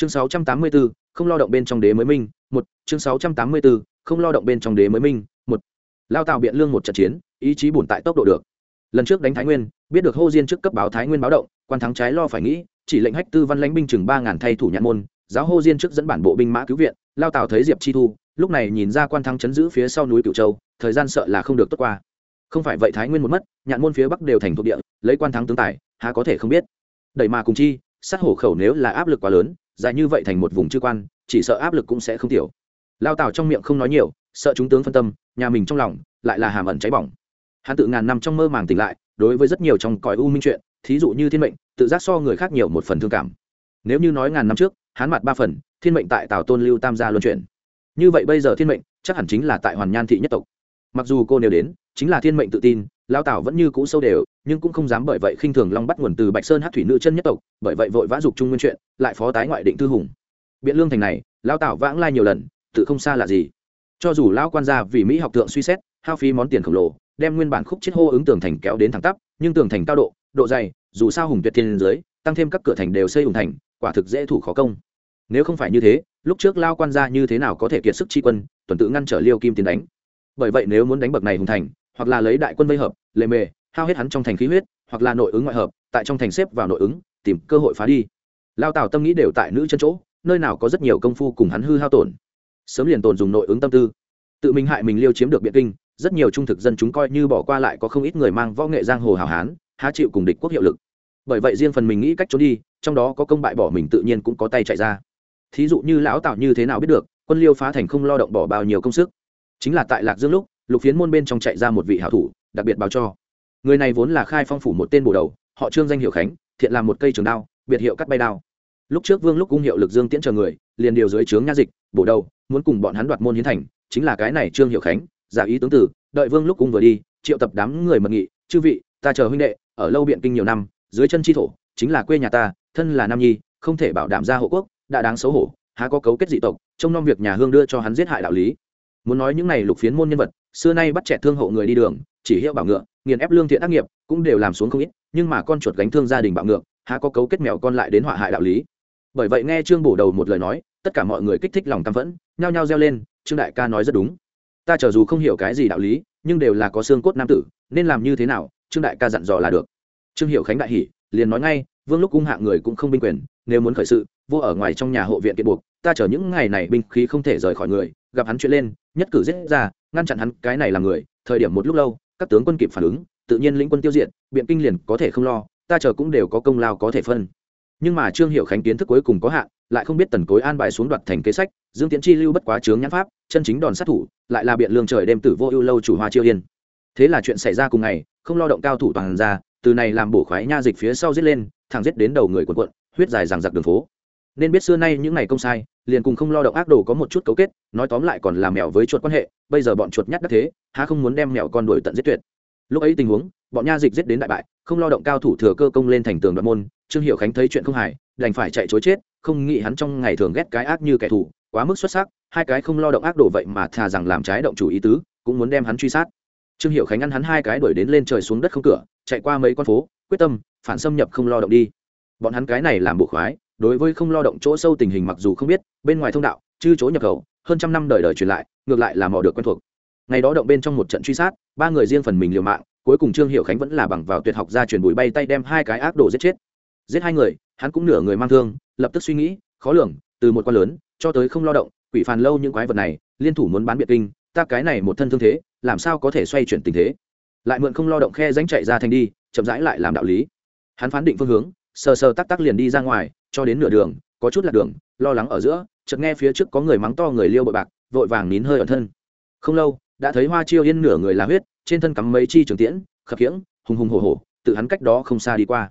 chương 684, không lo động bên trong đế mới minh một. Chương 684, không lo động bên trong đế mới minh một. Lao tạo biện lương một trận chiến ý chí bùn tại tốc độ được. Lần trước đánh thái nguyên biết được hô diên trước cấp báo thái nguyên báo động quan thắng trái lo phải nghĩ chỉ lệnh hách tư văn lãnh binh chừng ba ngàn thay thủ nhạn môn giáo hô diên trước dẫn bản bộ binh mã cứu viện lao tào thấy diệp chi thu lúc này nhìn ra quan thắng chấn giữ phía sau núi cửu châu thời gian sợ là không được tốt qua. Không phải vậy thái nguyên một mất nhạn môn phía bắc đều thành thuộc địa lấy quan thắng tướng tài há có thể không biết. Đẩy mà cùng chi sát hổ khẩu nếu là áp lực quá lớn dài như vậy thành một vùng chư quan, chỉ sợ áp lực cũng sẽ không tiểu. Lao tào trong miệng không nói nhiều, sợ chúng tướng phân tâm, nhà mình trong lòng lại là hàm ẩn cháy bỏng. Hắn tự ngàn năm trong mơ màng tỉnh lại, đối với rất nhiều trong cõi u minh chuyện, thí dụ như thiên mệnh, tự giác so người khác nhiều một phần thương cảm. Nếu như nói ngàn năm trước, hắn mặt ba phần, thiên mệnh tại tào tôn lưu tam gia luân chuyển. Như vậy bây giờ thiên mệnh chắc hẳn chính là tại hoàn nhan thị nhất tộc. Mặc dù cô nêu đến, chính là thiên mệnh tự tin lao tảo vẫn như cũ sâu đều, nhưng cũng không dám bởi vậy khinh thường long bắt nguồn từ bạch sơn hát thủy nữ chân nhất tộc, bởi vậy vội vã dục trung nguyên chuyện, lại phó tái ngoại định thư hùng. Biện lương thành này lao tảo vãng lai nhiều lần, tự không xa là gì. Cho dù lao quan gia vì mỹ học tượng suy xét, hao phí món tiền khổng lồ, đem nguyên bản khúc chết hô ứng tường thành kéo đến thẳng tắp, nhưng tường thành cao độ độ dày, dù sao hùng tuyệt thiên dưới tăng thêm các cửa thành đều xây hùng thành, quả thực dễ thủ khó công. Nếu không phải như thế, lúc trước lao quan gia như thế nào có thể kiệt sức chi quân, tuần tự ngăn trở liêu kim tiến đánh. Bởi vậy nếu muốn đánh bậc này hùng thành hoặc là lấy đại quân vây hợp, lề mề, hao hết hắn trong thành khí huyết, hoặc là nội ứng ngoại hợp, tại trong thành xếp vào nội ứng, tìm cơ hội phá đi. Lao tào tâm nghĩ đều tại nữ chân chỗ, nơi nào có rất nhiều công phu cùng hắn hư hao tổn. Sớm liền tồn dùng nội ứng tâm tư. Tự mình hại mình liêu chiếm được biện kinh, rất nhiều trung thực dân chúng coi như bỏ qua lại có không ít người mang võ nghệ giang hồ hào hán, há chịu cùng địch quốc hiệu lực. Bởi vậy riêng phần mình nghĩ cách trốn đi, trong đó có công bại bỏ mình tự nhiên cũng có tay chạy ra. Thí dụ như lão tạo như thế nào biết được, quân liêu phá thành không lo động bỏ bao nhiêu công sức. Chính là tại lạc dương lúc lục phiến môn bên trong chạy ra một vị hảo thủ, đặc biệt báo cho. Người này vốn là khai phong phủ một tên bổ đầu, họ trương danh hiệu khánh, thiện làm một cây trường đao, biệt hiệu cắt bay đao. Lúc trước vương lúc cung hiệu lực dương tiễn chờ người, liền điều dưới trướng nha dịch, bổ đầu, muốn cùng bọn hắn đoạt môn hiến thành, chính là cái này trương hiệu khánh, giả ý tướng tử, đợi vương lúc cung vừa đi, triệu tập đám người mật nghị, chư vị, ta chờ huynh đệ, ở lâu biện kinh nhiều năm, dưới chân chi thổ, chính là quê nhà ta, thân là nam nhi, không thể bảo đảm ra hộ quốc, đã đáng xấu hổ, há có cấu kết dị tộc, trông nom việc nhà hương đưa cho hắn giết hại đạo lý. Muốn nói những này lục phiến môn nhân vật xưa nay bắt trẻ thương hộ người đi đường, chỉ hiệu bảo ngựa, nghiền ép lương thiện ác nghiệp, cũng đều làm xuống không ít, nhưng mà con chuột gánh thương gia đình bạo ngược, há có cấu kết mèo con lại đến họa hại đạo lý. Bởi vậy nghe trương bổ đầu một lời nói, tất cả mọi người kích thích lòng tam phẫn, nhao nhao reo lên, trương đại ca nói rất đúng. Ta chờ dù không hiểu cái gì đạo lý, nhưng đều là có xương cốt nam tử, nên làm như thế nào, trương đại ca dặn dò là được. Trương hiệu khánh đại hỉ, liền nói ngay, vương lúc cung hạng người cũng không binh quyền, nếu muốn khởi sự, vô ở ngoài trong nhà hộ viện kiện buộc, ta chờ những ngày này binh khí không thể rời khỏi người, gặp hắn chuyện lên, nhất cử giết ra ngăn chặn hắn, cái này là người, thời điểm một lúc lâu, các tướng quân kịp phản ứng, tự nhiên lĩnh quân tiêu diệt, biện kinh liền có thể không lo, ta chờ cũng đều có công lao có thể phân. Nhưng mà trương hiệu khánh kiến thức cuối cùng có hạn, lại không biết tần cối an bài xuống đoạt thành kế sách, dương tiễn chi lưu bất quá chướng nhãn pháp, chân chính đòn sát thủ, lại là biện lương trời đêm tử vô ưu lâu chủ hoa chiêu yên. Thế là chuyện xảy ra cùng ngày, không lo động cao thủ toàn ra, từ này làm bổ khoái nha dịch phía sau giết lên, thẳng giết đến đầu người quần quận, huyết dài rằng giặc đường phố nên biết xưa nay những ngày công sai, liền cùng không lo động ác đồ có một chút cấu kết, nói tóm lại còn làm mèo với chuột quan hệ, bây giờ bọn chuột nhát đắc thế, há không muốn đem mèo con đuổi tận giết tuyệt. Lúc ấy tình huống, bọn nha dịch giết đến đại bại, không lo động cao thủ thừa cơ công lên thành tường đoạn môn, trương hiệu khánh thấy chuyện không hài, đành phải chạy chối chết, không nghĩ hắn trong ngày thường ghét cái ác như kẻ thù, quá mức xuất sắc, hai cái không lo động ác đồ vậy mà thà rằng làm trái động chủ ý tứ, cũng muốn đem hắn truy sát. Trương hiệu khánh ăn hắn hai cái đuổi đến lên trời xuống đất không cửa, chạy qua mấy con phố, quyết tâm, phản xâm nhập không lo động đi. Bọn hắn cái này làm bộ khoái đối với không lo động chỗ sâu tình hình mặc dù không biết, bên ngoài thông đạo, chư chỗ nhập khẩu, hơn trăm năm đời đời truyền lại, ngược lại là mò được quen thuộc. Ngày đó động bên trong một trận truy sát, ba người riêng phần mình liều mạng, cuối cùng trương hiệu khánh vẫn là bằng vào tuyệt học ra chuyển bụi bay tay đem hai cái ác đồ giết chết. Giết hai người, hắn cũng nửa người mang thương, lập tức suy nghĩ, khó lường, từ một quan lớn, cho tới không lo động, quỷ phàn lâu những quái vật này, liên thủ muốn bán biệt kinh, ta cái này một thân thương thế, làm sao có thể xoay chuyển tình thế? Lại mượn không lo động khe ránh chạy ra thành đi, chậm rãi lại làm đạo lý. Hắn phán định phương hướng, sờ sờ tắc tắc liền đi ra ngoài cho đến nửa đường, có chút lạc đường, lo lắng ở giữa, chợt nghe phía trước có người mắng to người liêu bội bạc, vội vàng nín hơi ẩn thân. Không lâu, đã thấy hoa chiêu yên nửa người là huyết, trên thân cắm mấy chi trường tiễn, khập khiễng, hùng hùng hổ hổ, tự hắn cách đó không xa đi qua.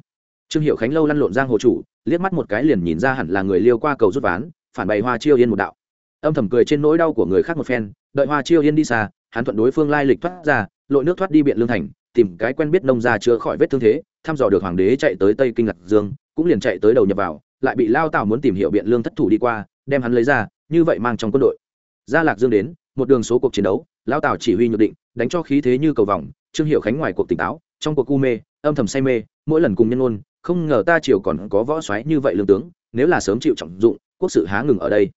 Trương hiệu khánh lâu lăn lộn giang hồ chủ, liếc mắt một cái liền nhìn ra hẳn là người liêu qua cầu rút ván, phản bày hoa chiêu yên một đạo. Âm thầm cười trên nỗi đau của người khác một phen, đợi hoa chiêu yên đi xa, hắn thuận đối phương lai lịch thoát ra, lội nước thoát đi biện lương thành, tìm cái quen biết nông ra chữa khỏi vết thương thế, thăm dò được hoàng đế chạy tới tây kinh lạc dương, cũng liền chạy tới đầu nhập vào lại bị lao tào muốn tìm hiểu biện lương thất thủ đi qua, đem hắn lấy ra, như vậy mang trong quân đội. Gia lạc dương đến, một đường số cuộc chiến đấu, lao tào chỉ huy nhược định, đánh cho khí thế như cầu vòng, trương hiệu khánh ngoài cuộc tỉnh táo, trong cuộc cu mê, âm thầm say mê, mỗi lần cùng nhân ôn không ngờ ta triều còn có võ xoáy như vậy lương tướng, nếu là sớm chịu trọng dụng, quốc sự há ngừng ở đây.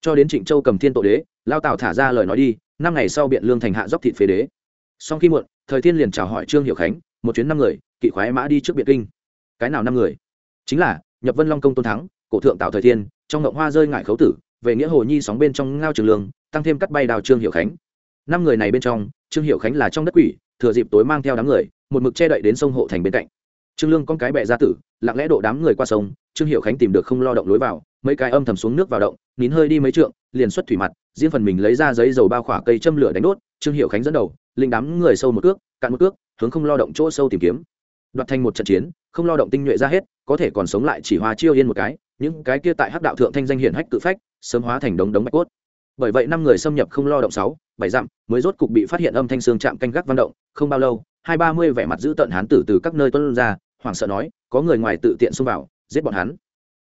Cho đến trịnh châu cầm thiên tội đế, lao tào thả ra lời nói đi, năm ngày sau biện lương thành hạ dốc thịt phế đế. Sau khi muộn, thời thiên liền chào hỏi trương hiệu khánh, một chuyến năm người, kỵ khoái mã đi trước biệt kinh. Cái nào năm người? Chính là nhập vân long công tôn thắng cổ thượng tạo thời thiên trong ngộng hoa rơi ngại khấu tử về nghĩa hồ nhi sóng bên trong ngao trường lương tăng thêm cắt bay đào trương hiệu khánh năm người này bên trong trương hiệu khánh là trong đất quỷ thừa dịp tối mang theo đám người một mực che đậy đến sông hộ thành bên cạnh trương lương con cái bẹ ra tử lặng lẽ độ đám người qua sông trương hiệu khánh tìm được không lo động lối vào mấy cái âm thầm xuống nước vào động nín hơi đi mấy trượng liền xuất thủy mặt riêng phần mình lấy ra giấy dầu bao khỏa cây châm lửa đánh đốt trương hiệu khánh dẫn đầu linh đám người sâu một cước cạn một cước hướng không lo động chỗ sâu tìm kiếm đoạt thành một trận chiến không lo động tinh nhuệ ra hết có thể còn sống lại chỉ hoa chiêu yên một cái những cái kia tại hắc đạo thượng thanh danh hiển hách tự phách sớm hóa thành đống đống bạch cốt. Bởi vậy năm người xâm nhập không lo động sáu bảy dặm mới rốt cục bị phát hiện âm thanh xương chạm canh gác văn động không bao lâu hai ba mươi vẻ mặt giữ tận hán tử từ các nơi tuân ra hoảng sợ nói có người ngoài tự tiện xông vào giết bọn hắn.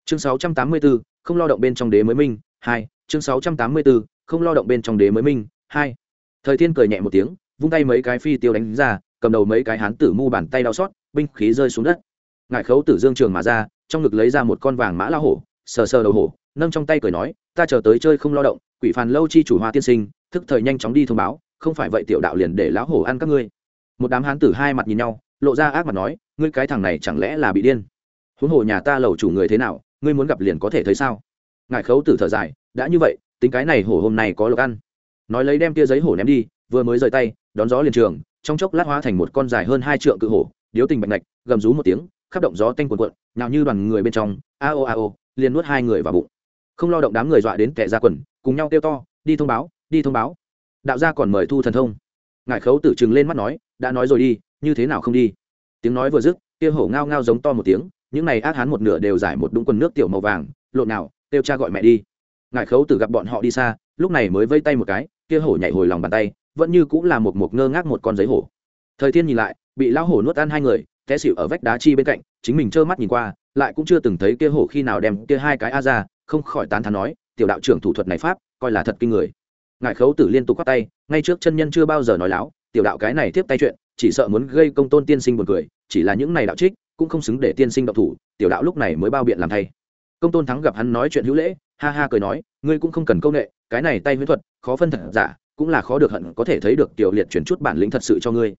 Chương sáu trăm tám mươi 684, không lo động bên trong đế mới minh hai chương sáu trăm tám mươi 684, không lo động bên trong đế mới minh hai. Thời thiên cười nhẹ một tiếng vung tay mấy cái phi tiêu đánh ra cầm đầu mấy cái hán tử mu bàn tay đau xót binh khí rơi xuống đất. Ngại khấu tử dương trường mà ra, trong ngực lấy ra một con vàng mã la hổ, sờ sờ đầu hổ, nâng trong tay cười nói, ta chờ tới chơi không lo động, quỷ phàn lâu chi chủ hoa tiên sinh, thức thời nhanh chóng đi thông báo, không phải vậy tiểu đạo liền để lão hổ ăn các ngươi. Một đám hán tử hai mặt nhìn nhau, lộ ra ác mặt nói, ngươi cái thằng này chẳng lẽ là bị điên? Huống hồ nhà ta lầu chủ người thế nào, ngươi muốn gặp liền có thể thấy sao? Ngài khấu tử thở dài, đã như vậy, tính cái này hổ hôm nay có lộc ăn. Nói lấy đem tia giấy hổ ném đi, vừa mới rời tay, đón gió liền trường, trong chốc lát hóa thành một con dài hơn hai trượng cự hổ điếu tình bạch ngạch, gầm rú một tiếng, khắp động gió tanh quần quận nào như đoàn người bên trong a o a o liền nuốt hai người vào bụng. Không lo động đám người dọa đến kẻ ra quần, cùng nhau kêu to, đi thông báo, đi thông báo. Đạo gia còn mời thu thần thông. Ngải khấu tử chừng lên mắt nói, đã nói rồi đi, như thế nào không đi? Tiếng nói vừa dứt, kia hổ ngao ngao giống to một tiếng, những này ác hán một nửa đều giải một đúng quần nước tiểu màu vàng, lộn nào, kêu cha gọi mẹ đi. Ngải khấu tử gặp bọn họ đi xa, lúc này mới vây tay một cái, kia hổ nhảy hồi lòng bàn tay, vẫn như cũng là một mộc ngơ ngác một con giấy hổ. Thời thiên nhìn lại bị lão hổ nuốt ăn hai người, té xịu ở vách đá chi bên cạnh, chính mình trơ mắt nhìn qua, lại cũng chưa từng thấy kia hổ khi nào đem kia hai cái a ra, không khỏi tán thán nói, tiểu đạo trưởng thủ thuật này pháp, coi là thật kinh người. Ngài khấu tử liên tục quát tay, ngay trước chân nhân chưa bao giờ nói láo, tiểu đạo cái này tiếp tay chuyện, chỉ sợ muốn gây công tôn tiên sinh buồn cười, chỉ là những này đạo trích, cũng không xứng để tiên sinh độc thủ, tiểu đạo lúc này mới bao biện làm thay. Công tôn thắng gặp hắn nói chuyện hữu lễ, ha ha cười nói, ngươi cũng không cần công nghệ cái này tay huyễn thuật, khó phân thật giả, cũng là khó được hận, có thể thấy được tiểu liệt chuyển chút bản lĩnh thật sự cho ngươi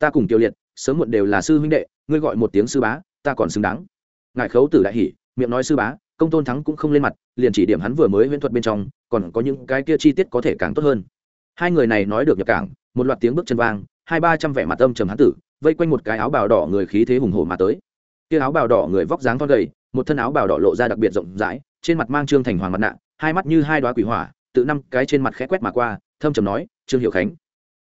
ta cùng tiểu liệt, sớm muộn đều là sư huynh đệ, ngươi gọi một tiếng sư bá, ta còn xứng đáng. Ngài khấu tử đại hỉ, miệng nói sư bá, công tôn thắng cũng không lên mặt, liền chỉ điểm hắn vừa mới huyễn thuật bên trong, còn có những cái kia chi tiết có thể càng tốt hơn. Hai người này nói được nhập cảng, một loạt tiếng bước chân vang, hai ba trăm vẻ mặt âm trầm hán tử, vây quanh một cái áo bào đỏ người khí thế hùng hổ mà tới. Kia áo bào đỏ người vóc dáng thon gầy, một thân áo bào đỏ lộ ra đặc biệt rộng rãi, trên mặt mang trương thành hoàng mặt nạ, hai mắt như hai đoá quỷ hỏa, tự năm cái trên mặt khẽ quét mà qua, thâm trầm nói, trương hiệu khánh,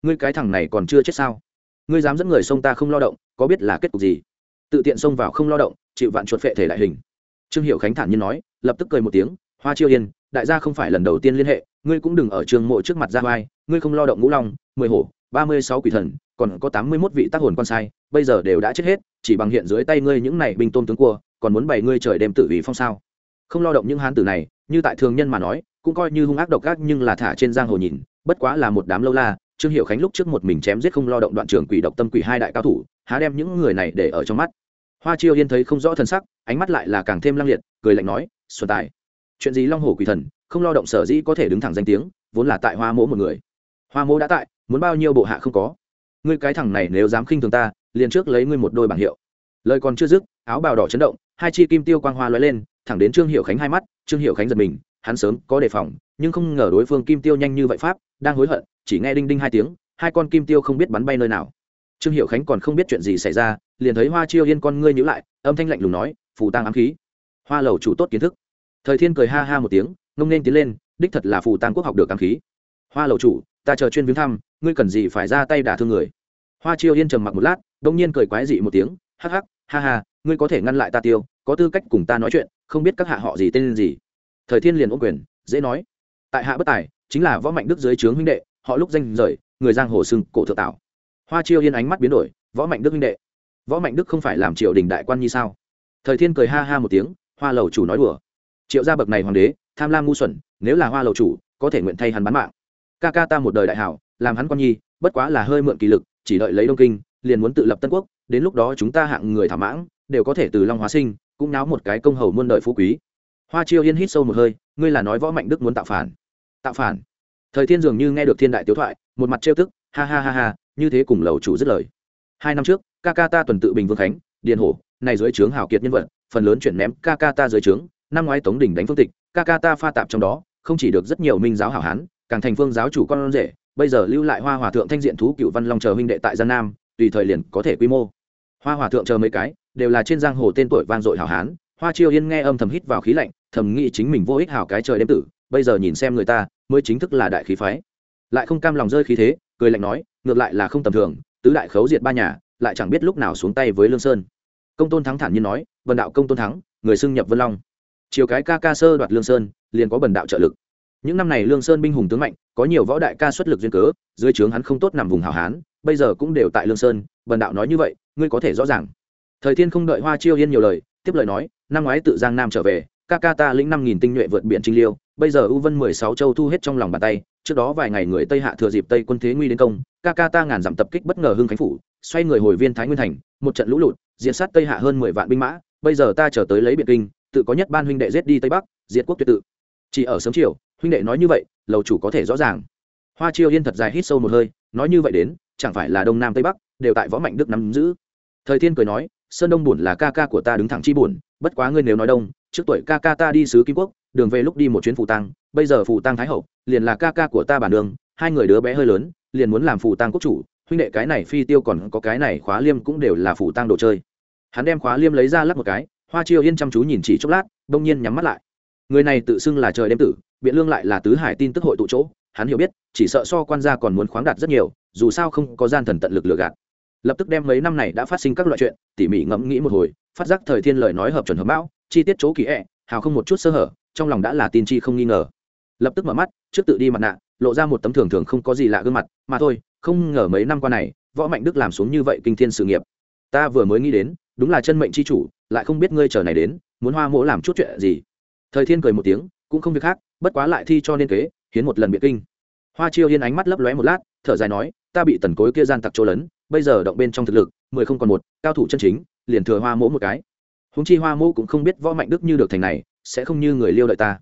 ngươi cái thằng này còn chưa chết sao? Ngươi dám dẫn người xông ta không lo động, có biết là kết cục gì? Tự tiện xông vào không lo động, chịu vạn chuột phệ thể lại hình. Trương hiệu khánh thản nhiên nói, lập tức cười một tiếng, hoa chiêu yên, đại gia không phải lần đầu tiên liên hệ, ngươi cũng đừng ở trường mộ trước mặt ra vai, ngươi không lo động ngũ long, mười hổ, ba mươi sáu quỷ thần, còn có tám mươi mốt vị tác hồn con sai, bây giờ đều đã chết hết, chỉ bằng hiện dưới tay ngươi những này binh tôn tướng cua, còn muốn bày ngươi trời đem tự ý phong sao? Không lo động những hán tử này, như tại thường nhân mà nói, cũng coi như hung ác độc ác nhưng là thả trên giang hồ nhìn, bất quá là một đám lâu la trương hiệu khánh lúc trước một mình chém giết không lo động đoạn trường quỷ độc tâm quỷ hai đại cao thủ, há đem những người này để ở trong mắt. Hoa chiêu yên thấy không rõ thân sắc, ánh mắt lại là càng thêm lăng liệt, cười lạnh nói, xuân tài, chuyện gì long hồ quỷ thần, không lo động sở dĩ có thể đứng thẳng danh tiếng, vốn là tại hoa mỗ một người. Hoa mỗ đã tại, muốn bao nhiêu bộ hạ không có. Ngươi cái thằng này nếu dám khinh thường ta, liền trước lấy ngươi một đôi bảng hiệu. Lời còn chưa dứt, áo bào đỏ chấn động, hai chi kim tiêu quang hoa lóe lên, thẳng đến trương hiệu khánh hai mắt, trương hiệu khánh giật mình, hắn sớm có đề phòng, nhưng không ngờ đối phương kim tiêu nhanh như vậy pháp đang hối hận, chỉ nghe đinh đinh hai tiếng, hai con kim tiêu không biết bắn bay nơi nào. Trương hiệu khánh còn không biết chuyện gì xảy ra, liền thấy hoa chiêu yên con ngươi nhữ lại, âm thanh lạnh lùng nói, phù tăng ám khí. Hoa lầu chủ tốt kiến thức. Thời thiên cười ha ha một tiếng, ngông nên tiến lên, đích thật là phù tăng quốc học được ám khí. Hoa lầu chủ, ta chờ chuyên viếng thăm, ngươi cần gì phải ra tay đả thương người? Hoa chiêu yên trầm mặc một lát đông nhiên cười quái dị một tiếng, hắc hắc, ha ha, ngươi có thể ngăn lại ta tiêu, có tư cách cùng ta nói chuyện, không biết các hạ họ gì tên gì. Thời thiên liền ôm quyền, dễ nói, tại hạ bất tài chính là võ mạnh đức dưới trướng huynh đệ, họ lúc danh rời, người giang hồ sưng cổ thượng tạo hoa chiêu yên ánh mắt biến đổi, võ mạnh đức huynh đệ. Võ mạnh đức không phải làm triều đình đại quan như sao? Thời thiên cười ha ha một tiếng, hoa lầu chủ nói đùa. Triệu gia bậc này hoàng đế, tham lam ngu xuẩn, nếu là hoa lầu chủ, có thể nguyện thay hắn bán mạng. Ca ca ta một đời đại hảo, làm hắn quan nhi, bất quá là hơi mượn kỳ lực, chỉ đợi lấy đông kinh, liền muốn tự lập tân quốc, đến lúc đó chúng ta hạng người thảm mãng, đều có thể từ long hóa sinh, cũng náo một cái công hầu muôn đời phú quý. Hoa chiêu yên hít sâu một hơi, ngươi là nói võ mạnh đức muốn tạo phản tạo phản. Thời thiên dường như nghe được thiên đại tiếu thoại, một mặt trêu tức, ha ha ha ha, như thế cùng lầu chủ dứt lời. Hai năm trước, ca ca ta tuần tự bình vương khánh, điền hổ, này dưới trướng hào kiệt nhân vật, phần lớn chuyển ném ca ca ta dưới trướng, năm ngoái tống đỉnh đánh phương tịch, ca ca ta pha tạp trong đó, không chỉ được rất nhiều minh giáo hảo hán, càng thành phương giáo chủ con rể, bây giờ lưu lại hoa hòa thượng thanh diện thú cựu văn long chờ huynh đệ tại gian nam, tùy thời liền có thể quy mô. Hoa hòa thượng chờ mấy cái, đều là trên giang hồ tên tuổi vang dội hảo hán, hoa chiêu yên nghe âm thầm hít vào khí lạnh, thầm nghĩ chính mình vô ích hảo cái trời đêm tử, bây giờ nhìn xem người ta mới chính thức là đại khí phái. Lại không cam lòng rơi khí thế, cười lạnh nói, ngược lại là không tầm thường, tứ đại khấu diệt ba nhà, lại chẳng biết lúc nào xuống tay với lương sơn. Công tôn thắng thản nhiên nói vần đạo công tôn thắng, người xưng nhập vân long. Chiều cái ca ca sơ đoạt lương sơn, liền có bần đạo trợ lực. Những năm này lương sơn binh hùng tướng mạnh, có nhiều võ đại ca xuất lực duyên cớ, dưới trướng hắn không tốt nằm vùng hào hán, bây giờ cũng đều tại lương sơn, bần đạo nói như vậy, ngươi có thể rõ ràng. Thời thiên không đợi hoa chiêu yên nhiều lời, tiếp lời nói, năm ngoái tự giang nam trở về, ca ca ta lĩnh năm nghìn tinh nhuệ vượt biển trinh liêu bây giờ u vân mười sáu châu thu hết trong lòng bàn tay, trước đó vài ngày người tây hạ thừa dịp tây quân thế nguy đến công, ca ca ta ngàn dặm tập kích bất ngờ hưng khánh phủ, xoay người hồi viên thái nguyên thành, một trận lũ lụt diện sát tây hạ hơn mười vạn binh mã, bây giờ ta trở tới lấy biệt kinh, tự có nhất ban huynh đệ giết đi tây bắc, diệt quốc tuyệt tự. Chỉ ở sớm chiều, huynh đệ nói như vậy, lầu chủ có thể rõ ràng. Hoa chiêu yên thật dài hít sâu một hơi, nói như vậy đến, chẳng phải là đông nam tây bắc, đều tại võ mạnh đức nắm giữ. Thời thiên cười nói, sơn đông bùn là ca ca của ta đứng thẳng chi bùn bất quá ngươi nếu nói đông, trước tuổi ca ca ta đi sứ kim quốc đường về lúc đi một chuyến phù tăng bây giờ phù tăng thái hậu liền là ca ca của ta bản đường hai người đứa bé hơi lớn liền muốn làm phù tăng quốc chủ huynh đệ cái này phi tiêu còn có cái này khóa liêm cũng đều là phù tăng đồ chơi. Hắn đem khóa liêm lấy ra lắp một cái hoa chiêu yên chăm chú nhìn chỉ chốc lát đông nhiên nhắm mắt lại. Người này tự xưng là trời đêm tử biện lương lại là tứ hải tin tức hội tụ chỗ hắn hiểu biết chỉ sợ so quan gia còn muốn khoáng đạt rất nhiều dù sao không có gian thần tận lực lừa gạt. Lập tức đem mấy năm này đã phát sinh các loại chuyện tỉ mỉ ngẫm nghĩ một hồi phát giác thời thiên lời nói hợp chuẩn hợp bão chi tiết chỗ kỳ ẹ、e, hào không một chút sơ hở trong lòng đã là tin chi không nghi ngờ. Lập tức mở mắt, trước tự đi mặt nạ, lộ ra một tấm thường thường không có gì lạ gương mặt, mà thôi, không ngờ mấy năm qua này, võ mạnh đức làm xuống như vậy kinh thiên sự nghiệp. Ta vừa mới nghĩ đến, đúng là chân mệnh chi chủ, lại không biết ngươi chờ này đến, muốn hoa mỗ làm chút chuyện gì. Thời thiên cười một tiếng, cũng không việc khác, bất quá lại thi cho nên kế, hiến một lần biệt kinh. Hoa chiêu yên ánh mắt lấp lóe một lát, thở dài nói, ta bị tần cối kia gian tặc chỗ lớn bây giờ động bên trong thực lực, mười không còn một, cao thủ chân chính, liền thừa hoa mỗ một cái. Húng chi hoa mỗ cũng không biết võ mạnh đức như được thành này sẽ không như người liêu đợi ta.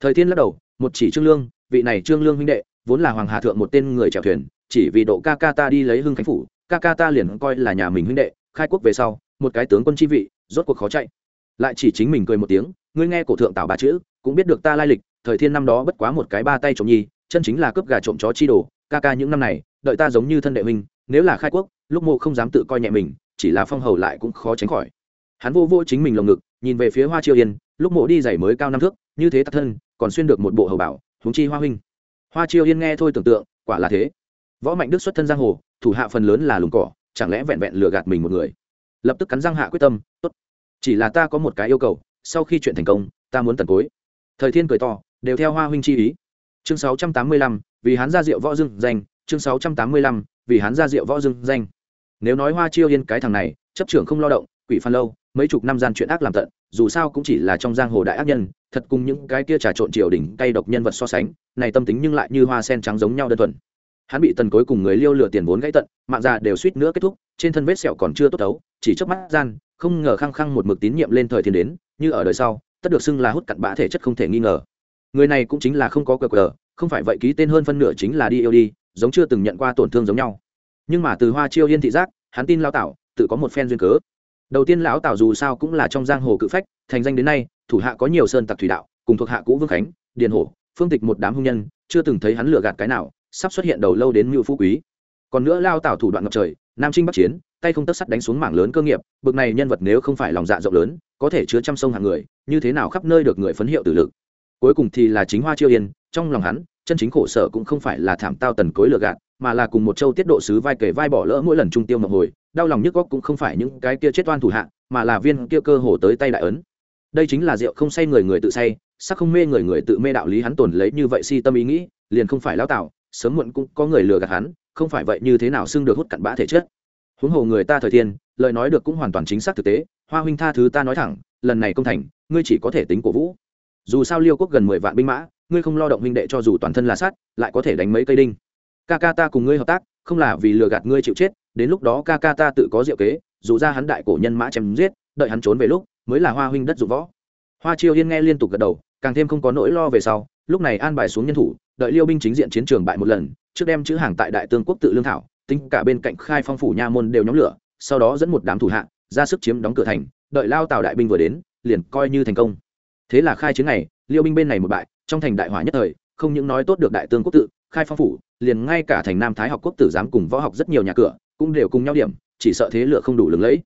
Thời thiên lắc đầu, một chỉ trương lương, vị này trương lương huynh đệ, vốn là hoàng hà thượng một tên người chèo thuyền, chỉ vì độ ca ca ta đi lấy hưng khánh phủ, ca ca ta liền coi là nhà mình huynh đệ, khai quốc về sau, một cái tướng quân chi vị, rốt cuộc khó chạy. Lại chỉ chính mình cười một tiếng, ngươi nghe cổ thượng tạo ba chữ, cũng biết được ta lai lịch, thời thiên năm đó bất quá một cái ba tay trộm nhi, chân chính là cướp gà trộm chó chi đồ, ca ca những năm này, đợi ta giống như thân đệ huynh, nếu là khai quốc, lúc mộ không dám tự coi nhẹ mình, chỉ là phong hầu lại cũng khó tránh khỏi. Hắn vô vô chính mình lồng ngực, nhìn về phía hoa chiêu yên lúc mộ đi giày mới cao năm thước, như thế tắc thân, còn xuyên được một bộ hầu bảo, huống chi hoa huynh. Hoa chiêu yên nghe thôi tưởng tượng, quả là thế. Võ mạnh đức xuất thân giang hồ, thủ hạ phần lớn là lùng cỏ, chẳng lẽ vẹn vẹn lừa gạt mình một người? Lập tức cắn răng hạ quyết tâm, tốt, chỉ là ta có một cái yêu cầu, sau khi chuyện thành công, ta muốn tần cối. Thời thiên cười to, đều theo hoa huynh chi ý. Chương sáu trăm tám mươi lăm, vì hắn ra rượu võ dưng danh, chương sáu trăm tám mươi lăm, vì hắn ra rượu võ dưng danh. Nếu nói hoa chiêu yên cái thằng này, chấp trưởng không lo động, quỷ phan lâu mấy chục năm gian chuyện ác làm tận, dù sao cũng chỉ là trong giang hồ đại ác nhân, thật cùng những cái kia trà trộn triều đình cay độc nhân vật so sánh, này tâm tính nhưng lại như hoa sen trắng giống nhau đơn thuần. Hắn bị tần cối cùng người liêu lừa tiền vốn gãy tận, mạng già đều suýt nữa kết thúc, trên thân vết sẹo còn chưa tốt đấu, chỉ trước mắt gian, không ngờ khăng khăng một mực tín nhiệm lên thời thiên đến, như ở đời sau, tất được xưng là hút cặn bã thể chất không thể nghi ngờ. Người này cũng chính là không có cờ cờ không phải vậy ký tên hơn phân nửa chính là đi yêu đi, giống chưa từng nhận qua tổn thương giống nhau. Nhưng mà từ hoa chiêu yên thị giác, hắn tin lao tảo, tự có một phen duyên cớ đầu tiên lão tào dù sao cũng là trong giang hồ cự phách, thành danh đến nay, thủ hạ có nhiều sơn tặc thủy đạo, cùng thuộc hạ cũ vương khánh, điền hổ, phương tịch một đám hung nhân, chưa từng thấy hắn lừa gạt cái nào, sắp xuất hiện đầu lâu đến mưu phú quý. Còn nữa lao tào thủ đoạn ngập trời, nam trinh bắc chiến, tay không tất sắt đánh xuống mảng lớn cơ nghiệp, bực này nhân vật nếu không phải lòng dạ rộng lớn, có thể chứa trăm sông hàng người, như thế nào khắp nơi được người phấn hiệu tử lực. Cuối cùng thì là chính hoa chiêu yên, trong lòng hắn, chân chính khổ sở cũng không phải là thảm tao tần cối lừa gạt, mà là cùng một châu tiết độ sứ vai kể vai bỏ lỡ mỗi lần trung tiêu mộng hồi đau lòng nhức góc cũng không phải những cái kia chết oan thủ hạ, mà là viên kia cơ hồ tới tay đại ấn. Đây chính là rượu không say người người tự say, sắc không mê người người tự mê đạo lý hắn tồn lấy như vậy si tâm ý nghĩ, liền không phải lao tạo sớm muộn cũng có người lừa gạt hắn, không phải vậy như thế nào xưng được hút cặn bã thể chất. Huống hồ người ta thời thiên, lời nói được cũng hoàn toàn chính xác thực tế, hoa huynh tha thứ ta nói thẳng, lần này công thành, ngươi chỉ có thể tính cổ vũ. Dù sao liêu quốc gần mười vạn binh mã, ngươi không lo động huynh đệ cho dù toàn thân là sát lại có thể đánh mấy cây đinh. Ca ca ta cùng ngươi hợp tác, không là vì lừa gạt ngươi chịu chết đến lúc đó ca ca ta tự có diệu kế, dù ra hắn đại cổ nhân mã chém giết, đợi hắn trốn về lúc, mới là hoa huynh đất dụng võ. Hoa chiêu yên nghe liên tục gật đầu, càng thêm không có nỗi lo về sau, lúc này an bài xuống nhân thủ, đợi liêu binh chính diện chiến trường bại một lần, trước đem chữ hàng tại đại tương quốc tự lương thảo, tính cả bên cạnh khai phong phủ nha môn đều nhóm lửa, sau đó dẫn một đám thủ hạ, ra sức chiếm đóng cửa thành, đợi lao tào đại binh vừa đến, liền coi như thành công. Thế là khai chiến này liêu binh bên này một bại, trong thành đại hỏa nhất thời, không những nói tốt được đại tương quốc tự, khai phong phủ, liền ngay cả thành nam thái học quốc tử giám cùng võ học rất nhiều nhà cửa cũng đều cùng nhau điểm, chỉ sợ thế lựa không đủ lừng lẫy.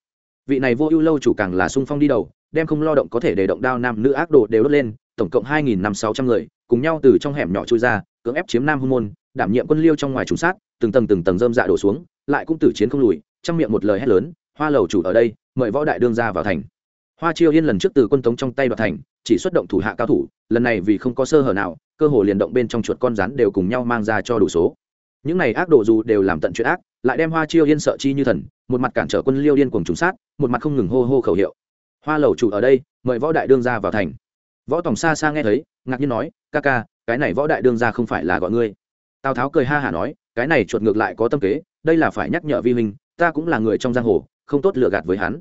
Vị này vô ưu lâu chủ càng là sung phong đi đầu, đem không lo động có thể để động đao nam nữ ác đồ đều đốt lên, tổng cộng hai nghìn năm sáu trăm người, cùng nhau từ trong hẻm nhỏ trôi ra, cưỡng ép chiếm nam hung môn, đảm nhiệm quân liêu trong ngoài trùng sát, từng tầng từng tầng dơm dạ đổ xuống, lại cũng tử chiến không lùi, trong miệng một lời hét lớn, hoa lầu chủ ở đây, mời võ đại đương ra vào thành. Hoa chiêu yên lần trước từ quân tống trong tay đoạt thành, chỉ xuất động thủ hạ cao thủ, lần này vì không có sơ hở nào, cơ hồ liền động bên trong chuột con rắn đều cùng nhau mang ra cho đủ số. Những này ác đồ dù đều làm tận chuyện ác lại đem hoa chiêu yên sợ chi như thần, một mặt cản trở quân liêu điên cùng trùng sát, một mặt không ngừng hô hô khẩu hiệu. Hoa lầu chủ ở đây, mời võ đại đương ra vào thành. Võ tổng xa xa nghe thấy, ngạc nhiên nói, ca ca, cái này võ đại đương ra không phải là gọi ngươi. Tào tháo cười ha hả nói, cái này chuột ngược lại có tâm kế, đây là phải nhắc nhở vi huynh, ta cũng là người trong giang hồ, không tốt lựa gạt với hắn.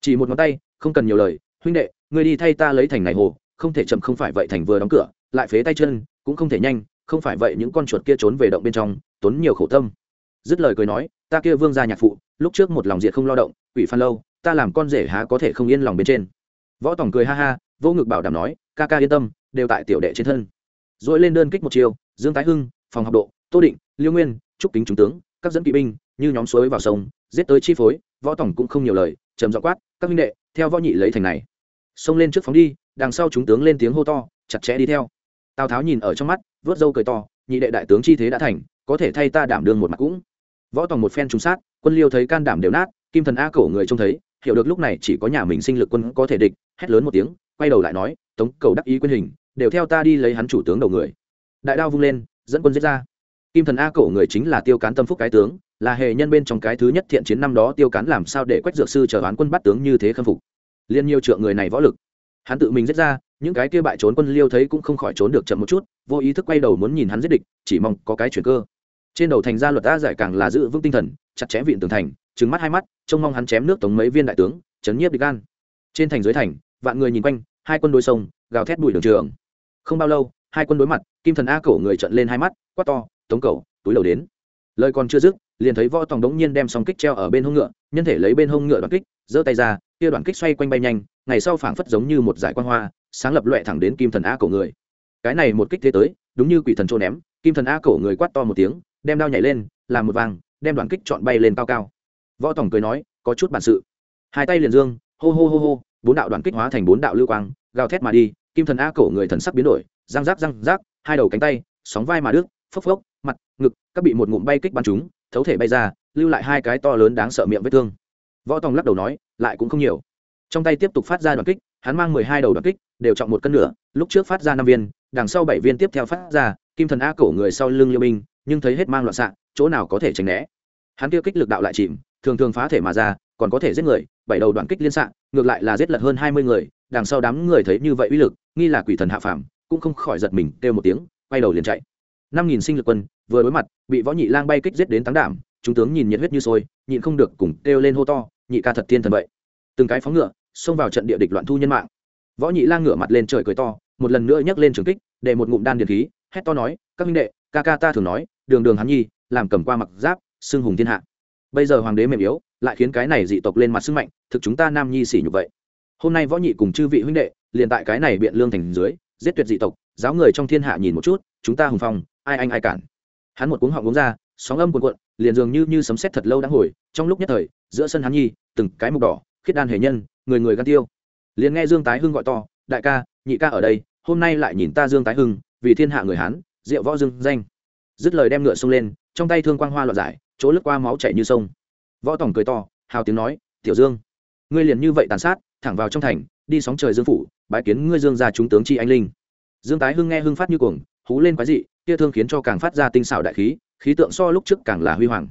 Chỉ một ngón tay, không cần nhiều lời, huynh đệ, ngươi đi thay ta lấy thành này hồ, không thể chậm không phải vậy thành vừa đóng cửa, lại phế tay chân, cũng không thể nhanh, không phải vậy những con chuột kia trốn về động bên trong, tốn nhiều khổ tâm dứt lời cười nói, ta kia vương gia nhạc phụ, lúc trước một lòng diệt không lo động, quỷ phan lâu, ta làm con rể há có thể không yên lòng bên trên. Võ tổng cười ha ha, vô ngực bảo đảm nói, ca ca yên tâm, đều tại tiểu đệ trên thân. Dội lên đơn kích một chiều, dương tái hưng, phòng học độ, tô định, liêu nguyên, trúc kính trung tướng, các dẫn kỵ binh, như nhóm suối vào sông, giết tới chi phối, võ tổng cũng không nhiều lời, trầm dọ quát, các huynh đệ, theo võ nhị lấy thành này. Xông lên trước phóng đi, đằng sau chúng tướng lên tiếng hô to, chặt chẽ đi theo. Tào tháo nhìn ở trong mắt vớt râu cười to, nhị đệ đại tướng chi thế đã thành, có thể thay ta đảm đương một mặt cũng võ tòng một phen trúng sát, quân liêu thấy can đảm đều nát, kim thần a cổ người trông thấy, hiểu được lúc này chỉ có nhà mình sinh lực quân có thể địch, hét lớn một tiếng, quay đầu lại nói, tống, cầu đắc ý quyên hình, đều theo ta đi lấy hắn chủ tướng đầu người. Đại đao vung lên, dẫn quân giết ra. Kim thần a cổ người chính là tiêu cán tâm phúc cái tướng, là hệ nhân bên trong cái thứ nhất thiện chiến năm đó, tiêu cán làm sao để quách dược sư chờ đoán quân bắt tướng như thế khâm phục? Liên nhiều trượng người này võ lực. Hắn tự mình giết ra, những cái kia bại trốn quân liêu thấy cũng không khỏi trốn được chậm một chút, vô ý thức quay đầu muốn nhìn hắn giết địch, chỉ mong có cái chuyển cơ trên đầu thành gia luật a giải càng là giữ vững tinh thần, chặt chẽ viện tường thành trứng mắt hai mắt, trông mong hắn chém nước tống mấy viên đại tướng, chấn nhiếp địch gan trên thành dưới thành, vạn người nhìn quanh, hai quân đối sông, gào thét bụi đường trường. Không bao lâu, hai quân đối mặt, kim thần a cổ người trận lên hai mắt, quát to, tống cầu túi đầu đến. Lời còn chưa dứt, liền thấy võ tòng đống nhiên đem song kích treo ở bên hông ngựa, nhân thể lấy bên hông ngựa đoạn kích, giơ tay ra, kia đoạn kích xoay quanh bay nhanh, ngày sau phảng phất giống như một giải quan hoa, sáng lập loẹ thẳng đến kim thần a cổ người. Cái này một kích thế tới, đúng như quỷ thần trô ném, kim thần a cổ người quát to một tiếng đem đao nhảy lên, làm một vàng, đem đoạn kích chọn bay lên cao cao. Võ tổng cười nói, có chút bản sự. Hai tay liền dương, hô hô hô hô, bốn đạo đoạn kích hóa thành bốn đạo lưu quang, gào thét mà đi, kim thần a cổ người thần sắc biến đổi, răng rác răng rác, hai đầu cánh tay, sóng vai mà đứt, phốc phốc, mặt, ngực, các bị một ngụm bay kích bắn chúng, thấu thể bay ra, lưu lại hai cái to lớn đáng sợ miệng vết thương. Võ tòng lắc đầu nói, lại cũng không nhiều. Trong tay tiếp tục phát ra đoạn kích, hắn mang mười hai đầu đoạn kích, đều trọng một cân nửa, lúc trước phát ra năm viên, đằng sau bảy viên tiếp theo phát ra, kim thần a cổ người sau lưng liêu binh nhưng thấy hết mang loạn xạ, chỗ nào có thể tránh né. Hắn kia kích lực đạo lại chìm, thường thường phá thể mà ra, còn có thể giết người, bảy đầu đoạn kích liên xạ, ngược lại là giết lật hơn hai mươi người, đằng sau đám người thấy như vậy uy lực, nghi là quỷ thần hạ phàm, cũng không khỏi giật mình, kêu một tiếng, quay đầu liền chạy. Năm nghìn sinh lực quân, vừa đối mặt, bị võ nhị lang bay kích giết đến táng đảm, chúng tướng nhìn nhiệt huyết như sôi, nhịn không được cùng kêu lên hô to, nhị ca thật thiên thần vậy. Từng cái phóng ngựa, xông vào trận địa địch loạn thu nhân mạng. Võ nhị lang ngửa mặt lên trời cười to, một lần nữa nhấc lên trường kích, để một ngụm đan điện khí, hét to nói, các minh đệ, ca ca ta thường nói đường đường hắn nhi, làm cầm qua mặc giáp, xưng hùng thiên hạ. Bây giờ hoàng đế mềm yếu, lại khiến cái này dị tộc lên mặt sức mạnh, thực chúng ta nam nhi xỉ nhục vậy. Hôm nay võ nhị cùng chư vị huynh đệ, liền tại cái này biện lương thành dưới, giết tuyệt dị tộc, giáo người trong thiên hạ nhìn một chút, chúng ta hùng phong, ai anh ai cản. Hắn một cuống họng uống ra, sóng âm cuộn cuộn, liền dường như như sấm sét thật lâu đã hồi, trong lúc nhất thời, giữa sân hắn nhi, từng cái mục đỏ, khiết đan hề nhân, người người gan tiêu. Liền nghe dương tái hưng gọi to, đại ca, nhị ca ở đây, hôm nay lại nhìn ta dương tái hưng, vì thiên hạ người hán diệu võ dương danh dứt lời đem ngựa xông lên, trong tay thương quang hoa loạn giải, chỗ lướt qua máu chảy như sông. Võ tổng cười to, hào tiếng nói, tiểu dương, ngươi liền như vậy tàn sát, thẳng vào trong thành, đi sóng trời dương phủ bãi kiến ngươi dương ra chúng tướng chi anh linh. Dương tái hưng nghe hưng phát như cuồng, hú lên quái dị, kia thương khiến cho càng phát ra tinh xảo đại khí khí tượng so lúc trước càng là huy hoàng.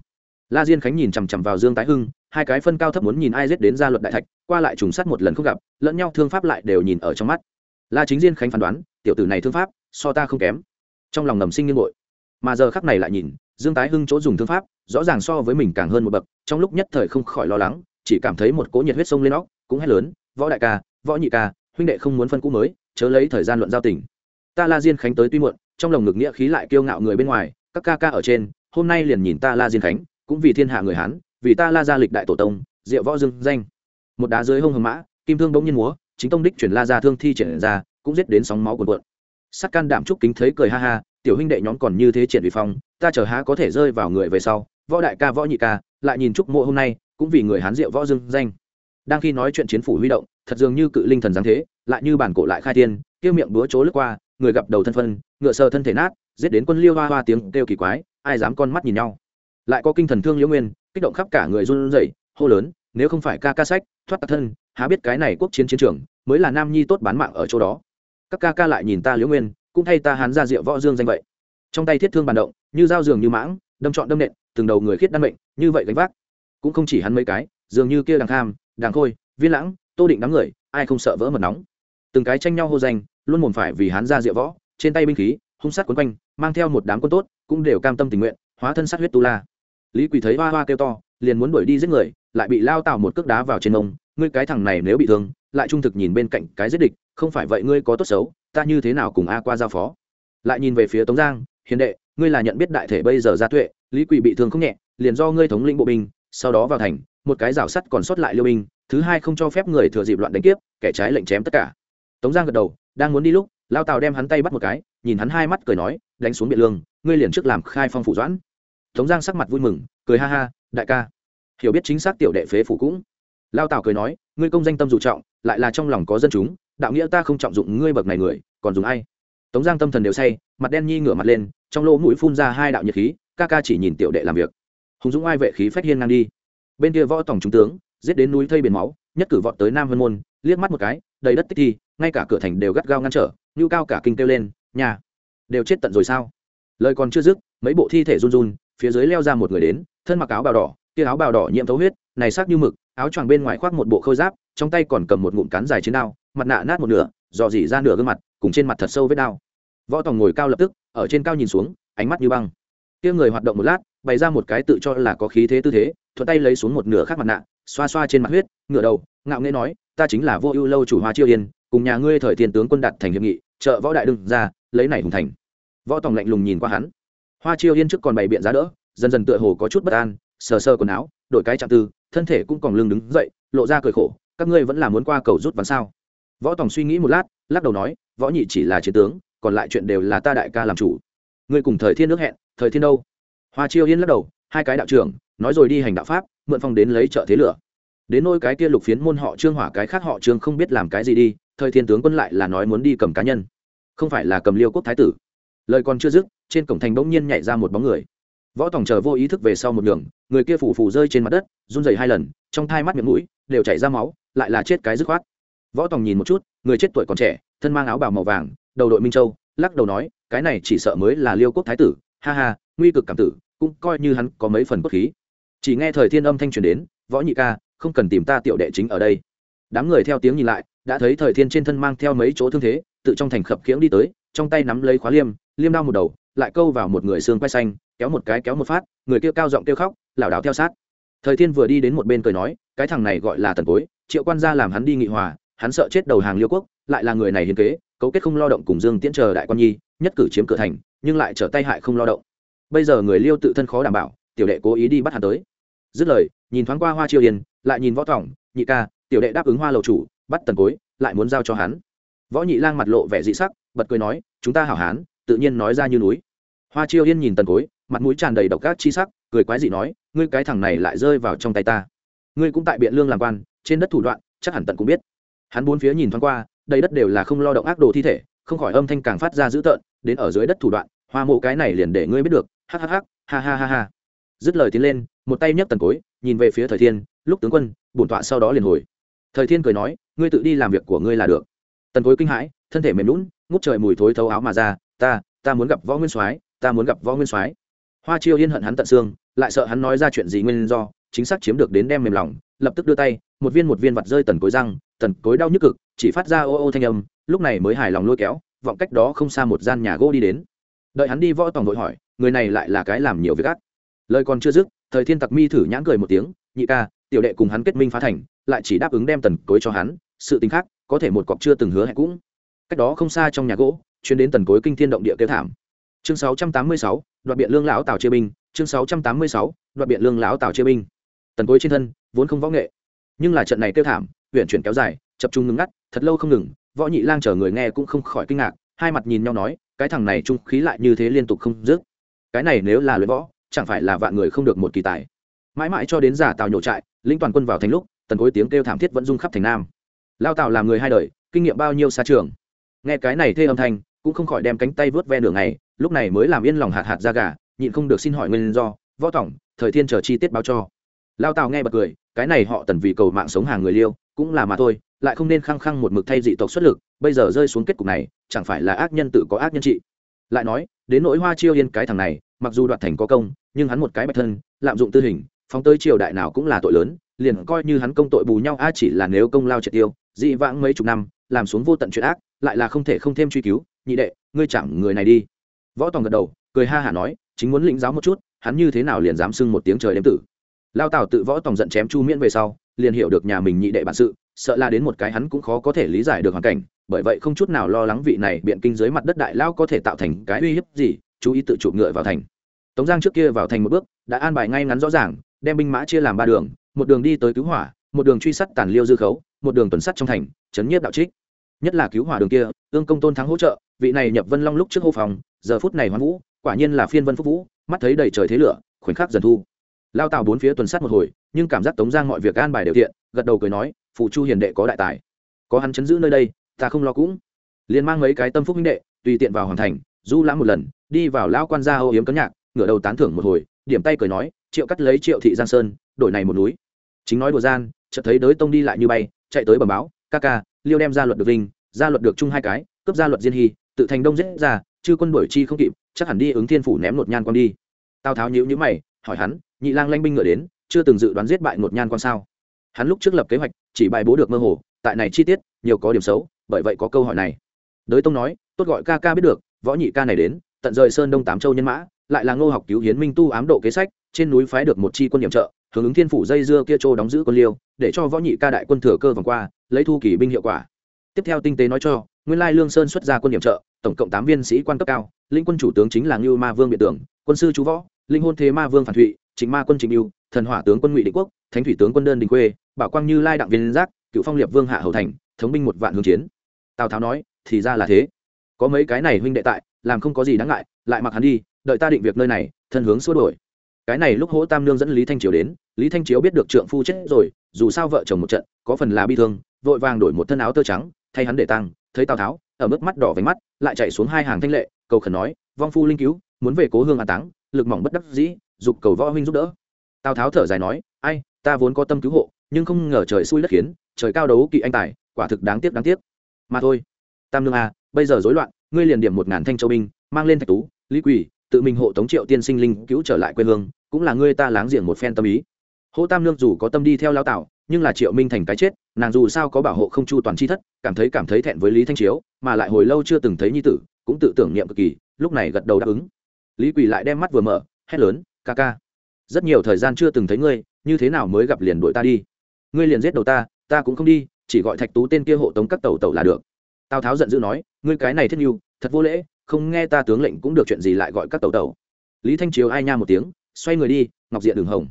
La diên khánh nhìn chằm chằm vào dương tái hưng, hai cái phân cao thấp muốn nhìn ai giết đến gia luật đại thạch, qua lại trùng sát một lần không gặp, lẫn nhau thương pháp lại đều nhìn ở trong mắt. La chính diên khánh phán đoán, tiểu tử này thương pháp, so ta không kém. Trong lòng ngầm sinh nghiêng bội mà giờ khắc này lại nhìn, dương tái hưng chỗ dùng thương pháp, rõ ràng so với mình càng hơn một bậc, trong lúc nhất thời không khỏi lo lắng, chỉ cảm thấy một cỗ nhiệt huyết sông lên óc, cũng hét lớn, võ đại ca, võ nhị ca, huynh đệ không muốn phân cũ mới, chớ lấy thời gian luận giao tình. Ta la diên khánh tới tuy muộn, trong lồng ngực nghĩa khí lại kiêu ngạo người bên ngoài, các ca ca ở trên, hôm nay liền nhìn ta la diên khánh, cũng vì thiên hạ người hán, vì ta la gia lịch đại tổ tông, diệu võ dương danh. Một đá dưới hông hầm mã, kim thương bỗng nhiên múa, chính tông đích chuyển la ra thương thi triển ra, cũng giết đến sóng máu cuồn cuộn. Sắt can đảm trúc kính thấy cười ha ha tiểu huynh đệ nhóm còn như thế triển vì phong, ta chờ há có thể rơi vào người về sau, võ đại ca, võ nhị ca, lại nhìn trúc mộ hôm nay, cũng vì người hán diệu võ dương danh. Đang khi nói chuyện chiến phủ huy động, thật dường như cự linh thần giáng thế, lại như bản cổ lại khai tiên kêu miệng búa chố lướt qua, người gặp đầu thân phân, ngựa sờ thân thể nát, giết đến quân liêu hoa hoa tiếng kêu kỳ quái, ai dám con mắt nhìn nhau. Lại có kinh thần thương liễu nguyên, kích động khắp cả người run rẩy, hô lớn, nếu không phải ca ca sách, thoát tạc thân, há biết cái này quốc chiến chiến trường, mới là nam nhi tốt bán mạng ở chỗ đó. Các ca ca lại nhìn ta liễu nguyên cũng thay ta hán ra rượu võ dương danh vậy. Trong tay thiết thương bàn động, như dao giường như mãng, đâm trọn đâm nện, từng đầu người khiết đan mệnh, như vậy gánh vác. Cũng không chỉ hắn mấy cái, dường như kia đằng tham đàng khôi, viên lãng, tô định đám người, ai không sợ vỡ mật nóng. Từng cái tranh nhau hô danh, luôn mồm phải vì hắn ra rượu võ, trên tay binh khí, hung sát quấn quanh, mang theo một đám quân tốt, cũng đều cam tâm tình nguyện, hóa thân sát huyết tu la. Lý quỳ thấy hoa hoa kêu to, liền muốn đuổi đi giết người, lại bị lao tạo một cước đá vào trên ông ngươi cái thằng này nếu bị thương, lại trung thực nhìn bên cạnh cái giết địch, không phải vậy ngươi có tốt xấu ta như thế nào cùng a qua giao phó? Lại nhìn về phía tống giang, hiền đệ, ngươi là nhận biết đại thể bây giờ ra tuệ, lý Quỷ bị thương không nhẹ, liền do ngươi thống lĩnh bộ binh, sau đó vào thành, một cái rào sắt còn sót lại liêu binh, thứ hai không cho phép người thừa dịp loạn đánh kiếp, kẻ trái lệnh chém tất cả. Tống giang gật đầu, đang muốn đi lúc, lao tào đem hắn tay bắt một cái, nhìn hắn hai mắt cười nói, đánh xuống biện lương, ngươi liền trước làm khai phong phủ doãn. Tống giang sắc mặt vui mừng, cười ha ha, đại ca, hiểu biết chính xác tiểu đệ phế phủ cũng. Lao tào cười nói, ngươi công danh tâm dù trọng, lại là trong lòng có dân chúng đạo nghĩa ta không trọng dụng ngươi bậc này người, còn dùng ai? Tống giang tâm thần đều say, mặt đen nhi ngửa mặt lên, trong lỗ mũi phun ra hai đạo nhiệt khí, ca ca chỉ nhìn tiểu đệ làm việc. Hùng dũng ai vệ khí phách hiên ngang đi. Bên kia võ tổng trung tướng, giết đến núi thây biển máu, nhất cử vọt tới nam vân môn, liếc mắt một cái, đầy đất tích thi, ngay cả cửa thành đều gắt gao ngăn trở nhu cao cả kinh kêu lên, nhà, đều chết tận rồi sao? Lời còn chưa dứt, mấy bộ thi thể run run, phía dưới leo ra một người đến, thân mặc áo bào đỏ, kia áo bào đỏ nhiễm thấu huyết, này sắc như mực áo choàng bên ngoài khoác một bộ khôi giáp, trong tay còn cầm một ngụm cán dài chiến đao, mặt nạ nát một nửa, dò dỉ ra nửa gương mặt, cùng trên mặt thật sâu vết đao. Võ tòng ngồi cao lập tức, ở trên cao nhìn xuống, ánh mắt như băng. Kia người hoạt động một lát, bày ra một cái tự cho là có khí thế tư thế, thuận tay lấy xuống một nửa khác mặt nạ, xoa xoa trên mặt huyết, ngửa đầu, ngạo nghễ nói, ta chính là vô ưu lâu chủ hoa chiêu yên, cùng nhà ngươi thời tiền tướng quân đặt thành hiệp nghị, trợ võ đại đương ra, lấy này hùng thành. Võ tòng lạnh lùng nhìn qua hắn. Hoa chiêu yên trước còn bày biện giá đỡ, dần dần tựa hồ có chút bất an, sờ sờ quần áo, đổi cái trạng tư thân thể cũng còn lưng đứng dậy, lộ ra cười khổ, các ngươi vẫn là muốn qua cầu rút ván sao? Võ tòng suy nghĩ một lát, lắc đầu nói, võ nhị chỉ là chiến tướng, còn lại chuyện đều là ta đại ca làm chủ. Ngươi cùng thời thiên nước hẹn, thời thiên đâu? Hoa chiêu yên lắc đầu, hai cái đạo trưởng, nói rồi đi hành đạo pháp, mượn phong đến lấy trợ thế lửa. Đến nôi cái kia lục phiến môn họ trương hỏa, cái khác họ trương không biết làm cái gì đi, thời thiên tướng quân lại là nói muốn đi cầm cá nhân. Không phải là cầm liêu quốc thái tử. Lời còn chưa dứt, trên cổng thành bỗng nhiên nhảy ra một bóng người võ tòng chờ vô ý thức về sau một đường, người kia phủ phủ rơi trên mặt đất, run rẩy hai lần, trong thai mắt miệng mũi, đều chảy ra máu, lại là chết cái dứt khoát. Võ tòng nhìn một chút, người chết tuổi còn trẻ, thân mang áo bào màu vàng, đầu đội minh châu, lắc đầu nói, cái này chỉ sợ mới là liêu quốc thái tử, ha ha, nguy cực cảm tử, cũng coi như hắn có mấy phần bất khí. Chỉ nghe thời thiên âm thanh truyền đến, võ nhị ca, không cần tìm ta tiểu đệ chính ở đây. Đám người theo tiếng nhìn lại, đã thấy thời thiên trên thân mang theo mấy chỗ thương thế, tự trong thành khập khiễng đi tới, trong tay nắm lấy khóa liêm liêm đao một đầu, lại câu vào một người xương quay xanh kéo một cái kéo một phát, người kia cao giọng kêu khóc, lảo đảo theo sát. Thời thiên vừa đi đến một bên cười nói, cái thằng này gọi là tần cối, triệu quan gia làm hắn đi nghị hòa, hắn sợ chết đầu hàng liêu quốc, lại là người này hiến kế, cấu kết không lo động cùng dương tiễn chờ đại quan nhi, nhất cử chiếm cửa thành, nhưng lại trở tay hại không lo động. Bây giờ người liêu tự thân khó đảm bảo, tiểu đệ cố ý đi bắt hắn tới. Dứt lời, nhìn thoáng qua hoa chiêu yên, lại nhìn võ thỏng, nhị ca, tiểu đệ đáp ứng hoa lầu chủ, bắt tần cối, lại muốn giao cho hắn. Võ nhị lang mặt lộ vẻ dị sắc, bật cười nói, chúng ta hảo hán, tự nhiên nói ra như núi. Hoa chiêu yên nhìn tần cối mặt mũi tràn đầy độc ác chi sắc, cười quái dị nói, ngươi cái thằng này lại rơi vào trong tay ta. Ngươi cũng tại biện lương làm quan, trên đất thủ đoạn, chắc hẳn tận cũng biết. Hắn bốn phía nhìn thoáng qua, đầy đất đều là không lo động ác đồ thi thể, không khỏi âm thanh càng phát ra dữ tợn, đến ở dưới đất thủ đoạn, hoa mộ cái này liền để ngươi biết được. Hhh ha ha ha ha dứt lời tiến lên, một tay nhấc tần cối, nhìn về phía thời thiên, lúc tướng quân, bổn tọa sau đó liền hồi. Thời thiên cười nói, ngươi tự đi làm việc của ngươi là được. Tần cối kinh hãi, thân thể mềm lún ngút trời mùi thối thấu áo mà ra, ta ta muốn gặp võ nguyên soái, ta muốn gặp võ nguyên soái hoa chiêu yên hận hắn tận xương, lại sợ hắn nói ra chuyện gì nguyên do, chính xác chiếm được đến đem mềm lòng, lập tức đưa tay, một viên một viên vặt rơi tần cối răng, tần cối đau nhức cực, chỉ phát ra ô ô thanh âm, lúc này mới hài lòng lôi kéo, vọng cách đó không xa một gian nhà gỗ đi đến. Đợi hắn đi võ tòng vội hỏi, người này lại là cái làm nhiều việc gắt lời còn chưa dứt, thời thiên tặc mi thử nhãn cười một tiếng, nhị ca, tiểu đệ cùng hắn kết minh phá thành, lại chỉ đáp ứng đem tần cối cho hắn, sự tính khác, có thể một cọc chưa từng hứa hẹn cũng. Cách đó không xa trong nhà gỗ, chuyến đến tần cối kinh thiên động địa kêu thảm chương 686, đoạt biện lương lão tào chia binh. Chương 686, đoạt biện lương lão tào chia binh. Tần cối trên thân vốn không võ nghệ nhưng là trận này kêu thảm huyện chuyển kéo dài chập trung ngừng ngắt thật lâu không ngừng. Võ nhị lang chờ người nghe cũng không khỏi kinh ngạc hai mặt nhìn nhau nói cái thằng này trung khí lại như thế liên tục không dứt. Cái này nếu là luyện võ chẳng phải là vạn người không được một kỳ tài. Mãi mãi cho đến giả tào nhổ trại lĩnh toàn quân vào thành lúc tần cối tiếng kêu thảm thiết vẫn rung khắp thành nam. Lao tào làm người hai đời kinh nghiệm bao nhiêu xa trường. Nghe cái này thê âm thanh cũng không khỏi đem cánh tay vớt ve nửa ngày lúc này mới làm yên lòng hạt hạt ra gà, nhịn không được xin hỏi nguyên do, võ tổng, thời thiên chờ chi tiết báo cho. Lao tào nghe bật cười, cái này họ tần vì cầu mạng sống hàng người liêu, cũng là mà thôi, lại không nên khăng khăng một mực thay dị tộc xuất lực, bây giờ rơi xuống kết cục này, chẳng phải là ác nhân tự có ác nhân trị? Lại nói, đến nỗi hoa chiêu yên cái thằng này, mặc dù đoạt thành có công, nhưng hắn một cái bạch thân, lạm dụng tư hình, phóng tới triều đại nào cũng là tội lớn, liền coi như hắn công tội bù nhau, a chỉ là nếu công lao triệt tiêu, dị vãng mấy chục năm, làm xuống vô tận chuyện ác, lại là không thể không thêm truy cứu, nhị đệ, ngươi chẳng người này đi võ tòng gật đầu, cười ha hả nói, chính muốn lĩnh giáo một chút, hắn như thế nào liền dám sưng một tiếng trời đêm tử. Lao tào tự võ tòng giận chém chu miễn về sau, liền hiểu được nhà mình nhị đệ bản sự, sợ là đến một cái hắn cũng khó có thể lý giải được hoàn cảnh, bởi vậy không chút nào lo lắng vị này biện kinh dưới mặt đất đại lao có thể tạo thành cái uy hiếp gì, chú ý tự chụp ngựa vào thành. Tống giang trước kia vào thành một bước, đã an bài ngay ngắn rõ ràng, đem binh mã chia làm ba đường, một đường đi tới cứu hỏa, một đường truy sát tàn liêu dư khấu, một đường tuần sắt trong thành, chấn nhiếp đạo trích. Nhất là cứu hỏa đường kia ương công tôn thắng hỗ trợ, vị này nhập vân long lúc trước hô phòng giờ phút này hoan vũ, quả nhiên là phiên vân phúc vũ, mắt thấy đầy trời thế lửa, khoảnh khắc dần thu. Lao tàu bốn phía tuần sát một hồi, nhưng cảm giác tống giang mọi việc an bài đều thiện gật đầu cười nói, phụ chu hiền đệ có đại tài. Có hắn chấn giữ nơi đây, ta không lo cũng. Liền mang mấy cái tâm phúc huynh đệ, tùy tiện vào hoàn thành, du lãm một lần, đi vào lao quan gia âu yếm cấn nhạc, ngửa đầu tán thưởng một hồi, điểm tay cười nói, triệu cắt lấy triệu thị giang sơn, đổi này một núi. Chính nói đùa gian, chợt thấy đới tông đi lại như bay, chạy tới bẩm báo, ca ca, liêu đem ra luật được vinh ra luật được chung hai cái, cướp ra luật diên hy, tự thành đông dễ ra chư quân đuổi chi không kịp, chắc hẳn đi ứng thiên phủ ném nột nhan quan đi. Tào tháo nhíu nhíu mày, hỏi hắn, nhị lang lanh binh ngựa đến, chưa từng dự đoán giết bại nột nhan quan sao? Hắn lúc trước lập kế hoạch, chỉ bài bố được mơ hồ, tại này chi tiết, nhiều có điểm xấu, bởi vậy có câu hỏi này. Đới tông nói, tốt gọi ca ca biết được, võ nhị ca này đến, tận rời sơn đông tám châu nhân mã, lại là ngô học cứu hiến minh tu ám độ kế sách, trên núi phái được một chi quân nhiệm trợ, hướng ứng thiên phủ dây dưa kia trô đóng giữ quân liêu, để cho võ nhị ca đại quân thừa cơ vòng qua, lấy thu kỳ binh hiệu quả. Tiếp theo tinh tế nói cho nguyên lai lương sơn xuất ra quân điểm trợ, tổng cộng tám viên sĩ quan cấp cao, linh quân chủ tướng chính là ngưu ma vương biện tưởng quân sư chú võ, linh hôn thế ma vương phản thụy chính ma quân trình yêu thần hỏa tướng quân ngụy định quốc, thánh thủy tướng quân đơn đình quê bảo quang như lai đặng viên giác, cựu phong liệt vương hạ hầu thành, thống binh một vạn hương chiến. Tào tháo nói, thì ra là thế. Có mấy cái này huynh đệ tại, làm không có gì đáng ngại, lại mặc hắn đi, đợi ta định việc nơi này, thân hướng xua đổi. Cái này lúc hỗ tam nương dẫn lý thanh triều đến, lý thanh chiếu biết được trượng phu chết rồi, dù sao vợ chồng một trận, có phần là bi thương, vội vàng đổi một thân áo tơ trắng, thay hắn để tăng thấy tào tháo, ở mức mắt đỏ váy mắt, lại chạy xuống hai hàng thanh lệ, cầu khẩn nói, vong phu linh cứu, muốn về cố hương an táng, lực mỏng bất đắc dĩ, dục cầu võ huynh giúp đỡ. Tào tháo thở dài nói, ai, ta vốn có tâm cứu hộ, nhưng không ngờ trời xui đất khiến, trời cao đấu kỵ anh tài, quả thực đáng tiếc đáng tiếc. Mà thôi, tam nương à bây giờ rối loạn, ngươi liền điểm một ngàn thanh châu binh, mang lên thạch tú, lý quỳ, tự mình hộ tống triệu tiên sinh linh cứu trở lại quê hương, cũng là ngươi ta láng giềng một phen tâm ý hỗ tam nương dù có tâm đi theo lao tạo nhưng là triệu minh thành cái chết, nàng dù sao có bảo hộ không chu toàn chi thất, cảm thấy cảm thấy thẹn với lý thanh chiếu, mà lại hồi lâu chưa từng thấy nhi tử, cũng tự tưởng niệm cực kỳ, lúc này gật đầu đáp ứng. Lý quỳ lại đem mắt vừa mở, hét lớn, ca ca, rất nhiều thời gian chưa từng thấy ngươi, như thế nào mới gặp liền đội ta đi? Ngươi liền giết đầu ta ta cũng không đi, chỉ gọi thạch tú tên kia hộ tống các tàu tàu là được. Tào tháo giận dữ nói, ngươi cái này thiết nhu, thật vô lễ, không nghe ta tướng lệnh cũng được chuyện gì lại gọi các tàu tàu lý thanh chiếu ai nha một tiếng, xoay người đi, ngọc diện đường hồng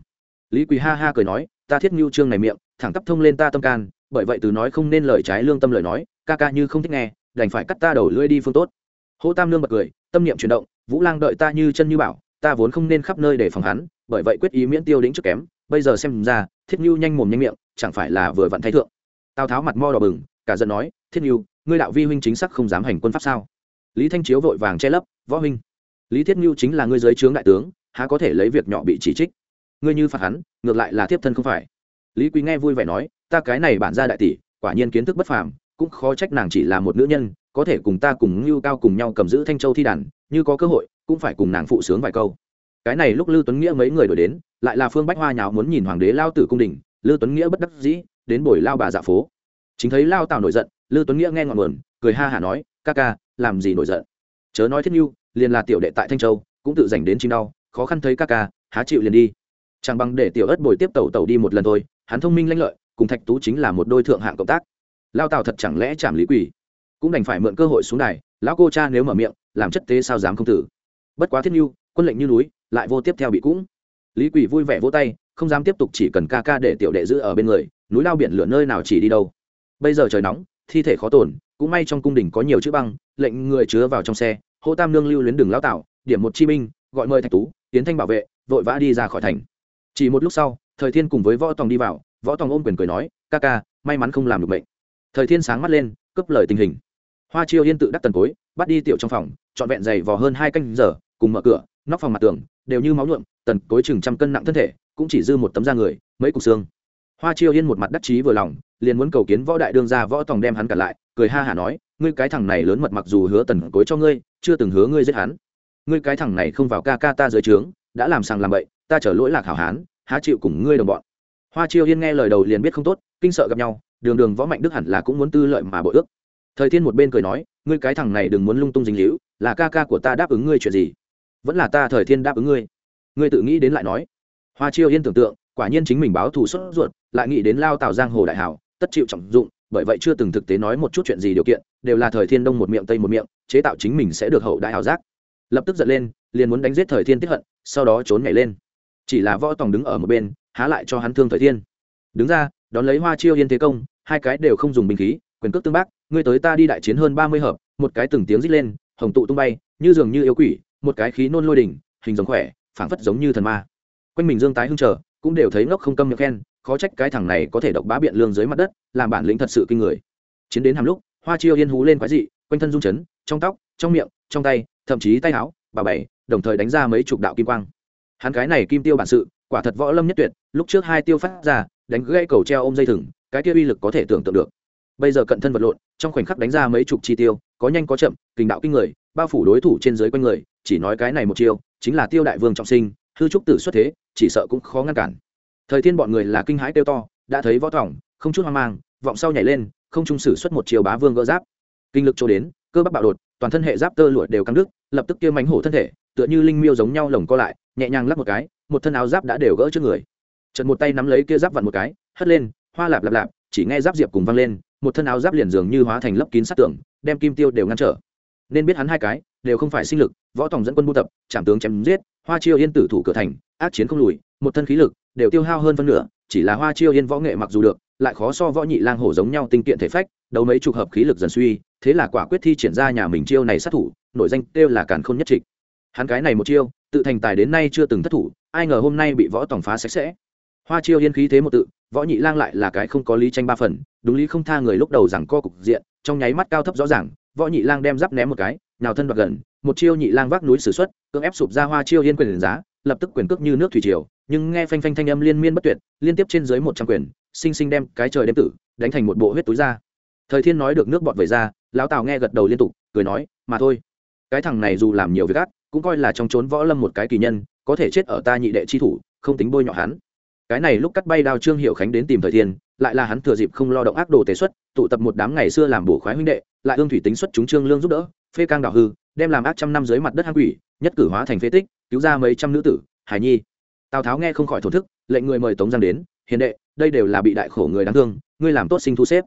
lý quỳ ha ha cười nói, ta thiết nhu trương này miệng, thẳng tắp thông lên ta tâm can, bởi vậy từ nói không nên lời trái lương tâm lời nói, ca ca như không thích nghe, đành phải cắt ta đầu lưỡi đi phương tốt. Hô tam lương bật cười, tâm niệm chuyển động, vũ lang đợi ta như chân như bảo, ta vốn không nên khắp nơi để phòng hắn, bởi vậy quyết ý miễn tiêu đĩnh trước kém, bây giờ xem ra, thiết nhu nhanh mồm nhanh miệng, chẳng phải là vừa vặn thay thượng. Tào tháo mặt mo đỏ bừng, cả giận nói, thiết nhu ngươi đạo vi huynh chính xác không dám hành quân pháp sao? Lý thanh chiếu vội vàng che lấp, võ huynh, lý thiết nhu chính là ngươi giới trướng đại tướng, há có thể lấy việc nhỏ bị chỉ trích? Ngươi như phạt hắn, ngược lại là tiếp thân không phải. Lý quý nghe vui vẻ nói, ta cái này bản ra đại tỷ, quả nhiên kiến thức bất phàm, cũng khó trách nàng chỉ là một nữ nhân, có thể cùng ta cùng ngưu cao cùng nhau cầm giữ thanh châu thi đàn, như có cơ hội, cũng phải cùng nàng phụ sướng vài câu. Cái này lúc lưu tuấn nghĩa mấy người đổi đến, lại là phương bách hoa nháo muốn nhìn hoàng đế lao tử cung đình, lưu tuấn nghĩa bất đắc dĩ, đến buổi lao bà dạ phố. Chính thấy lao tào nổi giận, lưu tuấn nghĩa nghe ngọn nguồn, cười ha hả nói, ca ca, làm gì nổi giận? Chớ nói thiết nhu liền là tiểu đệ tại thanh châu, cũng tự dành đến chim đau, khó khăn thấy ca ca, há chịu liền đi chẳng bằng để tiểu ất bồi tiếp tẩu tẩu đi một lần thôi hắn thông minh lanh lợi cùng thạch tú chính là một đôi thượng hạng cộng tác. Lao tào thật chẳng lẽ chạm lý quỷ? Cũng đành phải mượn cơ hội xuống này, lão cô cha nếu mở miệng làm chất tế sao dám không tử. Bất quá thiết nhu quân lệnh như núi lại vô tiếp theo bị cũng. Lý quỷ vui vẻ vỗ tay không dám tiếp tục chỉ cần ca ca để tiểu đệ giữ ở bên người núi lao biển lửa nơi nào chỉ đi đâu. Bây giờ trời nóng thi thể khó tổn cũng may trong cung đình có nhiều chữ băng lệnh người chứa vào trong xe hô tam nương lưu luyến đường lao tạo điểm một chi minh gọi mời thạch tú tiến thanh bảo vệ vội vã đi ra khỏi thành chỉ một lúc sau, thời thiên cùng với võ tòng đi vào, võ tòng ôm quyền cười nói, ca ca, may mắn không làm được bệnh thời thiên sáng mắt lên, cướp lời tình hình. Hoa chiêu yên tự đắc tần cối, bắt đi tiểu trong phòng, trọn vẹn dày vò hơn hai canh giờ, cùng mở cửa, nóc phòng mặt tường, đều như máu nhuộm, tần cối chừng trăm cân nặng thân thể, cũng chỉ dư một tấm da người, mấy cục xương. Hoa chiêu yên một mặt đắc chí vừa lòng, liền muốn cầu kiến võ đại đương ra võ tòng đem hắn cả lại, cười ha hả nói, ngươi cái thằng này lớn mật mặc dù hứa tần cối cho ngươi, chưa từng hứa ngươi giết hắn. Ngươi cái thằng này không vào ca ca ta dưới trướng, đã làm sàng làm bậy, ta trở lỗi lạc hảo hán há chịu cùng ngươi đồng bọn. Hoa chiêu yên nghe lời đầu liền biết không tốt, kinh sợ gặp nhau, đường đường võ mạnh đức hẳn là cũng muốn tư lợi mà bội ước. Thời thiên một bên cười nói, ngươi cái thằng này đừng muốn lung tung dính hữu là ca ca của ta đáp ứng ngươi chuyện gì? Vẫn là ta thời thiên đáp ứng ngươi. Ngươi tự nghĩ đến lại nói. Hoa chiêu yên tưởng tượng, quả nhiên chính mình báo thù xuất ruột, lại nghĩ đến lao tào giang hồ đại hảo, tất chịu trọng dụng, bởi vậy chưa từng thực tế nói một chút chuyện gì điều kiện, đều là thời thiên đông một miệng tây một miệng, chế tạo chính mình sẽ được hậu đại hảo giác. Lập tức giận lên, liền muốn đánh giết thời thiên tiếp hận, sau đó trốn nhảy lên chỉ là võ tòng đứng ở một bên, há lại cho hắn thương thời thiên. Đứng ra, đón lấy hoa chiêu yên thế công, hai cái đều không dùng binh khí, quyền cước tương bác, ngươi tới ta đi đại chiến hơn ba mươi hợp, một cái từng tiếng rít lên, hồng tụ tung bay, như dường như yêu quỷ, một cái khí nôn lôi đỉnh, hình giống khỏe, phảng phất giống như thần ma. Quanh mình dương tái hưng trở cũng đều thấy ngốc không câm miệng khen, khó trách cái thằng này có thể độc bá biện lương dưới mặt đất, làm bản lĩnh thật sự kinh người. Chiến đến hàm lúc, hoa chiêu yên hú lên quái dị, quanh thân rung chấn, trong tóc, trong miệng, trong tay, thậm chí tay áo, bà bảy, đồng thời đánh ra mấy chục đạo kim quang hắn cái này kim tiêu bản sự, quả thật võ lâm nhất tuyệt, lúc trước hai tiêu phát ra, đánh gãy cầu treo ôm dây thừng, cái kia uy lực có thể tưởng tượng được. Bây giờ cận thân vật lộn, trong khoảnh khắc đánh ra mấy chục chi tiêu, có nhanh có chậm kình đạo kinh người, bao phủ đối thủ trên dưới quanh người, chỉ nói cái này một chiêu, chính là tiêu đại vương trọng sinh, hư trúc tử xuất thế, chỉ sợ cũng khó ngăn cản. Thời thiên bọn người là kinh hãi tiêu to, đã thấy võ thỏng không chút hoang mang, vọng sau nhảy lên, không trung sử xuất một chiều bá vương gỡ giáp. Kinh lực trôi đến, cơ bắp bạo đột, toàn thân hệ giáp tơ lụa đều căng đứt, lập tức kia mánh hổ thân thể, tựa như linh miêu giống nhau lồng co lại nhẹ nhàng lắp một cái, một thân áo giáp đã đều gỡ trước người. Trần một tay nắm lấy kia giáp vặn một cái, hất lên, hoa lạp lạp lạp, chỉ nghe giáp diệp cùng văng lên, một thân áo giáp liền dường như hóa thành lấp kín sát tường, đem kim tiêu đều ngăn trở. Nên biết hắn hai cái, đều không phải sinh lực, võ tòng dẫn quân buôn tập trảm tướng chém giết, hoa chiêu yên tử thủ cửa thành, ác chiến không lùi, một thân khí lực, đều tiêu hao hơn phân nửa, chỉ là hoa chiêu yên võ nghệ mặc dù được, lại khó so võ nhị lang hổ giống nhau tinh kiện thể phách, đấu mấy chục hợp khí lực dần suy, thế là quả quyết thi triển ra nhà mình chiêu này sát thủ nội danh kêu là càn khôn nhất trịch. Hắn cái này một chiêu tự thành tài đến nay chưa từng thất thủ, ai ngờ hôm nay bị võ tòng phá sạch sẽ hoa chiêu yên khí thế một tự, võ nhị lang lại là cái không có lý tranh ba phần, đúng lý không tha người lúc đầu rằng co cục diện, trong nháy mắt cao thấp rõ ràng, võ nhị lang đem giáp ném một cái nào thân đoạt gần, một chiêu nhị lang vác núi sử xuất, cưỡng ép sụp ra hoa chiêu yên quyền giá, lập tức quyền cước như nước thủy triều, nhưng nghe phanh phanh thanh âm liên miên bất tuyệt, liên tiếp trên dưới một trăm quyền, sinh sinh đem cái trời đem tử, đánh thành một bộ huyết túi ra thời thiên nói được nước bọt về ra, lão tào nghe gật đầu liên tục, cười nói, mà thôi, cái thằng này dù làm nhiều việc gắt cũng coi là trong trốn võ lâm một cái kỳ nhân, có thể chết ở ta nhị đệ chi thủ, không tính bôi nhọ hắn. Cái này lúc cắt bay đao trương hiệu khánh đến tìm thời thiên, lại là hắn thừa dịp không lo động ác đồ tế xuất, tụ tập một đám ngày xưa làm bổ khoái huynh đệ, lại ương thủy tính xuất chúng trương lương giúp đỡ, phê cang đảo hư, đem làm ác trăm năm dưới mặt đất hang quỷ, nhất cử hóa thành phế tích, cứu ra mấy trăm nữ tử, hải nhi. Tào tháo nghe không khỏi thổ thức, lệnh người mời tống giang đến, hiền đệ, đây đều là bị đại khổ người đáng thương, ngươi làm tốt sinh thu xếp.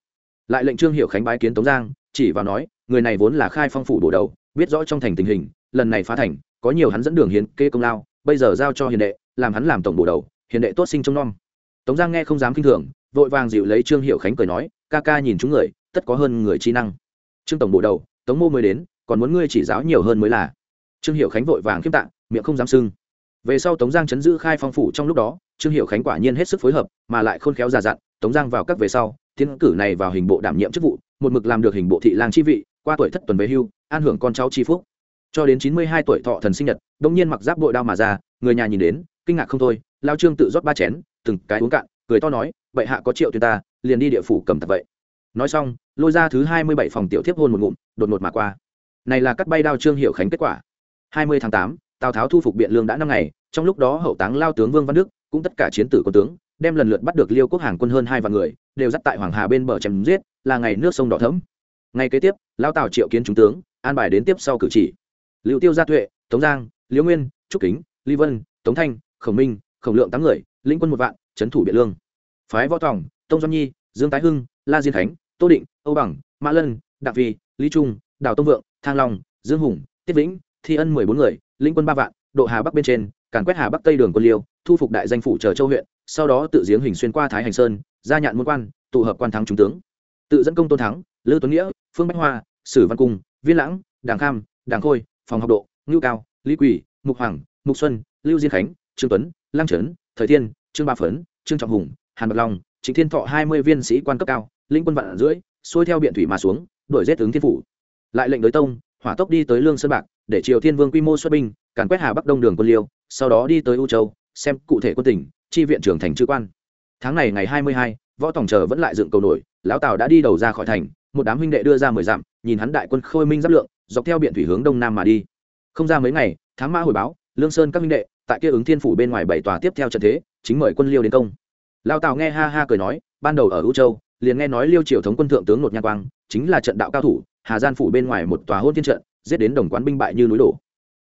Lại lệnh trương hiệu khánh bái kiến tống giang, chỉ vào nói, người này vốn là khai phong phủ bổ đầu, biết rõ trong thành tình hình lần này phá thành, có nhiều hắn dẫn đường hiến kê công lao, bây giờ giao cho hiền đệ, làm hắn làm tổng bổ đầu, hiền đệ tốt sinh trông nom. Tống giang nghe không dám kinh thường, vội vàng dịu lấy trương hiệu khánh cười nói, ca ca nhìn chúng người, tất có hơn người chi năng. Trương tổng bộ đầu, tống mô mới đến, còn muốn ngươi chỉ giáo nhiều hơn mới là. Trương hiệu khánh vội vàng khiêm tạng, miệng không dám sưng. Về sau tống giang chấn giữ khai phong phủ trong lúc đó, trương hiệu khánh quả nhiên hết sức phối hợp, mà lại khôn khéo già dặn, tống giang vào các về sau, tiến cử này vào hình bộ đảm nhiệm chức vụ, một mực làm được hình bộ thị lang chi vị, qua tuổi thất tuần về hưu, an hưởng con cháu chi phúc cho đến chín mươi hai tuổi thọ thần sinh nhật, đông nhiên mặc giáp bội đao mà ra, người nhà nhìn đến, kinh ngạc không thôi, lao trương tự rót ba chén, từng cái uống cạn, cười to nói vậy hạ có triệu tuyên ta, liền đi địa phủ cầm tập vậy. Nói xong, lôi ra thứ hai mươi bảy phòng tiểu thiếp hôn một ngụm, đột ngột mà qua. Này là cắt bay đao trương hiệu khánh kết quả. hai mươi tháng tám, tào tháo thu phục biện lương đã năm ngày, trong lúc đó hậu táng lao tướng vương văn đức, cũng tất cả chiến tử quân tướng, đem lần lượt bắt được liêu quốc hàng quân hơn hai vạn người, đều dắt tại hoàng hà bên bờ chém giết, là ngày nước sông đỏ thẫm. ngày kế tiếp, lao tào triệu kiến chúng tướng, an bài đến tiếp sau cử chỉ liệu tiêu gia tuệ, tống giang, liễu nguyên, trúc kính, ly vân, tống thanh, khổng minh, khổng lượng tám người lĩnh quân một vạn, trấn thủ biện lương. Phái võ tòng, tông doanh nhi, dương tái hưng, la diên khánh, tô định, âu bằng, mã lân, đặng vi lý trung, đào tông vượng, thang long, dương hùng, tiết vĩnh, thi ân mười bốn người lĩnh quân ba vạn, độ hà bắc bên trên, càn quét hà bắc tây đường quân liêu, thu phục đại danh phủ chờ châu huyện, sau đó tự giếng hình xuyên qua thái hành sơn, gia nhạn môn quan, tụ hợp quan thắng trung tướng. Tự dẫn công tôn thắng, lư tuấn nghĩa, phương bách hoa, sử văn cung, viên lãng, đàng kham, đàng khôi phòng học độ, ngưu cao, lý quỷ mục hoàng, mục xuân, lưu diên khánh, trương tuấn lang trấn, thời thiên, trương ba phấn, trương trọng hùng, hàn bạc long, trịnh thiên thọ hai mươi viên sĩ quan cấp cao linh quân vạn rưỡi, xuôi theo biện thủy mà xuống, đuổi giết ứng thiên phủ. Lại lệnh đối tông, hỏa tốc đi tới lương sơn bạc, để triều thiên vương quy mô xuất binh, càn quét hà bắc đông đường quân liêu, sau đó đi tới u châu, xem cụ thể quân tỉnh chi viện trưởng thành chư quan. Tháng này ngày hai mươi hai, võ tổng chờ vẫn lại dựng cầu nổi, lão tào đã đi đầu ra khỏi thành, một đám huynh đệ đưa ra mười dặm, nhìn hắn đại quân khôi minh giáp lượng dọc theo biện thủy hướng đông nam mà đi. Không ra mấy ngày thám mã hồi báo, lương sơn các huynh đệ, tại kia ứng thiên phủ bên ngoài bảy tòa tiếp theo trận thế, chính mời quân liêu đến công. Lao tào nghe ha ha cười nói, ban đầu ở u châu, liền nghe nói liêu triều thống quân thượng tướng nột nha quang, chính là trận đạo cao thủ, hà gian phủ bên ngoài một tòa hôn thiên trận, giết đến đồng quán binh bại như núi đổ.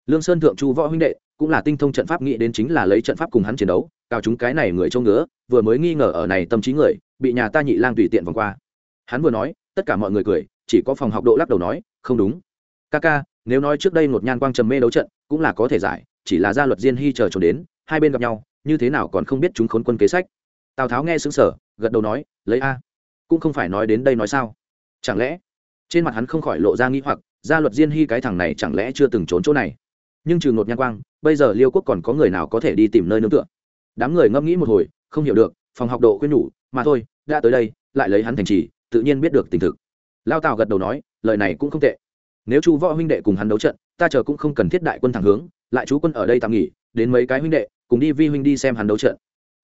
Lương sơn thượng chu võ huynh đệ, cũng là tinh thông trận pháp nghĩ đến chính là lấy trận pháp cùng hắn chiến đấu, cao chúng cái này người trông ngứa, vừa mới nghi ngờ ở này tâm trí người, bị nhà ta nhị lang tùy tiện vòng qua. Hắn vừa nói, tất cả mọi người cười, chỉ có phòng học độ lắc đầu nói, không đúng ca ca, nếu nói trước đây một nhan quang trầm mê đấu trận, cũng là có thể giải, chỉ là gia luật diên hy chờ trốn đến, hai bên gặp nhau, như thế nào còn không biết chúng khốn quân kế sách. Tào tháo nghe xứng sở gật đầu nói, lấy a, cũng không phải nói đến đây nói sao? Chẳng lẽ? Trên mặt hắn không khỏi lộ ra nghĩ hoặc, gia luật diên hy cái thằng này chẳng lẽ chưa từng trốn chỗ này? Nhưng trừ ngột nhan quang, bây giờ liêu quốc còn có người nào có thể đi tìm nơi nương tựa? Đám người ngẫm nghĩ một hồi, không hiểu được, phòng học độ khuyên nhủ, mà thôi, đã tới đây, lại lấy hắn thành trì, tự nhiên biết được tình thực. Lao tào gật đầu nói, lời này cũng không tệ nếu chu võ huynh đệ cùng hắn đấu trận ta chờ cũng không cần thiết đại quân thẳng hướng lại chú quân ở đây tạm nghỉ đến mấy cái huynh đệ cùng đi vi huynh đi xem hắn đấu trận.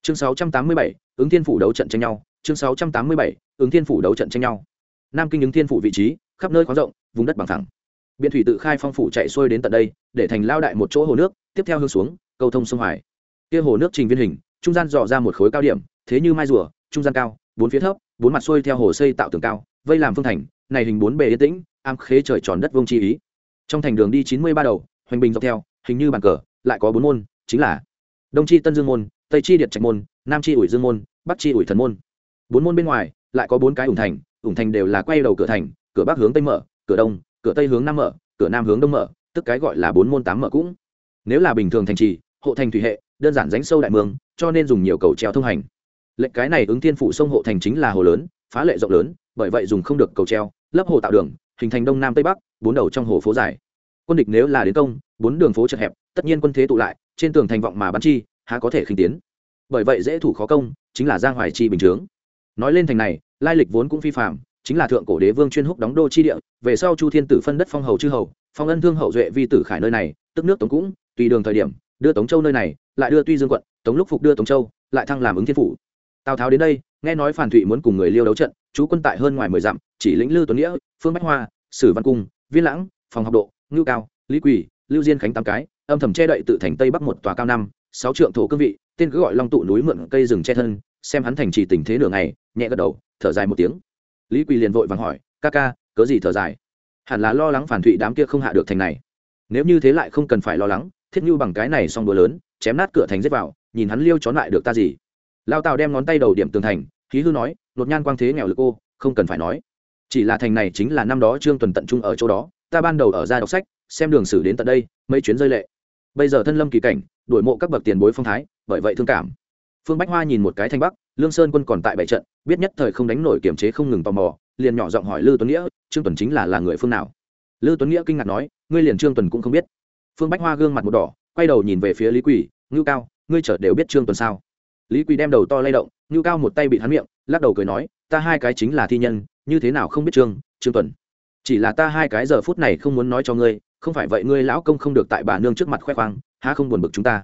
Chương 687, ứng thiên phủ đấu trận tranh nhau. Chương 687, ứng thiên phủ đấu trận tranh nhau. Nam kinh ứng thiên phủ vị trí khắp nơi khoáng rộng vùng đất bằng thẳng. Biện thủy tự khai phong phủ chạy xuôi đến tận đây để thành lao đại một chỗ hồ nước tiếp theo hướng xuống cầu thông sông hoài. Kia hồ nước trình viên hình trung gian dò ra một khối cao điểm thế như mai rùa trung gian cao bốn phía thấp bốn mặt xuôi theo hồ xây tạo tường cao vây làm phương thành này hình bốn bề yên tĩnh am khế trời tròn đất vông chi ý. Trong thành đường đi chín mươi ba đầu, hoành bình dọc theo, hình như bàn cờ, lại có bốn môn, chính là đông chi tân dương môn, tây chi điện trạch môn, nam chi ủi dương môn, bắc chi ủi thần môn. Bốn môn bên ngoài, lại có bốn cái ủng thành ủng thành đều là quay đầu cửa thành, cửa bắc hướng tây mở, cửa đông, cửa tây hướng nam mở, cửa nam hướng đông mở, tức cái gọi là bốn môn tám mở cũng. Nếu là bình thường thành trì, hộ thành thủy hệ, đơn giản ránh sâu đại mương, cho nên dùng nhiều cầu treo thông hành. Lệnh cái này ứng thiên phụ sông hộ thành chính là hồ lớn, phá lệ rộng lớn, bởi vậy dùng không được cầu treo lấp hồ tạo đường hình thành đông nam tây bắc, bốn đầu trong hồ phố dài. Quân địch nếu là đến công, bốn đường phố chật hẹp, tất nhiên quân thế tụ lại, trên tường thành vọng mà bắn chi, há có thể khinh tiến. Bởi vậy dễ thủ khó công, chính là giang hoài chi bình chướng. Nói lên thành này, lai lịch vốn cũng phi phạm chính là thượng cổ đế vương chuyên húc đóng đô chi địa, về sau chu thiên tử phân đất phong hầu chư hầu, phong ân thương hậu duệ vi tử khải nơi này, tức nước tống cũng, tùy đường thời điểm, đưa tống châu nơi này, lại đưa tuy dương quận, tống lúc phục đưa tống châu, lại thăng làm ứng thiên phủ. Tào tháo đến đây, nghe nói phản thụy muốn cùng người liêu đấu trận chú quân tại hơn ngoài mười dặm chỉ lĩnh lư tuấn nghĩa phương bách hoa sử văn cung viên lãng phòng học độ ngưu cao lý Quỳ, lưu diên khánh tám cái âm thầm che đậy tự thành tây bắc một tòa cao năm sáu trượng thổ cương vị tên cứ gọi long tụ núi mượn cây rừng che thân xem hắn thành trì tình thế nửa ngày nhẹ gật đầu thở dài một tiếng. Lý quỳ liền vội vàng hỏi ca ca cớ gì thở dài? Hẳn là lo lắng phản thụy đám kia không hạ được thành này. Nếu như thế lại không cần phải lo lắng thiết như bằng cái này xong đùa lớn chém nát cửa thành giết vào nhìn hắn liêu chó lại được ta gì? Lao tào đem ngón tay đầu điểm tường thành khí hư nói nột nhan quang thế nghèo lực ô, không cần phải nói. Chỉ là thành này chính là năm đó trương tuần tận trung ở chỗ đó, ta ban đầu ở ra đọc sách, xem đường sử đến tận đây, mấy chuyến rơi lệ. Bây giờ thân lâm kỳ cảnh, đuổi mộ các bậc tiền bối phong thái, bởi vậy thương cảm. Phương bách hoa nhìn một cái thanh bắc, lương sơn quân còn tại bảy trận, biết nhất thời không đánh nổi kiểm chế không ngừng tò mò, liền nhỏ giọng hỏi lư tuấn nghĩa, trương tuần chính là là người phương nào? Lư tuấn nghĩa kinh ngạc nói, ngươi liền trương tuần cũng không biết. Phương bách hoa gương mặt một đỏ, quay đầu nhìn về phía lý quỳ, ngưu cao, ngươi chợt đều biết trương tuần sao? Lý quỳ đem đầu to lay động, ngưu cao một tay bị hắn miệng lắc đầu cười nói, ta hai cái chính là thi nhân, như thế nào không biết trương trương tuần? Chỉ là ta hai cái giờ phút này không muốn nói cho ngươi, không phải vậy ngươi lão công không được tại bà nương trước mặt khoe khoang, há không buồn bực chúng ta?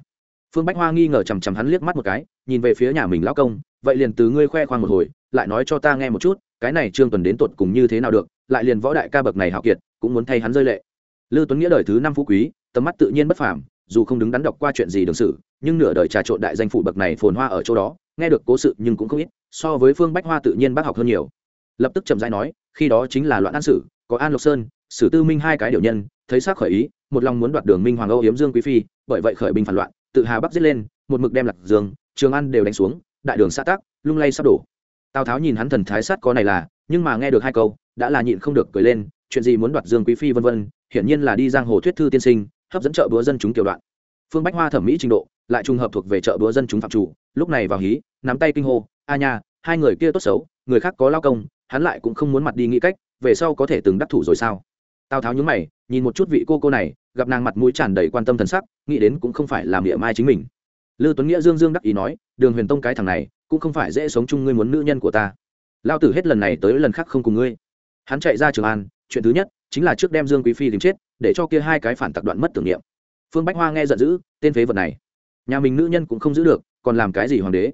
Phương bách hoa nghi ngờ chằm chằm hắn liếc mắt một cái, nhìn về phía nhà mình lão công, vậy liền từ ngươi khoe khoang một hồi, lại nói cho ta nghe một chút, cái này trương tuần đến tột cùng như thế nào được, lại liền võ đại ca bậc này hào kiệt, cũng muốn thay hắn rơi lệ. Lư tuấn nghĩa đời thứ năm phú quý, tầm mắt tự nhiên bất phàm, dù không đứng đắn đọc qua chuyện gì đường sử nhưng nửa đời trà trộn đại danh phụ bậc này phồn hoa ở chỗ đó, nghe được cố sự nhưng cũng không ít so với phương bách hoa tự nhiên bác học hơn nhiều. Lập tức chậm rãi nói, khi đó chính là loạn an sử, có an lộc sơn, sử tư minh hai cái điều nhân, thấy xác khởi ý, một lòng muốn đoạt đường minh hoàng âu hiếm dương quý phi, bởi vậy khởi binh phản loạn, tự hà bắc giết lên, một mực đem lạc dương, trường an đều đánh xuống, đại đường xã tác lung lay sắp đổ. Tào tháo nhìn hắn thần thái sát có này là, nhưng mà nghe được hai câu, đã là nhịn không được cười lên, chuyện gì muốn đoạt dương quý phi vân vân, hiển nhiên là đi giang hồ thuyết thư tiên sinh, hấp dẫn chợ búa dân chúng tiểu đoạn. Phương bách hoa thẩm mỹ trình độ, lại trùng hợp thuộc về chợ búa dân chúng phạm chủ, lúc này vào hí, nắm tay kinh hô À a nha hai người kia tốt xấu, người khác có lao công, hắn lại cũng không muốn mặt đi nghĩ cách, về sau có thể từng đắc thủ rồi sao? Tào tháo nhúng mày, nhìn một chút vị cô cô này, gặp nàng mặt mũi tràn đầy quan tâm thần sắc, nghĩ đến cũng không phải làm địa mai chính mình. Lư tuấn nghĩa dương dương đắc ý nói, đường huyền tông cái thằng này, cũng không phải dễ sống chung ngươi muốn nữ nhân của ta. Lao tử hết lần này tới lần khác không cùng ngươi. Hắn chạy ra trường an, chuyện thứ nhất chính là trước đem dương quý phi tìm chết, để cho kia hai cái phản tặc đoạn mất tưởng niệm. Phương bách hoa nghe giận dữ, tên phế vật này. Nhà mình nữ nhân cũng không giữ được, còn làm cái gì hoàng đế?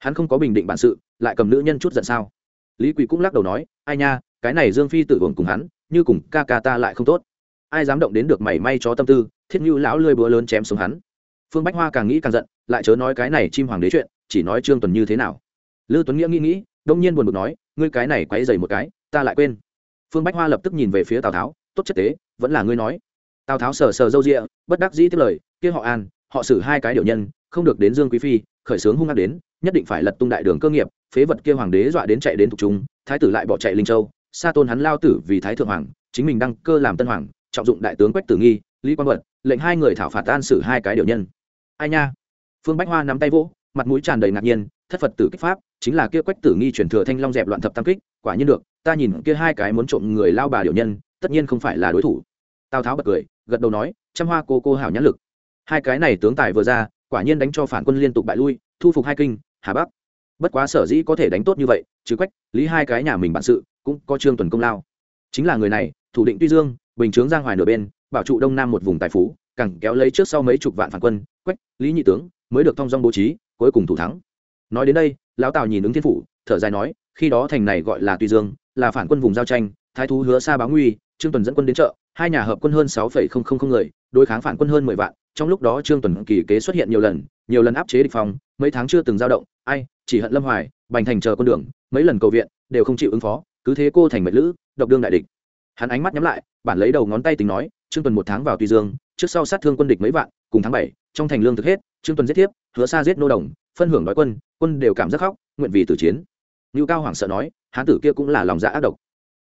Hắn không có bình định bản sự, lại cầm nữ nhân chút giận sao? Lý quỳ cũng lắc đầu nói, ai nha, cái này dương phi tự hưởng cùng hắn, như cùng ca ca ta lại không tốt. Ai dám động đến được mảy may cho tâm tư, thiết như lão lươi búa lớn chém xuống hắn. Phương bách hoa càng nghĩ càng giận, lại chớ nói cái này chim hoàng đế chuyện, chỉ nói trương tuần như thế nào. Lư tuấn nghĩa nghĩ nghĩ, đông nhiên buồn bực nói, ngươi cái này quấy dày một cái, ta lại quên. Phương bách hoa lập tức nhìn về phía tào tháo, tốt chất tế, vẫn là ngươi nói. Tào tháo sờ sờ râu rịa bất đắc dĩ tiếp lời, kia họ an, họ xử hai cái điều nhân, không được đến dương quý phi, khởi sướng hung ác đến nhất định phải lật tung đại đường cơ nghiệp, phế vật kia hoàng đế dọa đến chạy đến thuộc trung, thái tử lại bỏ chạy linh châu, sa tôn hắn lao tử vì thái thượng hoàng, chính mình đăng cơ làm tân hoàng, trọng dụng đại tướng quách tử nghi, lý quang vật, lệnh hai người thảo phạt an xử hai cái điều nhân. Ai nha? Phương bách hoa nắm tay vỗ, mặt mũi tràn đầy ngạc nhiên, thất phật tử kích pháp, chính là kia quách tử nghi chuyển thừa thanh long dẹp loạn thập tam kích, quả nhiên được, ta nhìn kia hai cái muốn trộm người lao bà điều nhân, tất nhiên không phải là đối thủ. Tào tháo bật cười, gật đầu nói, trăm hoa cô cô hảo nhãn lực. Hai cái này tướng tài vừa ra, quả nhiên đánh cho phản quân liên tục bại lui, thu phục hai kinh hà bắc. Bất quá sở dĩ có thể đánh tốt như vậy chứ quách, lý hai cái nhà mình bản sự, cũng có trương tuần công lao. Chính là người này, thủ định tuy dương, bình chướng giang hoài nửa bên, bảo trụ đông nam một vùng tài phú, càng kéo lấy trước sau mấy chục vạn phản quân, quách, lý nhị tướng, mới được thông dong bố trí, cuối cùng thủ thắng. Nói đến đây, lão tào nhìn ứng thiên phủ, thở dài nói, khi đó thành này gọi là tuy dương, là phản quân vùng giao tranh, thái thú hứa xa báo nguy, trương tuần dẫn quân đến chợ, hai nhà hợp quân hơn sáu người, đối kháng phản quân hơn mười vạn, trong lúc đó trương tuần kỳ kế xuất hiện nhiều lần nhiều lần áp chế địch phòng mấy tháng chưa từng dao động, ai, chỉ hận lâm hoài, bành thành chờ con đường, mấy lần cầu viện, đều không chịu ứng phó, cứ thế cô thành mệnh lữ, độc đương đại địch. Hắn ánh mắt nhắm lại, bản lấy đầu ngón tay tính nói, trương tuần một tháng vào tuy dương, trước sau sát thương quân địch mấy vạn, cùng tháng bảy, trong thành lương thực hết, trương tuần giết thiếp, hứa xa giết nô đồng, phân hưởng đói quân quân đều cảm giác khóc, nguyện vì tử chiến. Ngưu cao hoảng sợ nói, hán tử kia cũng là lòng dạ ác độc.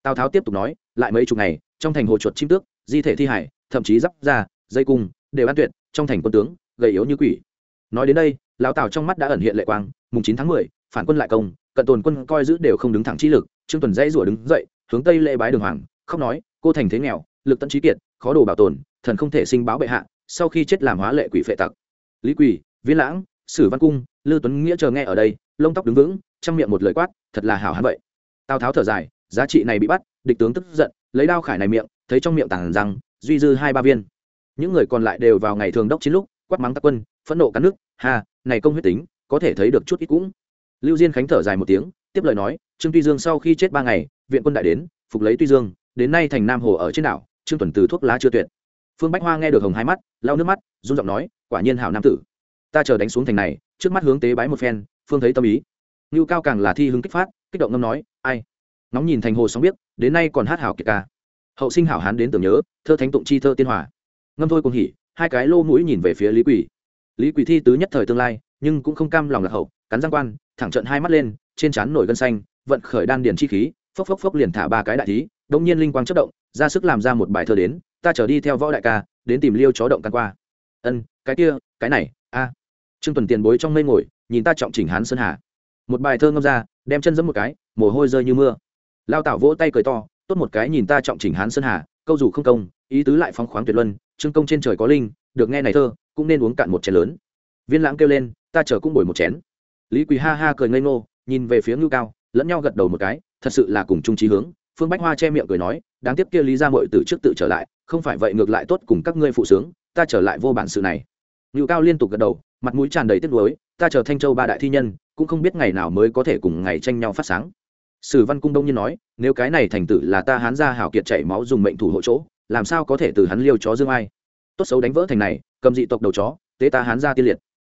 Tào tháo tiếp tục nói, lại mấy chục ngày, trong thành hồ chuột chim tước, di thể thi hải, thậm chí giáp ra dây cung, đều an tuyệt, trong thành quân tướng, gầy yếu như quỷ nói đến đây, lão tào trong mắt đã ẩn hiện lệ quang, mùng chín tháng mười, phản quân lại công, cận tồn quân coi giữ đều không đứng thẳng trí lực, trương tuần dãy rủa đứng dậy, hướng tây lễ bái đường hoàng, khóc nói, cô thành thế nghèo, lực tận trí kiệt, khó đồ bảo tồn, thần không thể sinh báo bệ hạ, sau khi chết làm hóa lệ quỷ phệ tặc. Lý quỳ, viên lãng, sử văn cung, lư tuấn nghĩa chờ nghe ở đây, lông tóc đứng vững, trong miệng một lời quát, thật là hảo hán vậy. Tào tháo thở dài, giá trị này bị bắt, địch tướng tức giận, lấy đao khải này miệng, thấy trong miệng tàng rằng, duy dư hai ba viên. Những người còn lại đều vào ngày thường đốc chiến lúc quát mắng tắc quân, phẫn nộ cắn nước hà này công huyết tính, có thể thấy được chút ít cũng. Lưu diên khánh thở dài một tiếng, tiếp lời nói, trương tuy dương sau khi chết ba ngày, viện quân đại đến, phục lấy tuy dương, đến nay thành nam hồ ở trên đảo, trương tuần từ thuốc lá chưa tuyệt. Phương bách hoa nghe được hồng hai mắt, lau nước mắt, run giọng nói, quả nhiên hảo nam tử. Ta chờ đánh xuống thành này, trước mắt hướng tế bái một phen, phương thấy tâm ý. Ngưu cao càng là thi hứng kích phát, kích động ngâm nói, ai? Nóng nhìn thành hồ sóng biết đến nay còn hát hảo kiệt ca. Hậu sinh hảo hán đến tưởng nhớ, thơ thánh tụng chi thơ tiên hòa. Ngâm thôi cùng hỉ hai cái lô mũi nhìn về phía lý quỷ lý quỷ thi tứ nhất thời tương lai, nhưng cũng không cam lòng lạc hậu, cắn răng quan, thẳng trận hai mắt lên, trên trán nổi gân xanh, vận khởi đan điền chi khí, phốc phốc phốc liền thả ba cái đại thí, đông nhiên linh quang chất động, ra sức làm ra một bài thơ đến, ta trở đi theo võ đại ca, đến tìm liêu chó động căn qua. Ân, cái kia, cái này, a. Trương tuần tiền bối trong mây ngồi, nhìn ta trọng chỉnh hán sơn hà. Một bài thơ ngâm ra, đem chân giẫm một cái, mồ hôi rơi như mưa. Lao tảo vỗ tay cười to, tốt một cái nhìn ta trọng chỉnh hán sơn hà, câu dù không công, ý tứ lại phóng khoáng tuyệt luân trương công trên trời có linh, được nghe này thơ, cũng nên uống cạn một chén lớn. Viên lãng kêu lên, ta chờ cũng bồi một chén. Lý quỳ ha ha cười ngây ngô, nhìn về phía ngưu cao, lẫn nhau gật đầu một cái, thật sự là cùng chung trí hướng. Phương bách hoa che miệng cười nói, đáng tiếc kia lý ra mội từ trước tự trở lại, không phải vậy ngược lại tốt cùng các ngươi phụ sướng, ta trở lại vô bản sự này. Ngưu cao liên tục gật đầu, mặt mũi tràn đầy tiếc nuối, ta chờ thanh châu ba đại thi nhân, cũng không biết ngày nào mới có thể cùng ngày tranh nhau phát sáng. Sử văn cung đông nhiên nói, nếu cái này thành tử là ta hán ra hảo kiệt chảy máu dùng mệnh thủ hộ chỗ làm sao có thể từ hắn liêu chó dương ai? Tốt xấu đánh vỡ thành này, cầm dị tộc đầu chó, tế ta hán ra tiên liệt.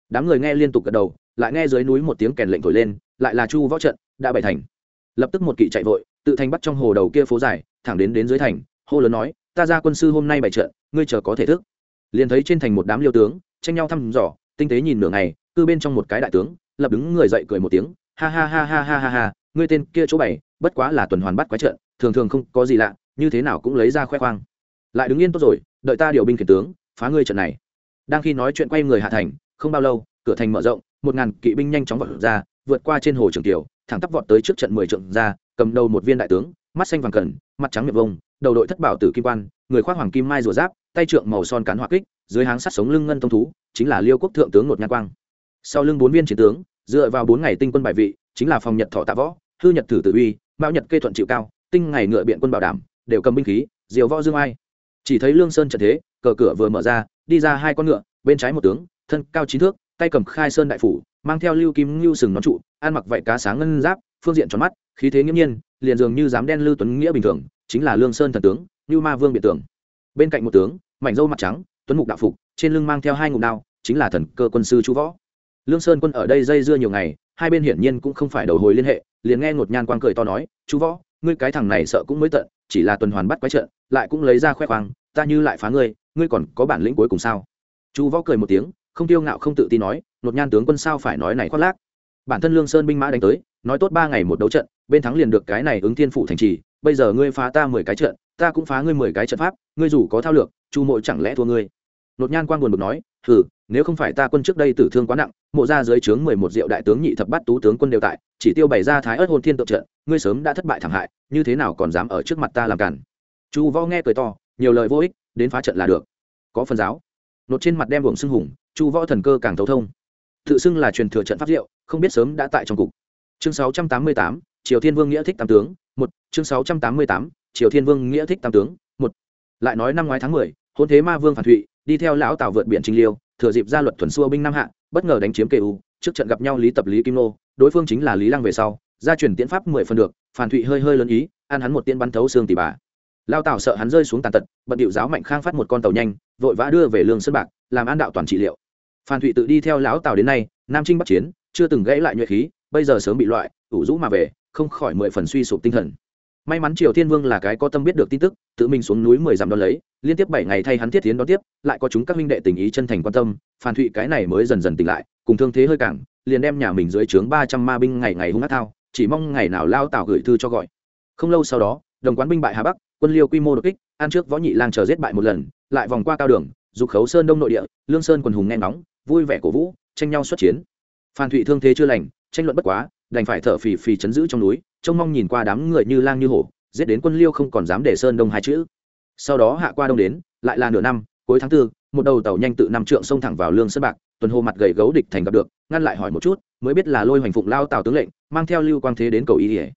Đám người nghe liên tục gật đầu, lại nghe dưới núi một tiếng kèn lệnh thổi lên, lại là chu võ trận, đã bày thành. Lập tức một kỵ chạy vội, tự thành bắt trong hồ đầu kia phố dài, thẳng đến đến dưới thành, hô lớn nói, ta ra quân sư hôm nay bày trận, ngươi chờ có thể thức. Liền thấy trên thành một đám liêu tướng, tranh nhau thăm dò, tinh tế nhìn nửa ngày, cư bên trong một cái đại tướng, lập đứng người dậy cười một tiếng, ha ha ha ha ha ha ha, ngươi tên kia chỗ bảy bất quá là tuần hoàn bắt quái trận, thường thường không có gì lạ, như thế nào cũng lấy ra khoe khoang lại đứng yên tốt rồi, đợi ta điều binh khiển tướng, phá ngươi trận này. Đang khi nói chuyện quay người hạ thành, không bao lâu, cửa thành mở rộng, một ngàn kỵ binh nhanh chóng vọt ra, vượt qua trên hồ trường tiểu thẳng tắp vọt tới trước trận mười trượng ra, cầm đầu một viên đại tướng, mắt xanh vàng cần mặt trắng miệng vông, đầu đội thất bảo tử kim quan, người khoác hoàng kim mai rùa giáp, tay trượng màu son cán hoa kích, dưới háng sắt sống lưng ngân thông thú, chính là liêu quốc thượng tướng nột nha quang. Sau lưng bốn viên chiến tướng, dựa vào bốn ngày tinh quân bài vị, chính là phòng nhật thọ tạ võ, hư nhật thử tử uy mạo nhật kê thuận chịu cao, tinh ngày ngựa biện quân bảo đảm, đều cầm binh khí, diều võ dương ai chỉ thấy lương sơn trận thế, cờ cửa vừa mở ra, đi ra hai con ngựa, bên trái một tướng, thân cao chín thước, tay cầm khai sơn đại phủ, mang theo lưu kim lưu sừng nón trụ, ăn mặc vạy cá sáng ngân giáp, phương diện tròn mắt, khí thế nghiêm nhiên, liền dường như dám đen lưu tuấn nghĩa bình thường, chính là lương sơn thần tướng như ma vương biện tưởng. Bên cạnh một tướng, mảnh râu mặt trắng, tuấn mục đạo phục, trên lưng mang theo hai ngụm đao, chính là thần cơ quân sư chú võ. Lương sơn quân ở đây dây dưa nhiều ngày, hai bên hiển nhiên cũng không phải đầu hồi liên hệ, liền nghe ngột nhan quang cười to nói chú võ, ngươi cái thằng này sợ cũng mới tận chỉ là tuần hoàn bắt quái trận, lại cũng lấy ra khoe khoang, ta như lại phá ngươi ngươi còn có bản lĩnh cuối cùng sao Chu võ cười một tiếng, không tiêu ngạo không tự tin nói, nột nhan tướng quân sao phải nói này khoác lác bản thân lương sơn binh mã đánh tới, nói tốt ba ngày một đấu trận, bên thắng liền được cái này ứng thiên phụ thành trì, bây giờ ngươi phá ta mười cái trận, ta cũng phá ngươi mười cái trận pháp, ngươi dù có thao lược, chu mộ chẳng lẽ thua ngươi nột nhan quan buồn bực nói thử nếu không phải ta quân trước đây tử thương quá nặng, mộ ra dưới trướng mười một diệu đại tướng nhị thập bát tú tướng quân đều tại, chỉ tiêu bày ra thái ớt hôn thiên tượng trận, ngươi sớm đã thất bại thảm hại, như thế nào còn dám ở trước mặt ta làm cản? Chu võ nghe cười to, nhiều lời vô ích, đến phá trận là được. Có phần giáo. Nột trên mặt đem buồng xưng hùng, chu võ thần cơ càng thấu thông. Tự xưng là truyền thừa trận pháp diệu, không biết sớm đã tại trong cục. Chương sáu trăm tám mươi tám, triều thiên vương nghĩa thích tam tướng, một. Chương sáu trăm tám mươi tám, triều thiên vương nghĩa thích tam tướng, một. Lại nói năm ngoái tháng mười, hôn thế ma vương phản thụy, đi theo lão tào vượt biển chinh liêu thừa dịp gia luật thuần xua binh nam hạ, bất ngờ đánh chiếm kê u, trước trận gặp nhau lý tập, lý kim nô, đối phương chính là lý lăng về sau, gia truyền tiễn pháp mười phần được, phản thụy hơi hơi lớn ý, ăn hắn một tiên bắn thấu xương tỷ bà. Lao tào sợ hắn rơi xuống tàn tật, bận điệu giáo mạnh khang phát một con tàu nhanh, vội vã đưa về lương sơn bạc, làm an đạo toàn trị liệu. Phan thụy tự đi theo lão tào đến nay, nam trinh bắc chiến, chưa từng gãy lại nhuệ khí, bây giờ sớm bị loại, ủ rũ mà về, không khỏi mười phần suy sụp tinh thần may mắn triều thiên vương là cái có tâm biết được tin tức, tự mình xuống núi mười dặm đón lấy, liên tiếp bảy ngày thay hắn thiết tiến đón tiếp, lại có chúng các minh đệ tình ý chân thành quan tâm, phan thụy cái này mới dần dần tỉnh lại, cùng thương thế hơi cảng, liền đem nhà mình dưới trướng ba trăm ma binh ngày ngày hung ác thao, chỉ mong ngày nào lao tào gửi thư cho gọi. Không lâu sau đó, đồng quán binh bại hà bắc, quân liêu quy mô đột kích, an trước võ nhị lang chờ giết bại một lần, lại vòng qua cao đường, dục khấu sơn đông nội địa, lương sơn quần hùng nghe ngóng, vui vẻ cổ vũ, tranh nhau xuất chiến. Phan thụy thương thế chưa lành, tranh luận bất quá đành phải thở phì phì chấn giữ trong núi, trông mong nhìn qua đám người như lang như hổ, giết đến quân liêu không còn dám để sơn đông hai chữ. Sau đó hạ qua đông đến, lại là nửa năm, cuối tháng tư, một đầu tàu nhanh tự năm trượng xông thẳng vào lương sơn bạc, tuần hồ mặt gầy gấu địch thành gặp được, ngăn lại hỏi một chút, mới biết là lôi hoành phụng lao tào tướng lệnh, mang theo lưu quang thế đến cầu y ỉa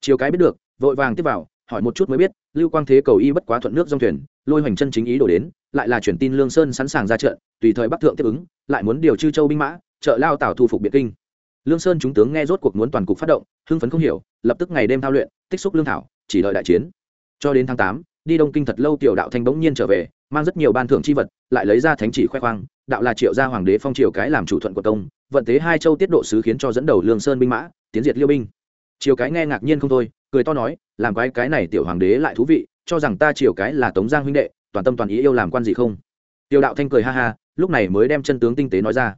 chiều cái biết được, vội vàng tiếp vào, hỏi một chút mới biết, lưu quang thế cầu y bất quá thuận nước dòng thuyền, lôi hoành chân chính ý đổ đến, lại là chuyển tin lương sơn sẵn sàng ra trận, tùy thời bắc thượng tiếp ứng, lại muốn điều chư châu binh mã, trợ lao tào thu phục biệt kinh lương sơn chúng tướng nghe rốt cuộc muốn toàn cục phát động, hưng phấn không hiểu, lập tức ngày đêm thao luyện, tích xúc lương thảo, chỉ đợi đại chiến. Cho đến tháng tám, đi đông kinh thật lâu tiểu đạo thanh bỗng nhiên trở về, mang rất nhiều ban thưởng chi vật, lại lấy ra thánh chỉ khoe khoang, đạo là triệu gia hoàng đế phong triều cái làm chủ thuận của công, vận thế hai châu tiết độ sứ khiến cho dẫn đầu lương sơn binh mã, tiến diệt liêu binh. Triều cái nghe ngạc nhiên không thôi, cười to nói, làm cái cái này tiểu hoàng đế lại thú vị, cho rằng ta triều cái là tống giang huynh đệ, toàn tâm toàn ý yêu làm quan gì không? Tiểu đạo thanh cười ha ha, lúc này mới đem chân tướng tinh tế nói ra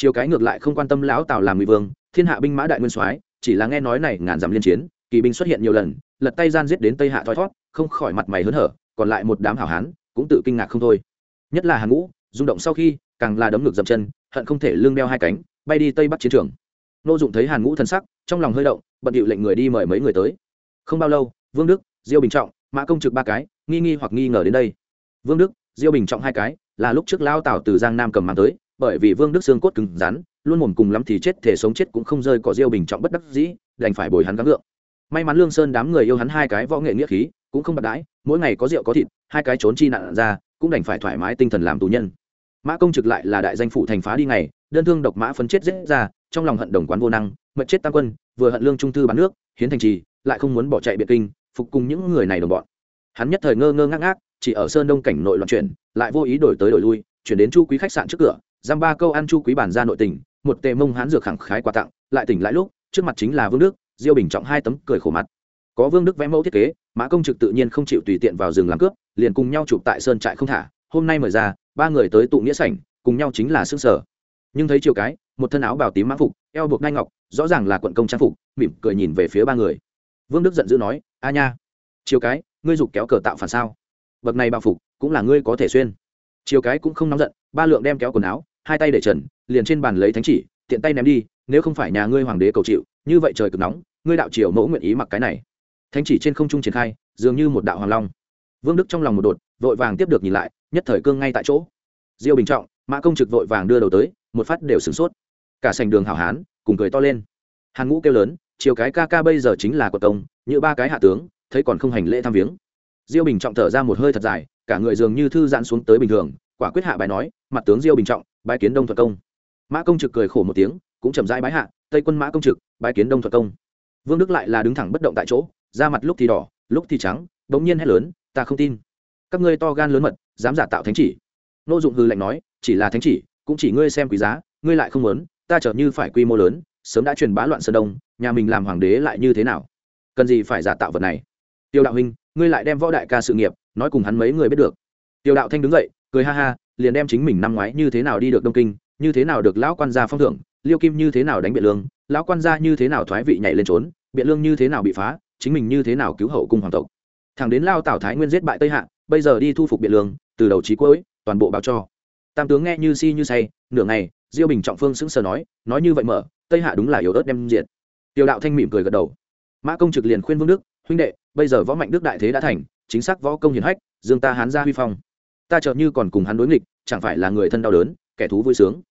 chiều cái ngược lại không quan tâm lão tào làm ngụy vương, thiên hạ binh mã đại nguyên soái, chỉ là nghe nói này ngàn dặm liên chiến, kỳ binh xuất hiện nhiều lần, lật tay gian giết đến tây hạ thoi thót, không khỏi mặt mày hớn hở, còn lại một đám hảo hán cũng tự kinh ngạc không thôi. Nhất là hàng ngũ, rung động sau khi, càng là đấm ngược dậm chân, hận không thể lương đeo hai cánh, bay đi tây bắc chiến trường. Nô dụng thấy hàn ngũ thân sắc, trong lòng hơi động, bận điệu lệnh người đi mời mấy người tới. Không bao lâu, vương đức, diêu bình trọng, mã công trực ba cái, nghi nghi hoặc nghi ngờ đến đây. Vương đức, diêu bình trọng hai cái, là lúc trước lao tào từ giang nam cầm mang tới bởi vì vương đức xương cốt cứng rắn, luôn mồm cùng lắm thì chết, thể sống chết cũng không rơi cỏ diêu bình trọng bất đắc dĩ, đành phải bồi hắn gắng gượng. May mắn lương sơn đám người yêu hắn hai cái võ nghệ nghĩa khí, cũng không bạc đãi, mỗi ngày có rượu có thịt, hai cái trốn chi nạn ra, cũng đành phải thoải mái tinh thần làm tù nhân. Mã công trực lại là đại danh phủ thành phá đi ngày, đơn thương độc mã phấn chết dễ ra, trong lòng hận đồng quán vô năng mật chết tam quân, vừa hận lương trung thư bán nước, hiến thành trì, lại không muốn bỏ chạy biệt kinh, phục cùng những người này đồng bọn. Hắn nhất thời ngơ ngơ ngác ngác, chỉ ở sơn đông cảnh nội loạn chuyển, lại vô ý đổi tới đổi lui, chuyển đến chu quý khách sạn trước cửa giam ba câu ăn chu quý bản ra nội tình, một tề mông hán dược khẳng khái quà tặng, lại tỉnh lại lúc, trước mặt chính là vương đức, diêu bình trọng hai tấm, cười khổ mặt. Có vương đức vẽ mẫu thiết kế, mã công trực tự nhiên không chịu tùy tiện vào rừng làm cướp, liền cùng nhau chụp tại sơn trại không thả, hôm nay mời ra, ba người tới tụ nghĩa sảnh, cùng nhau chính là xương sở. Nhưng thấy chiều cái, một thân áo bào tím mã phục, eo buộc nai ngọc, rõ ràng là quận công trang phục, mỉm cười nhìn về phía ba người. Vương đức giận dữ nói, a nha, chiều cái, ngươi giục kéo cờ tạo phản sao? Bậc này bao phục, cũng là ngươi có thể xuyên. Chiều cái cũng không nóng giận, ba lượng đem kéo quần áo hai tay để trần, liền trên bàn lấy thánh chỉ, tiện tay ném đi, nếu không phải nhà ngươi hoàng đế cầu chịu, như vậy trời cực nóng, ngươi đạo triều mẫu nguyện ý mặc cái này. Thánh chỉ trên không trung triển khai, dường như một đạo hoàng long. Vương đức trong lòng một đột, vội vàng tiếp được nhìn lại, nhất thời cương ngay tại chỗ. Diêu bình trọng, mã công trực vội vàng đưa đầu tới, một phát đều sửng sốt. Cả sành đường hảo hán, cùng cười to lên. Hàn ngũ kêu lớn chiều cái ca ca bây giờ chính là quật công, như ba cái hạ tướng, thấy còn không hành lễ thăm viếng. Diêu bình trọng thở ra một hơi thật dài, cả người dường như thư giãn xuống tới bình thường, quả quyết hạ bài nói, mặt tướng diêu bình trọng bái kiến đông thuật công mã công trực cười khổ một tiếng cũng chậm rãi bái hạ tây quân mã công trực bái kiến đông thuật công vương đức lại là đứng thẳng bất động tại chỗ da mặt lúc thì đỏ lúc thì trắng bỗng nhiên hét lớn ta không tin các ngươi to gan lớn mật dám giả tạo thánh chỉ nô dụng hư lệnh nói chỉ là thánh chỉ cũng chỉ ngươi xem quý giá ngươi lại không muốn ta trở như phải quy mô lớn sớm đã truyền bá loạn sơn đông nhà mình làm hoàng đế lại như thế nào cần gì phải giả tạo vật này tiêu đạo huynh ngươi lại đem võ đại ca sự nghiệp nói cùng hắn mấy người biết được tiêu đạo thanh đứng dậy cười ha ha liền đem chính mình năm ngoái như thế nào đi được đông kinh, như thế nào được lão quan gia phong thưởng, liêu kim như thế nào đánh biện lương, lão quan gia như thế nào thoái vị nhảy lên trốn, biện lương như thế nào bị phá, chính mình như thế nào cứu hậu cung hoàng tộc. Thằng đến lao tảo thái nguyên giết bại tây hạ, bây giờ đi thu phục biện lương, từ đầu trí cuối, toàn bộ báo cho. Tam tướng nghe như si như say, nửa ngày, diêu bình trọng phương sững sờ nói nói như vậy mở, tây hạ đúng là yếu ớt đem diện tiêu đạo thanh mỉm cười gật đầu. Mã công trực liền khuyên vương đức, huynh đệ, bây giờ võ mạnh đức đại thế đã thành, chính xác võ công hiển hách, dương ta hán ra huy phong ta chợt như còn cùng hắn đối nghịch, chẳng phải là người thân đau đớn, kẻ thú vui sướng.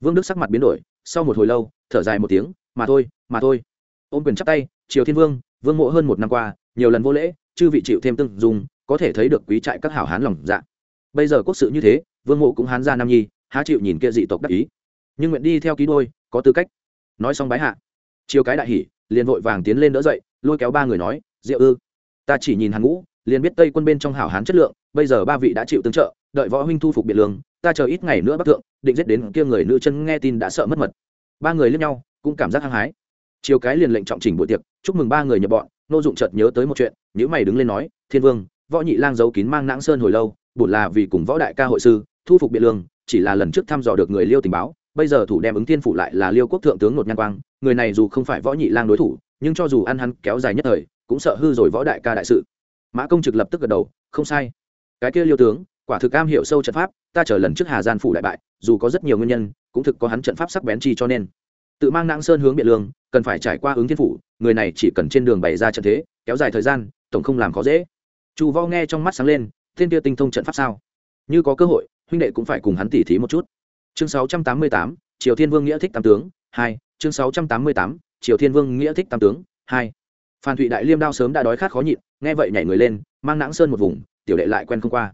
Vương đức sắc mặt biến đổi, sau một hồi lâu, thở dài một tiếng, mà thôi mà thôi. Ôm quyền chắp tay, triều thiên vương vương mộ hơn một năm qua, nhiều lần vô lễ, chư vị chịu thêm tương dùng có thể thấy được quý trại các hảo hán lòng dạ. Bây giờ quốc sự như thế, vương mộ cũng hán ra nam nhi, há chịu nhìn kia dị tộc đắc ý. Nhưng nguyện đi theo ký đôi, có tư cách. Nói xong bái hạ. Chiều cái đại hỉ, liền vội vàng tiến lên đỡ dậy, lôi kéo ba người nói, diệu ư, ta chỉ nhìn hàng ngũ liền biết tây quân bên trong hảo hán chất lượng, bây giờ ba vị đã chịu tương trợ, đợi võ huynh thu phục biệt lương, ta chờ ít ngày nữa bắc thượng, định giết đến kia người nữ chân nghe tin đã sợ mất mật. Ba người lên nhau, cũng cảm giác hăng hái. Chiều cái liền lệnh trọng chỉnh buổi tiệc, chúc mừng ba người nhập bọn, nô dụng chợt nhớ tới một chuyện nhữ mày đứng lên nói, thiên vương, võ nhị lang giấu kín mang nãng sơn hồi lâu, bổn là vì cùng võ đại ca hội sư, thu phục biện lương, chỉ là lần trước thăm dò được người liêu tình báo, bây giờ thủ đem ứng thiên phủ lại là liêu quốc thượng tướng ngột nhan quang, người này dù không phải võ nhị lang đối thủ, nhưng cho dù ăn hắn kéo dài nhất thời, cũng sợ hư rồi võ đại ca đại sự mã công trực lập tức gật đầu không sai. Cái kia liêu tướng quả thực cam hiểu sâu trận pháp ta trở lần trước hà gian phủ đại bại dù có rất nhiều nguyên nhân cũng thực có hắn trận pháp sắc bén chi cho nên. Tự mang nãng sơn hướng biện lương cần phải trải qua ứng thiên phủ người này chỉ cần trên đường bày ra trận thế kéo dài thời gian tổng không làm khó dễ. Chu võ nghe trong mắt sáng lên thiên kia tinh thông trận pháp sao? Như có cơ hội huynh đệ cũng phải cùng hắn tỉ thí một chút. Chương 688, triều thiên vương nghĩa thích tam tướng hai. Chương 688, triều thiên vương nghĩa thích tam tướng hai phan thụy đại liêm đao sớm đã đói khát khó nhịn, nghe vậy nhảy người lên, mang nãng sơn một vùng, tiểu đệ lại quen không qua.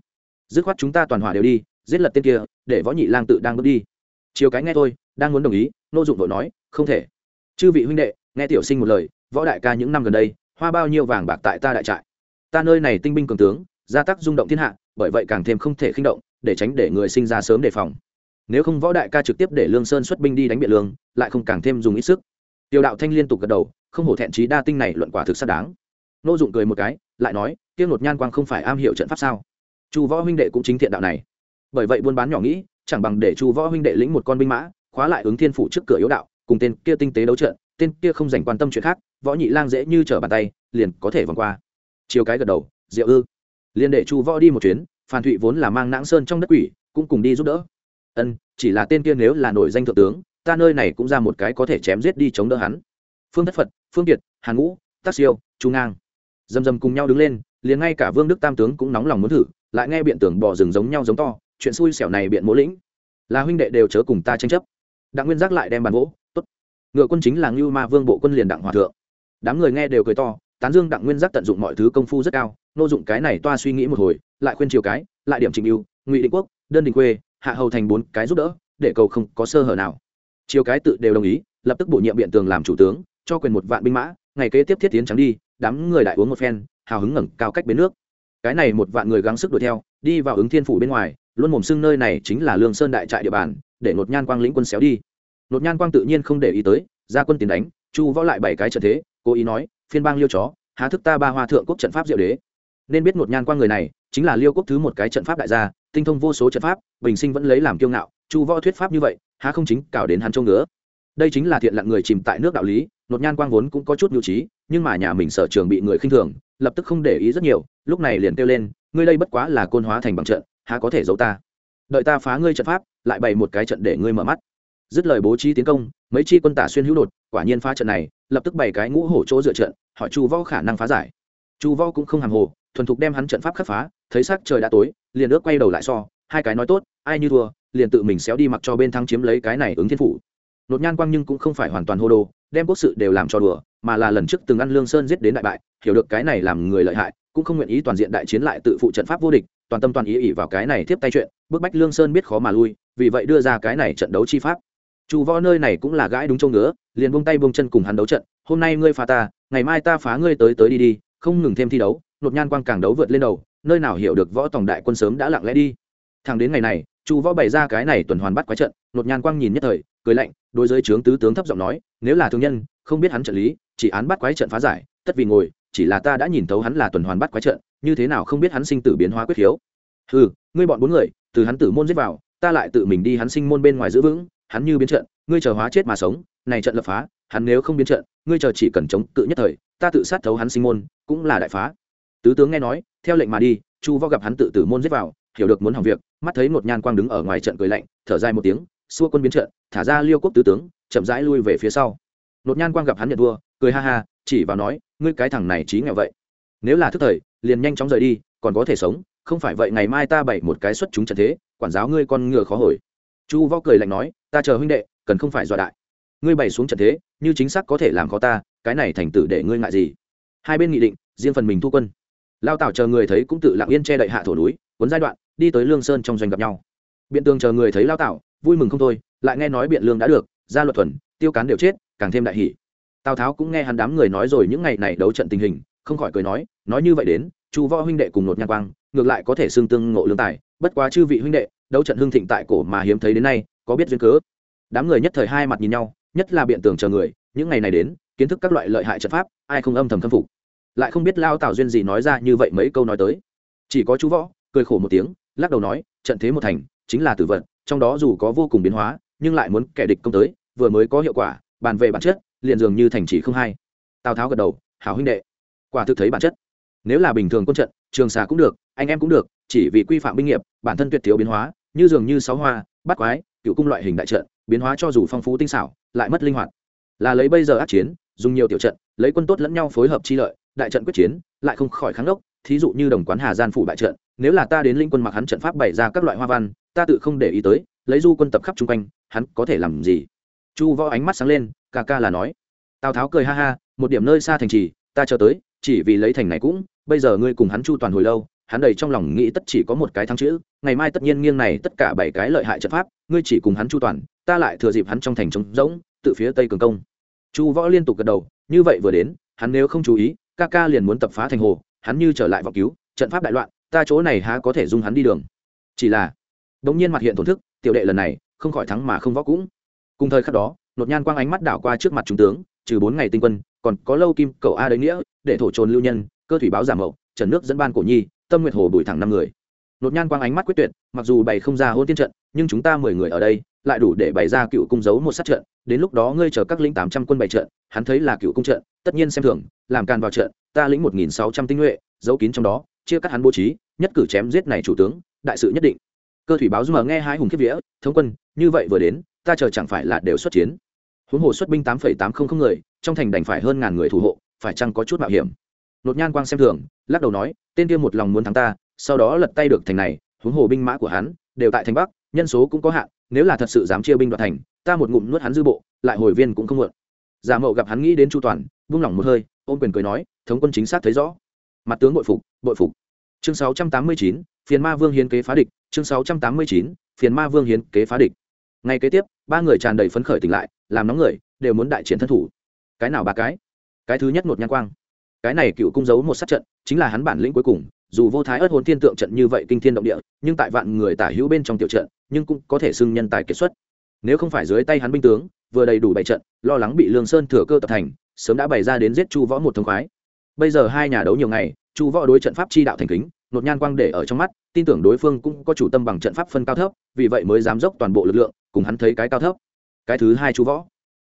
Dứt khoát chúng ta toàn hỏa đều đi, giết lật tên kia, để võ nhị lang tự đang bước đi. Chiều cái nghe tôi đang muốn đồng ý, nô dụng vội nói, không thể. Chư vị huynh đệ, nghe tiểu sinh một lời, võ đại ca những năm gần đây, hoa bao nhiêu vàng bạc tại ta đại trại. Ta nơi này tinh binh cường tướng, gia tác rung động thiên hạ, bởi vậy càng thêm không thể khinh động, để tránh để người sinh ra sớm đề phòng. Nếu không võ đại ca trực tiếp để lương sơn xuất binh đi đánh biện lương, lại không càng thêm dùng ít sức. Tiêu đạo thanh liên tục gật đầu không hổ thẹn trí đa tinh này luận quả thực xác đáng. Nô dụng cười một cái, lại nói tiêu nột nhan quang không phải am hiểu trận pháp sao? Chu võ huynh đệ cũng chính thiện đạo này. Bởi vậy buôn bán nhỏ nghĩ, chẳng bằng để chu võ huynh đệ lĩnh một con binh mã, khóa lại ứng thiên phủ trước cửa yếu đạo, cùng tên kia tinh tế đấu trận, tên kia không dành quan tâm chuyện khác, võ nhị lang dễ như trở bàn tay, liền có thể vòng qua. Chiều cái gật đầu, diệu ư? Liền để chu võ đi một chuyến, phan thụy vốn là mang nãng sơn trong đất quỷ, cũng cùng đi giúp đỡ. Ân, chỉ là tên kia nếu là nổi danh thượng tướng, ta nơi này cũng ra một cái có thể chém giết đi chống đỡ hắn. Phương thất phật phương kiệt, hàn ngũ tác siêu trung ngang. Dầm dầm cùng nhau đứng lên, liền ngay cả vương đức tam tướng cũng nóng lòng muốn thử, lại nghe biện tưởng bỏ rừng giống nhau giống to, chuyện xui xẻo này biện mỗ lĩnh. Là huynh đệ đều chớ cùng ta tranh chấp. Đặng nguyên giác lại đem bàn vỗ, tốt. Ngựa quân chính là ngưu ma vương bộ quân liền đặng hòa thượng. Đám người nghe đều cười to, tán dương đặng nguyên giác tận dụng mọi thứ công phu rất cao, nô dụng cái này toa suy nghĩ một hồi, lại khuyên chiều cái, lại điểm trình yêu ngụy định quốc, đơn đình quê hạ hầu thành bốn cái giúp đỡ, để cầu không có sơ hở nào. Chiều cái tự đều đồng ý, lập tức bổ nhiệm biện tường làm chủ tướng cho quyền một vạn binh mã, ngày kế tiếp thiết tiến trắng đi, đám người đại uống một phen, hào hứng ngẩng cao cách bến nước. Cái này một vạn người gắng sức đuổi theo, đi vào ứng thiên phủ bên ngoài, luôn mồm xưng nơi này chính là lương sơn đại trại địa bàn, để nột nhan quang lĩnh quân xéo đi. Nột nhan quang tự nhiên không để ý tới, ra quân tiến đánh, chu võ lại bảy cái trận thế, cố ý nói, phiên bang liêu chó, há thức ta ba hoa thượng quốc trận pháp diệu đế. Nên biết nột nhan quang người này, chính là liêu quốc thứ một cái trận pháp đại gia, tinh thông vô số trận pháp, bình sinh vẫn lấy làm kiêu ngạo, chu võ thuyết pháp như vậy, há không chính cảo đến hắn châu ngứa. Đây chính là thiện lặn người chìm tại nước đạo lý nột nhan quang vốn cũng có chút nhu trí, nhưng mà nhà mình sở trường bị người khinh thường, lập tức không để ý rất nhiều, lúc này liền kêu lên, ngươi đây bất quá là côn hóa thành bằng trận, há có thể giấu ta? Đợi ta phá ngươi trận pháp, lại bày một cái trận để ngươi mở mắt. Dứt lời bố trí tiến công, mấy chi quân tả xuyên hữu đột, quả nhiên phá trận này, lập tức bày cái ngũ hổ chỗ dựa trận, hỏi chu võ khả năng phá giải. Chu võ cũng không hàm hồ, thuần thục đem hắn trận pháp khắc phá, thấy sắc trời đã tối, liền ước quay đầu lại so, hai cái nói tốt, ai như thua, liền tự mình xéo đi mặc cho bên thắng chiếm lấy cái này ứng thiên phủ nột nhan quang nhưng cũng không phải hoàn toàn hô đồ, đem quốc sự đều làm cho đùa, mà là lần trước từng ăn lương sơn giết đến đại bại, hiểu được cái này làm người lợi hại, cũng không nguyện ý toàn diện đại chiến lại tự phụ trận pháp vô địch, toàn tâm toàn ý ỉ vào cái này tiếp tay chuyện, bức bách lương sơn biết khó mà lui, vì vậy đưa ra cái này trận đấu chi pháp. Chu võ nơi này cũng là gãi đúng châu ngứa, liền buông tay buông chân cùng hắn đấu trận, hôm nay ngươi phá ta, ngày mai ta phá ngươi tới tới đi đi, không ngừng thêm thi đấu, nột nhan quang càng đấu vượt lên đầu, nơi nào hiểu được võ tổng đại quân sớm đã lặng lẽ đi. Thẳng đến ngày này, chu võ bày ra cái này tuần hoàn bắt quái trận, nột nhan quang nhìn nhất thời cười lạnh, đối giới trướng tứ tướng thấp giọng nói, nếu là thương nhân, không biết hắn trợ lý, chỉ án bắt quái trận phá giải, tất vì ngồi, chỉ là ta đã nhìn thấu hắn là tuần hoàn bắt quái trận, như thế nào không biết hắn sinh tử biến hóa quyết khiếu ừ ngươi bọn bốn người, từ hắn tử môn giết vào, ta lại tự mình đi hắn sinh môn bên ngoài giữ vững, hắn như biến trận, ngươi chờ hóa chết mà sống, này trận lập phá, hắn nếu không biến trận, ngươi chờ chỉ cần chống cự nhất thời, ta tự sát thấu hắn sinh môn, cũng là đại phá. Tứ tướng nghe nói, theo lệnh mà đi, chu võ gặp hắn tự tử môn giết vào, hiểu được muốn hỏng việc, mắt thấy một nhan quang đứng ở ngoài trận cười lạnh, thở dài một tiếng, xua quân biến trận thả ra liêu quốc tứ tướng, chậm rãi lui về phía sau. Nột nhan quang gặp hắn nhận thua, cười ha ha, chỉ vào nói, ngươi cái thằng này trí nghèo vậy. Nếu là thức thời, liền nhanh chóng rời đi, còn có thể sống, không phải vậy ngày mai ta bày một cái xuất chúng trận thế, quản giáo ngươi con ngựa khó hồi. Chu võ cười lạnh nói, ta chờ huynh đệ, cần không phải dọa đại. Ngươi bày xuống trận thế, như chính xác có thể làm khó ta, cái này thành tử để ngươi ngại gì? Hai bên nghị định, riêng phần mình thu quân. Lao tảo chờ người thấy cũng tự lặng yên che đậy hạ thổ núi, cuốn giai đoạn, đi tới lương sơn trong doanh gặp nhau. Biện tường chờ người thấy lao tảo, vui mừng không thôi lại nghe nói biện lương đã được, gia luật thuần, tiêu cán đều chết, càng thêm đại hỷ tào tháo cũng nghe hắn đám người nói rồi những ngày này đấu trận tình hình, không khỏi cười nói nói như vậy đến, chu võ huynh đệ cùng nột nhang quang, ngược lại có thể xương tương ngộ lương tài, bất quá chư vị huynh đệ, đấu trận hưng thịnh tại cổ mà hiếm thấy đến nay, có biết duyên cớ. Đám người nhất thời hai mặt nhìn nhau, nhất là biện tường chờ người, những ngày này đến, kiến thức các loại lợi hại trận pháp, ai không âm thầm khâm phục. Lại không biết lao tào duyên gì nói ra như vậy mấy câu nói tới. Chỉ có chú võ, cười khổ một tiếng, lắc đầu nói, trận thế một thành, chính là tử vận, trong đó dù có vô cùng biến hóa nhưng lại muốn kẻ địch công tới, vừa mới có hiệu quả, bàn về bản chất, liền dường như thành chỉ không hay. Tào tháo gật đầu, hảo huynh đệ, quả thực thấy bản chất. Nếu là bình thường quân trận, trường xà cũng được, anh em cũng được, chỉ vì quy phạm binh nghiệp, bản thân tuyệt thiếu biến hóa, như dường như sáu hoa bắt quái, cựu cung loại hình đại trận, biến hóa cho dù phong phú tinh xảo, lại mất linh hoạt. Là lấy bây giờ át chiến, dùng nhiều tiểu trận, lấy quân tốt lẫn nhau phối hợp chi lợi, đại trận quyết chiến, lại không khỏi kháng đốc, thí dụ như đồng quán hà gian phủ bại trận, nếu là ta đến linh quân mặc hắn trận pháp bày ra các loại hoa văn, ta tự không để ý tới lấy du quân tập khắp chung quanh, hắn có thể làm gì? Chu võ ánh mắt sáng lên, ca ca là nói. Tào tháo cười ha ha, một điểm nơi xa thành trì, ta chờ tới, chỉ vì lấy thành này cũng, bây giờ ngươi cùng hắn chu toàn hồi lâu, hắn đầy trong lòng nghĩ tất chỉ có một cái thắng chữ, ngày mai tất nhiên nghiêng này tất cả bảy cái lợi hại trận pháp, ngươi chỉ cùng hắn chu toàn, ta lại thừa dịp hắn trong thành trống rỗng, tự phía tây cường công. Chu võ liên tục gật đầu, như vậy vừa đến, hắn nếu không chú ý, ca ca liền muốn tập phá thành hồ, hắn như trở lại vào cứu, trận pháp đại loạn, ta chỗ này há có thể dung hắn đi đường. Chỉ là, đống nhiên mặt hiện thổn thức tiểu đệ lần này, không khỏi thắng mà không võ cũng. Cùng thời khắc đó, nột nhan quang ánh mắt đảo qua trước mặt trung tướng, trừ bốn ngày tinh quân, còn có lâu kim cầu a đấy nghĩa, để thổ trồn lưu nhân, cơ thủy báo giả mậu, trần nước dẫn ban cổ nhi, tâm nguyệt hồ bùi thẳng năm người. Nột nhan quang ánh mắt quyết tuyệt, mặc dù bày không ra hôn tiên trận, nhưng chúng ta mười người ở đây, lại đủ để bày ra cựu cung giấu một sát trận, đến lúc đó ngươi chờ các lĩnh tám trăm quân bày trận, hắn thấy là cựu cung trận, tất nhiên xem thường, làm càn vào trận, ta lĩnh một nghìn sáu trăm tinh nhuệ, giấu kín trong đó, chia cắt hắn bố trí, nhất cử chém giết này chủ tướng, đại sự nhất định cơ thủy báo mờ nghe hai hùng kiếp vía thống quân như vậy vừa đến ta chờ chẳng phải là đều xuất chiến. Huống hồ xuất binh tám phẩy tám không không người trong thành đành phải hơn ngàn người thủ hộ phải chăng có chút mạo hiểm? Nột nhan quang xem thường lắc đầu nói tên kia một lòng muốn thắng ta sau đó lật tay được thành này huống hồ binh mã của hắn đều tại thành bắc nhân số cũng có hạn nếu là thật sự dám chia binh đoạt thành ta một ngụm nuốt hắn dư bộ lại hồi viên cũng không mượn giả mậu gặp hắn nghĩ đến chu toàn vung lòng một hơi ôm quyền cười nói thống quân chính xác thấy rõ. Mặt tướng bội phục bội phục. Chương 689, phiền ma vương hiến kế phá địch chương 689, phiền ma vương hiến kế phá địch. Ngay kế tiếp ba người tràn đầy phấn khởi tỉnh lại làm nóng người đều muốn đại chiến thân thủ. Cái nào ba cái? Cái thứ nhất một nhang quang. Cái này cựu cung giấu một sát trận chính là hắn bản lĩnh cuối cùng dù vô thái ớt hồn thiên tượng trận như vậy kinh thiên động địa nhưng tại vạn người tả hữu bên trong tiểu trận nhưng cũng có thể xưng nhân tài kiệt xuất. Nếu không phải dưới tay hắn binh tướng vừa đầy đủ bảy trận lo lắng bị lương sơn thừa cơ tập thành sớm đã bày ra đến giết chu võ một thông khoái. Bây giờ hai nhà đấu nhiều ngày chu võ đối trận pháp chi đạo thành kính nột nhan quang để ở trong mắt, tin tưởng đối phương cũng có chủ tâm bằng trận pháp phân cao thấp, vì vậy mới dám dốc toàn bộ lực lượng, cùng hắn thấy cái cao thấp. Cái thứ hai chú võ.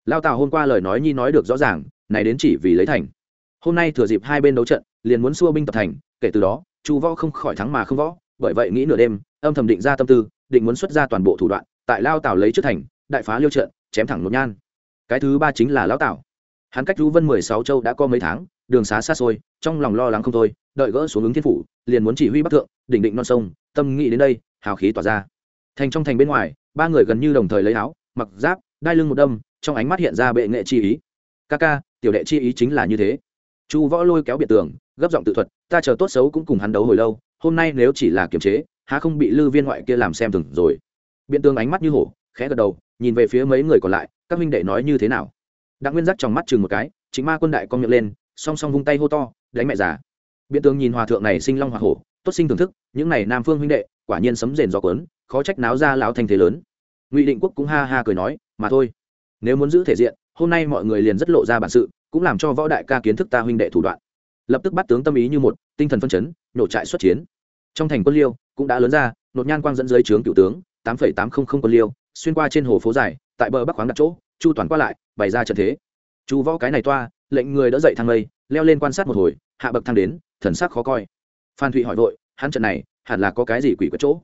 Lao tào hôm qua lời nói nhi nói được rõ ràng, này đến chỉ vì lấy thành. Hôm nay thừa dịp hai bên đấu trận, liền muốn xua binh tập thành, kể từ đó chu võ không khỏi thắng mà không võ, bởi vậy nghĩ nửa đêm, âm thầm định ra tâm tư, định muốn xuất ra toàn bộ thủ đoạn, tại lao tào lấy trước thành, đại phá liêu trận, chém thẳng nốt nhan. Cái thứ ba chính là lão tào. Hắn cách rú vân mười sáu châu đã có mấy tháng, đường xá xa xôi, trong lòng lo lắng không thôi đợi gỡ xuống ứng thiên phủ, liền muốn chỉ huy bắc thượng, đỉnh định non sông, tâm nghĩ đến đây, hào khí tỏa ra. Thành trong thành bên ngoài, ba người gần như đồng thời lấy áo, mặc giáp, đai lưng một đâm, trong ánh mắt hiện ra bệ nghệ chi ý. Ca ca, tiểu đệ chi ý chính là như thế. Chu võ lôi kéo biệt tường, gấp giọng tự thuật, ta chờ tốt xấu cũng cùng hắn đấu hồi lâu, hôm nay nếu chỉ là kiềm chế, há không bị lư viên ngoại kia làm xem thừng rồi. Biện tường ánh mắt như hổ, khẽ gật đầu, nhìn về phía mấy người còn lại, các huynh đệ nói như thế nào? Đặng nguyên giác trong mắt chừng một cái, chính ma quân đại con miệng lên, song song vung tay hô to, đánh mẹ già biện tướng nhìn hòa thượng này sinh long hoa hổ, tốt sinh thưởng thức, những này nam phương huynh đệ, quả nhiên sấm rền gió cuốn, khó trách náo ra lão thành thế lớn. Ngụy định quốc cũng ha ha cười nói, mà thôi, nếu muốn giữ thể diện, hôm nay mọi người liền rất lộ ra bản sự, cũng làm cho võ đại ca kiến thức ta huynh đệ thủ đoạn. Lập tức bắt tướng tâm ý như một, tinh thần phân chấn, nổ trại xuất chiến. Trong thành quân liêu cũng đã lớn ra, nột nhan quang dẫn dưới trướng cựu tướng, tám phẩy tám không không quân liêu, xuyên qua trên hồ phố dài, tại bờ bắc khoáng đặt chỗ, chu toàn qua lại, bày ra trận thế. Chu võ cái này toa, lệnh người đỡ dậy thang lây leo lên quan sát một hồi, hạ bậc thang đến thần sắc khó coi. Phan thụy hỏi vội, hắn trận này, hẳn là có cái gì quỷ quất chỗ?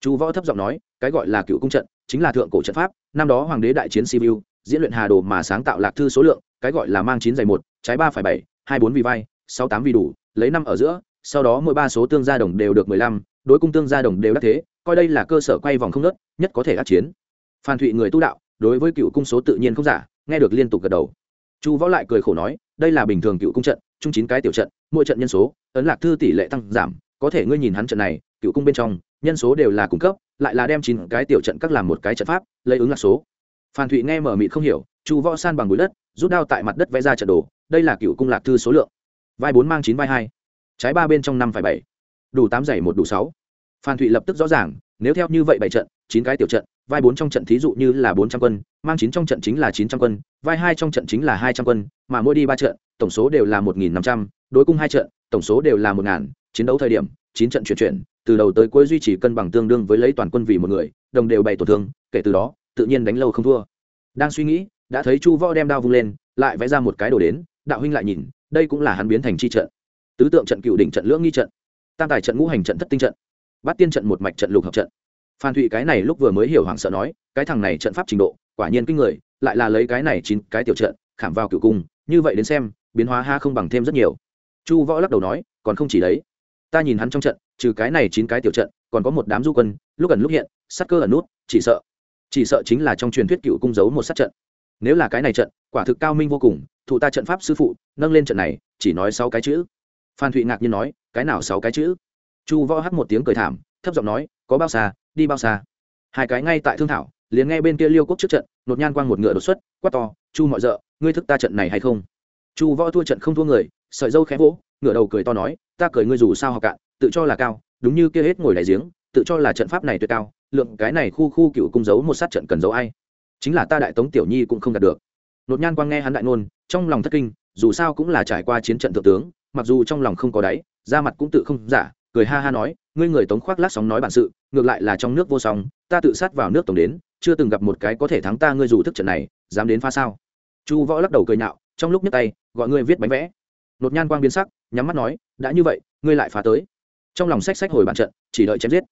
Chu võ thấp giọng nói, cái gọi là cựu cung trận, chính là thượng cổ trận pháp, năm đó hoàng đế đại chiến sibiu diễn luyện hà đồ mà sáng tạo lạc thư số lượng, cái gọi là mang chín giày một, trái ba phải bảy, hai bốn vì vai, sáu tám vì đủ, lấy năm ở giữa, sau đó mỗi ba số tương gia đồng đều được mười lăm, đối cung tương gia đồng đều đắc thế, coi đây là cơ sở quay vòng không nớt nhất có thể át chiến. Phan thụy người tu đạo, đối với cựu cung số tự nhiên không giả, nghe được liên tục gật đầu chu võ lại cười khổ nói, đây là bình thường cựu cung trận chung chín cái tiểu trận, mỗi trận nhân số, ấn lạc thư tỷ lệ tăng giảm, có thể ngươi nhìn hắn trận này, cựu cung bên trong, nhân số đều là cung cấp, lại là đem chín cái tiểu trận các làm một cái trận pháp, lấy ứng lạc số. Phan thụy nghe mở mịt không hiểu, chu võ san bằng bụi đất, rút đao tại mặt đất vẽ ra trận đồ, đây là cựu cung lạc thư số lượng. Vai bốn mang chín, vai hai. Trái ba bên trong năm phải bảy. Đủ tám giày một, đủ sáu. Phan thụy lập tức rõ ràng, nếu theo như vậy bảy trận, chín cái tiểu trận vai bốn trong trận thí dụ như là bốn trăm quân, mang chín trong trận chính là chín trăm quân, vai hai trong trận chính là hai trăm quân, mà mỗi đi ba trận, tổng số đều là một nghìn năm trăm, đối cung hai trận, tổng số đều là một ngàn, chiến đấu thời điểm, chín trận chuyển chuyển, từ đầu tới cuối duy trì cân bằng tương đương với lấy toàn quân vì một người, đồng đều bày tổn thương, kể từ đó, tự nhiên đánh lâu không thua. Đang suy nghĩ, đã thấy chu võ đem đao vung lên, lại vẽ ra một cái đồ đến, đạo huynh lại nhìn, đây cũng là hắn biến thành chi trận. Tứ tượng trận, cựu đỉnh trận, lưỡng nghi trận, tam tài trận, ngũ hành trận, thất tinh trận, bát tiên trận, một mạch trận, lục hợp trận phan thụy cái này lúc vừa mới hiểu hoảng sợ nói, cái thằng này trận pháp trình độ, quả nhiên kinh người, lại là lấy cái này chín cái tiểu trận, khảm vào cựu cung, như vậy đến xem, biến hóa ha không bằng thêm rất nhiều. Chu võ lắc đầu nói, còn không chỉ đấy. Ta nhìn hắn trong trận, trừ cái này chín cái tiểu trận, còn có một đám du quân, lúc gần lúc hiện, sắc cơ ẩn nút, chỉ sợ. Chỉ sợ chính là trong truyền thuyết cựu cung giấu một sát trận. Nếu là cái này trận, quả thực cao minh vô cùng, thụ ta trận pháp sư phụ, nâng lên trận này, chỉ nói sáu cái chữ. Phan thụy ngạc nhiên nói, cái nào sáu cái chữ? Chu võ hắt một tiếng cười thảm, thấp giọng nói có bao xa, đi bao xa. Hai cái ngay tại thương thảo, liền nghe bên kia liêu quốc trước trận, nột nhan quang một ngựa đột xuất, quát to, chu mọi d ngươi thức ta trận này hay không? Chu võ thua trận không thua người, sợi dâu khẽ vỗ ngựa đầu cười to nói, ta cười ngươi dù sao học cạn, tự cho là cao, đúng như kia hết ngồi đại giếng, tự cho là trận pháp này tuyệt cao, lượng cái này khu khu cựu cung giấu một sát trận cần giấu ai? Chính là ta đại tống tiểu nhi cũng không đạt được. Nột nhan quang nghe hắn đại ngôn, trong lòng thất kinh, dù sao cũng là trải qua chiến trận thượng tướng, mặc dù trong lòng không có đáy, da mặt cũng tự không giả cười ha ha nói, ngươi người tống khoác lát sóng nói bản sự, ngược lại là trong nước vô song, ta tự sát vào nước tổng đến, chưa từng gặp một cái có thể thắng ta ngươi dù thức trận này, dám đến pha sao? Chu võ lắc đầu cười nhạo, trong lúc nhấc tay, gọi ngươi viết bánh vẽ. Nột nhan quang biến sắc, nhắm mắt nói, đã như vậy, ngươi lại phá tới. Trong lòng sách sách hồi bản trận, chỉ đợi chém giết.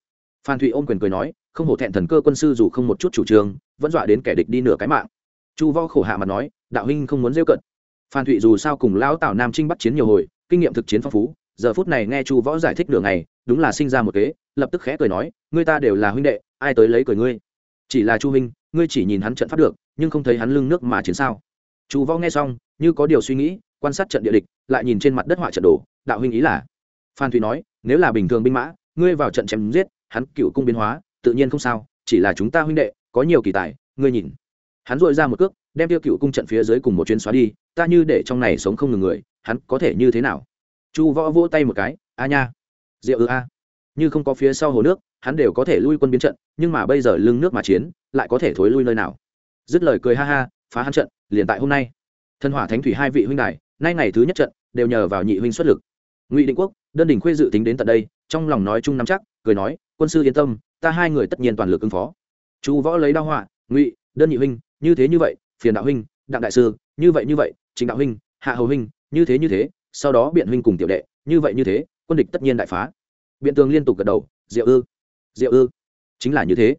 Phan thụy ôm quyền cười nói, không hổ thẹn thần cơ quân sư dù không một chút chủ trương, vẫn dọa đến kẻ địch đi nửa cái mạng. Chu võ khổ hạ mặt nói, đạo huynh không muốn rêu cận. Phan thụy dù sao cùng lão tào nam trinh bắt chiến nhiều hồi, kinh nghiệm thực chiến phong phú giờ phút này nghe chu võ giải thích đường này, đúng là sinh ra một kế, lập tức khẽ cười nói, ngươi ta đều là huynh đệ, ai tới lấy cười ngươi? Chỉ là chu huynh, ngươi chỉ nhìn hắn trận pháp được, nhưng không thấy hắn lưng nước mà chiến sao? Chu võ nghe xong, như có điều suy nghĩ, quan sát trận địa địch, lại nhìn trên mặt đất họa trận đồ, đạo huynh ý là, phan thùy nói, nếu là bình thường binh mã, ngươi vào trận chém giết, hắn cựu cung biến hóa, tự nhiên không sao, chỉ là chúng ta huynh đệ, có nhiều kỳ tài, ngươi nhìn. Hắn dội ra một cước, đem tiêu cựu cung trận phía dưới cùng một chuyến xóa đi, ta như để trong này sống không ngừng người, hắn có thể như thế nào? Chu võ vỗ tay một cái, a nha rượu ư a, như không có phía sau hồ nước, hắn đều có thể lui quân biến trận, nhưng mà bây giờ lưng nước mà chiến, lại có thể thối lui nơi nào? Dứt lời cười ha ha, phá hắn trận, liền tại hôm nay. Thân hỏa thánh thủy hai vị huynh đài, nay ngày thứ nhất trận, đều nhờ vào nhị huynh xuất lực. Ngụy định quốc, đơn đình khuê dự tính đến tận đây, trong lòng nói chung nắm chắc, cười nói, quân sư yên tâm, ta hai người tất nhiên toàn lực ứng phó. Chu võ lấy đao họa, ngụy, đơn nhị huynh, như thế như vậy, phiền đạo huynh, đặng đại sư, như vậy như vậy chính đạo huynh, hạ hầu huynh, như thế như thế sau đó biện huynh cùng tiểu đệ, như vậy như thế, quân địch tất nhiên đại phá. Biện tường liên tục gật đầu, diệu ư diệu ư. Chính là như thế.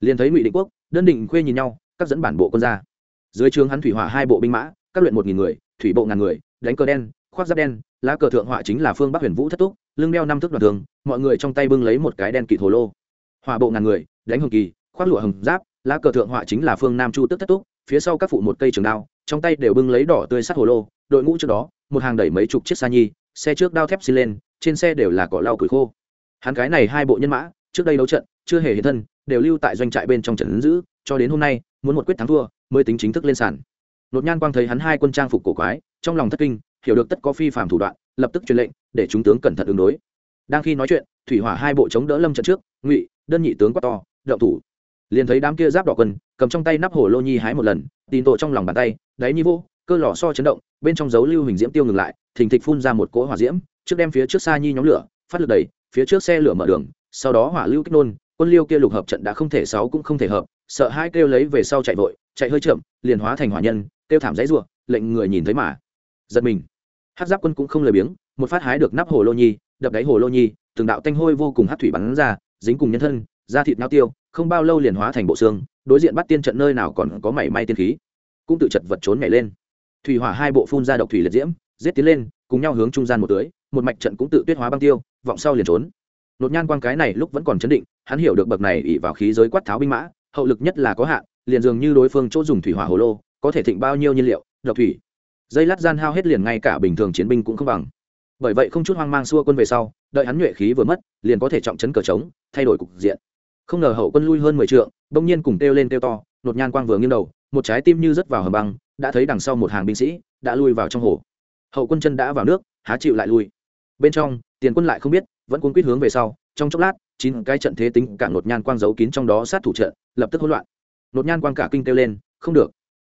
Liền thấy ngụy định quốc, đơn định khuê nhìn nhau, các dẫn bản bộ quân ra. Dưới trường hắn thủy hỏa hai bộ binh mã, các luyện một nghìn người, thủy bộ ngàn người, đánh cờ đen, khoác giáp đen, lá cờ thượng họa chính là phương bắc huyền vũ thất túc, lưng đeo năm thước đoạn thường mọi người trong tay bưng lấy một cái đen kịt hồ lô. Hỏa bộ ngàn người, đánh hồng kỳ, khoác lụa hồng giáp, lá cờ thượng họa chính là phương nam chu tức thất túc, phía sau các phụ một cây trường đao, trong tay đều bưng lấy đỏ tươi sắt hồ lô, đội ngũ trước đó một hàng đẩy mấy chục chiếc xa nhi, xe trước đao thép xi lên, trên xe đều là cỏ lau củi khô. Hắn cái này hai bộ nhân mã, trước đây đấu trận, chưa hề hiện thân, đều lưu tại doanh trại bên trong trận ứng giữ, cho đến hôm nay, muốn một quyết thắng thua, mới tính chính thức lên sàn. Nột nhan quang thấy hắn hai quân trang phục cổ quái, trong lòng thất kinh, hiểu được tất có phi phạm thủ đoạn, lập tức truyền lệnh, để chúng tướng cẩn thận ứng đối. Đang khi nói chuyện, thủy hỏa hai bộ chống đỡ lâm trận trước, ngụy, đơn nhị tướng quát to, động thủ. Liền thấy đám kia giáp đỏ quân, cầm trong tay nắp hồ lô nhi hái một lần tin tổ trong lòng bàn tay, đáy nhi vô cơ lò so chấn động bên trong dấu lưu hình diễm tiêu ngừng lại thình thịch phun ra một cỗ hỏa diễm trước đem phía trước xa nhi nhóm lửa phát lực đầy, phía trước xe lửa mở đường sau đó hỏa lưu kích nôn quân liêu kia lục hợp trận đã không thể sáu cũng không thể hợp sợ hai kêu lấy về sau chạy vội chạy hơi chậm liền hóa thành hỏa nhân kêu thảm dãy ruộng lệnh người nhìn thấy mà giật mình. Hát giáp quân cũng không lười biếng một phát hái được nắp hồ lô nhi đập đáy hồ lô nhi từng đạo tanh hôi vô cùng hát thủy bắn ra dính cùng nhân thân da thịt nao tiêu không bao lâu liền hóa thành bộ xương đối diện bắt tiên trận nơi nào còn có mảy may tiên khí. Cũng tự chật vật trốn nhảy lên thủy hỏa hai bộ phun ra độc thủy liệt diễm, giết tiến lên, cùng nhau hướng trung gian một tưới một mạch trận cũng tự tuyết hóa băng tiêu, vọng sau liền trốn. Nột nhan quang cái này lúc vẫn còn chấn định, hắn hiểu được bậc này ỉ vào khí giới quát tháo binh mã, hậu lực nhất là có hạn, liền dường như đối phương chỗ dùng thủy hỏa hồ lô, có thể thịnh bao nhiêu nhiên liệu, độc thủy. Dây lát gian hao hết liền ngay cả bình thường chiến binh cũng không bằng. Bởi vậy không chút hoang mang xua quân về sau, đợi hắn nhuệ khí vừa mất, liền có thể trọng chấn cờ trống, thay đổi cục diện. Không ngờ hậu quân lui hơn mười trượng, bỗng nhiên cùng kêu lên kêu to, nột nhan quang vừa nghiêng đầu, một trái tim như rớt vào hầm băng đã thấy đằng sau một hàng binh sĩ đã lui vào trong hồ. Hậu quân chân đã vào nước, há chịu lại lui. Bên trong, tiền quân lại không biết, vẫn cuốn quýt hướng về sau, trong chốc lát, chín cái trận thế tính cả nột nhan quang giấu kín trong đó sát thủ trận, lập tức hỗn loạn. Nột nhan quang cả kinh kêu lên, không được.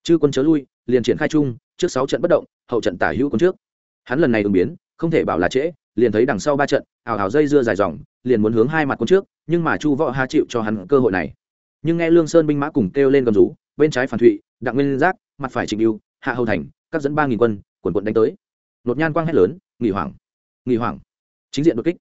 Chư quân chớ lui, liền triển khai chung, trước sáu trận bất động, hậu trận tả hữu quân trước. Hắn lần này ứng biến, không thể bảo là trễ, liền thấy đằng sau ba trận ảo ảo dây dưa dài dòng, liền muốn hướng hai mặt quân trước, nhưng mà chu võ hà chịu cho hắn cơ hội này. Nhưng nghe lương sơn binh mã cùng kêu lên gầm rú, bên trái phản thụy, đặng nguyên giác mặt phải trịnh yêu hạ hầu thành, các dẫn ba nghìn quân, quần quận đánh tới. Nột nhan quang hét lớn, nghỉ hoảng nghỉ hoảng. Chính diện đột kích.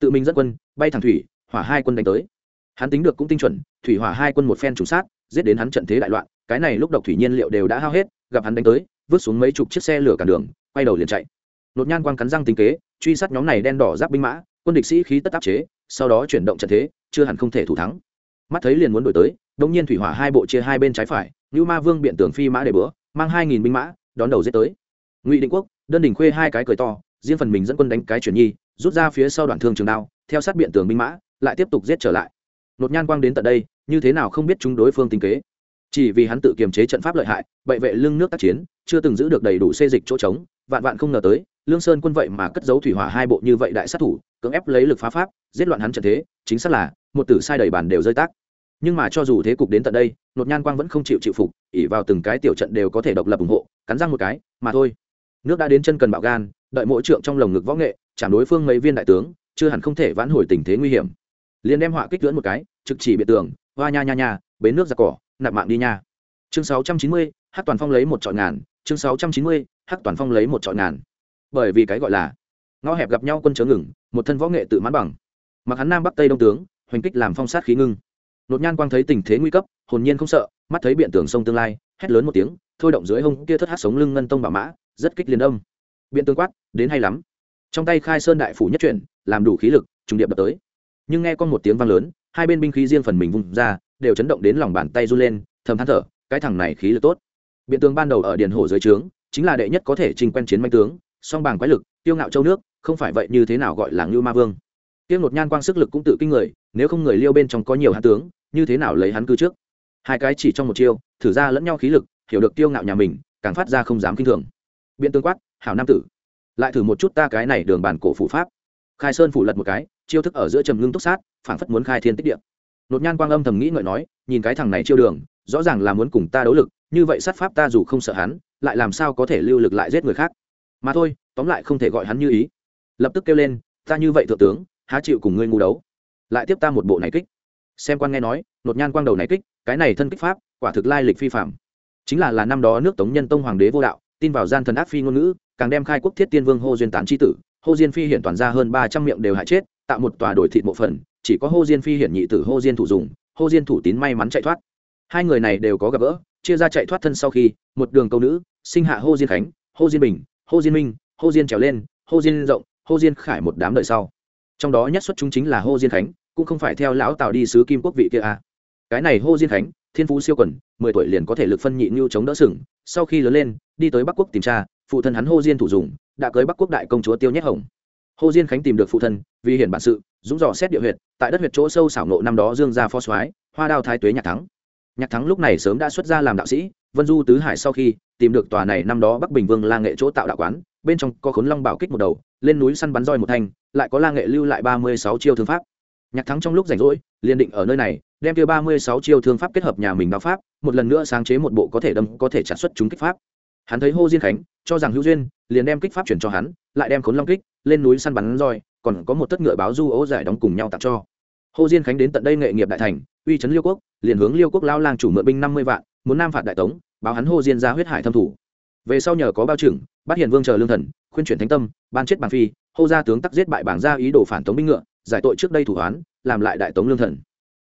Tự mình dẫn quân, bay thẳng thủy, hỏa hai quân đánh tới. Hắn tính được cũng tinh chuẩn, thủy hỏa hai quân một phen trùng sát, giết đến hắn trận thế đại loạn. Cái này lúc độc thủy nhiên liệu đều đã hao hết, gặp hắn đánh tới, vứt xuống mấy chục chiếc xe lửa cả đường, quay đầu liền chạy. Nột nhan quang cắn răng tính kế, truy sát nhóm này đen đỏ giáp binh mã, quân địch sĩ khí tất áp chế, sau đó chuyển động trận thế, chưa hẳn không thể thủ thắng. Mắt thấy liền muốn đổi tới đông nhiên thủy hỏa hai bộ chia hai bên trái phải Nưu ma vương biện tưởng phi mã để bữa, mang hai nghìn binh mã, đón đầu giết tới. Ngụy định quốc, đơn đình khuê hai cái cười to, riêng phần mình dẫn quân đánh cái chuyển nhi, rút ra phía sau đoạn thương trường đao, theo sát biện tường binh mã, lại tiếp tục giết trở lại. Lột nhan quang đến tận đây, như thế nào không biết chúng đối phương tính kế. Chỉ vì hắn tự kiềm chế trận pháp lợi hại, bệ vệ lưng nước tác chiến, chưa từng giữ được đầy đủ xê dịch chỗ trống, vạn vạn không ngờ tới, lương sơn quân vậy mà cất giấu thủy hỏa hai bộ như vậy đại sát thủ, cưỡng ép lấy lực phá pháp, giết loạn hắn trận thế, chính xác là, một tử sai đầy bản đều rơi tác nhưng mà cho dù thế cục đến tận đây, nột nhan quang vẫn không chịu chịu phục ỉ vào từng cái tiểu trận đều có thể độc lập ủng hộ, cắn răng một cái, mà thôi. Nước đã đến chân cần bạo gan, đợi mỗi trượng trong lồng ngực võ nghệ, chạm đối phương mấy viên đại tướng, chưa hẳn không thể vãn hồi tình thế nguy hiểm. Liền đem họa kích lưỡn một cái, trực chỉ biệt tường, hoa nha nha nha, bến nước ra cỏ, nạp mạng đi nha. Chương sáu trăm chín mươi hát toàn phong lấy một trọi ngàn. Chương sáu trăm chín mươi hát toàn phong lấy một trọi ngàn. Bởi vì cái gọi là, ngõ hẹp gặp nhau quân chớ ngừng, một thân võ nghệ tự mãn bằng. Mặc hắn nam bắc tây đông tướng, hoành kích làm phong sát khí ngưng nột nhan quang thấy tình thế nguy cấp, hồn nhiên không sợ, mắt thấy biện tường sông tương lai, hét lớn một tiếng, thôi động dưới hông kia thất hát sống lưng ngân tông bảo mã, rất kích liền đông biện tương quát, đến hay lắm. Trong tay khai sơn đại phủ nhất chuyển, làm đủ khí lực, trùng điệp đập tới. Nhưng nghe con một tiếng vang lớn, hai bên binh khí riêng phần mình vung ra, đều chấn động đến lòng bàn tay run lên, thầm than thở, cái thằng này khí lực tốt. Biện tướng ban đầu ở điền hổ dưới trướng, chính là đệ nhất có thể trình quen chiến manh tướng, song bảng quái lực tiêu ngạo châu nước, không phải vậy như thế nào gọi là ngưu ma vương. Tiêu một nhan quang sức lực cũng tự kinh người, nếu không người liêu bên trong có nhiều hạ tướng như thế nào lấy hắn cư trước? Hai cái chỉ trong một chiêu, thử ra lẫn nhau khí lực, hiểu được tiêu ngạo nhà mình, càng phát ra không dám kinh thường. Biện tương quát, hảo nam tử, lại thử một chút ta cái này đường bản cổ phủ pháp. Khai sơn phủ lật một cái, chiêu thức ở giữa trầm ngưng túc sát phản phất muốn khai thiên tích địa. Nột nhan quang âm thầm nghĩ ngợi nói, nhìn cái thằng này chiêu đường, rõ ràng là muốn cùng ta đấu lực, như vậy sát pháp ta dù không sợ hắn, lại làm sao có thể lưu lực lại giết người khác? Mà thôi, tóm lại không thể gọi hắn như ý. Lập tức kêu lên, ta như vậy thượng tướng, há chịu cùng ngươi ngu đấu? Lại tiếp ta một bộ này kích xem quan nghe nói nột nhan quang đầu này kích cái này thân kích pháp quả thực lai lịch phi phạm chính là là năm đó nước tống nhân tông hoàng đế vô đạo tin vào gian thần ác phi ngôn ngữ càng đem khai quốc thiết tiên vương hô duyên tán c tử hô diên phi hiện toàn ra hơn ba trăm miệng đều hại chết tạo một tòa đổi thịt mộ phần chỉ có hô diên phi hiển nhị tử hô diên thủ dùng hô diên thủ tín may mắn chạy thoát hai người này đều có gặp gỡ chia ra chạy thoát thân sau khi một đường câu nữ sinh hạ hô diên khánh hô diên bình hô diên minh hô diên trèo lên hô diên rộng hô diên khải một đám đời sau trong đó nhất xuất chúng chính là hô diên khánh cũng không phải theo lão tào đi sứ kim quốc vị kia à. cái này hô diên khánh, thiên phú siêu quần, mười tuổi liền có thể lực phân nhị như chống đỡ sừng. Sau khi lớn lên, đi tới bắc quốc tìm cha, phụ thân hắn hô diên thủ dùng, đã cưới bắc quốc đại công chúa tiêu nhét hồng. Hô diên khánh tìm được phụ thân, vì hiển bản sự, dũng dò xét địa huyệt, tại đất huyệt chỗ sâu xảo nộ năm đó dương gia phó soái, hoa đao thái tuế nhạc thắng. Nhạc thắng lúc này sớm đã xuất ra làm đạo sĩ, vân du tứ hải sau khi tìm được tòa này năm đó bắc bình vương la nghệ chỗ tạo đạo quán, bên trong có khốn long bảo kích một đầu, lên núi săn bắn roi một thanh, lại có la nghệ lưu lại ba mươi sáu chiêu thương pháp nhạc thắng trong lúc rảnh rỗi, liền định ở nơi này, đem kia ba mươi sáu chiêu thương pháp kết hợp nhà mình đạo pháp, một lần nữa sáng chế một bộ có thể đâm, có thể trả xuất chúng kích pháp. Hắn thấy hô diên khánh, cho rằng hữu duyên, liền đem kích pháp chuyển cho hắn, lại đem khốn long kích, lên núi săn bắn roi, còn có một tất ngựa báo du ố giải đóng cùng nhau tặng cho. Hồ diên khánh đến tận đây nghệ nghiệp đại thành, uy chấn liêu quốc, liền hướng liêu quốc lao lang chủ mượn binh năm mươi vạn, muốn nam phạt đại tống, báo hắn hồ diên ra huyết hải thâm thủ. Về sau nhờ có bao trưởng bắt hiền vương chờ lương thần, khuyên chuyển thánh tâm, ban chết bàng phi, hô gia tướng tắc giết bại bảng gia ý đồ phản tống binh ngựa giải tội trước đây thủ hoán, làm lại đại tống lương thần.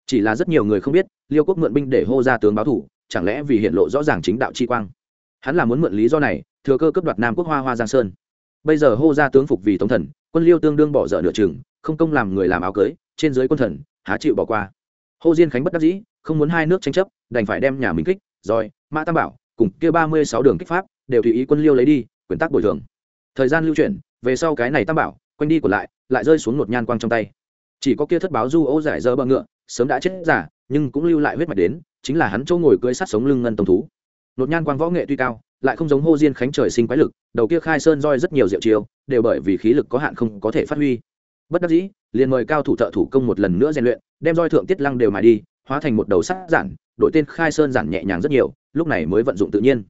Chỉ là rất nhiều người không biết, liêu quốc mượn binh để hô gia tướng báo thủ, chẳng lẽ vì hiện lộ rõ ràng chính đạo chi quang? Hắn là muốn mượn lý do này, thừa cơ cấp đoạt nam quốc hoa hoa giang sơn. Bây giờ hô gia tướng phục vì tống thần, quân liêu tương đương bỏ dở nửa chừng, không công làm người làm áo cưới, trên dưới quân thần, há chịu bỏ qua. Hô diên khánh bất đắc dĩ, không muốn hai nước tranh chấp, đành phải đem nhà mình kích, rồi, mã tam bảo, cùng kia ba mươi sáu đường kích pháp, đều tùy ý quân liêu lấy đi, quyền tác bồi thường. Thời gian lưu chuyển, về sau cái này tam bảo quanh đi còn lại lại rơi xuống một nhan quang trong tay. Chỉ có kia thất báo du ô giải dơ bờ ngựa, sớm đã chết giả, nhưng cũng lưu lại huyết mạch đến, chính là hắn chỗ ngồi cưỡi sát sống lưng ngân tông thú. Nột nhan quang võ nghệ tuy cao, lại không giống hô diên khánh trời sinh quái lực, đầu kia khai sơn roi rất nhiều diệu chiêu, đều bởi vì khí lực có hạn không có thể phát huy. Bất đắc dĩ, liền mời cao thủ thợ thủ công một lần nữa rèn luyện, đem roi thượng tiết lăng đều mài đi, hóa thành một đầu sắt giản, đổi tên khai sơn giản nhẹ nhàng rất nhiều, lúc này mới vận dụng tự nhiên.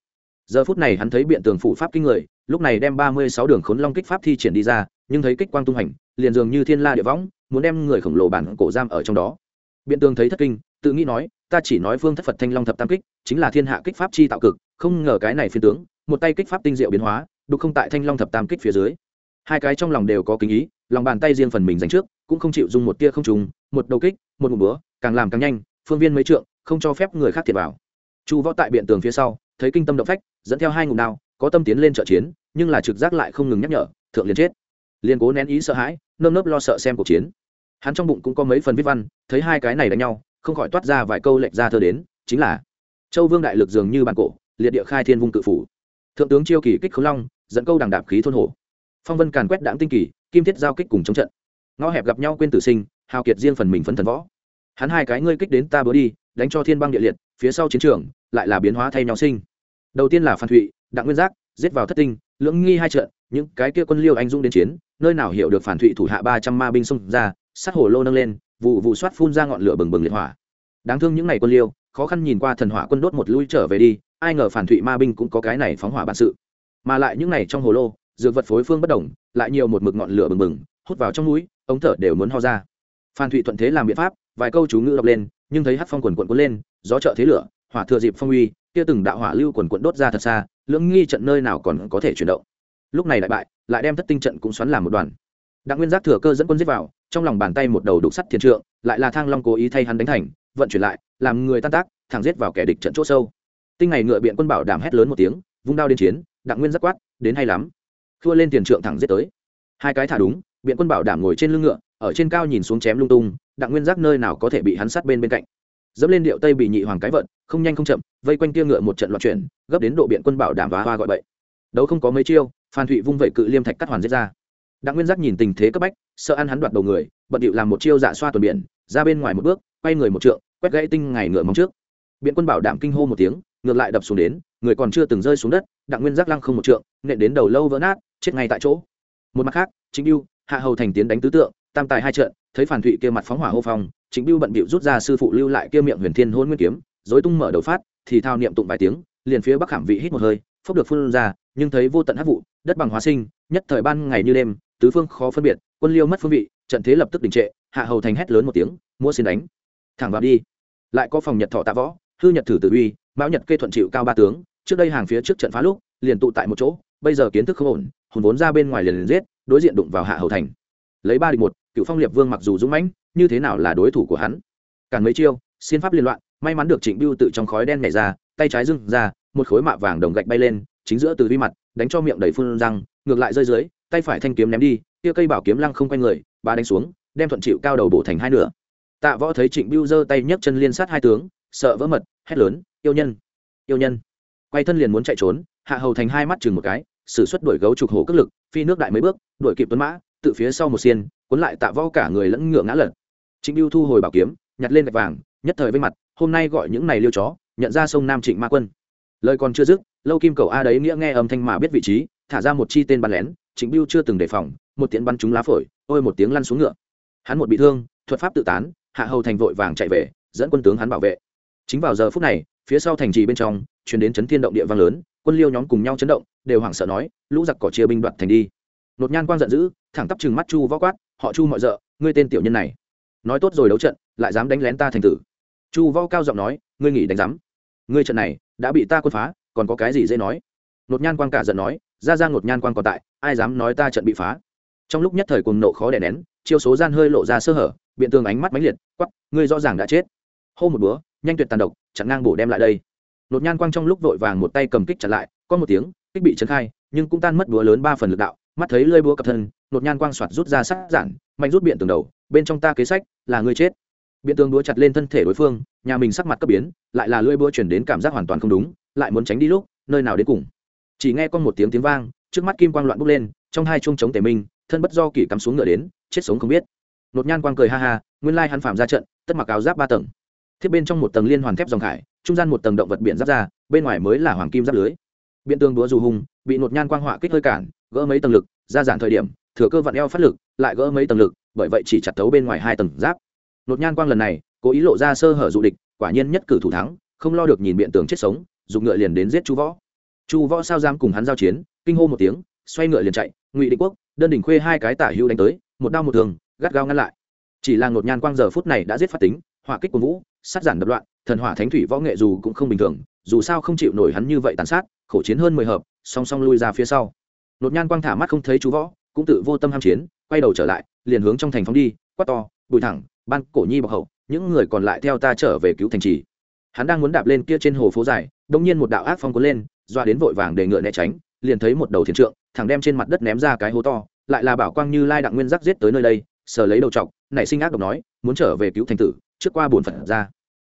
Giờ phút này hắn thấy biện tường phụ pháp kinh người, lúc này đem ba mươi sáu đường khốn long kích pháp thi triển đi ra nhưng thấy kích quang tung hành, liền dường như thiên la địa võng, muốn đem người khổng lồ bản cổ giam ở trong đó. Biện tường thấy thất kinh, tự nghĩ nói, ta chỉ nói phương thất phật thanh long thập tam kích, chính là thiên hạ kích pháp chi tạo cực, không ngờ cái này phiên tướng, một tay kích pháp tinh diệu biến hóa, đục không tại thanh long thập tam kích phía dưới. Hai cái trong lòng đều có kính ý, lòng bàn tay riêng phần mình dành trước, cũng không chịu dùng một tia không trùng, một đầu kích, một ngụm búa càng làm càng nhanh, phương viên mấy trượng, không cho phép người khác thiệt vào. Chu võ tại biện tường phía sau, thấy kinh tâm động phách, dẫn theo hai ngụm đao, có tâm tiến lên trợ chiến, nhưng là trực giác lại không ngừng nhắc nhở, thượng liền chết liền cố nén ý sợ hãi, nơm nớp lo sợ xem cuộc chiến. Hắn trong bụng cũng có mấy phần viết văn, thấy hai cái này đánh nhau, không khỏi toát ra vài câu lệnh ra thơ đến, chính là châu vương đại lực dường như bản cổ, liệt địa khai thiên vung cự phủ. Thượng tướng chiêu kỳ kích khấu long, dẫn câu đằng đạp khí thôn hồ. Phong vân càn quét đảng tinh kỳ, kim thiết giao kích cùng chống trận. Ngõ hẹp gặp nhau quên tử sinh, hào kiệt riêng phần mình phấn thần võ. Hắn hai cái ngươi kích đến ta bữa đi, đánh cho thiên băng địa liệt, phía sau chiến trường, lại là biến hóa thay nhau sinh. Đầu tiên là phan thụy, đặng nguyên giác, giết vào thất tinh lưỡng nghi hai trận, những cái kia quân liêu anh dũng đến chiến, nơi nào hiểu được phản thụy thủ hạ ba trăm ma binh xông ra, sát hồ lô nâng lên, vụ vụ soát phun ra ngọn lửa bừng bừng liệt hỏa. Đáng thương những ngày quân liêu, khó khăn nhìn qua thần hỏa quân đốt một lui trở về đi, ai ngờ phản thụy ma binh cũng có cái này phóng hỏa bản sự. Mà lại những ngày trong hồ lô, dược vật phối phương bất đồng, lại nhiều một mực ngọn lửa bừng bừng, hút vào trong núi, ống thở đều muốn ho ra. Phan thụy thuận thế làm biện pháp, vài câu chú ngữ đọc lên, nhưng thấy hát phong quần quận quấn lên, gió trợ thế lửa, hỏa thừa dịp phong uy kia từng đạo hỏa lưu quần quận đốt ra thật xa, lưỡng nghi trận nơi nào còn có thể chuyển động. Lúc này đại bại, lại đem thất tinh trận cũng xoắn làm một đoàn. Đặng nguyên giác thừa cơ dẫn quân giết vào, trong lòng bàn tay một đầu đục sắt thiên trượng, lại là thang long cố ý thay hắn đánh thành, vận chuyển lại, làm người tan tác, thẳng giết vào kẻ địch trận chỗ sâu. Tinh ngày ngựa biện quân bảo đảm hét lớn một tiếng, vung đao đến chiến, đặng nguyên giác quát, đến hay lắm. Thua lên tiền trượng thẳng giết tới. Hai cái thả đúng, biện quân bảo đảm ngồi trên lưng ngựa, ở trên cao nhìn xuống chém lung tung, đặng nguyên giác nơi nào có thể bị hắn sát bên bên cạnh dẫm lên điệu tây bị nhị hoàng cái vận không nhanh không chậm, vây quanh kia ngựa một trận loạn chuyển, gấp đến độ biện quân bảo đảm và hoa gọi bậy. Đấu không có mấy chiêu, phan thụy vung vẩy cự liêm thạch cắt hoàn giết ra. Đặng nguyên giác nhìn tình thế cấp bách, sợ ăn hắn đoạt đầu người, bận điệu làm một chiêu dạ xoa tuần biển, ra bên ngoài một bước, quay người một trượng, quét gãy tinh ngày ngựa móng trước. Biện quân bảo đảm kinh hô một tiếng, ngược lại đập xuống đến, người còn chưa từng rơi xuống đất, đặng nguyên giác lăng không một trượng, nện đến đầu lâu vỡ nát, chết ngay tại chỗ. Một mặt khác chính biêu hạ hầu thành tiến đánh tứ tượng, tam tài hai trận, thấy phản thụy kia mặt phóng hỏa hô phong chính biêu bận bịu rút ra sư phụ lưu lại kia miệng huyền thiên hôn nguyên kiếm, dối tung mở đầu phát, thì thao niệm tụng vài tiếng, liền phía bắc hàm vị hít một hơi, phốc được phun ra, nhưng thấy vô tận hắc vụ, đất bằng hóa sinh, nhất thời ban ngày như đêm, tứ phương khó phân biệt, quân liêu mất phương vị, trận thế lập tức đình trệ, hạ hầu thành hét lớn một tiếng mua xin đánh, thẳng vào đi. Lại có phòng nhật thọ tạ võ, hư nhật thử Tử uy, mão nhật kê thuận chịu cao ba tướng, trước đây hàng phía trước trận phá lúc, liền tụ tại một chỗ, bây giờ kiến thức không ổn, hùn vốn ra bên ngoài liền liền giết, đối diện đụng vào hạ hầu thành. Lấy ba địch một cựu phong liệt vương mặc dù dũng mãnh, như thế nào là đối thủ của hắn? Càng mấy chiêu xin pháp liên loạn, may mắn được trịnh biêu tự trong khói đen nhảy ra, tay trái dưng ra, một khối mạ vàng đồng gạch bay lên, chính giữa từ vi mặt, đánh cho miệng đầy phun răng, ngược lại rơi dưới, tay phải thanh kiếm ném đi, kia cây bảo kiếm lăng không quanh người ba đánh xuống, đem thuận chịu cao đầu bổ thành hai nửa. Tạ võ thấy trịnh biêu giơ tay nhấc chân liên sát hai tướng, sợ vỡ mật, hét lớn, yêu nhân! Yêu nhân! Quay thân liền muốn chạy trốn, hạ hầu thành hai mắt chừng một cái, sử xuất đuổi gấu trục hổ cất lực, phi nước đại mấy bước, đuổi kịp tuấn mã, tự phía sau một xiên cuốn lại tạ võ cả người lẫn ngựa ngã lật. Trịnh biêu thu hồi bảo kiếm, nhặt lên gạch vàng, nhất thời với mặt, hôm nay gọi những này liêu chó, nhận ra sông nam trịnh ma quân. Lời còn chưa dứt, lâu kim cầu a đấy nghĩa nghe âm thanh mà biết vị trí, thả ra một chi tên bắn lén, trịnh biêu chưa từng đề phòng, một tiễn bắn trúng lá phổi, ôi một tiếng lăn xuống ngựa. Hắn một bị thương, thuật pháp tự tán, hạ hầu thành vội vàng chạy về, dẫn quân tướng hắn bảo vệ. Chính vào giờ phút này, phía sau thành trì bên trong chuyển đến chấn thiên động địa vang lớn, quân liêu nhóm cùng nhau chấn động, đều hoảng sợ nói, lũ giặc cỏ chia binh đoạt thành đi. Nột nhan quang giận dữ, thẳng tắp chừng mắt chu võ quát họ chu mọi rợ, ngươi tên tiểu nhân này. Nói tốt rồi đấu trận, lại dám đánh lén ta thành tử. Chu võ cao giọng nói, ngươi nghỉ đánh giám. Ngươi trận này, đã bị ta quân phá, còn có cái gì dễ nói? Nột nhan quang cả giận nói, ra ra nột nhan quang còn tại, ai dám nói ta trận bị phá? Trong lúc nhất thời cùng nộ khó đè nén, chiêu số gian hơi lộ ra sơ hở, biện tường ánh mắt mãnh liệt quắp ngươi rõ ràng đã chết. Hô một búa, nhanh tuyệt tàn độc, chặn ngang bổ đem lại đây. Nột nhan quang trong lúc vội vàng một tay cầm kích chặn lại, có một tiếng, kích bị trấn khai, nhưng cũng tan mất búa lớn ba phần lực đạo mắt thấy lơi búa cập thân, nột nhan quang soạt rút ra sát giản, mạnh rút biện tường đầu, bên trong ta kế sách là ngươi chết. Biện tường đúa chặt lên thân thể đối phương, nhà mình sắc mặt cấp biến, lại là lưỡi búa chuyển đến cảm giác hoàn toàn không đúng, lại muốn tránh đi lúc, nơi nào đến cùng. Chỉ nghe con một tiếng tiếng vang, trước mắt kim quang loạn bốc lên, trong hai chuông chống tề minh, thân bất do kỷ cắm xuống ngựa đến, chết sống không biết. Nột nhan quang cười ha ha, nguyên lai hắn phạm ra trận, tất mặc áo giáp ba tầng. Thiết bên trong một tầng liên hoàn thép dòng khải, trung gian một tầng động vật biển giáp ra, bên ngoài mới là hoàng kim giáp lưới. Biện tương đúa dù hùng, bị nột nhan quang họa kích hơi cản gỡ mấy tầng lực, ra giản thời điểm, thừa cơ vặn eo phát lực, lại gỡ mấy tầng lực, bởi vậy chỉ chặt tấu bên ngoài hai tầng giáp. Nột nhan quang lần này, cố ý lộ ra sơ hở dụ địch, quả nhiên nhất cử thủ thắng, không lo được nhìn biện tường chết sống, dùng ngựa liền đến giết chu võ. Chu võ sao giam cùng hắn giao chiến, kinh hô một tiếng, xoay ngựa liền chạy, ngụy định quốc, đơn đỉnh khuê hai cái tả hữu đánh tới, một đao một thường gắt gao ngăn lại. Chỉ là ngột nhan quang giờ phút này đã giết phát tính, hỏa kích của vũ, sát giản đập loạn, thần hỏa thánh thủy võ nghệ dù cũng không bình thường, dù sao không chịu nổi hắn như vậy tàn sát, khổ chiến hơn mười hợp, song song lui ra phía sau nột nhan quang thả mắt không thấy chú võ, cũng tự vô tâm ham chiến, quay đầu trở lại, liền hướng trong thành phóng đi, quát to, bùi thẳng, ban cổ nhi bọc hậu, những người còn lại theo ta trở về cứu thành trì. Hắn đang muốn đạp lên kia trên hồ phố dài đông nhiên một đạo ác phong cuốn lên, doa đến vội vàng để ngựa né tránh, liền thấy một đầu thiền trượng, thẳng đem trên mặt đất ném ra cái hố to, lại là bảo quang như lai đặng nguyên giác giết tới nơi đây, sờ lấy đầu trọc, nảy sinh ác độc nói, muốn trở về cứu thành tử, trước qua bổn phật ra.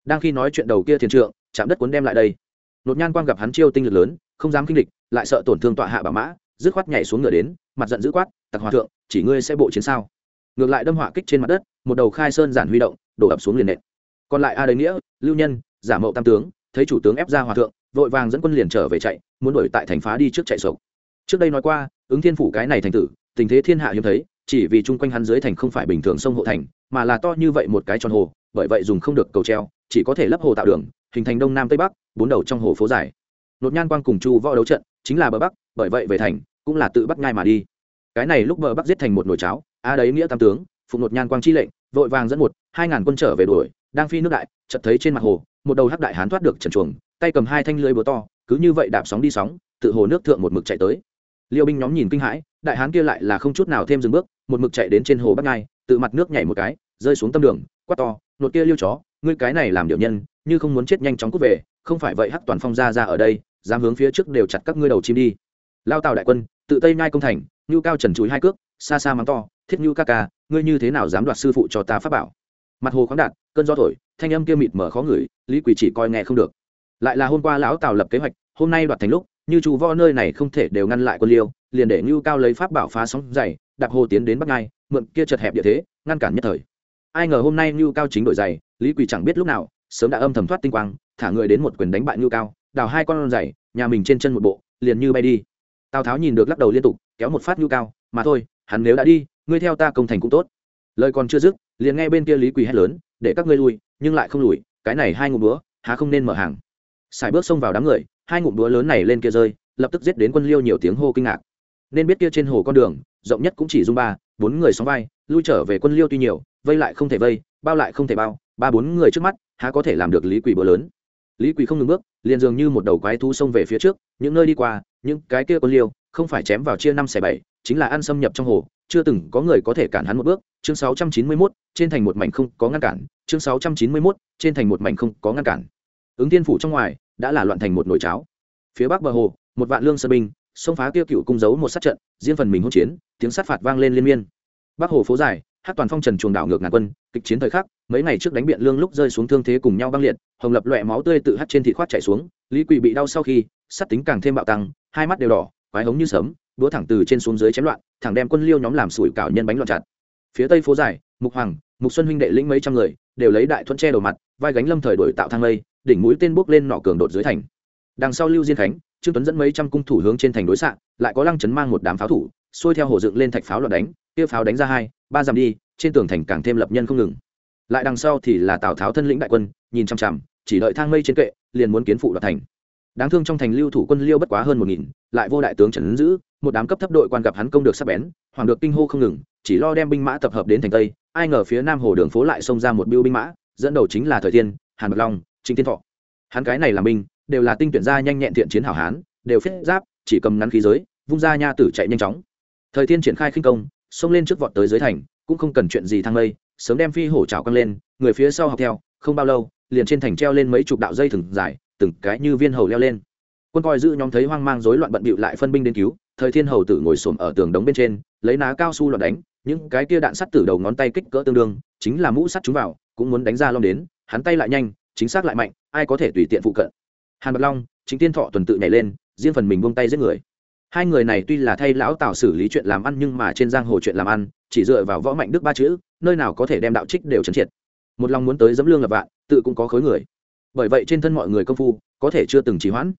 Đang khi nói chuyện đầu kia thiền trượng, chạm đất cuốn đem lại đây. Nột nhan quang gặp hắn chiêu tinh lực lớn, không dám kinh địch lại sợ tổn thương tọa hạ bảo mã dứt khoát nhảy xuống ngựa đến, mặt giận dữ quát, tặc hòa thượng, chỉ ngươi sẽ bộ chiến sao? Ngược lại đâm họa kích trên mặt đất, một đầu khai sơn giản huy động, đổ ập xuống liền nện. Còn lại a đế nghĩa, lưu nhân, giả mậu tam tướng, thấy chủ tướng ép ra hòa thượng, vội vàng dẫn quân liền trở về chạy, muốn đuổi tại thành phá đi trước chạy sộc. Trước đây nói qua, ứng thiên phủ cái này thành tử, tình thế thiên hạ hiếm thấy, chỉ vì chung quanh hắn dưới thành không phải bình thường sông hộ thành, mà là to như vậy một cái tròn hồ, bởi vậy dùng không được cầu treo, chỉ có thể lấp hồ tạo đường, hình thành đông nam tây bắc, bốn đầu trong hồ phố dài. Nột nhan quang cùng chu võ đấu trận, chính là bờ bắc, bởi vậy về thành cũng là tự bắt ngay mà đi. Cái này lúc bờ bắc giết thành một nồi cháo a đấy nghĩa tam tướng, phụ nột nhan quang chi lệnh, vội vàng dẫn một, hai ngàn quân trở về đuổi, đang phi nước đại, chợt thấy trên mặt hồ, một đầu hắc đại hán thoát được trần chuồng, tay cầm hai thanh lưới búa to, cứ như vậy đạp sóng đi sóng, tự hồ nước thượng một mực chạy tới. Liêu binh nhóm nhìn kinh hãi, đại hán kia lại là không chút nào thêm dừng bước, một mực chạy đến trên hồ bắc ngai tự mặt nước nhảy một cái, rơi xuống tâm đường, quát to, nột kia liêu chó, ngươi cái này làm điệu nhân, như không muốn chết nhanh chóng cút về, không phải vậy hắc toàn phong ra ra ở đây, dám hướng phía trước đều chặt các ngươi đầu chim đi lao tàu đại quân, tự tây nhai công thành, ngưu cao trần chuối hai cước, xa xa mắng to, thiết ngưu ca ca, ngươi như thế nào dám đoạt sư phụ cho ta pháp bảo? Mặt hồ khoáng đạt, cơn gió thổi, thanh âm kia mịt mở khó ngửi, lý quỷ chỉ coi nghe không được. Lại là hôm qua lão tào lập kế hoạch, hôm nay đoạt thành lúc, như chủ võ nơi này không thể đều ngăn lại quân liêu, liền để ngưu cao lấy pháp bảo phá sóng dày, đạp hồ tiến đến bắc ngai, mượn kia chật hẹp địa thế, ngăn cản nhất thời. Ai ngờ hôm nay ngưu cao chính đổi giày, lý quỷ chẳng biết lúc nào, sớm đã âm thầm thoát tinh quang, thả người đến một quyền đánh bại ngưu cao, đào hai con giày nhà mình trên chân một bộ, liền như bay đi tào tháo nhìn được lắc đầu liên tục, kéo một phát nhu cao, mà thôi, hắn nếu đã đi, ngươi theo ta công thành cũng tốt. Lời còn chưa dứt, liền nghe bên kia lý quỳ hét lớn, để các ngươi lui, nhưng lại không lùi, cái này hai ngụm búa, há không nên mở hàng. Xài bước xông vào đám người, hai ngụm búa lớn này lên kia rơi, lập tức giết đến quân liêu nhiều tiếng hô kinh ngạc. Nên biết kia trên hồ con đường, rộng nhất cũng chỉ dung ba, bốn người sóng vai, lui trở về quân liêu tuy nhiều, vây lại không thể vây, bao lại không thể bao, ba bốn người trước mắt, há có thể làm được lý quỳ búa lớn lý quỳ không ngừng bước liền dường như một đầu quái thú xông về phía trước những nơi đi qua những cái kia quân liêu không phải chém vào chia năm xẻ bảy chính là ăn xâm nhập trong hồ chưa từng có người có thể cản hắn một bước. Chương 691, trên thành một mảnh không có ngăn cản. Chương 691, trên thành một mảnh không có ngăn cản. Ứng tiên phủ trong ngoài đã là loạn thành một nồi cháo. Phía bắc bờ hồ một vạn lương sơn binh xông phá kia cựu cung giấu một sát trận riêng phần mình hỗn chiến tiếng sát phạt vang lên liên miên. Bắc hồ phố dài hát toàn phong trần chuồng đảo ngược ngàn quân, kịch chiến thời khắc, mấy ngày trước đánh biện lương lúc rơi xuống thương thế cùng nhau băng liệt, hồng lập loẹ máu tươi tự hát trên thị khoát chảy xuống, lý quỳ bị đau sau khi, sắt tính càng thêm bạo tăng, hai mắt đều đỏ, quái hống như sớm đũa thẳng từ trên xuống dưới chém loạn, thẳng đem quân liêu nhóm làm sủi cảo nhân bánh loạn chặt. Phía tây phố dài, mục hoàng, mục xuân huynh đệ lĩnh mấy trăm người, đều lấy đại thuận che đầu mặt, vai gánh lâm thời đổi tạo thang lây, đỉnh mũi tên bốc lên nọ cường đột dưới thành. Đằng sau lưu diên khánh, trương tuấn dẫn mấy trăm cung thủ hướng trên thành đối xạ, lại có lăng chấn mang một đám pháo thủ, xuôi theo hồ dựng lên thạch pháo loạn đánh kia pháo đánh ra hai, ba dặm đi, trên tường thành càng thêm lập nhân không ngừng. Lại đằng sau thì là tào tháo thân lĩnh đại quân, nhìn chằm chằm, chỉ đợi thang mây trên kệ, liền muốn kiến phụ đoạt thành. Đáng thương trong thành lưu thủ quân liêu bất quá hơn một nghìn, lại vô đại tướng trần ứng giữ, một đám cấp thấp đội quan gặp hắn công được sắp bén, hoàng được kinh hô không ngừng, chỉ lo đem binh mã tập hợp đến thành tây, ai ngờ phía nam hồ đường phố lại xông ra một biêu binh mã, dẫn đầu chính là thời thiên, hàn bạc long, trịnh tiên thọ. Hắn cái này làm binh, đều là tinh tuyển gia nhanh nhẹn thiện chiến hảo hán, đều phết giáp, chỉ cầm ngắn khí giới, vung ra nha tử chạy nhanh chóng. Thời thiên triển khai khinh công xông lên trước vọt tới dưới thành, cũng không cần chuyện gì thang mây, sớm đem phi hổ trào căng lên, người phía sau học theo, không bao lâu, liền trên thành treo lên mấy chục đạo dây thừng dài, từng cái như viên hầu leo lên. Quân coi giữ nhóm thấy hoang mang rối loạn bận bịu lại phân binh đến cứu, thời thiên hầu tử ngồi xổm ở tường đống bên trên, lấy ná cao su loạn đánh, những cái kia đạn sắt từ đầu ngón tay kích cỡ tương đương, chính là mũ sắt chúng vào, cũng muốn đánh ra long đến, hắn tay lại nhanh, chính xác lại mạnh, ai có thể tùy tiện phụ cận. Hàn bạc long chính tiên thọ tuần tự nhảy lên, riêng phần mình buông tay giết người hai người này tuy là thay lão tào xử lý chuyện làm ăn nhưng mà trên giang hồ chuyện làm ăn, chỉ dựa vào võ mạnh đức ba chữ, nơi nào có thể đem đạo trích đều chấn triệt. Một lòng muốn tới dấm lương lập vạn, tự cũng có khối người. Bởi vậy trên thân mọi người công phu, có thể chưa từng trì hoãn.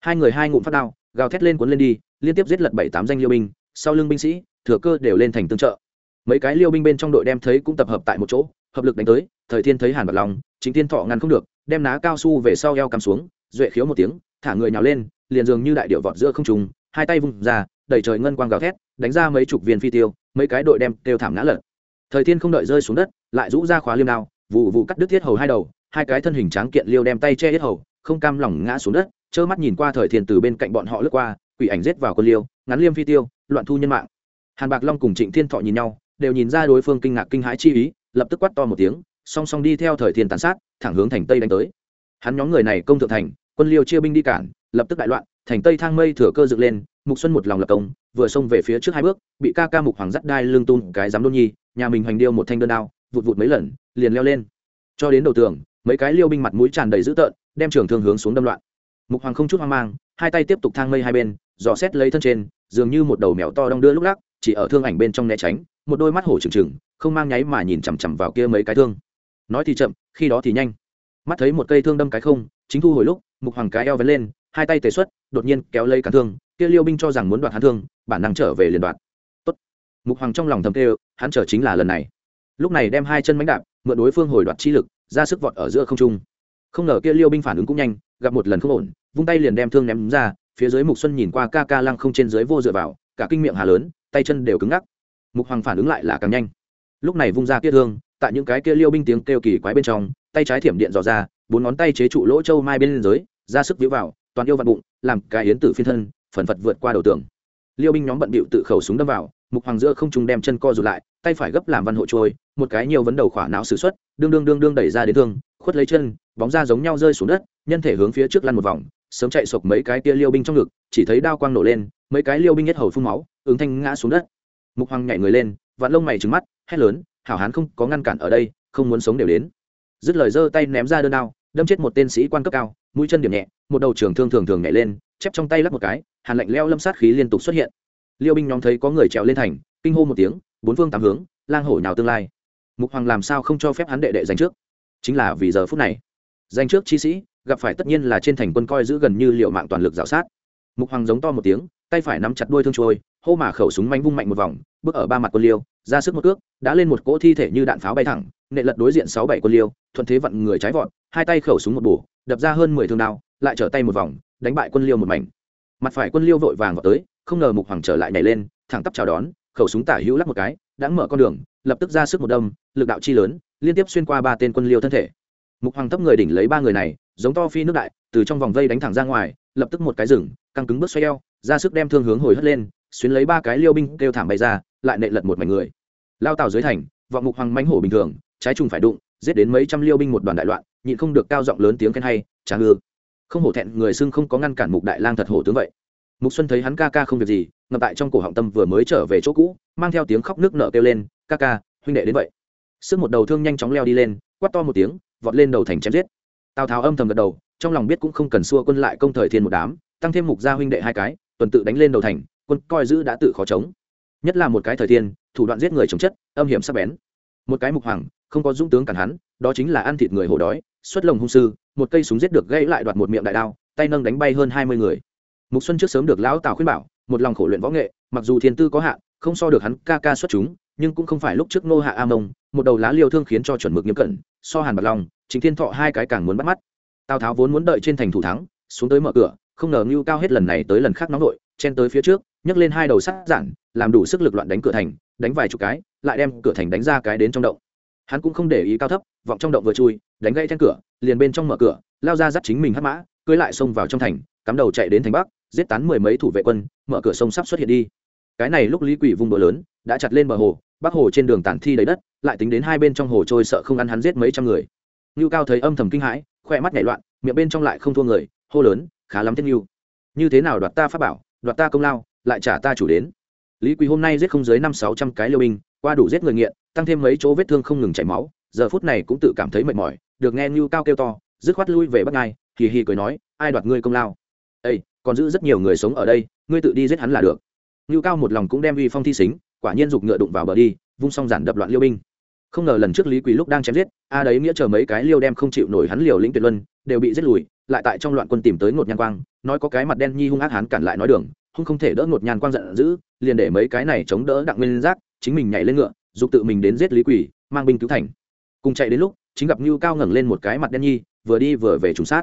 Hai người hai ngụm phát đao, gào thét lên cuốn lên đi, liên tiếp giết lật bảy tám danh liêu binh, sau lưng binh sĩ, thừa cơ đều lên thành tương trợ. Mấy cái liêu binh bên trong đội đem thấy cũng tập hợp tại một chỗ, hợp lực đánh tới, thời thiên thấy hàn bạc lòng chính thiên thọ ngăn không được, đem ná cao su về sau eo cắm xuống, duệ khiếu một tiếng, thả người nhào lên, liền dường như đại điệu vọt giữa không trùng hai tay vung ra, đẩy trời ngân quang gào thét, đánh ra mấy chục viên phi tiêu, mấy cái đội đem kêu thảm ngã lật. Thời thiên không đợi rơi xuống đất, lại rũ ra khóa liêm đao, vụ vụ cắt đứt thiết hầu hai đầu, hai cái thân hình tráng kiện liêu đem tay che hết hầu, không cam lòng ngã xuống đất, trơ mắt nhìn qua thời thiên từ bên cạnh bọn họ lướt qua, quỷ ảnh rết vào con liêu, ngắn liêm phi tiêu, loạn thu nhân mạng. Hàn bạc long cùng trịnh thiên thọ nhìn nhau, đều nhìn ra đối phương kinh ngạc kinh hãi chi ý, lập tức quát to một tiếng, song song đi theo thời thiên tàn sát, thẳng hướng thành tây đánh tới. Hắn nhóm người này công thượng thành, quân liêu chia binh đi cản, lập tức đại loạn thành tây thang mây thừa cơ dựng lên, mục xuân một lòng lập công, vừa xông về phía trước hai bước, bị ca ca mục hoàng dắt đai lưng tung cái dám đôn nhi, nhà mình hoành điêu một thanh đơn đao, vụt vụt mấy lần, liền leo lên. Cho đến đầu tường, mấy cái liêu binh mặt mũi tràn đầy dữ tợn, đem trường thương hướng xuống đâm loạn. Mục hoàng không chút hoang mang, hai tay tiếp tục thang mây hai bên, dò xét lấy thân trên, dường như một đầu mèo to đong đưa lúc lắc, chỉ ở thương ảnh bên trong né tránh, một đôi mắt hổ trừng trừng, không mang nháy mà nhìn chằm chằm vào kia mấy cái thương. Nói thì chậm, khi đó thì nhanh. Mắt thấy một cây thương đâm cái không, chính thu hồi lúc, mục hoàng cái eo vén lên hai tay tề xuất, đột nhiên kéo lấy cán thương, kia liêu binh cho rằng muốn đoạt hắn thương, bản năng trở về liền đoạt. Tốt. Mục hoàng trong lòng thầm kêu, hắn trở chính là lần này. Lúc này đem hai chân mánh đạp, mượn đối phương hồi đoạt chi lực, ra sức vọt ở giữa không trung. Không ngờ kia liêu binh phản ứng cũng nhanh, gặp một lần không ổn, vung tay liền đem thương ném ra, phía dưới mục xuân nhìn qua ca ca lăng không trên dưới vô dựa vào, cả kinh miệng hà lớn, tay chân đều cứng ngắc. Mục hoàng phản ứng lại là càng nhanh. Lúc này vung ra kia thương, tại những cái kia liêu binh tiếng kêu kỳ quái bên trong, tay trái thiểm điện dò ra, bốn ngón tay chế trụ lỗ châu mai bên dưới, ra sức víu vào toàn yêu vạn bụng, làm cái yến tử phiên thân, phần phật vượt qua đầu tường. Liêu binh nhóm bận bịu tự khẩu súng đâm vào, mục hoàng giữa không trung đem chân co rụt lại, tay phải gấp làm văn hộ trôi, một cái nhiều vấn đầu khỏa não xử xuất, đương đương đương đương đẩy ra đến thương, khuất lấy chân, bóng ra giống nhau rơi xuống đất, nhân thể hướng phía trước lăn một vòng, sớm chạy sộc mấy cái tia liêu binh trong ngực, chỉ thấy đao quang nổ lên, mấy cái liêu binh nhất hầu phun máu, ứng thanh ngã xuống đất. Mục hoàng nhảy người lên vạn lông mày trứng mắt, hét lớn, hảo hán không có ngăn cản ở đây, không muốn sống đều đến. Dứt lời giơ tay ném ra đơn đao, đâm chết một tên sĩ quan cấp cao mũi chân điểm nhẹ, một đầu trường thương thường thường nhảy lên, chép trong tay lắp một cái, hàn lạnh leo lâm sát khí liên tục xuất hiện. Liêu binh nhóm thấy có người trèo lên thành, kinh hô một tiếng, bốn phương tám hướng, lang hổ nhào tương lai. Mục hoàng làm sao không cho phép hắn đệ đệ giành trước? Chính là vì giờ phút này. Giành trước chi sĩ, gặp phải tất nhiên là trên thành quân coi giữ gần như liệu mạng toàn lực g sát. Mục hoàng giống to một tiếng, tay phải nắm chặt đuôi thương trôi, hô mà khẩu súng manh vung mạnh một vòng, bước ở ba mặt quân liêu, ra sức một cước, đã lên một cỗ thi thể như đạn pháo bay thẳng, nệ lật đối diện sáu bảy quân liêu, thuận thế vặn người trái vọt, hai tay khẩu súng một bổ đập ra hơn mười thương đao, lại trở tay một vòng, đánh bại quân liêu một mảnh. Mặt phải quân liêu vội vàng vào tới, không ngờ mục hoàng trở lại nhảy lên, thẳng tắp chào đón, khẩu súng tả hữu lắc một cái, đã mở con đường, lập tức ra sức một đâm, lực đạo chi lớn, liên tiếp xuyên qua ba tên quân liêu thân thể. Mục hoàng thấp người đỉnh lấy ba người này, giống to phi nước đại, từ trong vòng vây đánh thẳng ra ngoài, lập tức một cái rừng, căng cứng bước xoay eo, ra sức đem thương hướng hồi hất lên, xuyến lấy ba cái liêu binh kêu thảm bay ra, lại nệ lật một mảnh người. Lao tàu dưới thành, vọng mục hoàng mánh hổ bình thường, trái trùng phải đụng, giết đến mấy trăm liêu binh một đoàn đại loạn nhịn không được cao giọng lớn tiếng khen hay tráng ư không hổ thẹn, người xưng không có ngăn cản mục đại lang thật hổ tướng vậy. Mục xuân thấy hắn ca ca không việc gì ngập tại trong cổ họng tâm vừa mới trở về chỗ cũ, mang theo tiếng khóc nước nợ kêu lên, ca ca, huynh đệ đến vậy. Sức một đầu thương nhanh chóng leo đi lên, quát to một tiếng, vọt lên đầu thành chém giết. Tào tháo âm thầm gật đầu, trong lòng biết cũng không cần xua quân lại công thời thiên một đám, tăng thêm mục gia huynh đệ hai cái, tuần tự đánh lên đầu thành, quân coi giữ đã tự khó chống. Nhất là một cái thời thiên, thủ đoạn giết người chống chất, âm hiểm sắc bén. Một cái mục hoàng không có dũng tướng cản hắn, đó chính là ăn thịt người hổ đói, xuất lồng hung sư, một cây súng giết được gãy lại đoạt một miệng đại đao, tay nâng đánh bay hơn hai mươi người. Mục xuân trước sớm được lão tào khuyên bảo, một lòng khổ luyện võ nghệ, mặc dù thiên tư có hạn, không so được hắn ca ca xuất chúng, nhưng cũng không phải lúc trước nô hạ a mông, một đầu lá liêu thương khiến cho chuẩn mực nghiêm cẩn, so hàn bạc long chính thiên thọ hai cái càng muốn bắt mắt. Tào tháo vốn muốn đợi trên thành thủ thắng, xuống tới mở cửa, không ngờ ngưu cao hết lần này tới lần khác nóng nội chen tới phía trước, nhấc lên hai đầu sắt giản, làm đủ sức lực loạn đánh cửa thành, đánh vài chục cái, lại đem cửa thành đánh ra cái đến trong động hắn cũng không để ý cao thấp, vọng trong động vừa chui, đánh gãy then cửa, liền bên trong mở cửa, lao ra dắt chính mình hất mã, cưới lại xông vào trong thành, cắm đầu chạy đến thành bắc, giết tán mười mấy thủ vệ quân, mở cửa sông sắp xuất hiện đi. Cái này lúc lý quỷ vùng bờ lớn, đã chặt lên bờ hồ, bắc hồ trên đường tản thi đầy đất, lại tính đến hai bên trong hồ trôi sợ không ăn hắn giết mấy trăm người. Ngưu cao thấy âm thầm kinh hãi, khoe mắt nhảy loạn, miệng bên trong lại không thua người, hô lớn, khá lắm thiết ngưu. Như thế nào đoạt ta pháp bảo, đoạt ta công lao, lại trả ta chủ đến? Lý quỳ hôm nay giết không dưới năm sáu trăm cái liêu binh, qua đủ giết người nghiện tăng thêm mấy chỗ vết thương không ngừng chảy máu, giờ phút này cũng tự cảm thấy mệt mỏi, được nghe như cao kêu to, dứt khoát lui về bắt ngai, hì hì cười nói, ai đoạt ngươi công lao? Ây còn giữ rất nhiều người sống ở đây, ngươi tự đi giết hắn là được. Như cao một lòng cũng đem uy phong thi xính, quả nhiên giục ngựa đụng vào bờ đi, vung song giản đập loạn liêu binh. Không ngờ lần trước lý quý lúc đang chém giết, a à đấy nghĩa chờ mấy cái liêu đem không chịu nổi hắn liều lĩnh tuyệt luân, đều bị giết lùi, lại tại trong loạn quân tìm tới ngột nhan quang, nói có cái mặt đen nhi hung ác hắn cản lại nói đường, hung không thể đỡ ngột nhan quang giận dữ, liền để mấy cái này chống đỡ đặng nguyên giác, chính mình nhảy lên ngựa dục tự mình đến giết lý quỷ, mang binh cứu thành. Cùng chạy đến lúc, chính gặp Nưu cao ngẩng lên một cái mặt đen nhi, vừa đi vừa về trùng sát.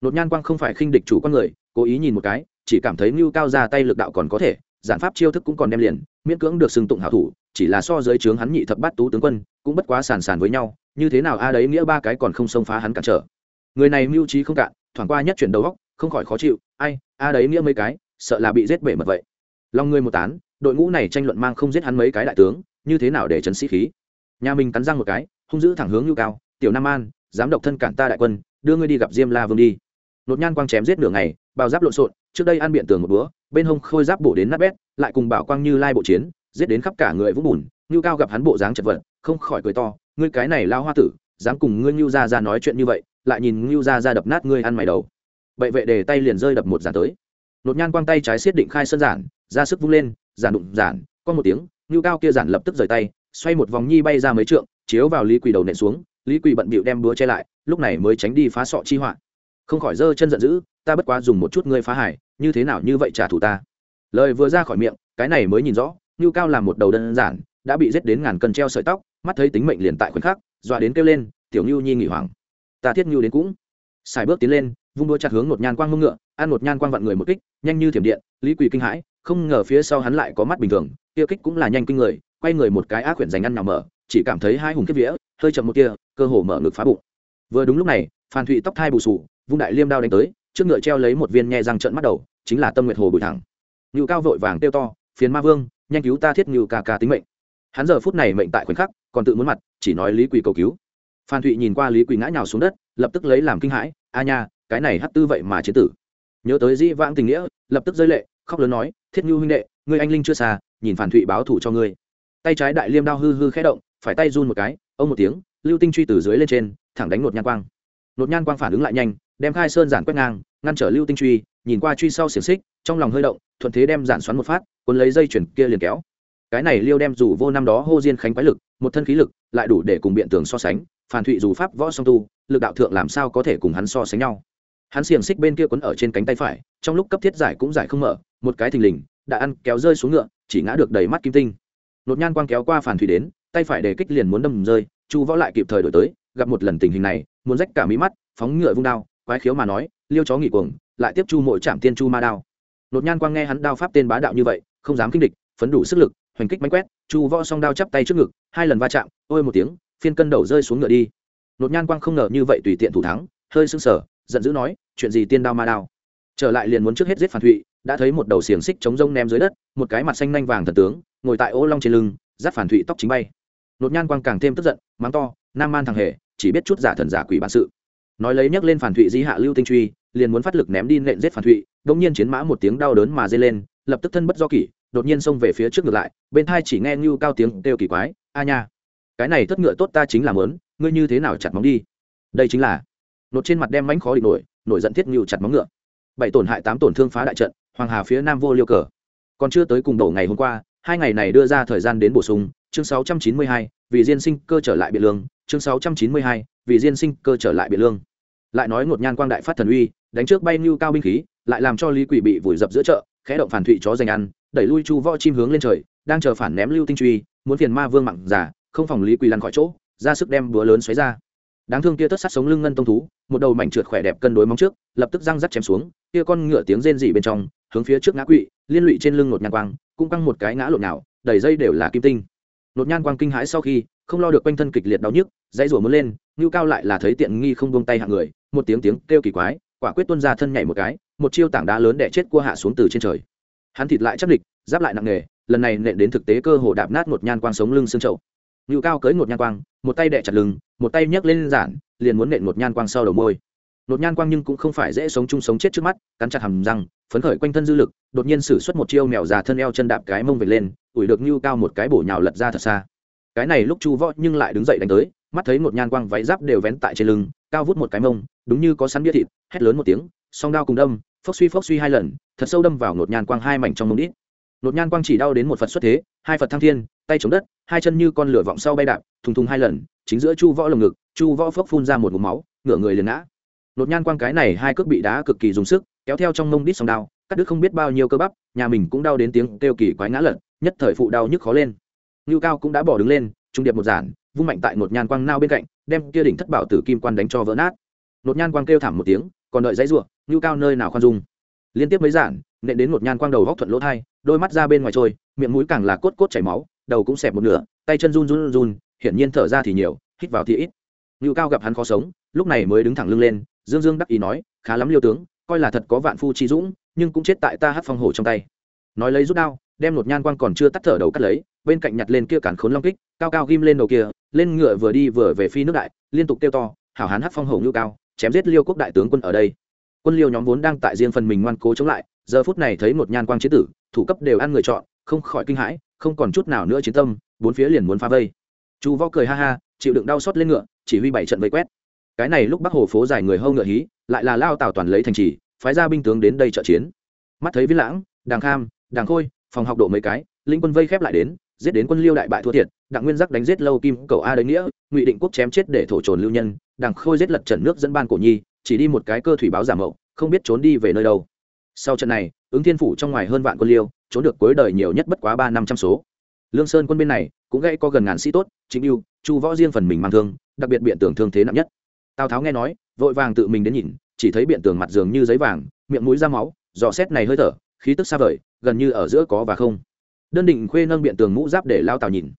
Nột nhan quang không phải khinh địch chủ con người, cố ý nhìn một cái, chỉ cảm thấy Nưu cao ra tay lực đạo còn có thể, giản pháp chiêu thức cũng còn đem liền, miễn cưỡng được xưng tụng hảo thủ, chỉ là so dưới trướng hắn nhị thập bát tú tướng quân, cũng bất quá sàn sàn với nhau, như thế nào a đấy nghĩa ba cái còn không xông phá hắn cản trở. Người này mưu trí không cạn, thoảng qua nhất chuyển đầu góc không khỏi khó chịu, ai, a đấy nghĩa mấy cái, sợ là bị giết bể mật vậy. Lòng người một tán, đội ngũ này tranh luận mang không giết hắn mấy cái đại tướng như thế nào để chấn sĩ khí? Nhà mình cắn răng một cái, hung dữ thẳng hướng nhu cao, tiểu nam an, dám độc thân cản ta đại quân, đưa ngươi đi gặp diêm la vương đi. Nột nhan quang chém giết nửa ngày, bào giáp lộn xộn, trước đây ăn biện tường một búa bên hông khôi giáp bổ đến nát bét, lại cùng bảo quang như lai bộ chiến, giết đến khắp cả người vũng bùn nhu cao gặp hắn bộ dáng chật vật, không khỏi cười to, ngươi cái này lao hoa tử, dám cùng ngươi nhu ra ra nói chuyện như vậy, lại nhìn nhu ra ra đập nát ngươi ăn mày đầu. Vậy vệ để tay liền rơi đập một giản tới. Nột nhan quang tay trái xiết định khai sơn giản, ra sức vung lên, giản đụng giản, có một tiếng ngưu cao kia giản lập tức rời tay, xoay một vòng nhi bay ra mấy trượng, chiếu vào lý quỳ đầu nện xuống, lý quỳ bận bịu đem búa che lại, lúc này mới tránh đi phá sọ chi họa. Không khỏi giơ chân giận dữ, ta bất quá dùng một chút ngươi phá hải, như thế nào như vậy trả thù ta. Lời vừa ra khỏi miệng, cái này mới nhìn rõ, ngưu cao làm một đầu đơn giản, đã bị giết đến ngàn cân treo sợi tóc, mắt thấy tính mệnh liền tại khoảnh khắc, dọa đến kêu lên, tiểu ngưu nhi nghỉ hoàng ta thiết ngưu đến cũng. Xài bước tiến lên, vung đua chặt hướng một nhan quang mông ngựa, ăn một nhan quang vặn người một kích, nhanh như thiểm điện, lý quỳ kinh hãi, không ngờ phía sau hắn lại có mắt bình thường kia kích cũng là nhanh kinh người, quay người một cái ác quyển dành ăn nào mở, chỉ cảm thấy hai hùng kiếp vía, hơi chậm một kia cơ hồ mở ngực phá bụng. Vừa đúng lúc này, phan thụy tóc thai bù sù vung đại liêm đao đánh tới, trước ngựa treo lấy một viên nhe răng trận mắt đầu, chính là tâm nguyệt hồ bùi thẳng. Ngự cao vội vàng tiêu to, phiền ma vương, nhanh cứu ta thiết ngự ca ca tính mệnh. Hắn giờ phút này mệnh tại khoảnh khắc, còn tự muốn mặt, chỉ nói lý quỳ cầu cứu. Phan thụy nhìn qua lý quỳ ngã nhào xuống đất, lập tức lấy làm kinh hãi, a nha, cái này hắt tư vậy mà chế tử. Nhớ tới dĩ vãng tình nghĩa, lập tức rơi lệ, khóc lớn nói, thiết ngưu huynh đệ ngươi anh linh chưa xa, nhìn phản thụy báo thủ cho ngươi. Tay trái đại liêm đao hư hư khẽ động, phải tay run một cái, ông một tiếng, lưu tinh truy từ dưới lên trên, thẳng đánh nột nhan quang. Nột nhan quang phản ứng lại nhanh, đem khai sơn giản quét ngang, ngăn trở lưu tinh truy, nhìn qua truy sau xiềng xích, trong lòng hơi động, thuận thế đem giản xoắn một phát, cuốn lấy dây chuyển kia liền kéo. Cái này liêu đem dù vô năm đó hô diên khánh quái lực, một thân khí lực, lại đủ để cùng biện tường so sánh, phản thụy dù pháp võ song tu, lực đạo thượng làm sao có thể cùng hắn so sánh nhau. Hắn xiềng xích bên kia quấn ở trên cánh tay phải, trong lúc cấp thiết giải cũng giải không mở, một cái thình lình đã ăn kéo rơi xuống ngựa, chỉ ngã được đầy mắt kim tinh. Nột nhan quang kéo qua phản thủy đến, tay phải để kích liền muốn đâm rơi, chu võ lại kịp thời đổi tới, gặp một lần tình hình này, muốn rách cả mí mắt, phóng ngựa vung đao, quái khiếu mà nói, liêu chó nghỉ cuồng, lại tiếp chu mỗi chạm tiên chu ma đao. Nột nhan quang nghe hắn đao pháp tên bá đạo như vậy, không dám kinh địch, phấn đủ sức lực, hoành kích mánh quét, chu võ song đao chắp tay trước ngực, hai lần va chạm, ôi một tiếng, phiên cân đầu rơi xuống ngựa đi. Nột nhan quang không ngờ như vậy tùy tiện thủ thắng, hơi sưng sở giận dữ nói, chuyện gì tiên đao ma đao? Trở lại liền muốn trước hết giết phản thụy, đã thấy một đầu xiềng xích chống rông ném dưới đất, một cái mặt xanh nanh vàng thần tướng, ngồi tại ô long trên lưng giáp phản thụy tóc chính bay. Nột nhan quang càng thêm tức giận, mắng to, nam man thằng hề, chỉ biết chút giả thần giả quỷ bản sự. Nói lấy nhấc lên phản thụy di hạ lưu tinh truy, liền muốn phát lực ném đi nện giết phản thụy đông nhiên chiến mã một tiếng đau đớn mà dây lên, lập tức thân bất do kỷ, đột nhiên xông về phía trước ngược lại, bên thai chỉ nghe ngưu cao tiếng kêu kỳ quái, a nha, cái này thất ngựa tốt ta chính là mớn ngươi như thế nào chặt móng đi? Đây chính là, nột trên mặt đem mánh khó định nổi nổi giận thiết ngưu chặt móng ngựa bảy tổn hại tám tổn thương phá đại trận hoàng hà phía nam vô liêu cờ. Còn chưa tới cùng đổ ngày hôm qua hai ngày này đưa ra thời gian đến bổ sung chương 692, vì diên sinh cơ trở lại biệt lương chương 692, vì diên sinh cơ trở lại biệt lương. Lại nói ngột nhan quang đại phát thần uy đánh trước bay mưu cao binh khí lại làm cho lý quỷ bị vùi dập giữa chợ khẽ động phản thụy chó dành ăn đẩy lui chu võ chim hướng lên trời đang chờ phản ném lưu tinh truy muốn phiền ma vương mặn giả không phòng lý quỷ lăn khỏi chỗ ra sức đem búa lớn xoáy ra đáng thương kia tất sát sống lưng ngân tông thú, một đầu mảnh trượt khỏe đẹp cân đối móng trước, lập tức răng rắc chém xuống, kia con ngựa tiếng rên dị bên trong, hướng phía trước ngã quỵ, liên lụy trên lưng nột nhan quang, cũng căng một cái ngã lộn nào, đầy dây đều là kim tinh. Nột nhan quang kinh hãi sau khi, không lo được quanh thân kịch liệt đau nhức, dãy rủa muốn lên, ngưu cao lại là thấy tiện nghi không buông tay hạng người, một tiếng tiếng kêu kỳ quái, quả quyết tuân ra thân nhảy một cái, một chiêu tảng đá lớn đẻ chết cua hạ xuống từ trên trời. Hắn thịt lại chắc địch, giáp lại nặng nghề lần này nện đến thực tế cơ hồ đạp nát một nhan quang sống lưng xương trậu ngưu cao cưới ngột nhan quang, một tay đẻ chặt lưng, một tay nhấc lên giản, liền muốn nện một nhan quang sau đầu môi. Nột nhan quang nhưng cũng không phải dễ sống chung sống chết trước mắt, cắn chặt hầm răng, phấn khởi quanh thân dư lực, đột nhiên sử xuất một chiêu mèo già thân eo chân đạp cái mông về lên, ủi được Ngưu cao một cái bổ nhào lật ra thật xa. Cái này lúc chu võ nhưng lại đứng dậy đánh tới, mắt thấy ngột nhan quang váy giáp đều vén tại trên lưng, cao vút một cái mông, đúng như có sắn bia thịt, hét lớn một tiếng, song đao cùng đâm, phốc suy phốc suy hai lần, thật sâu đâm vào nột nhan quang hai mảnh trong mông đít nột nhan quang chỉ đau đến một phật xuất thế, hai phật thăng thiên, tay chống đất, hai chân như con lửa vọng sau bay đạp, thùng thùng hai lần, chính giữa chu võ lồng ngực, chu võ phốc phun ra một ngụm máu, ngửa người liền ngã. Nột nhan quang cái này hai cước bị đá cực kỳ dùng sức, kéo theo trong mông đít song đao, cắt đứt không biết bao nhiêu cơ bắp, nhà mình cũng đau đến tiếng kêu kỳ quái ngã lật, nhất thời phụ đau nhức khó lên. Ngưu cao cũng đã bỏ đứng lên, trung điệp một giản, vung mạnh tại nột nhan quang nao bên cạnh, đem kia đỉnh thất bảo tử kim quan đánh cho vỡ nát. Nột nhan quang kêu thảm một tiếng, còn đợi dãy ruộng ngưu cao nơi nào khoan dung? Liên tiếp mấy giản, nện đến một nhan quang đầu góc thuận lỗ thai, đôi mắt ra bên ngoài trôi, miệng mũi càng là cốt cốt chảy máu, đầu cũng xẹp một nửa, tay chân run run run hiển nhiên thở ra thì nhiều, hít vào thì ít. Ngự cao gặp hắn khó sống, lúc này mới đứng thẳng lưng lên, dương dương đắc ý nói, khá lắm liêu tướng, coi là thật có vạn phu chi dũng, nhưng cũng chết tại ta hát phong hổ trong tay. Nói lấy rút đao, đem một nhan quang còn chưa tắt thở đầu cắt lấy, bên cạnh nhặt lên kia cản khốn long kích, cao cao ghim lên đầu kia, lên ngựa vừa đi vừa về phi nước đại, liên tục kêu to, hảo hán hát phong hổ ngưu cao, chém giết liêu quốc đại tướng quân ở đây quân liêu nhóm vốn đang tại riêng phần mình ngoan cố chống lại, giờ phút này thấy một nhan quang chế tử, thủ cấp đều ăn người chọn, không khỏi kinh hãi, không còn chút nào nữa chiến tâm, bốn phía liền muốn phá vây. Chu võ cười ha ha, chịu đựng đau xót lên ngựa, chỉ huy bảy trận vây quét. Cái này lúc bắc hồ phố dài người hâu ngựa hí, lại là lao tào toàn lấy thành trì, phái ra binh tướng đến đây trợ chiến. Mắt thấy viết lãng, đàng kham, đàng khôi, phòng học độ mấy cái, linh quân vây khép lại đến, giết đến quân liêu đại bại thua thiệt, đặng nguyên giác đánh giết lâu kim cầu a đấy nghĩa, ngụy định quốc chém chết để thổ trồn lưu nhân, đàng khôi giết lật trần nước dẫn ban cổ nhi chỉ đi một cái cơ thủy báo giả mậu, không biết trốn đi về nơi đâu. Sau trận này, ứng thiên phủ trong ngoài hơn vạn quân liêu, trốn được cuối đời nhiều nhất bất quá ba năm trăm số. Lương sơn quân bên này, cũng gây có gần ngàn sĩ tốt chính yêu chu võ riêng phần mình mang thương, đặc biệt biện tưởng thương thế nặng nhất. Tào tháo nghe nói, vội vàng tự mình đến nhìn, chỉ thấy biện tường mặt giường như giấy vàng, miệng mũi ra máu, dò xét này hơi thở, khí tức xa vời, gần như ở giữa có và không. Đơn định khuê nâng biện tường mũ giáp để lao tào nhìn.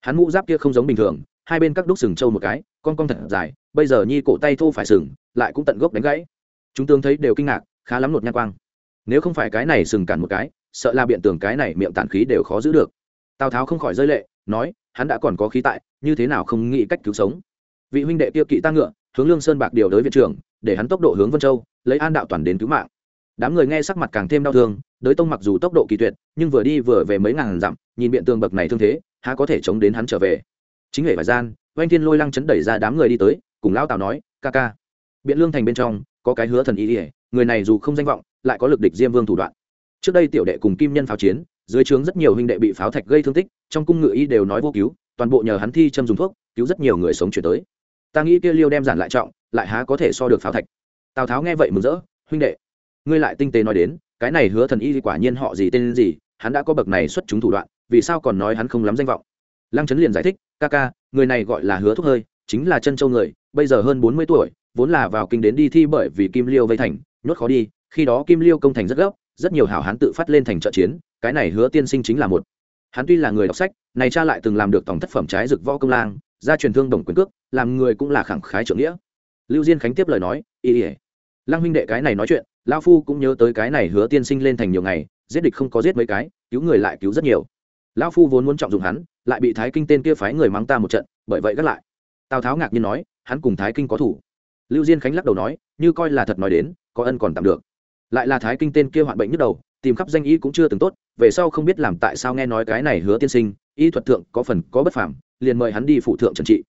Hắn mũ giáp kia không giống bình thường, hai bên các đúc sừng trâu một cái, con con thật dài, bây giờ nhi cổ tay thô phải sừng lại cũng tận gốc đánh gãy. Chúng tướng thấy đều kinh ngạc, khá lắm nột nhan quang. Nếu không phải cái này sừng cản một cái, sợ là biện tường cái này miệng tản khí đều khó giữ được. Tào tháo không khỏi rơi lệ, nói, hắn đã còn có khí tại, như thế nào không nghĩ cách cứu sống. Vị huynh đệ kia kỵ ta ngựa, hướng lương sơn bạc điều tới viện trưởng, để hắn tốc độ hướng vân châu, lấy an đạo toàn đến cứu mạng. Đám người nghe sắc mặt càng thêm đau thương, đới tông mặc dù tốc độ kỳ tuyệt, nhưng vừa đi vừa về mấy ngàn dặm, nhìn biện tường bậc này thương thế, há có thể chống đến hắn trở về. Chính hệ vài gian, oanh thiên lôi lăng chấn đẩy ra đám người đi tới, cùng lao tào nói, ca ca biện lương thành bên trong, có cái hứa thần ý ỉa người này dù không danh vọng, lại có lực địch diêm vương thủ đoạn. Trước đây tiểu đệ cùng kim nhân pháo chiến, dưới trướng rất nhiều huynh đệ bị pháo thạch gây thương tích, trong cung ngự y đều nói vô cứu, toàn bộ nhờ hắn thi châm dùng thuốc, cứu rất nhiều người sống chuyển tới. Ta nghĩ kia liêu đem giản lại trọng, lại há có thể so được pháo thạch. Tào tháo nghe vậy mừng rỡ, huynh đệ, ngươi lại tinh tế nói đến, cái này hứa thần y quả nhiên họ gì tên gì, hắn đã có bậc này xuất chúng thủ đoạn, vì sao còn nói hắn không lắm danh vọng? Lăng trấn liền giải thích, ca ca, người này gọi là hứa thúc hơi, chính là chân châu người, bây giờ hơn bốn mươi tuổi vốn là vào kinh đến đi thi bởi vì kim liêu vây thành, nhốt khó đi, khi đó kim liêu công thành rất gấp, rất nhiều hảo hán tự phát lên thành trợ chiến, cái này hứa tiên sinh chính là một. Hắn tuy là người đọc sách, này cha lại từng làm được tổng thất phẩm trái rực võ công lang, gia truyền thương đồng quyền cước, làm người cũng là khẳng khái trưởng nghĩa. Lưu diên khánh tiếp lời nói y ỉa lăng huynh đệ cái này nói chuyện lao phu cũng nhớ tới cái này hứa tiên sinh lên thành nhiều ngày, giết địch không có giết mấy cái, cứu người lại cứu rất nhiều. Lao phu vốn muốn trọng dụng hắn, lại bị thái kinh tên kia phái người mắng ta một trận, bởi vậy gác lại. Tào tháo ngạc nhiên nói, hắn cùng thái kinh có thủ lưu diên khánh lắc đầu nói, như coi là thật nói đến, có ân còn tạm được. Lại là thái kinh tên kia hoạn bệnh nhức đầu, tìm khắp danh y cũng chưa từng tốt, về sau không biết làm tại sao nghe nói cái này hứa tiên sinh, y thuật thượng có phần có bất phàm, liền mời hắn đi phụ thượng trần trị.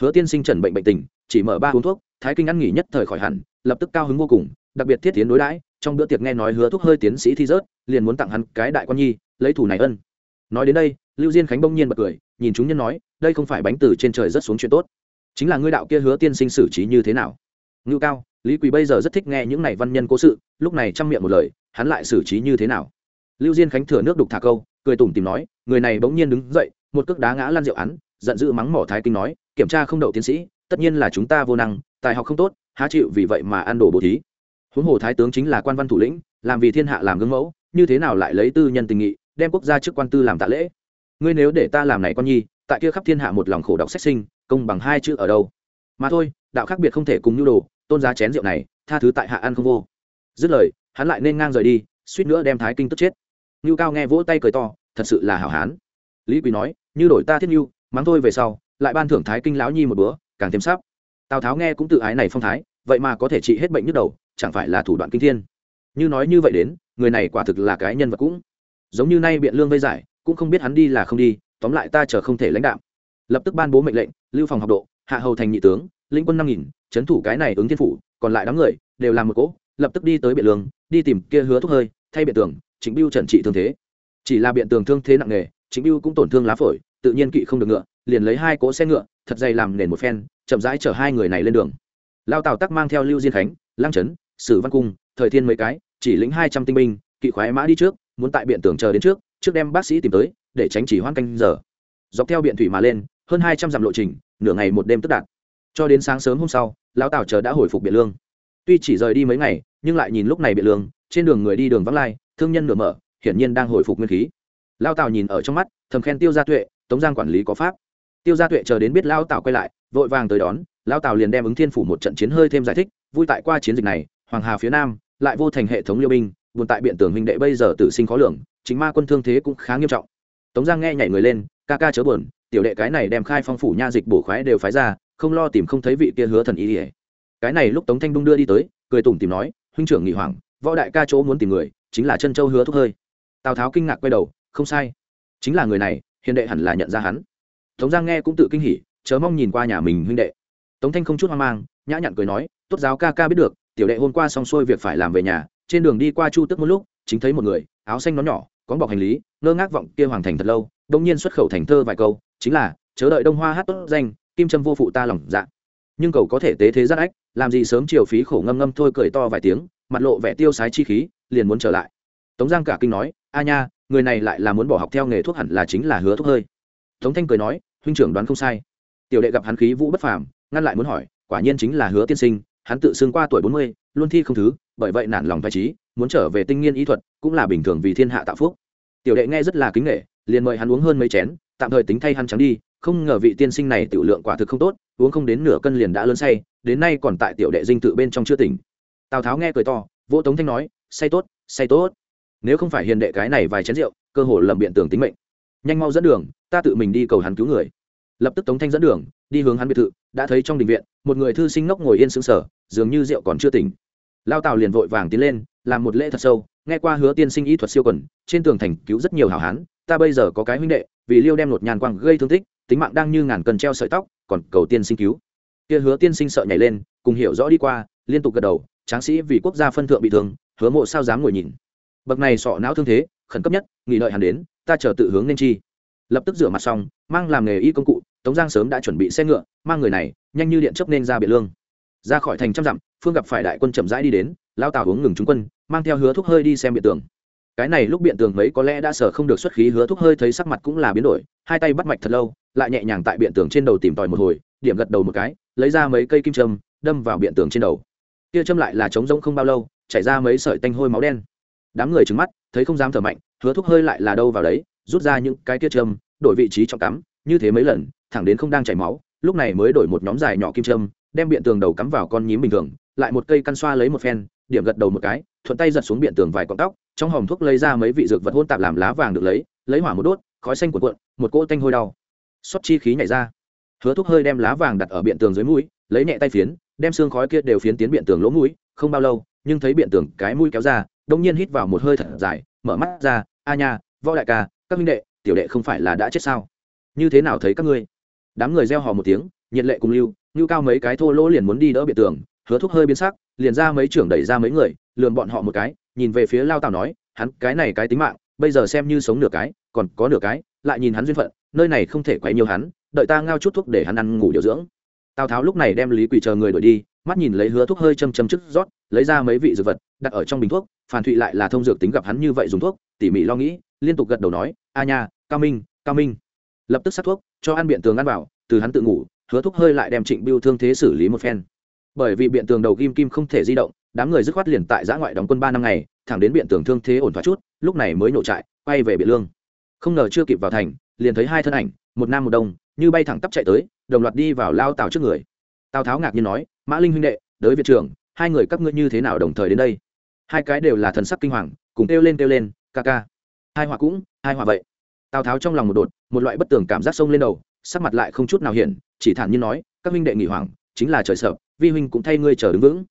Hứa tiên sinh trần bệnh bệnh tình, chỉ mở ba uống thuốc, thái kinh ăn nghỉ nhất thời khỏi hẳn, lập tức cao hứng vô cùng, đặc biệt thiết tiến đối đãi, trong bữa tiệc nghe nói hứa thuốc hơi tiến sĩ thi rớt, liền muốn tặng hắn cái đại quan nhi, lấy thủ này ân. Nói đến đây, lưu diên khánh bỗng nhiên bật cười, nhìn chúng nhân nói, đây không phải bánh từ trên trời rất xuống chuyện tốt. Chính là ngươi đạo kia hứa tiên sinh xử trí như thế nào? Ngưu cao, lý quỳ bây giờ rất thích nghe những này văn nhân cố sự, lúc này chăm miệng một lời, hắn lại xử trí như thế nào? Lưu diên khánh thừa nước đục thả câu, cười tủm tìm nói, người này bỗng nhiên đứng dậy, một cước đá ngã lan rượu án, giận dữ mắng mỏ thái kinh nói, kiểm tra không đậu tiến sĩ, tất nhiên là chúng ta vô năng, tài học không tốt, há chịu vì vậy mà ăn đồ bồ thí. Huống hồ thái tướng chính là quan văn thủ lĩnh, làm vì thiên hạ làm gương mẫu, như thế nào lại lấy tư nhân tình nghị, đem quốc gia chức quan tư làm tạ lễ? Ngươi nếu để ta làm này con nhi, tại kia khắp thiên hạ một lòng khổ đọc sách sinh, công bằng hai chữ ở đâu? Mà thôi, đạo khác biệt không thể cùng nhu đồ tôn giá chén rượu này, tha thứ tại hạ ăn không vô. Dứt lời, hắn lại nên ngang rời đi, suýt nữa đem thái kinh tức chết. Ngưu cao nghe vỗ tay cười to, thật sự là hảo hán. Lý quỳ nói, như đổi ta thiết ngưu, mắng thôi về sau, lại ban thưởng thái kinh lão nhi một bữa, càng thêm sắp. Tào tháo nghe cũng tự ái này phong thái, vậy mà có thể trị hết bệnh nhức đầu, chẳng phải là thủ đoạn kinh thiên. Như nói như vậy đến, người này quả thực là cái nhân vật cũng giống như nay biện lương vây giải, cũng không biết hắn đi là không đi, tóm lại ta chờ không thể lãnh đạo lập tức ban bố mệnh lệnh, lưu phòng học độ, hạ hầu thành nhị tướng lĩnh quân năm nghìn, trấn thủ cái này ứng thiên phủ, còn lại đám người đều làm một cỗ, lập tức đi tới biện lương, đi tìm kia hứa thuốc hơi, thay biện tường chính biêu trần trị thương thế. Chỉ là biện tường thương thế nặng nề chính biêu cũng tổn thương lá phổi, tự nhiên kỵ không được ngựa, liền lấy hai cỗ xe ngựa, thật dày làm nền một phen, chậm rãi chở hai người này lên đường. Lao tào tắc mang theo lưu diên khánh lang trấn sử văn cung, thời thiên mấy cái, chỉ lĩnh hai trăm tinh binh, kỵ khoái mã đi trước, muốn tại biện tường chờ đến trước trước đem bác sĩ tìm tới, để tránh chỉ hoan canh giờ. Dọc theo biện thủy mà lên, hơn hai trăm dặm lộ trình, nửa ngày một đêm tức đạt cho đến sáng sớm hôm sau, lão tào chờ đã hồi phục biện lương. Tuy chỉ rời đi mấy ngày, nhưng lại nhìn lúc này biện lương, trên đường người đi đường vắng lai, thương nhân nửa mở, hiển nhiên đang hồi phục nguyên khí. Lao tào nhìn ở trong mắt, thầm khen tiêu gia tuệ, tống giang quản lý có pháp. Tiêu gia tuệ chờ đến biết lao tào quay lại, vội vàng tới đón lao tào liền đem ứng thiên phủ một trận chiến hơi thêm giải thích, vui tại qua chiến dịch này, hoàng hà phía nam, lại vô thành hệ thống liêu binh, buồn tại biện tường huynh đệ bây giờ tử sinh khó lường, chính ma quân thương thế cũng khá nghiêm trọng. Tống giang nghe nhảy người lên, ca ca chớ buồn, tiểu đệ cái này đem khai phong phủ nha dịch bổ khoái đều phái ra không lo tìm không thấy vị kia hứa thần ý ỉa. Cái này lúc tống thanh đung đưa đi tới, cười tủm tìm nói, huynh trưởng nghị hoàng, võ đại ca chỗ muốn tìm người, chính là chân châu hứa thúc hơi. Tào tháo kinh ngạc quay đầu, không sai, chính là người này, hiền đệ hẳn là nhận ra hắn. Tống giang nghe cũng tự kinh hỉ, chớ mong nhìn qua nhà mình huynh đệ. Tống thanh không chút hoang mang, nhã nhặn cười nói, tốt giáo ca ca biết được, tiểu đệ hôm qua xong xuôi việc phải làm về nhà, trên đường đi qua chu tức một lúc, chính thấy một người, áo xanh nó nhỏ, có bọc hành lý, ngơ ngác vọng kia hoàng thành thật lâu đông nhiên xuất khẩu thành thơ vài câu, chính là, chớ đợi đông hoa hát tốt danh kim trâm vô phụ ta lòng dạ. Nhưng cầu có thể tế thế rất ách, làm gì sớm chiều phí khổ ngâm ngâm thôi cười to vài tiếng, mặt lộ vẻ tiêu sái chi khí, liền muốn trở lại. Tống giang cả kinh nói, a nha, người này lại là muốn bỏ học theo nghề thuốc hẳn là chính là hứa thuốc hơi. Tống thanh cười nói, huynh trưởng đoán không sai. Tiểu đệ gặp hắn khí vũ bất phàm, ngăn lại muốn hỏi, quả nhiên chính là hứa tiên sinh, hắn tự xưng qua tuổi bốn mươi, luôn thi không thứ, bởi vậy nản lòng vai trí, muốn trở về tinh nghiên y thuật, cũng là bình thường vì thiên hạ tạo phúc. Tiểu đệ nghe rất là kính nghệ liền mời hắn uống hơn mấy chén, tạm thời tính thay hắn trắng đi không ngờ vị tiên sinh này tiểu lượng quả thực không tốt, uống không đến nửa cân liền đã lớn say, đến nay còn tại tiểu đệ dinh tự bên trong chưa tỉnh. Tào tháo nghe cười to, vỗ tống thanh nói, say tốt say tốt. Nếu không phải hiền đệ cái này vài chén rượu, cơ hồ lầm biện tưởng tính mệnh. Nhanh mau dẫn đường, ta tự mình đi cầu hắn cứu người. Lập tức tống thanh dẫn đường, đi hướng hắn biệt thự, đã thấy trong đình viện, một người thư sinh ngốc ngồi yên sững sờ, dường như rượu còn chưa tỉnh. Lao tào liền vội vàng tiến lên, làm một lễ thật sâu, nghe qua hứa tiên sinh y thuật siêu quần, trên tường thành cứu rất nhiều hảo hán, ta bây giờ có cái huynh đệ, vì liêu đem lột nhàn quang gây thương tích tính mạng đang như ngàn cần treo sợi tóc, còn cầu tiên sinh cứu. Kia hứa tiên sinh sợ nhảy lên, cùng hiểu rõ đi qua, liên tục gật đầu, tráng sĩ vì quốc gia phân thượng bị thương, hứa mộ sao dám ngồi nhìn. Bậc này sọ não thương thế, khẩn cấp nhất, nghỉ đợi hắn đến, ta chờ tự hướng nên chi. Lập tức rửa mặt xong, mang làm nghề y công cụ, tống giang sớm đã chuẩn bị xe ngựa, mang người này, nhanh như điện chấp nên ra biệt lương. Ra khỏi thành trăm dặm, phương gặp phải đại quân chậm rãi đi đến, lao tào uống ngừng trúng quân, mang theo hứa thuốc hơi đi xem biệt tường cái này lúc biện tường mấy có lẽ đã sở không được xuất khí, hứa thuốc hơi thấy sắc mặt cũng là biến đổi, hai tay bắt mạch thật lâu, lại nhẹ nhàng tại biện tường trên đầu tìm tòi một hồi, điểm gật đầu một cái, lấy ra mấy cây kim châm, đâm vào biện tường trên đầu. Kia châm lại là trống rỗng không bao lâu, chảy ra mấy sợi tanh hôi máu đen. Đám người trứng mắt, thấy không dám thở mạnh, hứa thuốc hơi lại là đâu vào đấy, rút ra những cái kia châm, đổi vị trí trọng cắm, như thế mấy lần, thẳng đến không đang chảy máu, lúc này mới đổi một nhóm dài nhỏ kim châm, đem biện tường đầu cắm vào con nhím bình thường, lại một cây căn xoa lấy một phen, điểm gật đầu một cái, thuận tay giật xuống biện tường vài cọng tóc trong hòm thuốc lấy ra mấy vị dược vật hôn tạp làm lá vàng được lấy lấy hỏa một đốt, khói xanh cuộn cuộn, một cỗ tanh hôi đau. Xót chi khí nhảy ra. Hứa thuốc hơi đem lá vàng đặt ở biện tường dưới mũi, lấy nhẹ tay phiến, đem xương khói kia đều phiến tiến biện tường lỗ mũi, không bao lâu, nhưng thấy biện tường cái mũi kéo ra, đông nhiên hít vào một hơi thật dài, mở mắt ra, a nha, võ đại ca, các minh đệ, tiểu đệ không phải là đã chết sao? Như thế nào thấy các ngươi? Đám người reo hò một tiếng, nhiệt lệ cùng lưu ngưu cao mấy cái thô lỗ liền muốn đi đỡ biện tường. Hứa thuốc hơi biến sắc, liền ra mấy trưởng đẩy ra mấy người lườn bọn họ một cái nhìn về phía lao tào nói, hắn cái này cái tính mạng, bây giờ xem như sống nửa cái, còn có nửa cái, lại nhìn hắn duyên phận, nơi này không thể quấy nhiều hắn, đợi ta ngao chút thuốc để hắn ăn ngủ điều dưỡng. Tào tháo lúc này đem lý quỳ chờ người đổi đi, mắt nhìn lấy hứa thuốc hơi châm châm chức rót, lấy ra mấy vị dược vật, đặt ở trong bình thuốc, phản thụy lại là thông dược tính gặp hắn như vậy dùng thuốc, tỉ mỉ lo nghĩ, liên tục gật đầu nói, a nha, cao minh cao minh. Lập tức sát thuốc, cho ăn biện tường ăn vào, từ hắn tự ngủ, hứa thuốc hơi lại đem trịnh biêu thương thế xử lý một phen. Bởi vì biện tường đầu kim kim không thể di động đám người dứt khoát liền tại giã ngoại đóng quân ba năm ngày, thẳng đến biện tưởng thương thế ổn thỏa chút, lúc này mới nổ trại, quay về biện lương. Không ngờ chưa kịp vào thành, liền thấy hai thân ảnh, một nam một đông, như bay thẳng tắp chạy tới, đồng loạt đi vào lao tào trước người. Tào tháo ngạc nhiên nói, mã linh huynh đệ đới việt trưởng, hai người các ngươi như thế nào đồng thời đến đây? Hai cái đều là thần sắc kinh hoàng, cùng kêu lên kêu lên, ca ca. Hai họa cũng, hai họa vậy. Tào tháo trong lòng một đột, một loại bất tường cảm giác sông lên đầu, sắc mặt lại không chút nào hiển, chỉ thản nhiên nói, các huynh đệ nghỉ hoảng, chính là trời sợ, vi huynh cũng thay ngươi chờ đứng vững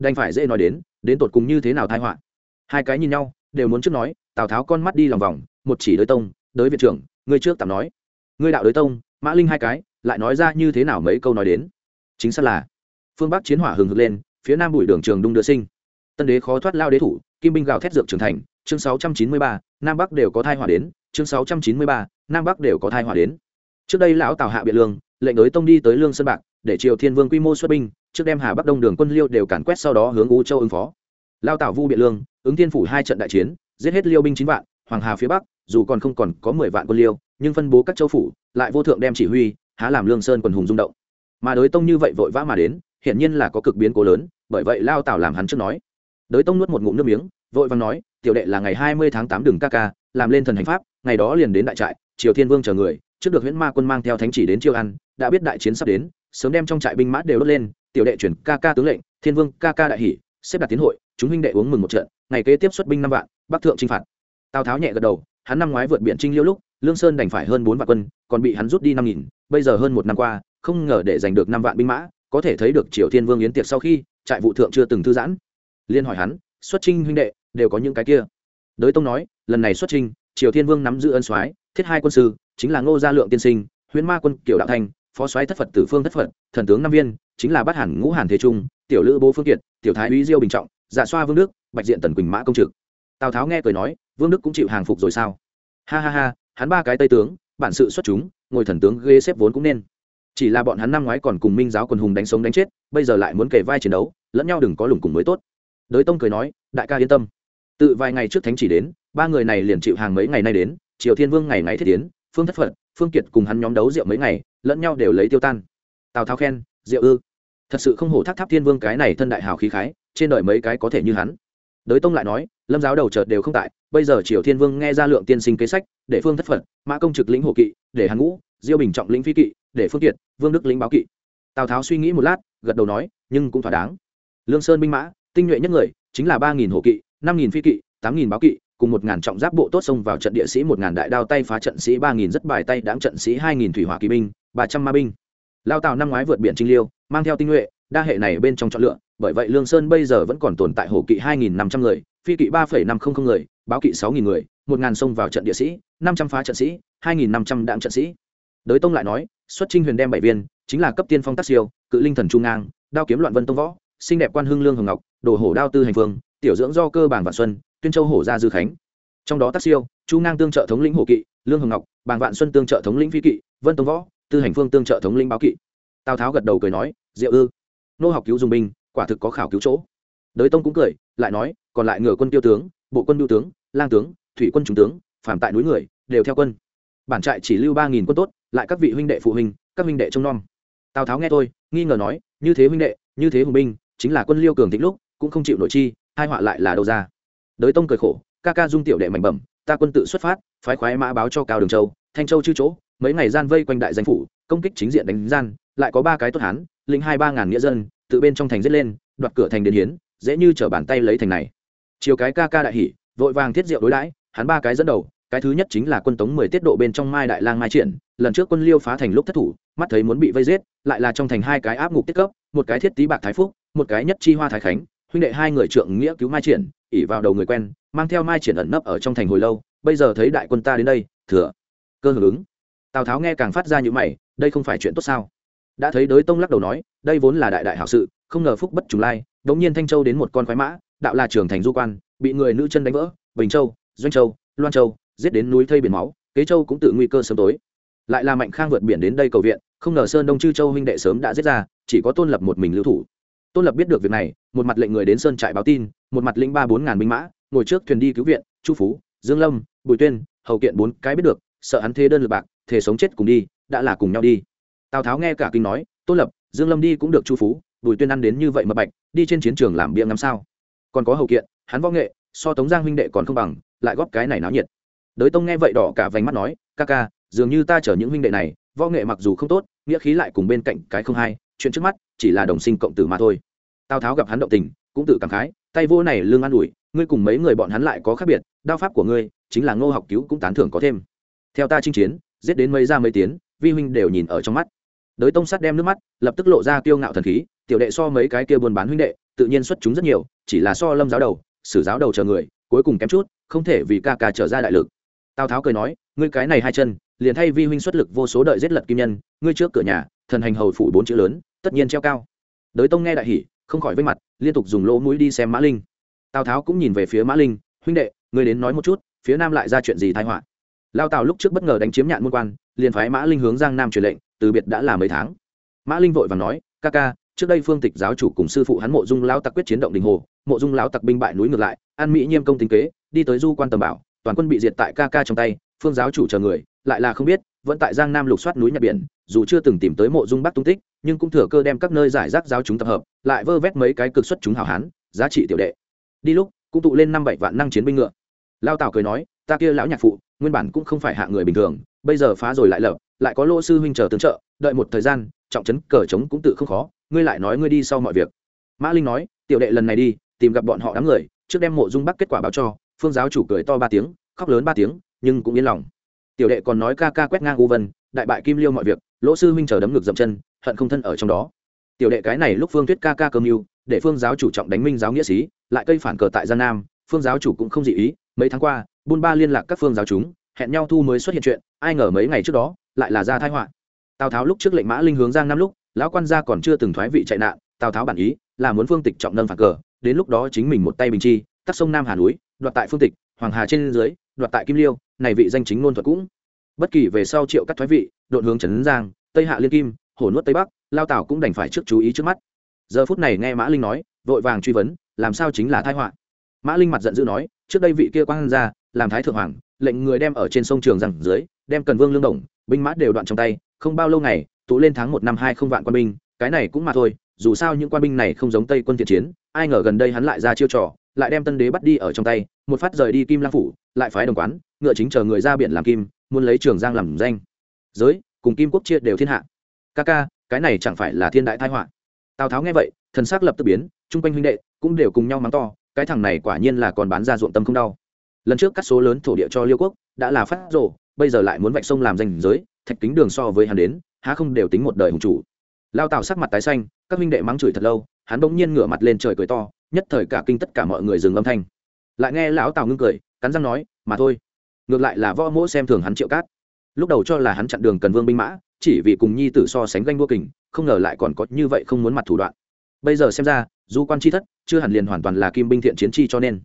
đành phải dễ nói đến đến tột cùng như thế nào thai họa. Hai cái nhìn nhau đều muốn trước nói tào tháo con mắt đi lòng vòng một chỉ đới tông đới viện trưởng ngươi trước tạm nói. Ngươi đạo đới tông mã linh hai cái lại nói ra như thế nào mấy câu nói đến. Chính xác là phương bắc chiến hỏa hừng hực lên phía nam bụi đường trường đung đưa sinh. Tân đế khó thoát lao đế thủ kim binh gào thét dược trưởng thành chương 693, nam bắc đều có thai hỏa đến chương 693, nam bắc đều có thai hỏa đến. Trước đây lão tào hạ biện lương lệnh đối tông đi tới lương sơn bạc để triều thiên vương quy mô xuất binh trước đem hà bắc đông đường quân liêu đều càn quét sau đó hướng u châu ứng phó. Lao Tảo vu biện lương, ứng thiên phủ hai trận đại chiến, giết hết liêu binh chín vạn, hoàng hà phía bắc, dù còn không còn có mười vạn quân liêu, nhưng phân bố các châu phủ, lại vô thượng đem chỉ huy, há làm lương sơn quần hùng rung động. Mà đối tông như vậy vội vã mà đến, hiển nhiên là có cực biến cố lớn, bởi vậy lao Tảo làm hắn trước nói. Đới tông nuốt một ngụm nước miếng, vội vàng nói, tiểu đệ là ngày hai mươi tháng tám đường ca ca, làm lên thần hành pháp, ngày đó liền đến đại trại, triều thiên vương chờ người, trước được huyễn ma quân mang theo thánh chỉ đến chiêu ăn, đã biết đại chiến sắp đến, sớm đem trong trại binh mã đều đốt lên tiểu đệ chuyển ca ca tướng lệnh, thiên vương ca ca đại hỷ, xếp đặt tiến hội, chúng huynh đệ uống mừng một trận, ngày kế tiếp xuất binh năm vạn, bắc thượng chinh phạt. Tào tháo nhẹ gật đầu, hắn năm ngoái vượt biển trinh liêu lúc, lương sơn đành phải hơn bốn vạn quân, còn bị hắn rút đi năm nghìn, bây giờ hơn một năm qua, không ngờ để giành được năm vạn binh mã, có thể thấy được triều thiên vương yến tiệc sau khi, trại vụ thượng chưa từng thư giãn. Liên hỏi hắn, xuất trinh huynh đệ, đều có những cái kia? Đới tông nói, lần này xuất trinh, triều thiên vương nắm giữ ân soái, thiết hai quân sư, chính là ngô gia lượng tiên sinh, huyễn ma quân kiểu đạo thanh phó soái thất phật tử phương thất phật, thần tướng nam viên chính là bát hẳn ngũ hàn thế trung, tiểu lữ bố phương kiệt, tiểu thái úy diêu bình trọng dạ xoa vương đức, bạch diện tần quỳnh mã công trực. Tào tháo nghe cười nói, vương đức cũng chịu hàng phục rồi sao? Ha ha ha, hắn ba cái tây tướng, bản sự xuất chúng, ngồi thần tướng ghê xếp vốn cũng nên. Chỉ là bọn hắn năm ngoái còn cùng minh giáo quần hùng đánh sống đánh chết, bây giờ lại muốn kể vai chiến đấu, lẫn nhau đừng có lùng cùng mới tốt. Đới tông cười nói, đại ca yên tâm. Tự vài ngày trước thánh chỉ đến, ba người này liền chịu hàng mấy ngày nay đến, triều thiên vương ngày ngày thiết tiến, phương thất phật, phương kiệt cùng hắn nhóm đấu rượu mấy ngày, lẫn nhau đều lấy tiêu tan. Tào tháo khen, rượu ư? Thật sự không hổ thác tháp thiên vương cái này thân đại hào khí khái, trên đời mấy cái có thể như hắn. Đới tông lại nói, lâm giáo đầu chợt đều không tại, bây giờ triều thiên vương nghe ra lượng tiên sinh kế sách, để phương thất phật, mã công trực lĩnh hộ kỵ, để hàn ngũ, diêu bình trọng lĩnh phi kỵ, để phương kiệt, vương đức lĩnh báo kỵ. Tào tháo suy nghĩ một lát, gật đầu nói, nhưng cũng thỏa đáng. Lương sơn binh mã, tinh nhuệ nhất người, chính là ba nghìn hộ kỵ, năm nghìn phi kỵ, tám nghìn báo kỵ, cùng một ngàn trọng giáp bộ tốt xông vào trận địa sĩ, một ngàn đại đao tay phá trận sĩ, ba nghìn rất bài tay đáng trận sĩ, hai nghìn thủy hỏa kỵ binh, ba trăm ma binh lao tào năm ngoái vượt biển trinh liêu, mang theo tinh nhuệ, đa hệ này bên trong chọn lựa, bởi vậy lương sơn bây giờ vẫn còn tồn tại hổ kỵ hai nghìn năm trăm người, phi kỵ ba phẩy năm không không người, báo kỵ sáu nghìn người, một ngàn xông vào trận địa sĩ, năm trăm phá trận sĩ, hai nghìn năm trăm đạm trận sĩ. Đới tông lại nói, xuất trinh huyền đem bảy viên, chính là cấp tiên phong tác siêu, cự linh thần trung ngang, đao kiếm loạn vân tông võ, xinh đẹp quan hưng lương hồng ngọc, đồ hổ đao tư hành phương, tiểu dưỡng do cơ bản vạn xuân, tuyên châu hổ gia dư khánh. Trong đó tác siêu, chu ngang tương trợ thống lĩnh hổ kỵ, lương hồng ngọc bàng vạn xuân tương trợ thống lĩnh phi kỵ, vân tông võ tư hành phương tương trợ thống lĩnh báo kỵ. Tào tháo gật đầu cười nói, diệu ư, nô học cứu dùng binh, quả thực có khảo cứu chỗ. Đới tông cũng cười, lại nói, còn lại ngựa quân tiêu tướng, bộ quân nhu tướng, lang tướng, thủy quân trung tướng phản tại núi người, đều theo quân. Bản trại chỉ lưu ba nghìn quân tốt, lại các vị huynh đệ phụ huynh, các huynh đệ trông nom. Tào tháo nghe tôi nghi ngờ nói, như thế huynh đệ, như thế hùng binh, chính là quân liêu cường thịnh lúc, cũng không chịu nội chi, hai họa lại là đâu ra? Đới tông cười khổ, ca ca dung tiểu đệ mạnh bẩm, ta quân tự xuất phát, phái khoái mã báo cho cao đường châu, thanh châu chư chỗ mấy ngày gian vây quanh đại danh phủ, công kích chính diện đánh gian, lại có ba cái tốt hán lính hai ba ngàn nghĩa dân, tự bên trong thành giết lên, đoạt cửa thành đến hiến, dễ như trở bàn tay lấy thành này. Chiều cái ca ca đại hỉ, vội vàng thiết diệu đối đãi, hắn ba cái dẫn đầu, cái thứ nhất chính là quân tống mười tiết độ bên trong mai đại lang mai triển, lần trước quân liêu phá thành lúc thất thủ, mắt thấy muốn bị vây giết, lại là trong thành hai cái áp ngục tiết cấp, một cái thiết tý bạc thái phúc, một cái nhất chi hoa thái khánh, huynh đệ hai người trượng nghĩa cứu mai triển ỉ vào đầu người quen, mang theo mai triển ẩn nấp ở trong thành hồi lâu, bây giờ thấy đại quân ta đến đây, thừa, cơ hưởng ứng tào tháo nghe càng phát ra những mày đây không phải chuyện tốt sao đã thấy đới tông lắc đầu nói đây vốn là đại đại hảo sự không ngờ phúc bất trùng lai đống nhiên thanh châu đến một con khoái mã đạo là trưởng thành du quan bị người nữ chân đánh vỡ bình châu doanh châu loan châu giết đến núi thây biển máu kế châu cũng tự nguy cơ sớm tối lại là mạnh khang vượt biển đến đây cầu viện không ngờ sơn đông chư châu huynh đệ sớm đã giết ra chỉ có tôn lập một mình lưu thủ tôn lập biết được việc này một mặt lệnh người đến sơn trại báo tin một mặt lĩnh ba bốn ngàn binh mã ngồi trước thuyền đi cứu viện chu phú dương lâm bùi tuyên hầu kiện bốn cái biết được sợ hắn thế đơn lực bạc thể sống chết cùng đi, đã là cùng nhau đi. Tào tháo nghe cả kinh nói tôn lập, dương lâm đi cũng được chu phú, bùi tuyên ăn đến như vậy mà bạch, đi trên chiến trường làm bia ngắm sao? Còn có hậu kiện, hắn võ nghệ, so tống giang huynh đệ còn không bằng, lại góp cái này náo nhiệt. Đới tông nghe vậy đỏ cả vành mắt nói, ca ca, dường như ta chở những huynh đệ này, võ nghệ mặc dù không tốt, nghĩa khí lại cùng bên cạnh cái không hay chuyện trước mắt chỉ là đồng sinh cộng tử mà thôi. Tào tháo gặp hắn động tình, cũng tự cảm khái, tay vô này lương an ủi, ngươi cùng mấy người bọn hắn lại có khác biệt, đao pháp của ngươi chính là ngô học cứu cũng tán thưởng có thêm. Theo ta chinh chiến giết đến mấy ra mấy tiếng vi huynh đều nhìn ở trong mắt. Đới tông sắt đem nước mắt, lập tức lộ ra kiêu ngạo thần khí, tiểu đệ so mấy cái kia buôn bán huynh đệ, tự nhiên xuất chúng rất nhiều, chỉ là so lâm giáo đầu, sử giáo đầu chờ người, cuối cùng kém chút, không thể vì ca ca trở ra đại lực. Tào tháo cười nói, ngươi cái này hai chân, liền thay vi huynh xuất lực vô số đợi giết lật kim nhân, ngươi trước cửa nhà, thần hành hầu phủ bốn chữ lớn, tất nhiên treo cao. Đới tông nghe đại hỉ, không khỏi vây mặt, liên tục dùng lỗ mũi đi xem mã linh. Tào tháo cũng nhìn về phía mã linh, huynh đệ, ngươi đến nói một chút, phía nam lại ra chuyện gì thái họa? Lao tào lúc trước bất ngờ đánh chiếm nhạn môn quan, liền phái mã linh hướng giang nam truyền lệnh, từ biệt đã là mấy tháng. Mã linh vội và nói, ca ca, trước đây phương tịch giáo chủ cùng sư phụ hắn mộ dung lao tặc quyết chiến động đình hồ, mộ dung lao tặc binh bại núi ngược lại, an mỹ nghiêm công tính kế, đi tới du quan tầm bảo, toàn quân bị diệt tại ca ca trong tay, phương giáo chủ chờ người, lại là không biết, vẫn tại giang nam lục soát núi nhật biển, dù chưa từng tìm tới mộ dung bắc tung tích, nhưng cũng thừa cơ đem các nơi giải rác giáo chúng tập hợp, lại vơ vét mấy cái cực xuất chúng hảo hán, giá trị tiểu đệ. Đi lúc, cũng tụ lên năm bảy vạn năng chiến binh ngựa. Lao tào cười nói ta kia lão nhạc phụ, nguyên bản cũng không phải hạ người bình thường, bây giờ phá rồi lại lập, lại có lỗ sư huynh chờ tương trợ, đợi một thời gian, trọng trấn cờ trống cũng tự không khó, ngươi lại nói ngươi đi sau mọi việc. Mã linh nói, tiểu đệ lần này đi, tìm gặp bọn họ đám người, trước đem mộ dung bắc kết quả báo cho, phương giáo chủ cười to ba tiếng, khóc lớn ba tiếng, nhưng cũng yên lòng. Tiểu đệ còn nói ca ca quét ngang u vân, đại bại kim liêu mọi việc, lỗ sư huynh chờ đấm ngực dậm chân, hận không thân ở trong đó. Tiểu đệ cái này lúc phương thuyết ca ca cơ mưu để phương giáo chủ trọng đánh minh giáo nghĩa sĩ, lại cây phản cờ tại gian nam, phương giáo chủ cũng không dị ý, mấy tháng qua buôn ba liên lạc các phương giáo chúng, hẹn nhau thu mới xuất hiện chuyện, ai ngờ mấy ngày trước đó, lại là ra thái họa. Tào tháo lúc trước lệnh mã linh hướng giang năm lúc, lão quan gia còn chưa từng thoái vị chạy nạn, tào tháo bản ý là muốn phương tịch trọng nâng phản cờ, đến lúc đó chính mình một tay bình chi, tắt sông nam hà núi, đoạt tại phương tịch, hoàng hà trên dưới, đoạt tại kim liêu, này vị danh chính ngôn thuật cũng. Bất kỳ về sau triệu cắt thoái vị đột hướng trấn giang, tây hạ liên kim, hồ nuốt tây bắc, lao tảo cũng đành phải trước chú ý trước mắt. Giờ phút này nghe mã linh nói, vội vàng truy vấn, làm sao chính là thái họa? Mã linh mặt giận dữ nói, trước đây vị kia quan ra làm thái thượng hoàng, lệnh người đem ở trên sông trường rằng dưới, đem cần vương lương đồng, binh mã đều đoạn trong tay, không bao lâu ngày, tụ lên tháng một năm hai không vạn quân binh, cái này cũng mà thôi, dù sao những quan binh này không giống tây quân thiện chiến, ai ngờ gần đây hắn lại ra chiêu trò, lại đem tân đế bắt đi ở trong tay, một phát rời đi kim lang phủ, lại phái đồng quán, ngựa chính chờ người ra biển làm kim, muốn lấy trường giang làm danh. Giới, cùng kim quốc chia đều thiên hạ. Ca ca, cái này chẳng phải là thiên đại thái họa. Tào tháo nghe vậy, thần s ắ c lập tức biến, chung quanh huynh đệ cũng đều cùng nhau mắng to, cái thằng này quả nhiên là còn bán ra ruộng tâm không đau lần trước cắt số lớn thổ địa cho liêu quốc đã là phát rổ bây giờ lại muốn vạch sông làm danh giới, thạch kính đường so với hắn đến, há không đều tính một đời hùng chủ. Lao tào sắc mặt tái xanh, các huynh đệ mắng chửi thật lâu, hắn bỗng nhiên ngửa mặt lên trời cười to, nhất thời cả kinh tất cả mọi người dừng âm thanh. Lại nghe lão tào ngưng cười, cắn răng nói, mà thôi, ngược lại là võ mỗ xem thường hắn triệu cát. Lúc đầu cho là hắn chặn đường cần vương binh mã, chỉ vì cùng nhi tử so sánh ganh đua kình, không ngờ lại còn có như vậy không muốn mặt thủ đoạn. Bây giờ xem ra, du quan chi thất, chưa hẳn liền hoàn toàn là kim binh thiện chiến chi cho nên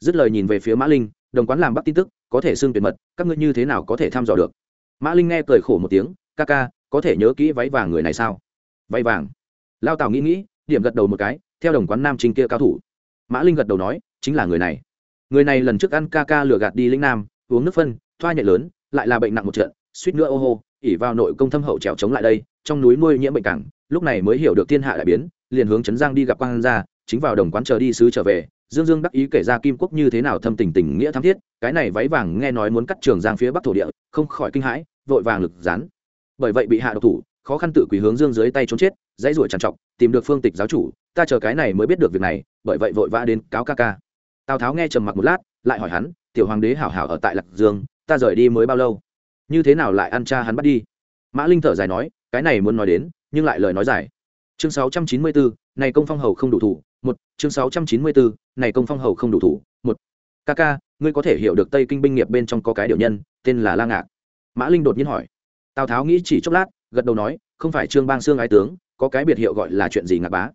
dứt lời nhìn về phía mã linh đồng quán làm bắc tin tức có thể xưng tuyệt mật các ngươi như thế nào có thể thăm dò được mã linh nghe cười khổ một tiếng ca ca có thể nhớ kỹ váy vàng người này sao váy vàng lao tào nghĩ nghĩ điểm gật đầu một cái theo đồng quán nam trinh kia cao thủ mã linh gật đầu nói chính là người này người này lần trước ăn ca ca lừa gạt đi lĩnh nam uống nước phân thoa nhẹ lớn lại là bệnh nặng một trận suýt nữa ô hô ỉ vào nội công thâm hậu trèo chống lại đây trong núi nuôi nhiễm bệnh cảng lúc này mới hiểu được thiên hạ đại biến liền hướng trấn giang đi gặp quan gia chính vào đồng quán chờ đi sứ trở về dương dương đắc ý kể ra kim quốc như thế nào thâm tình tình nghĩa thắm thiết, cái này váy vàng nghe nói muốn cắt trường giang phía bắc thổ địa, không khỏi kinh hãi, vội vàng lực rán bởi vậy bị hạ độc thủ, khó khăn tự quỳ hướng dương dưới tay trốn chết, dãy ruổi trằn trọc, tìm được phương tịch giáo chủ, ta chờ cái này mới biết được việc này, bởi vậy vội vã đến cáo ca ca. Tào tháo nghe trầm mặc một lát, lại hỏi hắn, tiểu hoàng đế hảo hảo ở tại lạc dương, ta rời đi mới bao lâu? Như thế nào lại ăn cha hắn bắt đi? Mã linh thở dài nói, cái này muốn nói đến, nhưng lại lời nói dài chương 694, này công phong hầu không đủ thủ một. Chương 694, này công phong hầu không đủ thủ một. Ca ca ngươi có thể hiểu được tây kinh binh nghiệp bên trong có cái điều nhân tên là la ngạc. Mã linh đột nhiên hỏi. Tào tháo nghĩ chỉ chốc lát gật đầu nói không phải trương bang xương ái tướng có cái biệt hiệu gọi là chuyện gì ngạc bá?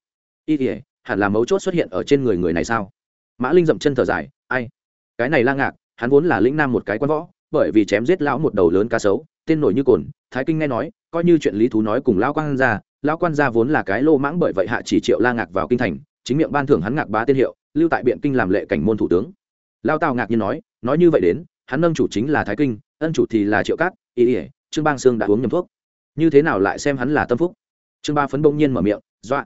Y ỉa hẳn là mấu chốt xuất hiện ở trên người người này sao? Mã linh dậm chân thở dài ai? Cái này la ngạc hắn vốn là lĩnh nam một cái quan võ bởi vì chém giết lão một đầu lớn cá sấu tên nổi như cồn thái kinh nghe nói coi như chuyện lý thú nói cùng lão quan ra lão quan gia vốn là cái lô mãng bởi vậy hạ chỉ triệu la ngạc vào kinh thành, chính miệng ban thưởng hắn ngạc bá tên hiệu, lưu tại biện kinh làm lệ cảnh môn thủ tướng. Lao tào ngạc nhiên nói nói như vậy đến, hắn nâng chủ chính là thái kinh, ân chủ thì là triệu cát, ý ỉa trương bang sương đã uống nhầm thuốc. Như thế nào lại xem hắn là tâm phúc? Trương ba phấn bỗng nhiên mở miệng, dọa,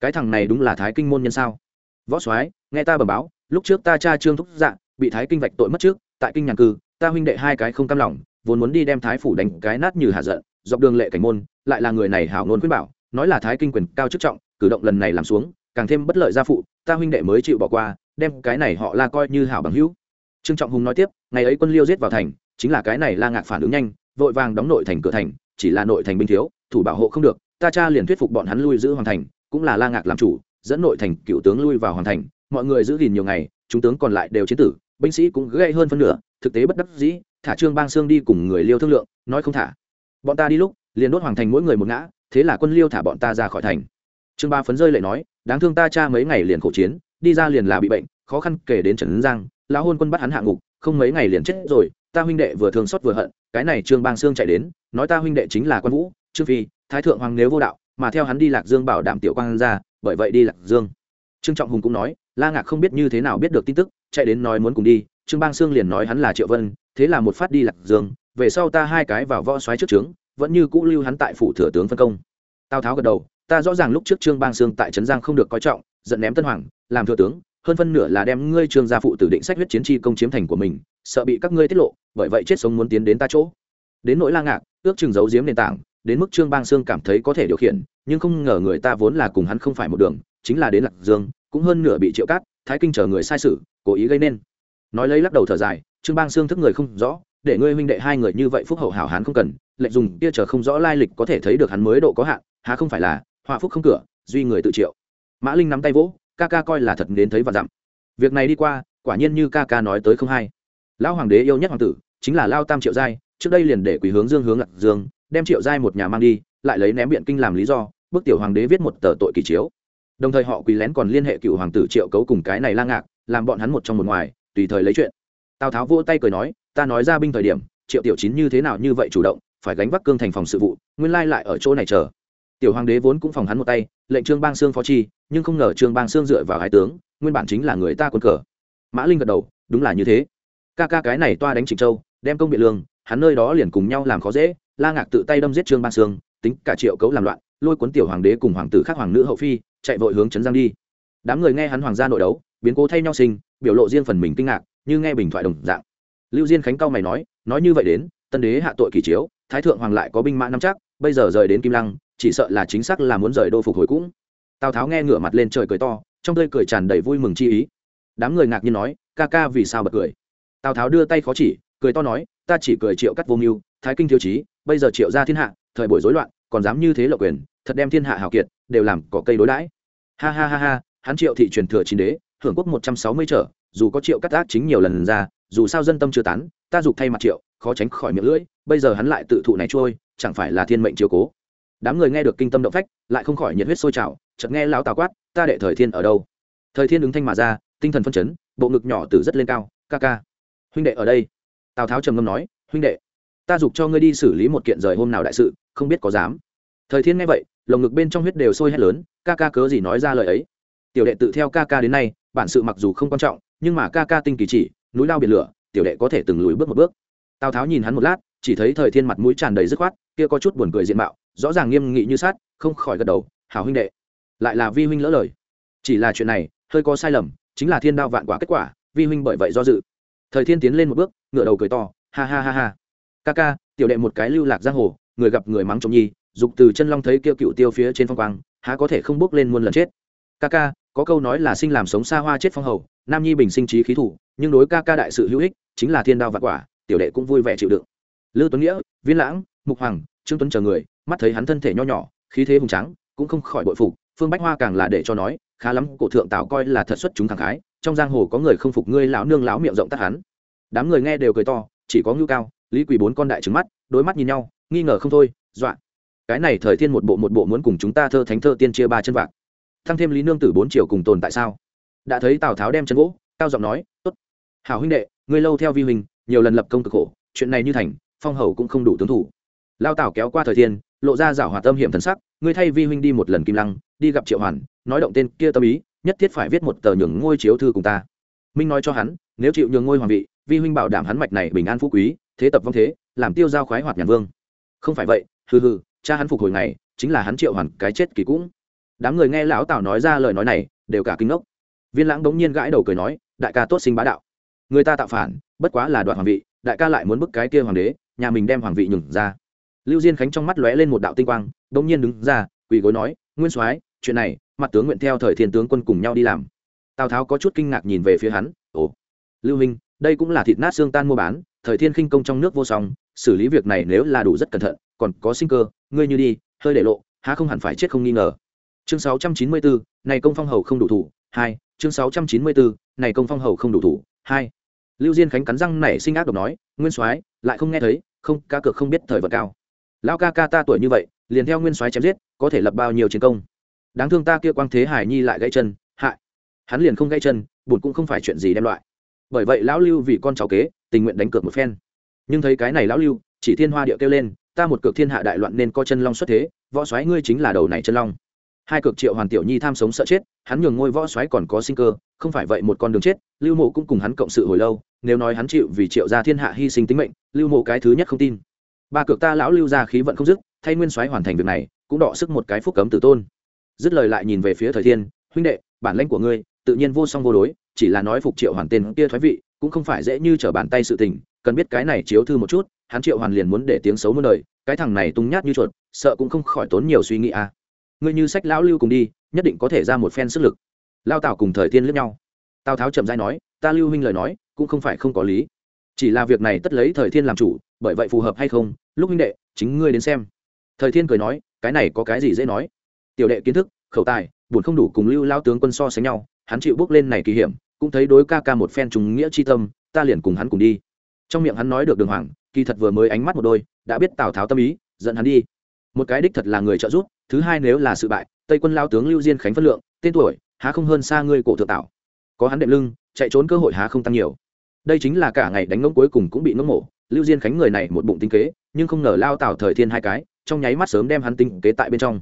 cái thằng này đúng là thái kinh môn nhân sao? Võ soái, nghe ta bẩm báo, lúc trước ta cha trương thúc dạ bị thái kinh vạch tội mất trước, tại kinh nhàn cư, ta huynh đệ hai cái không cam lòng, vốn muốn đi đem thái phủ đánh cái nát như hạ giận, dọc đường lệ cảnh môn, lại là người này hảo ngôn khuyên bảo nói là thái kinh quyền cao chức trọng, cử động lần này làm xuống, càng thêm bất lợi gia phụ, ta huynh đệ mới chịu bỏ qua, đem cái này họ la coi như hảo bằng hữu. Trương trọng hùng nói tiếp, ngày ấy quân liêu giết vào thành, chính là cái này la ngạc phản ứng nhanh, vội vàng đóng nội thành cửa thành, chỉ là nội thành binh thiếu, thủ bảo hộ không được, ta cha liền thuyết phục bọn hắn lui giữ hoàng thành, cũng là la ngạc làm chủ, dẫn nội thành cựu tướng lui vào hoàng thành, mọi người giữ gìn nhiều ngày, chúng tướng còn lại đều chiến tử, binh sĩ cũng gây hơn phân nửa, thực tế bất đắc dĩ, thả trương bang sương đi cùng người liêu thương lượng, nói không thả. Bọn ta đi lúc, liền đốt hoàng thành mỗi người một ngã thế là quân liêu thả bọn ta ra khỏi thành. Trương ba phấn rơi lại nói, đáng thương ta cha mấy ngày liền khổ chiến, đi ra liền là bị bệnh, khó khăn kể đến trần giang, lão hôn quân bắt hắn hạ ngục, không mấy ngày liền chết rồi, ta huynh đệ vừa thương xót vừa hận, cái này trương bang sương chạy đến, nói ta huynh đệ chính là quan vũ, trương phi, thái thượng hoàng nếu vô đạo, mà theo hắn đi lạc dương bảo đảm tiểu quang ra, bởi vậy đi lạc dương. Trương trọng hùng cũng nói, la ngạc không biết như thế nào biết được tin tức, chạy đến nói muốn cùng đi, trương bang sương liền nói hắn là triệu vân, thế là một phát đi lạc dương, về sau ta hai cái vào võ xoáy trước trướng vẫn như cũ lưu hắn tại phủ thừa tướng phân công. Tào tháo gật đầu, ta rõ ràng lúc trước trương bang sương tại trấn giang không được coi trọng, giận ném tân hoàng, làm thừa tướng, hơn phân nửa là đem ngươi trương gia phụ tử định sách huyết chiến chi công chiếm thành của mình, sợ bị các ngươi tiết lộ, bởi vậy chết sống muốn tiến đến ta chỗ. Đến nỗi la ngạc, ước chừng giấu giếm nền tảng, đến mức trương bang sương cảm thấy có thể điều khiển, nhưng không ngờ người ta vốn là cùng hắn không phải một đường, chính là đến lạc dương, cũng hơn nửa bị triệu cát, thái kinh chờ người sai sự, cố ý gây nên. Nói lấy lắc đầu thở dài, trương bang sương thức người không rõ, để ngươi huynh đệ hai người như vậy phúc hậu hảo hán không cần lệnh dùng kia chờ không rõ lai lịch có thể thấy được hắn mới độ có hạn, há không phải là, họa phúc không cửa, duy người tự triệu. Mã linh nắm tay vỗ, ca ca coi là thật đến thấy và dặm. Việc này đi qua, quả nhiên như ca ca nói tới không hay. Lão hoàng đế yêu nhất hoàng tử, chính là lao tam triệu giai, trước đây liền để quỳ hướng dương hướng lạc dương, đem triệu giai một nhà mang đi, lại lấy ném biện kinh làm lý do, bức tiểu hoàng đế viết một tờ tội kỳ chiếu. Đồng thời họ quỳ lén còn liên hệ cựu hoàng tử triệu cấu cùng cái này la ngạc, làm bọn hắn một trong một ngoài, tùy thời lấy chuyện. Tào tháo vỗ tay cười nói, ta nói ra binh thời điểm, triệu tiểu chín như thế nào như vậy chủ động phải gánh vác cương thành phòng sự vụ, nguyên lai lại ở chỗ này chờ. Tiểu hoàng đế vốn cũng phòng hắn một tay, lệnh trương bang sương phó chi, nhưng không ngờ trương bang sương dựa vào hai tướng, nguyên bản chính là người ta quân cờ. Mã linh gật đầu, đúng là như thế. Ca ca cái này toa đánh trịnh châu, đem công biện lương, hắn nơi đó liền cùng nhau làm khó dễ, la ngạc tự tay đâm giết trương bang sương, tính cả triệu cấu làm loạn, lôi cuốn tiểu hoàng đế cùng hoàng tử khác hoàng nữ hậu phi, chạy vội hướng trấn giang đi. Đám người nghe hắn hoàng gia nội đấu, biến cố thay nhau sinh, biểu lộ riêng phần mình kinh ngạc, như nghe bình thoại đồng dạng. Lưu diên khánh cao mày nói nói như vậy đến, tân đế hạ tội kỳ chiếu thái thượng hoàng lại có binh mã năm chắc, bây giờ rời đến kim lăng, chỉ sợ là chính xác là muốn rời đô phục hồi cũng. Tào tháo nghe ngửa mặt lên trời cười to, trong tươi cười tràn đầy vui mừng chi ý. Đám người ngạc nhiên nói, ca ca vì sao bật cười? Tào tháo đưa tay khó chỉ, cười to nói, ta chỉ cười triệu cắt vô mưu, thái kinh thiếu chí bây giờ triệu ra thiên hạ, thời buổi rối loạn, còn dám như thế lộ quyền, thật đem thiên hạ hào kiệt, đều làm có cây đối đãi. Ha ha ha ha, hắn triệu thị truyền thừa chín đế, hưởng quốc một trăm sáu mươi trở, dù có triệu cắt ác chính nhiều lần ra dù sao dân tâm chưa tán, ta dục thay mặt triệu, khó tránh khỏi miệng lưỡi, bây giờ hắn lại tự thụ này trôi, chẳng phải là thiên mệnh chiều cố. Đám người nghe được kinh tâm động phách, lại không khỏi nhiệt huyết sôi trào, chợt nghe lão tào quát, ta đệ thời thiên ở đâu? Thời thiên ứng thanh mà ra, tinh thần phân chấn, bộ ngực nhỏ từ rất lên cao, ca ca. Huynh đệ ở đây. Tào tháo trầm ngâm nói, huynh đệ, ta dục cho ngươi đi xử lý một kiện rời hôm nào đại sự, không biết có dám. Thời thiên nghe vậy, lồng ngực bên trong huyết đều sôi hét lớn, ca ca cớ gì nói ra lời ấy. Tiểu đệ tự theo ca ca đến nay, bản sự mặc dù không quan trọng, nhưng mà ca ca tinh kỳ chỉ núi lao biển lửa, tiểu đệ có thể từng lùi bước một bước. Tào tháo nhìn hắn một lát, chỉ thấy thời thiên mặt mũi tràn đầy dứt khoát, kia có chút buồn cười diện mạo, rõ ràng nghiêm nghị như sát không khỏi gật đầu, hảo huynh đệ, lại là vi huynh lỡ lời. Chỉ là chuyện này, hơi có sai lầm, chính là thiên đao vạn quả kết quả, vi huynh bởi vậy do dự. Thời thiên tiến lên một bước, ngửa đầu cười to, ha ha ha ha. Ca ca, tiểu đệ một cái lưu lạc giang hồ, người gặp người mắng trộm nhi, dục từ chân long thấy kia cựu tiêu phía trên phong quang, há có thể không bước lên muôn lần chết? Ca ca, có câu nói là sinh làm sống xa hoa chết phong hầu, nam nhi bình sinh trí khí thủ, nhưng đối ca ca đại sự hữu ích, chính là thiên đao vạn quả, tiểu đệ cũng vui vẻ chịu đựng. Lưu tuấn nghĩa, viên lãng, mục hoàng, trương tuấn chờ người, mắt thấy hắn thân thể nho nhỏ, khí thế hùng trắng cũng không khỏi bội phục, phương bách hoa càng là để cho nói, khá lắm, cổ thượng tào coi là thật xuất chúng thẳng khái, trong giang hồ có người không phục ngươi lão nương lão miệng rộng tắt hắn. Đám người nghe đều cười to, chỉ có ngưu cao, lý quỳ bốn con đại trứng mắt, đôi mắt nhìn nhau, nghi ngờ không thôi, dọa. Cái này thời thiên một bộ một bộ muốn cùng chúng ta thơ thánh thơ tiên chia ba chân vạc thăng thêm lý nương tử bốn triều cùng tồn tại sao? Đã thấy tào tháo đem chân gỗ, cao giọng nói, tốt. Hảo huynh đệ, ngươi lâu theo vi huynh, nhiều lần lập công cực khổ, chuyện này như thành, phong hầu cũng không đủ tướng thủ. Lao tào kéo qua thời thiên, lộ ra rảo hòa tâm hiểm thần sắc, ngươi thay vi huynh đi một lần kim lăng, đi gặp triệu hoàn, nói động tên kia tâm ý, nhất thiết phải viết một tờ nhường ngôi chiếu thư cùng ta. Minh nói cho hắn, nếu chịu nhường ngôi hoàng vị, vi huynh bảo đảm hắn mạch này bình an phú quý, thế tập vong thế, làm tiêu giao khoái hoạt nhàn vương. Không phải vậy, hừ hừ, cha hắn phục hồi ngày, chính là hắn triệu hoàn cái chết kỳ cũng đám người nghe lão tào nói ra lời nói này, đều cả kinh ngốc. Viên lãng đống nhiên gãi đầu cười nói, đại ca tốt sinh bá đạo. Người ta tạo phản, bất quá là đoạn hoàng vị, đại ca lại muốn bức cái kia hoàng đế, nhà mình đem hoàng vị nhường ra. Lưu diên khánh trong mắt lóe lên một đạo tinh quang, đống nhiên đứng ra, quỳ gối nói, nguyên soái, chuyện này, mặt tướng nguyện theo thời thiên tướng quân cùng nhau đi làm. Tào tháo có chút kinh ngạc nhìn về phía hắn, ồ, lưu minh đây cũng là thịt nát xương tan mua bán, thời thiên khinh công trong nước vô song, xử lý việc này nếu là đủ rất cẩn thận, còn có sinh cơ, ngươi như đi, hơi để lộ, há không hẳn phải chết không nghi ngờ chương 694, này công phong hầu không đủ thủ hai chương 694, này công phong hầu không đủ thủ hai. Lưu diên khánh cắn răng nảy sinh ác độc nói nguyên soái lại không nghe thấy không ca cược không biết thời vật cao. Lão ca ca ta tuổi như vậy liền theo nguyên soái chém giết có thể lập bao nhiêu chiến công? Đáng thương ta kia quang thế hải nhi lại gãy chân hại. Hắn liền không gãy chân buồn cũng không phải chuyện gì đem loại. Bởi vậy lão lưu vì con cháu kế tình nguyện đánh cược một phen. Nhưng thấy cái này lão lưu chỉ thiên hoa địa kêu lên ta một cược thiên hạ đại loạn nên có chân long xuất thế võ soái ngươi chính là đầu này chân long hai cực triệu hoàn tiểu nhi tham sống sợ chết, hắn nhường ngôi võ soái còn có sinh cơ, không phải vậy một con đường chết, lưu mộ cũng cùng hắn cộng sự hồi lâu, nếu nói hắn chịu vì triệu gia thiên hạ hy sinh tính mệnh, lưu mộ cái thứ nhất không tin. Ba cực ta lão lưu ra khí vận không dứt, thay nguyên soái hoàn thành việc này, cũng đọ sức một cái phúc cấm tử tôn. Dứt lời lại nhìn về phía thời thiên, huynh đệ, bản lãnh của ngươi, tự nhiên vô song vô đối, chỉ là nói phục triệu hoàn tên kia thoái vị, cũng không phải dễ như trở bàn tay sự tình, cần biết cái này chiếu thư một chút, hắn triệu hoàn liền muốn để tiếng xấu muôn đời, cái thằng này tung nhát như chuột, sợ cũng không khỏi tốn nhiều suy nghĩ à ngươi như sách lão lưu cùng đi, nhất định có thể ra một phen sức lực. Lao tào cùng thời thiên lướt nhau. Tào tháo chậm dai nói, ta lưu huynh lời nói, cũng không phải không có lý. Chỉ là việc này tất lấy thời thiên làm chủ, bởi vậy phù hợp hay không, lúc huynh đệ, chính ngươi đến xem. Thời thiên cười nói, cái này có cái gì dễ nói? Tiểu đệ kiến thức, khẩu tài, buồn không đủ cùng lưu lao tướng quân so sánh nhau, hắn chịu bước lên này kỳ hiểm, cũng thấy đối ca ca một phen trùng nghĩa chi tâm, ta liền cùng hắn cùng đi. Trong miệng hắn nói được đường hoàng, kỳ thật vừa mới ánh mắt một đôi, đã biết tào tháo tâm ý dẫn hắn đi. Một cái đích thật là người trợ giúp thứ hai nếu là sự bại, tây quân lao tướng lưu diên khánh phân lượng, tên tuổi, há không hơn xa ngươi cổ thượng tạo. Có hắn đệm lưng, chạy trốn cơ hội há không tăng nhiều. Đây chính là cả ngày đánh ngỗng cuối cùng cũng bị ngỗng mổ. Lưu diên khánh người này một bụng tinh kế, nhưng không ngờ lao tào thời thiên hai cái, trong nháy mắt sớm đem hắn tinh kế tại bên trong.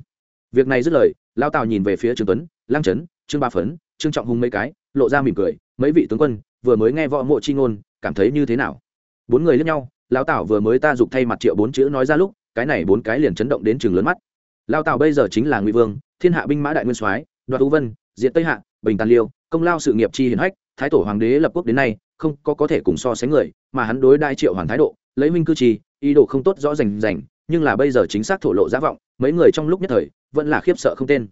Việc này dứt lời, lao tào nhìn về phía trương tuấn lang trấn trương ba phấn, trương trọng hùng mấy cái, lộ ra mỉm cười, mấy vị tướng quân, vừa mới nghe võ mộ chi ngôn, cảm thấy như thế nào? Bốn người lẫn nhau, lao tào vừa mới ta giục thay mặt triệu bốn chữ nói ra lúc, cái này bốn cái liền chấn động đến trường lớn mắt lao tào bây giờ chính là ngụy vương, thiên hạ binh mã đại nguyên soái, đoạt tú vân diện tây hạ, bình tàn liêu, công lao sự nghiệp chi hiển hách, thái tổ hoàng đế lập quốc đến nay, không có có thể cùng so sánh người, mà hắn đối đại triệu hoàng thái độ, lấy minh cư trì, ý đồ không tốt rõ rành rành, nhưng là bây giờ chính xác thổ lộ giá vọng, mấy người trong lúc nhất thời, vẫn là khiếp sợ không tên.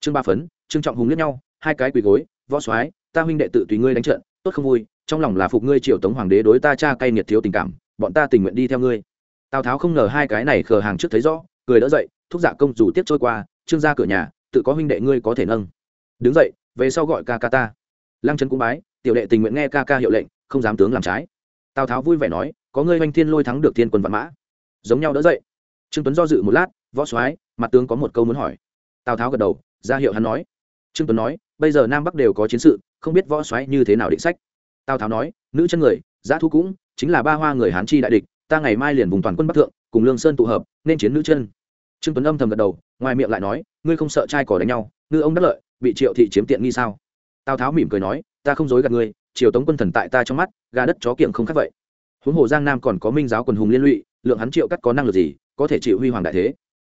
Trương ba phấn, trương trọng hùng lẫn nhau, hai cái quỳ gối, võ soái, ta huynh đệ tự tùy ngươi đánh trận, tốt không vui, trong lòng là phục ngươi triệu tống hoàng đế đối ta cha cay nghiệt thiếu tình cảm, bọn ta tình nguyện đi theo ngươi. Tào tháo không ngờ hai cái này khờ hàng trước thấy rõ, cười đỡ dậy thúc dạ công dù tiếp trôi qua, trương ra cửa nhà, tự có huynh đệ ngươi có thể nâng. Đứng dậy, về sau gọi ca ca ta. Lăng trấn cũng bái, tiểu đệ tình nguyện nghe ca ca hiệu lệnh, không dám tướng làm trái. Tào tháo vui vẻ nói, có ngươi oanh thiên lôi thắng được thiên quân vạn mã. Giống nhau đỡ dậy. Trương tuấn do dự một lát, võ soái, mặt tướng có một câu muốn hỏi. Tào tháo gật đầu, ra hiệu hắn nói. Trương tuấn nói, bây giờ nam bắc đều có chiến sự, không biết võ soái như thế nào định sách. Tào tháo nói, nữ chân người giá thu cũng, chính là ba hoa người hán chi đại địch, ta ngày mai liền vùng toàn quân bắc thượng, cùng lương sơn tụ hợp, nên chiến nữ chân trương tuấn âm thầm gật đầu ngoài miệng lại nói ngươi không sợ trai cỏ đánh nhau ngư ông đắc lợi bị triệu thị chiếm tiện nghi sao tào tháo mỉm cười nói ta không dối gạt ngươi triều tống quân thần tại ta trong mắt gà đất chó kiệm không khác vậy huống hồ giang nam còn có minh giáo quần hùng liên lụy lượng hắn triệu cắt có năng lực gì có thể chịu huy hoàng đại thế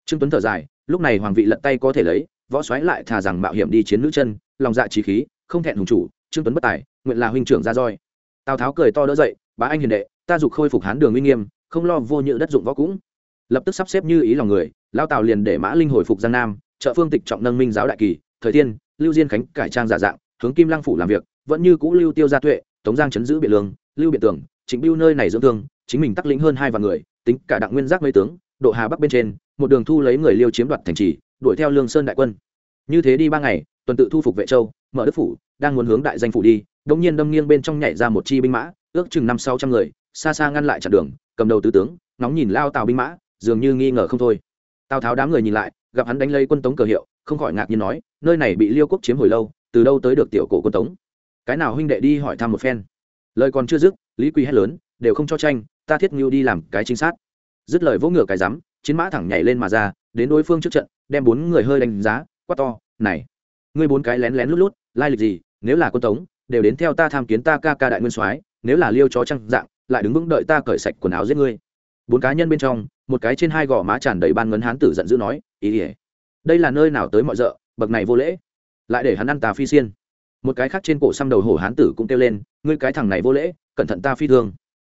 trương tuấn thở dài lúc này hoàng vị lận tay có thể lấy võ xoáy lại thà rằng mạo hiểm đi chiến nữ chân lòng dạ trí khí không thẹn hùng chủ trương tuấn bất tài nguyện là huynh trưởng ra roi tào tháo cười to đỡ dậy bá anh hiền đệ ta dục khôi phục hán đường uy nghiêm không lo vô nhự đất dụng võ cũng lập tức sắp xếp như ý lòng người lao tào liền để mã linh hồi phục giang nam trợ phương tịch trọng nâng minh giáo đại kỳ thời tiên lưu diên khánh cải trang giả dạng hướng kim lăng phủ làm việc vẫn như cũ lưu tiêu gia tuệ tống giang chấn giữ biện lương lưu biện tường, chính biêu nơi này dưỡng thương chính mình tắc lĩnh hơn hai vạn người tính cả đặng nguyên giác mấy tướng độ hà bắc bên trên một đường thu lấy người liêu chiếm đoạt thành trì đuổi theo lương sơn đại quân. Như thế đi ba ngày tuần tự thu phục vệ châu mở đức phủ đang muốn hướng đại danh phủ đi đống nhiên đâm nghiêng bên trong nhảy ra một chi binh mã ước chừng năm sáu trăm người xa xa ngăn lại chặn đường cầm đầu tứ tướng nóng nhìn lao tào binh mã dường như nghi ngờ không thôi. Tào tháo đám người nhìn lại, gặp hắn đánh lấy quân tống cờ hiệu, không khỏi ngạc nhiên nói, nơi này bị liêu quốc chiếm hồi lâu, từ đâu tới được tiểu cổ quân tống? Cái nào huynh đệ đi hỏi thăm một phen? Lời còn chưa dứt, lý quy hét lớn, đều không cho tranh, ta thiết ngưu đi làm cái chính sát. Dứt lời vỗ ngựa cái rắm, chiến mã thẳng nhảy lên mà ra, đến đối phương trước trận, đem bốn người hơi đánh giá, quát to, này, ngươi bốn cái lén lén lút lút, lai lịch gì, nếu là quân tống, đều đến theo ta tham kiến ta ca ca đại nguyên soái, nếu là liêu chó trăng dạng, lại đứng vững đợi ta cởi sạch quần áo giết ngươi. Bốn cá nhân bên trong một cái trên hai gò má tràn đầy ban ngấn hán tử giận dữ nói, ý ỉa đây là nơi nào tới mọi rợ, bậc này vô lễ. Lại để hắn ăn ta phi xiên. Một cái khác trên cổ xăm đầu hổ hán tử cũng kêu lên, ngươi cái thằng này vô lễ, cẩn thận ta phi thương.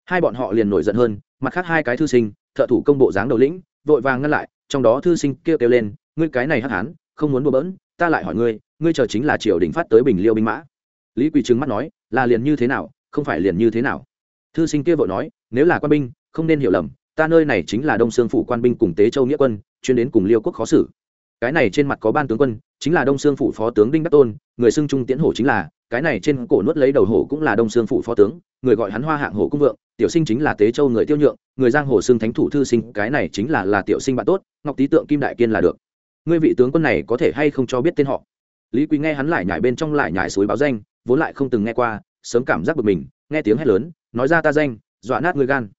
Hai bọn họ liền nổi giận hơn, mặt khác hai cái thư sinh, thợ thủ công bộ dáng đầu lĩnh, vội vàng ngăn lại, trong đó thư sinh kêu kêu lên, ngươi cái này hắc hán, không muốn đùa bỡn, ta lại hỏi ngươi ngươi chờ chính là triều đình phát tới bình liêu binh mã. Lý quỳ trừng mắt nói, là liền như thế nào, không phải liền như thế nào? Thư sinh kia vội nói, nếu là quan binh, không nên hiểu lầm ta nơi này chính là đông sương phủ quan binh cùng tế châu nghĩa quân, chuyên đến cùng liêu quốc khó xử. Cái này trên mặt có ban tướng quân, chính là đông sương phủ phó tướng đinh đắc tôn, người xưng trung tiễn hổ chính là, cái này trên cổ nuốt lấy đầu hổ cũng là đông sương phủ phó tướng, người gọi hắn hoa hạng hổ cung vượng, tiểu sinh chính là tế châu người tiêu nhượng, người giang hồ xưng thánh thủ thư sinh, cái này chính là là tiểu sinh bạn tốt, ngọc tý tượng kim đại kiên là được. Ngươi vị tướng quân này có thể hay không cho biết tên họ? Lý quý nghe hắn lại nhải bên trong lại nhải suối báo danh, vốn lại không từng nghe qua, sớm cảm giác bực mình, nghe tiếng hét lớn, nói ra ta danh, dọa nát người gan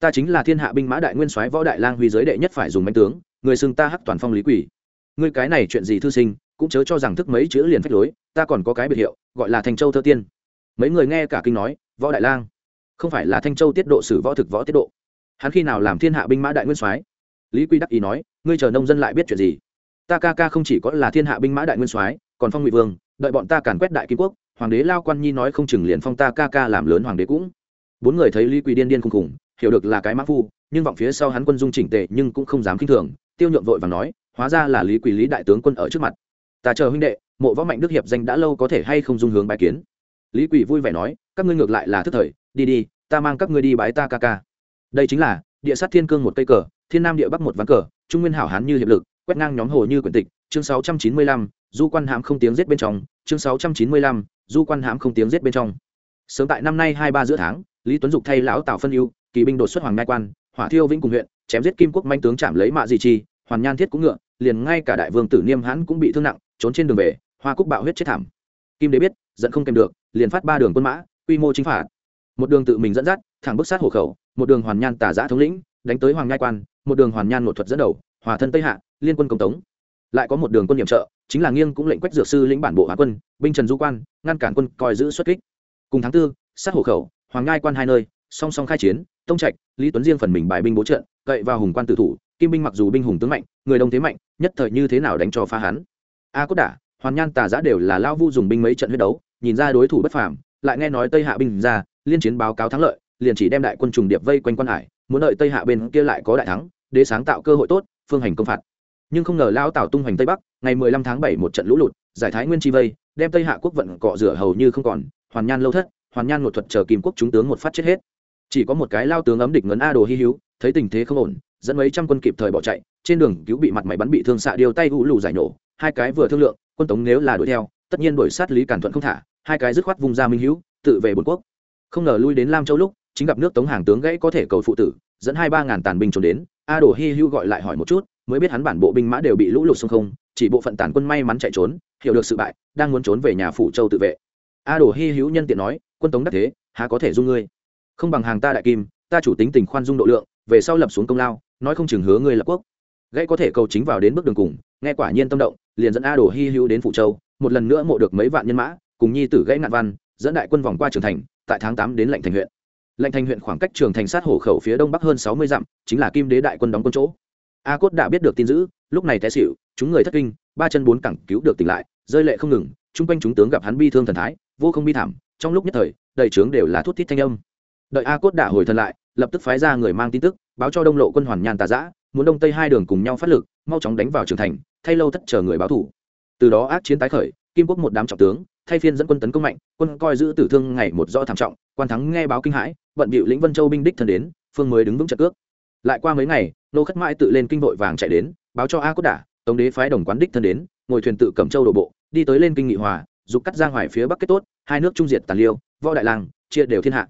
ta chính là thiên hạ binh mã đại nguyên soái võ đại lang huy giới đệ nhất phải dùng bánh tướng, người xưng ta hắc toàn phong lý quỷ. Ngươi cái này chuyện gì thư sinh, cũng chớ cho rằng thức mấy chữ liền phách lối, ta còn có cái biệt hiệu, gọi là thanh châu thơ tiên. Mấy người nghe cả kinh nói, võ đại lang, không phải là thanh châu tiết độ sử võ thực võ tiết độ. Hắn khi nào làm thiên hạ binh mã đại nguyên soái? Lý quy đắc ý nói, ngươi chờ nông dân lại biết chuyện gì? Ta ca ca không chỉ có là thiên hạ binh mã đại nguyên soái, còn phong ngụy vương, đợi bọn ta càn quét đại kim quốc, hoàng đế lao quan nhi nói không chừng liền phong ta ca ca làm lớn hoàng đế cũng. Bốn người thấy lý quy điên điên khùng khùng hiểu được là cái mã phu, nhưng vọng phía sau hắn quân dung chỉnh tề nhưng cũng không dám k i n h thường, tiêu nhuộm vội và nói, hóa ra là lý quỳ lý đại tướng quân ở trước mặt. Ta chờ huynh đệ, mộ võ mạnh đức hiệp danh đã lâu có thể hay không dung hướng bái kiến? Lý quỳ vui vẻ nói, các ngươi ngược lại là thức thời, đi đi, ta mang các ngươi đi bái ta ca ca. Đây chính là, địa sát thiên cương một cây cờ, thiên nam địa bắc một ván cờ, trung nguyên hảo hán như hiệp lực, quét ngang nhóm hồ như quyển tịch, chương sáu trăm chín mươi lăm, du quan hãm không tiếng giết bên trong, chương sáu trăm chín mươi lăm, du quan hãm không tiếng giết bên trong. Sớm tại năm nay hai ba giữa tháng, lý tuấn dục thay lão tào phân ưu kỳ binh đột xuất hoàng ngai quan, hỏa thiêu vĩnh cùng huyện, chém giết kim quốc manh tướng chạm lấy mạ di chi, hoàn nhan thiết cũng ngựa, liền ngay cả đại vương tử niêm hãn cũng bị thương nặng, trốn trên đường về, hoa cúc bạo huyết chết thảm. Kim đế biết, giận không kèm được, liền phát ba đường quân mã, quy mô chính phạt. Một đường tự mình dẫn dắt, thẳng bức sát hộ khẩu, một đường hoàn nhan tả giã thống lĩnh, đánh tới hoàng ngai quan, một đường hoàn nhan một thuật dẫn đầu, hòa thân tây hạ, liên quân công tống. Lại có một đường quân nhiệm trợ, chính là nghiêng cũng lệnh quách dược sư lĩnh bản bộ hóa quân, binh trần du quan, ngăn cản quân coi giữ xuất kích. Cùng tháng tư, sát hộ khẩu, hoàng ngai quan hai nơi, song song khai chiến tông trạch, lý tuấn riêng phần mình bài binh bố trận, cậy vào hùng quan tử thủ, kim binh mặc dù binh hùng tướng mạnh, người đông thế mạnh, nhất thời như thế nào đánh cho phá hắn. A cốt đả, hoàn nhan tà giã đều là lao vu dùng binh mấy trận huyết đấu, nhìn ra đối thủ bất phàm, lại nghe nói tây hạ binh ra, liên chiến báo cáo thắng lợi, liền chỉ đem đại quân trùng điệp vây quanh quan hải, muốn đợi tây hạ bên kia lại có đại thắng để sáng tạo cơ hội tốt, phương hành công phạt. Nhưng không ngờ lao tảo tung hoành tây bắc, ngày mười lăm tháng bảy một trận lũ lụt, giải thái nguyên chi vây, đem tây hạ quốc vận cọ rửa hầu như không còn, hoàn nhan lâu thất, hoàn nhan một thuật chờ kim quốc chúng tướng một phát chết hết chỉ có một cái lao tướng ấm địch ngấn a đồ hy hữu, thấy tình thế không ổn, dẫn mấy trăm quân kịp thời bỏ chạy, trên đường cứu bị mặt mày bắn bị thương xạ điều tay u lù giải nổ, hai cái vừa thương lượng, quân tống nếu là đuổi theo, tất nhiên đuổi sát lý cản thuận không thả, hai cái dứt khoát vùng ra minh hữu, tự về bồn quốc. Không ngờ lui đến lam châu lúc, chính gặp nước tống hàng tướng gãy có thể cầu phụ tử, dẫn hai ba ngàn tàn binh trốn đến, a đồ hy hữu gọi lại hỏi một chút, mới biết hắn bản bộ binh mã đều bị lũ lụt sông không, chỉ bộ phận tàn quân may mắn chạy trốn, hiểu được sự bại, đang muốn trốn về nhà phủ châu tự vệ. A đồ hy hữu nhân tiện nói, quân tống đắc thế, há có thể dung ngươi? Không bằng hàng ta đại kim, ta chủ tính tình khoan dung độ lượng, về sau lập xuống công lao, nói không chừng hứa ngươi lập quốc. Gãy có thể cầu chính vào đến bước đường cùng, nghe quả nhiên tâm động, liền dẫn a đồ hy hữu đến phụ châu, một lần nữa mộ được mấy vạn nhân mã, cùng nhi tử gãy ngạn văn, dẫn đại quân vòng qua trường thành, tại tháng tám đến lệnh thành huyện. Lệnh thành huyện khoảng cách trường thành sát hổ khẩu phía đông bắc hơn sáu mươi dặm, chính là kim đế đại quân đóng quân chỗ. A cốt đã biết được tin dữ, lúc này té xịu chúng người thất kinh, ba chân bốn cẳng cứu được tỉnh lại, rơi lệ không ngừng, chung quanh chúng tướng gặp hắn bi thương thần thái, vô không bi thảm, trong lúc nhất thời, đầy trướng đều là thút thít thanh âm đợi a cốt đả hồi thần lại, lập tức phái ra người mang tin tức, báo cho đông lộ quân hoàn nhàn tà giã muốn đông tây hai đường cùng nhau phát lực, mau chóng đánh vào trường thành, thay lâu thất chờ người báo thủ. Từ đó ác chiến tái khởi, kim quốc một đám trọng tướng, thay phiên dẫn quân tấn công mạnh, quân coi giữ tử thương ngày một rõ thảm trọng, quan thắng nghe báo kinh hãi, vận bịu lĩnh vân châu binh đích thân đến, phương mới đứng vững trận cước. Lại qua mấy ngày nô khất mãi tự lên kinh vội vàng chạy đến, báo cho a cốt đả, tống đế phái đồng quán đích thân đến, ngồi thuyền tự cẩm châu đổ bộ, đi tới lên kinh nghị hòa, dục cắt giang hoài phía bắc kết tốt, hai nước trung diệt tàn liêu, võ đại lang, chia đều thiên hạ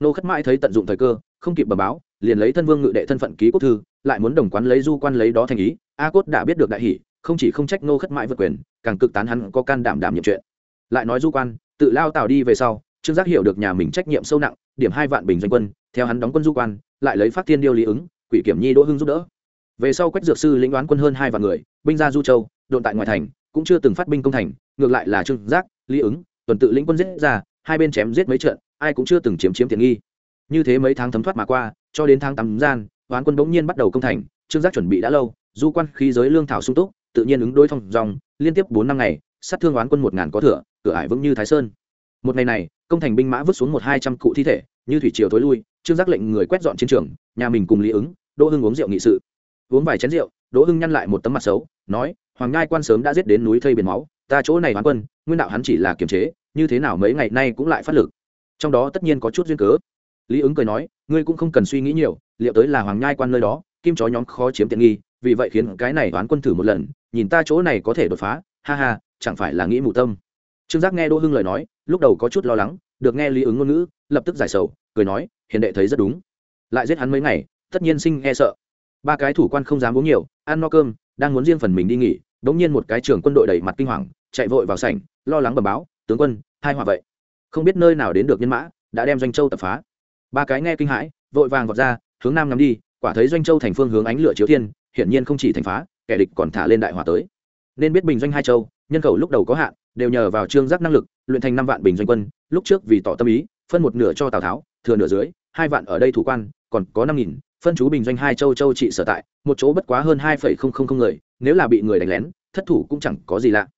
nô khất mãi thấy tận dụng thời cơ, không kịp bẩm báo, liền lấy thân vương ngự đệ thân phận ký quốc thư, lại muốn đồng quán lấy du quan lấy đó thành ý. A cốt đã biết được đại hỷ, không chỉ không trách nô khất mãi vượt quyền, càng cực tán hắn có can đảm đảm nhiệm chuyện. Lại nói du quan, tự lao tào đi về sau, trương giác hiểu được nhà mình trách nhiệm sâu nặng, điểm hai vạn bình doanh quân, theo hắn đóng quân du quan, lại lấy phát thiên điêu lý ứng, quỷ kiểm nhi đỗ hưng giúp đỡ. Về sau quách dược sư lĩnh đoán quân hơn hai vạn người, binh ra du châu, đồn tại ngoài thành, cũng chưa từng phát binh công thành, ngược lại là trương giác, lý ứng, tuần tự lĩnh quân giết ra, hai bên chém giết mấy trận ai cũng chưa từng chiếm chiếm tiện nghi. Như thế mấy tháng thấm thoát mà qua, cho đến tháng tám gian, hoán quân bỗng nhiên bắt đầu công thành, trương giác chuẩn bị đã lâu, du quan khí giới lương thảo sung túc, tự nhiên ứng đối thông dòng, liên tiếp bốn năm ngày, sát thương oán quân một ngàn có thừa, cửa ải vững như thái sơn. Một ngày này, công thành binh mã vứt xuống một hai trăm cụ thi thể, như thủy triều tối lui, trương giác lệnh người quét dọn chiến trường, nhà mình cùng lý ứng, đỗ hưng uống rượu nghị sự. Uống vài chén rượu, đỗ hưng nhăn lại một tấm mặt xấu, nói, hoàng ngai quan sớm đã giết đến núi thây biển máu, ta chỗ này hoán quân, nguyên đạo hắn chỉ là kiềm chế, như thế nào mấy ngày nay cũng lại phát lực trong đó tất nhiên có chút duyên cớ. Lý ứng cười nói, ngươi cũng không cần suy nghĩ nhiều, liệu tới là hoàng nhai quan nơi đó, kim chó nhóm khó chiếm tiện nghi, vì vậy khiến cái này đoán quân thử một lần, nhìn ta chỗ này có thể đột phá, ha ha, chẳng phải là nghĩ mù tâm. Trương giác nghe đỗ hưng lời nói, lúc đầu có chút lo lắng, được nghe lý ứng ngôn ngữ, lập tức giải sầu, cười nói, hiền đệ thấy rất đúng. Lại giết hắn mấy ngày, tất nhiên sinh e sợ. Ba cái thủ quan không dám uống nhiều, ăn no cơm, đang muốn riêng phần mình đi nghỉ, đống nhiên một cái trưởng quân đội đẩy mặt kinh hoàng, chạy vội vào sảnh, lo lắng bẩm báo, tướng quân, hai họa vậy không biết nơi nào đến được nhân mã, đã đem doanh châu tập phá. Ba cái nghe kinh hãi, vội vàng vọt ra, hướng nam ngắm đi, quả thấy doanh châu thành phương hướng ánh lửa chiếu thiên, hiển nhiên không chỉ thành phá, kẻ địch còn thả lên đại hỏa tới. Nên biết bình doanh hai châu, nhân khẩu lúc đầu có hạn, đều nhờ vào trương giác năng lực, luyện thành năm vạn bình doanh quân, lúc trước vì tỏ tâm ý, phân một nửa cho tào tháo, thừa nửa dưới, hai vạn ở đây thủ quan, còn có năm nghìn, phân chú bình doanh hai châu châu trị sở tại, một chỗ bất quá hơn hai phẩy không không không người, nếu là bị người đánh lén, thất thủ cũng chẳng có gì lạ.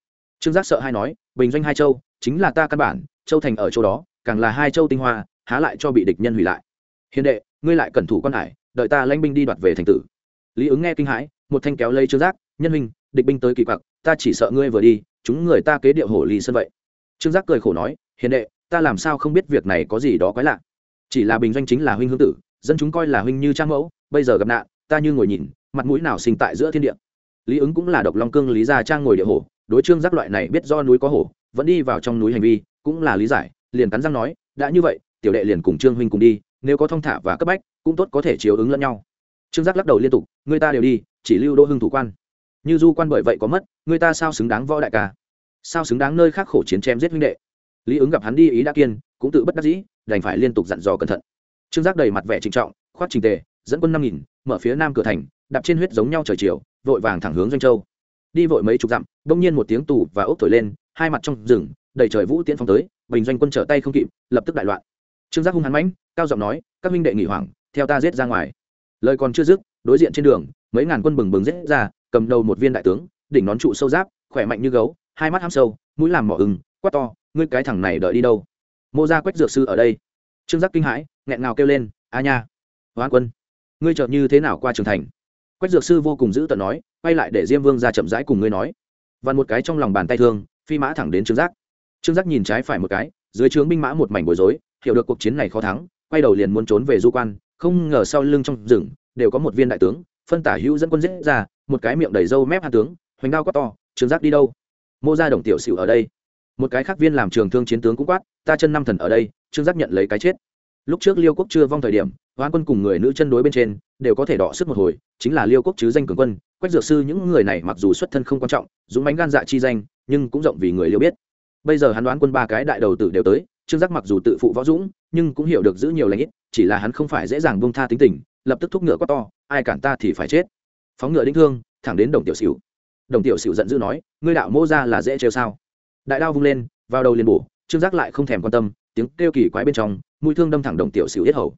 Trương giác sợ hai nói, bình doanh hai châu, chính là ta căn bản châu thành ở chỗ đó, càng là hai châu tinh hoa, há lại cho bị địch nhân hủy lại. Hiền đệ, ngươi lại cẩn thủ quan hải, đợi ta lãnh binh đi đoạt về thành tử. Lý ứng nghe kinh hãi, một thanh kéo lấy trương giác, nhân huynh, địch binh tới kỳ quặc, ta chỉ sợ ngươi vừa đi, chúng người ta kế điệu hổ lì sân vậy. Trương giác cười khổ nói, hiền đệ, ta làm sao không biết việc này có gì đó quái lạ. Chỉ là bình doanh chính là huynh hương tử, dân chúng coi là huynh như trang mẫu, bây giờ gặp nạn, ta như ngồi nhìn, mặt mũi nào sinh tại giữa thiên địa. Lý ứng cũng là độc long cương lý gia trang ngồi địa hổ, đối trương giác loại này biết do núi có hổ, vẫn đi vào trong núi hành vi cũng là lý giải, liền cắn răng nói, đã như vậy, tiểu đệ liền cùng trương huynh cùng đi, nếu có thông thả và cấp bách, cũng tốt có thể chiếu ứng lẫn nhau. Trương giác lắc đầu liên tục, người ta đều đi, chỉ lưu đỗ hưng thủ quan. Như du quan bởi vậy có mất, người ta sao xứng đáng võ đại ca? Sao xứng đáng nơi khác khổ chiến chém giết huynh đệ? Lý ứng gặp hắn đi ý đã kiên, cũng tự bất đắc dĩ, đành phải liên tục dặn dò cẩn thận. Trương giác đầy mặt vẻ trịnh trọng, khoát trình tề, dẫn quân năm nghìn, mở phía nam cửa thành, đạp trên huyết giống nhau trời chiều, vội vàng thẳng hướng doanh châu. Đi vội mấy chục dặm bỗng nhiên một tiếng tù và ốc thổi lên, hai mặt trong rừng đầy trời vũ tiễn phong tới, bình doanh quân trở tay không kịp, lập tức đại loạn. Trương giác hung hăng mãnh, cao giọng nói, các minh đệ nghỉ hoảng, theo ta giết ra ngoài. Lời còn chưa dứt, đối diện trên đường, mấy ngàn quân bừng bừng giết ra, cầm đầu một viên đại tướng, đỉnh nón trụ sâu giáp, khỏe mạnh như gấu, hai mắt ham sâu, mũi làm mỏ ừng, quát to, ngươi cái thằng này đợi đi đâu? Mô ra quách dược sư ở đây. Trương giác kinh hãi, nghẹn ngào kêu lên, a nha hoán quân, ngươi chợt như thế nào qua trường thành? Quách dược sư vô cùng giữ tận nói, quay lại để diêm vương ra chậm rãi cùng ngươi nói. Vặn một cái trong lòng bàn tay thương, phi mã thẳng đến trương giác trương giác nhìn trái phải một cái, dưới trướng binh mã một mảnh bối rối, hiểu được cuộc chiến này khó thắng, quay đầu liền muốn trốn về du quan, không ngờ sau lưng trong rừng đều có một viên đại tướng, phân tả hữu dẫn quân giết ra, một cái miệng đầy râu mép hạ tướng, hoành đao quát to, trương giác đi đâu? Mô ra đồng tiểu xỉu ở đây. Một cái khác viên làm trường thương chiến tướng cũng quát, ta chân năm thần ở đây, trương giác nhận lấy cái chết. Lúc trước liêu quốc chưa vong thời điểm hoán quân cùng người nữ chân đối bên trên, đều có thể đọ sức một hồi, chính là liêu quốc chứ danh cường quân, quách dược sư những người này mặc dù xuất thân không quan trọng, dũng bánh gan dạ chi danh, nhưng cũng rộng vì người liêu biết bây giờ hắn đoán quân ba cái đại đầu tử đều tới, trương giác mặc dù tự phụ võ dũng, nhưng cũng hiểu được giữ nhiều lãnh ít, chỉ là hắn không phải dễ dàng bông tha tính tình, lập tức thúc ngựa quá to, ai cản ta thì phải chết. Phóng ngựa đinh thương, thẳng đến đồng tiểu xỉu đồng tiểu xỉu giận dữ nói, ngươi đạo mô ra là dễ trêu sao? Đại đao vung lên, vào đầu liền bổ, trương giác lại không thèm quan tâm, tiếng kêu kỳ quái bên trong, mũi thương đâm thẳng đồng tiểu xỉu yết hầu.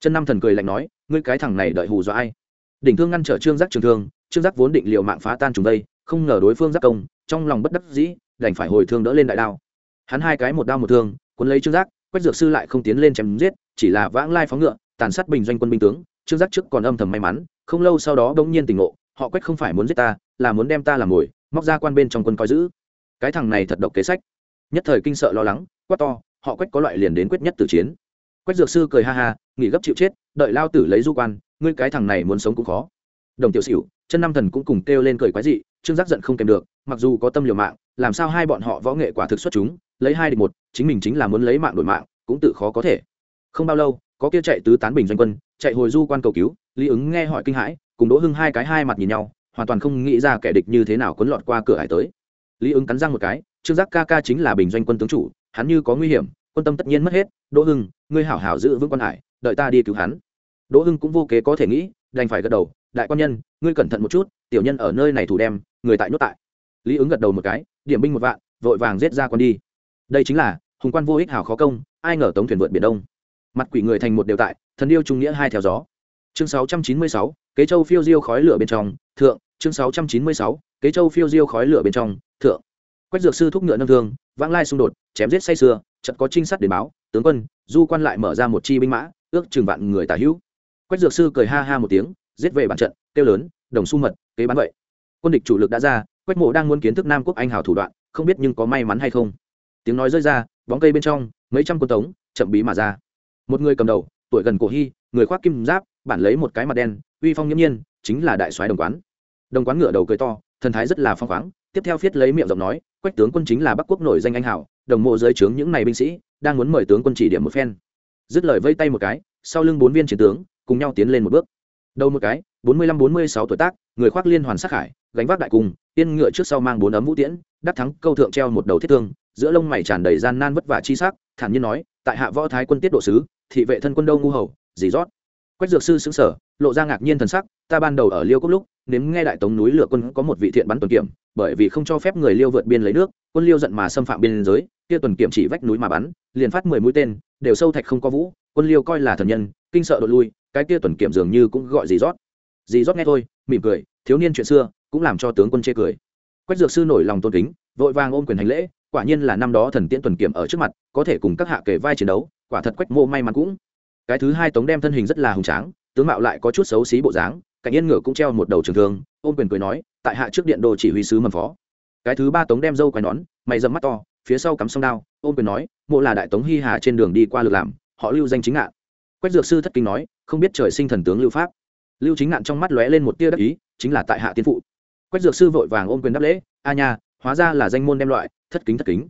Chân năm thần cười lạnh nói, ngươi cái thằng này đợi hù dọa ai? Đỉnh thương ngăn trở trương giác trường thương, trương giác vốn định liệu mạng phá tan trùng đây, không ngờ đối phương giác công trong lòng bất đắc dĩ, đành phải hồi thương đỡ lên đại đao. Hắn hai cái một đao một thương, cuốn lấy trương giác, quách dược sư lại không tiến lên chém giết, chỉ là vãng lai phóng ngựa, tàn sát bình doanh quân binh tướng. Trương giác trước còn âm thầm may mắn, không lâu sau đó bỗng nhiên tỉnh ngộ, họ quách không phải muốn giết ta, là muốn đem ta làm mồi, móc ra quan bên trong quân coi giữ. Cái thằng này thật độc kế sách. Nhất thời kinh sợ lo lắng, quát to, họ quách có loại liền đến quyết nhất tử chiến. Quách dược sư cười ha ha, nghỉ gấp chịu chết, đợi lao tử lấy du quan, ngươi cái thằng này muốn sống cũng khó. Đồng tiểu xỉu chân năm thần cũng cùng kêu lên cười quái dị trương giác giận không kèm được, mặc dù có tâm liều mạng, làm sao hai bọn họ võ nghệ quả thực xuất chúng, lấy hai địch một, chính mình chính là muốn lấy mạng đổi mạng, cũng tự khó có thể. Không bao lâu, có kia chạy tứ tán bình doanh quân, chạy hồi du quan cầu cứu, lý ứng nghe hỏi kinh hãi, cùng đỗ hưng hai cái hai mặt nhìn nhau, hoàn toàn không nghĩ ra kẻ địch như thế nào quấn lọt qua cửa hải tới. Lý ứng cắn răng một cái, trương giác ca ca chính là bình doanh quân tướng chủ, hắn như có nguy hiểm, quân tâm tất nhiên mất hết, đỗ hưng, ngươi hảo hảo giữ vững quan hải, đợi ta đi cứu hắn. Đỗ hưng cũng vô kế có thể nghĩ, đành phải gật đầu đại quan nhân ngươi cẩn thận một chút tiểu nhân ở nơi này thủ đem người tại nhốt tại. Lý ứng gật đầu một cái điểm binh một vạn vội vàng giết ra con đi. Đây chính là hùng quan vô ích hảo khó công ai ngờ tống thuyền vượt biển đông. Mặt quỷ người thành một đều tại thần yêu trung nghĩa hai theo gió. Chương 696, kế châu phiêu diêu khói lửa bên trong thượng. Chương 696, kế châu phiêu diêu khói lửa bên trong thượng. Quách dược sư thúc ngựa nâng thương vãng lai xung đột chém giết say sưa chợt có trinh sát để báo tướng quân du quan lại mở ra một chi binh mã ước chừng vạn người tả hữu. Quách dược sư cười ha ha một tiếng giết về bản trận, kêu lớn, đồng su mật, kế bán vậy. Quân địch chủ lực đã ra, quách mộ đang muốn kiến thức nam quốc anh hào thủ đoạn, không biết nhưng có may mắn hay không. Tiếng nói rơi ra, bóng cây bên trong, mấy trăm quân tống, chậm bí mà ra. Một người cầm đầu, tuổi gần cổ hy, người khoác kim giáp, bản lấy một cái mặt đen, uy phong nghiễm nhiên, chính là đại soái đồng quán. Đồng quán ngựa đầu cười to, thần thái rất là phong khoáng, tiếp theo viết lấy miệng giọng nói, quách tướng quân chính là bắc quốc nổi danh anh hảo đồng mộ dưới trướng những này binh sĩ, đang muốn mời tướng quân chỉ điểm một phen. Dứt lời vây tay một cái, sau lưng bốn viên chiến tướng, cùng nhau tiến lên một bước đầu một cái, bốn mươi lăm, bốn mươi sáu tuổi tác, người khoác liên hoàn sắc hải gánh vác đại cung tiên ngựa trước sau mang bốn ấm vũ tiễn đắc thắng câu thượng treo một đầu thiết thương, giữa lông mày tràn đầy gian nan vất vả chi sắc, thản nhiên nói, tại hạ võ thái quân tiết độ sứ, thị vệ thân quân đâu ngu hầu, dì rót. Quách dược sư xứng sở lộ ra ngạc nhiên thần sắc, ta ban đầu ở liêu cốc lúc, nếm nghe đại tống núi lửa quân có một vị thiện bắn tuần kiểm, bởi vì không cho phép người liêu vượt biên lấy nước, quân liêu giận mà xâm phạm biên giới, kia tuần kiểm chỉ vách núi mà bắn, liền phát mười mũi tên đều sâu thạch không có vũ, quân liêu coi là thần nhân, kinh sợ đột lui, cái kia tuần kiểm dường như cũng gọi dì rót. Dì rót nghe thôi, mỉm cười, thiếu niên chuyện xưa, cũng làm cho tướng quân chê cười. Quách dược sư nổi lòng tôn kính, vội vàng ôm quyền hành lễ, quả nhiên là năm đó thần tiễn tuần kiểm ở trước mặt, có thể cùng các hạ kể vai chiến đấu, quả thật quách mô may mắn cũng. Cái thứ hai tống đem thân hình rất là hùng tráng, tướng mạo lại có chút xấu xí bộ dáng, cạnh yên ngựa cũng treo một đầu trường thương, ôm quyền cười nói, tại hạ trước điện đồ chỉ huy sứ mầm phó. Cái thứ ba tống đem dâu quai nón, mày dầm mắt to phía sau cắm song đao, ôm quyền nói, mộ là đại tống hy hà trên đường đi qua lược làm, họ lưu danh chính ngạn. Quách dược sư thất kinh nói, không biết trời sinh thần tướng lưu pháp. Lưu chính ngạn trong mắt lóe lên một tia đắc ý, chính là tại hạ tiên phụ. Quách dược sư vội vàng ôm quyền đáp lễ, a nha, hóa ra là danh môn đem loại, thất kính thất kính.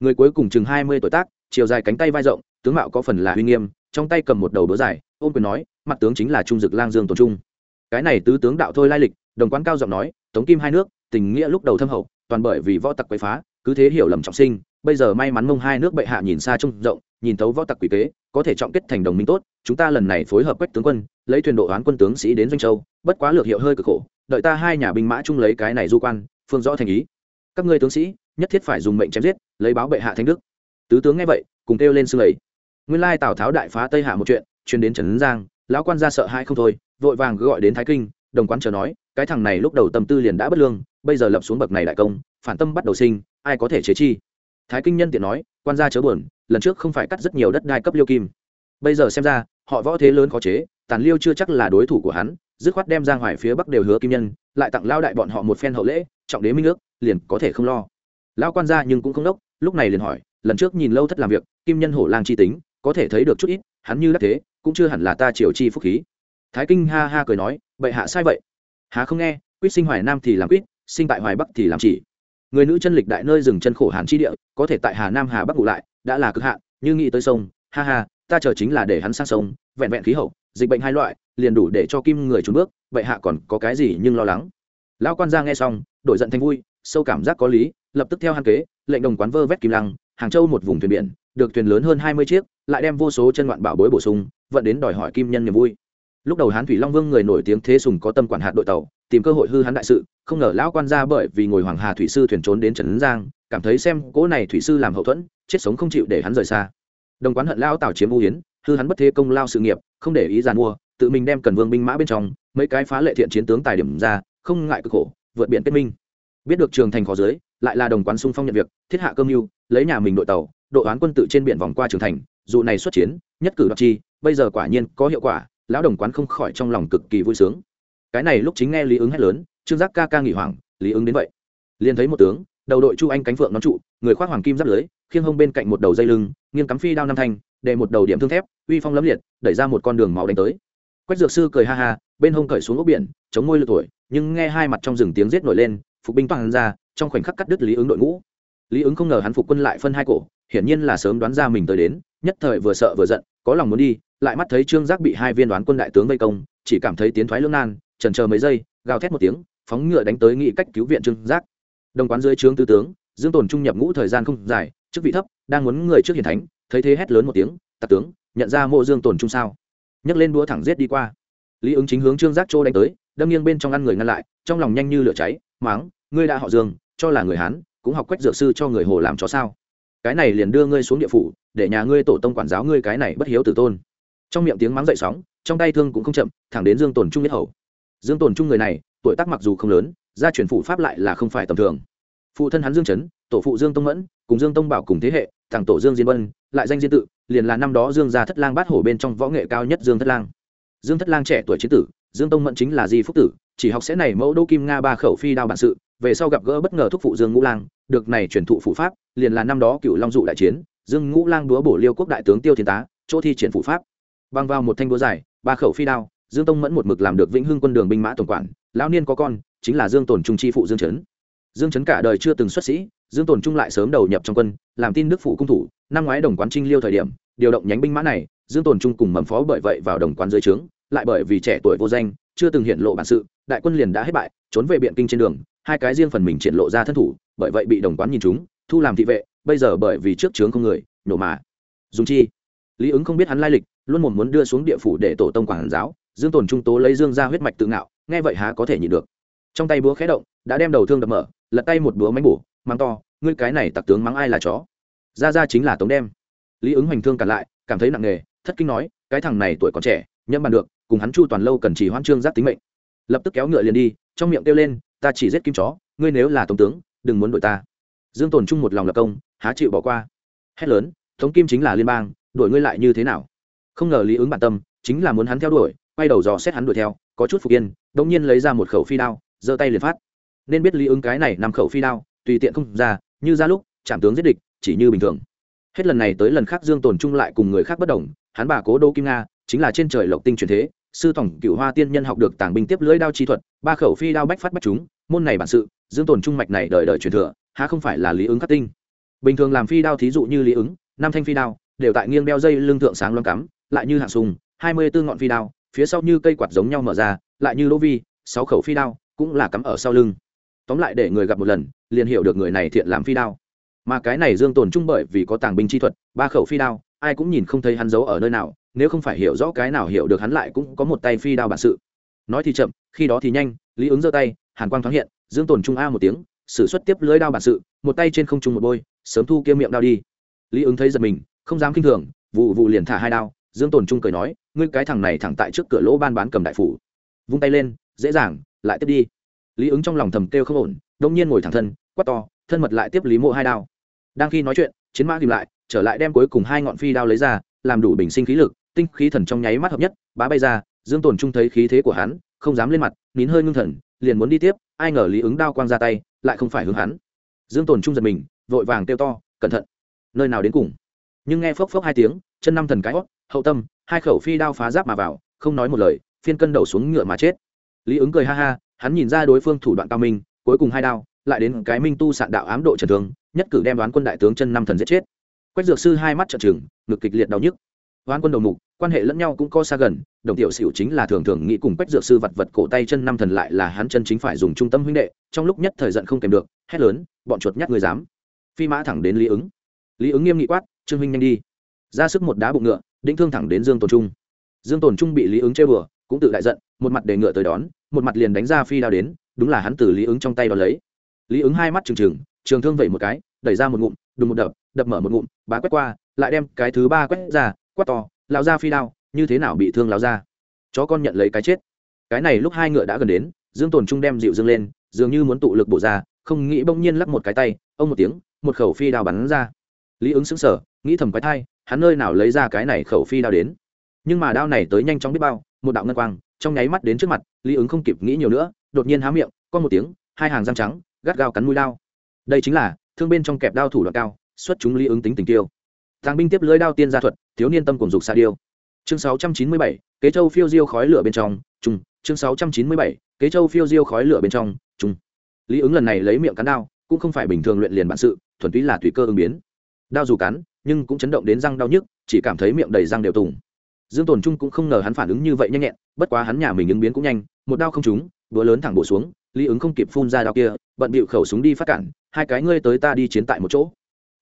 Người cuối cùng chừng hai mươi tuổi tác, chiều dài cánh tay vai rộng, tướng mạo có phần là uy nghiêm, trong tay cầm một đầu búa dài, ôm quyền nói, mặt tướng chính là trung dực lang dương tổ trung. Cái này tứ tướng đạo thôi lai lịch, đồng quán cao giọng nói, tống kim hai nước, tình nghĩa lúc đầu thâm hậu, toàn bởi vì võ tặc quấy phá cứ thế hiểu lầm trọng sinh, bây giờ may mắn mông hai nước bệ hạ nhìn xa trông rộng, nhìn thấu võ tặc quỷ kế, có thể trọng kết thành đồng minh tốt, chúng ta lần này phối hợp quách tướng quân, lấy thuyền độ oán quân tướng sĩ đến doanh châu, bất quá lược hiệu hơi cực khổ, đợi ta hai nhà binh mã chung lấy cái này du quan, phương rõ thành ý. Các ngươi tướng sĩ, nhất thiết phải dùng mệnh chém giết, lấy báo bệ hạ thanh đức. Tứ tướng nghe vậy, cùng kêu lên xương ấy nguyên lai tào tháo đại phá tây hạ một chuyện chuyên đến trần giang, lão quan ra sợ hai không thôi, vội vàng gọi đến thái kinh, đồng quán chờ nói, cái thằng này lúc đầu tâm tư liền đã bất lương, bây giờ lập xuống bậc này đại công, phản tâm bắt đầu sinh ai có thể chế chi? Thái kinh nhân tiện nói quan gia chớ buồn lần trước không phải cắt rất nhiều đất đai cấp liêu kim. Bây giờ xem ra họ võ thế lớn khó chế tàn liêu chưa chắc là đối thủ của hắn dứt khoát đem giang hoài phía bắc đều hứa kim nhân lại tặng lao đại bọn họ một phen hậu lễ trọng đế minh ước liền có thể không lo. Lao quan gia nhưng cũng không đốc lúc này liền hỏi lần trước nhìn lâu thất làm việc kim nhân hổ lang chi tính có thể thấy được chút ít hắn như đắc thế cũng chưa hẳn là ta triều chi phúc khí. Thái kinh ha ha cười nói bệ hạ sai vậy. Hà không nghe quyết sinh hoài nam thì làm quyết, sinh tại hoài bắc thì làm chỉ người nữ chân lịch đại nơi dừng chân khổ hàn chi địa, có thể tại hà nam hà bắc ngủ lại, đã là cực hạn, như nghĩ tới sông, ha ha, ta chờ chính là để hắn sang sông, vẹn vẹn khí hậu, dịch bệnh hai loại, liền đủ để cho kim người trốn bước, vậy hạ còn có cái gì nhưng lo lắng? Lão quan gia nghe xong, đổi giận thành vui, sâu cảm giác có lý, lập tức theo hàn kế, lệnh đồng quán vơ vét kim lăng, hàng châu một vùng thuyền biển, được thuyền lớn hơn hai mươi chiếc, lại đem vô số chân ngoạn bảo bối bổ sung, vận đến đòi hỏi kim nhân niềm vui lúc đầu hán thủy long vương người nổi tiếng thế sùng có tâm quản hạt đội tàu, tìm cơ hội hư hắn đại sự, không ngờ lão quan ra bởi vì ngồi hoàng hà thủy sư thuyền trốn đến trần giang, cảm thấy xem cỗ này thủy sư làm hậu thuẫn, chết sống không chịu để hắn rời xa. Đồng quán hận lão tào chiếm u hiến hư hắn bất thế công lao sự nghiệp, không để ý giàn mua, tự mình đem cần vương binh mã bên trong, mấy cái phá lệ thiện chiến tướng tài điểm ra, không ngại cực khổ, vượt biển kết minh. Biết được trường thành khó giới lại là đồng quán sung phong nhận việc, thiết hạ cơm mưu, lấy nhà mình đội tàu đội oán quân tự trên biển vòng qua trường thành, dù này xuất chiến, nhất cử đoạt chi, bây giờ quả nhiên có hiệu quả lão đồng quán không khỏi trong lòng cực kỳ vui sướng. Cái này lúc chính nghe lý ứng hét lớn trương giác ca ca nghỉ hoàng, lý ứng đến vậy. Liền thấy một tướng đầu đội chu anh cánh phượng nón trụ người khoác hoàng kim giáp lưới khiêng hông bên cạnh một đầu dây lưng nghiêng cắm phi đao năm thanh để một đầu điểm thương thép uy phong lấm liệt đẩy ra một con đường máu đánh tới. Quách dược sư cười ha ha bên hông cởi xuống ốc biển chống môi lượt tuổi nhưng nghe hai mặt trong rừng tiếng giết nổi lên phục binh toàn ra trong khoảnh khắc cắt đứt lý ứng đội ngũ. Lý ứng không ngờ hắn phục quân lại phân hai cổ hiển nhiên là sớm đoán ra mình tới đến nhất thời vừa sợ vừa giận có lòng muốn đi lại mắt thấy trương giác bị hai viên đoán quân đại tướng vây công, chỉ cảm thấy tiến thoái lưỡng nan trần chờ mấy giây, gào thét một tiếng, phóng ngựa đánh tới nghị cách cứu viện trương giác. Đồng quán dưới trướng tư tướng, dương tồn trung nhập ngũ thời gian không dài, chức vị thấp, đang muốn người trước hiền thánh, thấy thế hét lớn một tiếng, tạc tướng, nhận ra mộ dương tồn trung sao? Nhấc lên đũa thẳng giết đi qua. Lý ứng chính hướng trương giác châu đánh tới, đâm nghiêng bên trong ăn người ngăn lại, trong lòng nhanh như lửa cháy, máng, ngươi đã họ dương, cho là người hán, cũng học quách dược sư cho người hồ làm chó sao? Cái này liền đưa ngươi xuống địa phủ, để nhà ngươi tổ tông quản giáo ngươi cái này bất hiếu tử tôn trong miệng tiếng mắng dậy sóng, trong tay thương cũng không chậm, thẳng đến dương tồn trung nhất hầu. Dương tồn trung người này, tuổi tác mặc dù không lớn, gia truyền phụ pháp lại là không phải tầm thường. Phụ thân hắn dương chấn, tổ phụ dương tông mẫn, cùng dương tông bảo cùng thế hệ, thằng tổ dương diên vân, lại danh diên tự, liền là năm đó dương gia thất lang bát hổ bên trong võ nghệ cao nhất dương thất lang. Dương thất lang trẻ tuổi chiến tử, dương tông mẫn chính là di phúc tử, chỉ học sẽ này mẫu đô kim nga ba khẩu phi đao bản sự, về sau gặp gỡ bất ngờ thúc phụ dương ngũ lang, được này truyền thụ phụ pháp, liền là năm đó cựu long dụ đại chiến, dương ngũ lang đúa bổ liêu quốc đại tướng tiêu thiên tá, chỗ thi triển phụ pháp băng vào một thanh búa dài, ba khẩu phi đao, dương tông mẫn một mực làm được vĩnh hưng quân đường binh mã tổng quản, lão niên có con, chính là dương tồn trung chi phụ dương trấn dương trấn cả đời chưa từng xuất sĩ, dương tồn trung lại sớm đầu nhập trong quân, làm tin đức phụ cung thủ, năm ngoái đồng quán trinh liêu thời điểm, điều động nhánh binh mã này, dương tồn trung cùng mầm phó bởi vậy vào đồng quán dưới trướng, lại bởi vì trẻ tuổi vô danh, chưa từng hiện lộ bản sự, đại quân liền đã hết bại, trốn về biện kinh trên đường, hai cái riêng phần mình triển lộ ra thân thủ, bởi vậy bị đồng quán nhìn chúng, thu làm thị vệ, bây giờ bởi vì trước trướng không người, nhổ mà. Dùng chi? Lý ứng không biết hắn lai lịch luôn một muốn đưa xuống địa phủ để tổ tông quản giáo, dương tồn trung tố lấy dương ra huyết mạch tự ngạo, nghe vậy há có thể nhịn được. Trong tay búa khé động, đã đem đầu thương đập mở, lật tay một búa mánh bổ, mắng to, ngươi cái này tặc tướng mắng ai là chó? Ra ra chính là tống đem. Lý ứng hoành thương cản lại, cảm thấy nặng nề, thất kinh nói, cái thằng này tuổi còn trẻ nhâm bàn được, cùng hắn chu toàn lâu cần chỉ hoãn trương giác tính mệnh. Lập tức kéo ngựa liền đi, trong miệng kêu lên, ta chỉ giết kim chó, ngươi nếu là tống tướng, đừng muốn đội ta. Dương tồn trung một lòng lập công, há chịu bỏ qua. Hét lớn, tống kim chính là liên bang, đuổi ngươi lại như thế nào? Không ngờ lý ứng bản tâm, chính là muốn hắn theo đuổi, quay đầu dò xét hắn đuổi theo, có chút phục yên, đống nhiên lấy ra một khẩu phi đao, giơ tay liền phát. Nên biết lý ứng cái này nằm khẩu phi đao, tùy tiện không ra, như ra lúc, chạm tướng giết địch, chỉ như bình thường. Hết lần này tới lần khác dương tồn trung lại cùng người khác bất đồng, hắn bà cố đô kim nga, chính là trên trời lộc tinh truyền thế, sư tổng cựu hoa tiên nhân học được tàng binh tiếp lưỡi đao chi thuật, ba khẩu phi đao bách phát bách chúng, môn này bản sự, dương tồn trung mạch này đời đời truyền thừa, há không phải là lý ứng khắc tinh. Bình thường làm phi đao thí dụ như lý ứng, năm thanh phi đao, đều tại nghiêng đeo dây lưng thượng sáng loan cắm lại như hạng sùng, hai mươi bốn ngọn phi đao, phía sau như cây quạt giống nhau mở ra, lại như lỗ vi, sáu khẩu phi đao, cũng là cắm ở sau lưng. Tóm lại để người gặp một lần, liền hiểu được người này thiện làm phi đao. Mà cái này dương tồn trung bởi vì có tàng binh chi thuật, ba khẩu phi đao, ai cũng nhìn không thấy hắn giấu ở nơi nào, nếu không phải hiểu rõ cái nào hiểu được hắn lại cũng có một tay phi đao bản sự. Nói thì chậm, khi đó thì nhanh, lý ứng giơ tay, hàn quang thoáng hiện, dương tồn trung a một tiếng, sử xuất tiếp lưới đao bản sự, một tay trên không trung một bôi, sớm thu kia miệng đao đi. Lý ứng thấy giật mình, không dám kinh thường, vụ vụ liền thả hai đao dương tồn trung cười nói, ngươi cái thằng này thẳng tại trước cửa lỗ ban bán cầm đại phủ. Vung tay lên, dễ dàng, lại tiếp đi. Lý ứng trong lòng thầm kêu không ổn đông nhiên ngồi thẳng thân, quát to, thân mật lại tiếp lý mộ hai đao. Đang khi nói chuyện, chiến mã tìm lại, trở lại đem cuối cùng hai ngọn phi đao lấy ra, làm đủ bình sinh khí lực, tinh khí thần trong nháy mắt hợp nhất, bá bay ra, dương tồn trung thấy khí thế của hắn, không dám lên mặt, nín hơi ngưng thần, liền muốn đi tiếp, ai ngờ lý ứng đao quang ra tay, lại không phải hướng hắn. Dương tồn trung giật mình, vội vàng kêu to, cẩn thận, nơi nào đến cùng? Nhưng nghe phốc phốc hai tiếng, chân năm thần cái hót hậu tâm, hai khẩu phi đao phá giáp mà vào, không nói một lời, phiên cân đầu xuống ngựa mà chết. Lý ứng cười ha ha, hắn nhìn ra đối phương thủ đoạn cao minh, cuối cùng hai đao, lại đến cái minh tu sạn đạo ám độ trần thương, nhất cử đem đoán quân đại tướng chân năm thần giết chết. Quách dược sư hai mắt trợn trừng, ngực kịch liệt đau nhức. Đoán quân đầu mục, quan hệ lẫn nhau cũng có xa gần, đồng tiểu xỉu chính là thường thường nghĩ cùng quách dược sư vật vật cổ tay chân năm thần lại là hắn chân chính phải dùng trung tâm huynh đệ, trong lúc nhất thời giận không kèm được, hét lớn, bọn chuột nhát người dám. Phi mã thẳng đến lý ứng. Lý ứng nghiêm nghị quát, trương huynh nhanh đi. Ra sức một đá bụng ngựa đĩnh thương thẳng đến dương tồn trung. Dương tồn trung bị lý ứng chơi bừa cũng tự đại giận, một mặt để ngựa tới đón, một mặt liền đánh ra phi đao đến, đúng là hắn từ lý ứng trong tay đón lấy. Lý ứng hai mắt trừng trừng, trường thương vẩy một cái, đẩy ra một ngụm, đùng một đập đập mở một ngụm, bá quét qua, lại đem cái thứ ba quét ra, quát to lao ra phi đao, như thế nào bị thương lao ra chó con nhận lấy cái chết. Cái này lúc hai ngựa đã gần đến, dương tồn trung đem dịu dương lên, dường như muốn tụ lực bổ ra, không nghĩ bỗng nhiên lắp một cái tay, ông một tiếng, một khẩu phi đao bắn ra. Lý ứng xứng sở nghĩ thầm quái thai hắn nơi nào lấy ra cái này khẩu phi đao đến. Nhưng mà đao này tới nhanh chóng biết bao một đạo ngân quang trong nháy mắt đến trước mặt lý ứng không kịp nghĩ nhiều nữa đột nhiên há miệng có một tiếng hai hàng răng trắng gắt gao cắn mũi đao. Đây chính là thương bên trong kẹp đao thủ đoạn cao xuất chúng lý ứng tính tình tiêu. Tàng binh tiếp lưới đao tiên gia thuật thiếu niên tâm cùng dục xa điêu. Chương 697, kế châu phiêu diêu khói lửa bên trong trung chương 697, kế châu phiêu diêu khói lửa bên trong trung lý ứng lần này lấy miệng cắn đao cũng không phải bình thường luyện liền bản sự thuần túy là tùy cơ ứng biến. Đao dù cắn nhưng cũng chấn động đến răng đau nhức, chỉ cảm thấy miệng đầy răng đều tùng. Dương tồn trung cũng không ngờ hắn phản ứng như vậy nhanh nhẹn, bất quá hắn nhà mình ứng biến cũng nhanh, một đao không trúng đũa lớn thẳng bổ xuống, lý ứng không kịp phun ra đao kia, bận bịu khẩu súng đi phát cản, hai cái ngươi tới ta đi chiến tại một chỗ.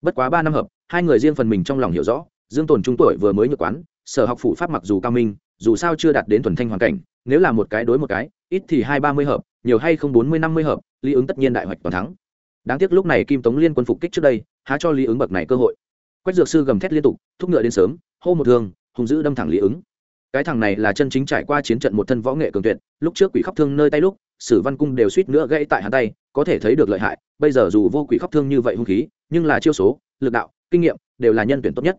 Bất quá ba năm hợp, hai người riêng phần mình trong lòng hiểu rõ, dương tồn trung tuổi vừa mới nhược quán, sở học phủ pháp mặc dù cao minh, dù sao chưa đạt đến thuần thanh hoàn cảnh, nếu là một cái đối một cái, ít thì hai ba mươi hợp, nhiều hay không bốn mươi năm mươi hợp, lý ứng tất nhiên đại hoạch toàn thắng. Đáng tiếc lúc này kim tống liên quân phục kích trước đây, há cho lý ứng bậc này cơ hội quách dược sư gầm thét liên tục, thúc ngựa đến sớm, hô một thương hùng dữ đâm thẳng lý ứng. Cái thằng này là chân chính trải qua chiến trận một thân võ nghệ cường tuyệt, lúc trước quỷ khóc thương nơi tay lúc, sử văn cung đều suýt nữa gãy tại hắn tay, có thể thấy được lợi hại, bây giờ dù vô quỷ khóc thương như vậy hung khí, nhưng là chiêu số, lực đạo, kinh nghiệm đều là nhân tuyển tốt nhất.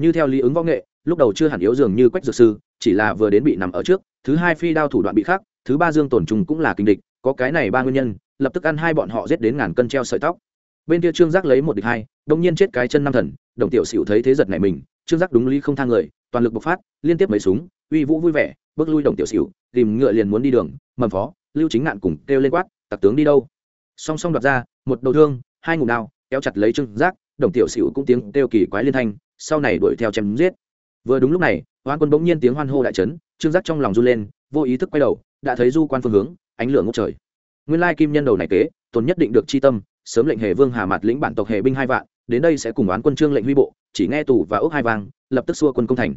Như theo lý ứng võ nghệ, lúc đầu chưa hẳn yếu dường như quách dược sư, chỉ là vừa đến bị nằm ở trước, thứ hai phi đao thủ đoạn bị khác thứ ba dương tổn trùng cũng là kinh địch, có cái này ba nguyên nhân, lập tức ăn hai bọn họ giết đến ngàn cân treo sợi tóc bên kia trương giác lấy một địch hai đông nhiên chết cái chân năm thần, đồng tiểu xỉu thấy thế giật này mình, trương giác đúng lý không thang người, toàn lực bộc phát, liên tiếp mấy súng, uy vũ vui vẻ, bước lui đồng tiểu xỉu, tìm ngựa liền muốn đi đường, mầm phó, lưu chính ngạn cùng kêu lên quát, tặc tướng đi đâu? Song song đoạt ra, một đầu thương, hai ngụm đao, kéo chặt lấy trương giác, đồng tiểu xỉu cũng tiếng kêu kỳ quái liên thanh, sau này đuổi theo chém giết. Vừa đúng lúc này, hoan quân bỗng nhiên tiếng hoan hô đại trấn trương giác trong lòng run lên, vô ý thức quay đầu, đã thấy du quan phương hướng, ánh lửa ngốc trời. Nguyên lai kim nhân đầu này kế, tồn nhất định được chi tâm sớm lệnh hề vương hà mặt lĩnh bản tộc hề binh hai vạn, đến đây sẽ cùng oán quân trương lệnh huy bộ, chỉ nghe tù và ốc hai vang, lập tức xua quân công thành.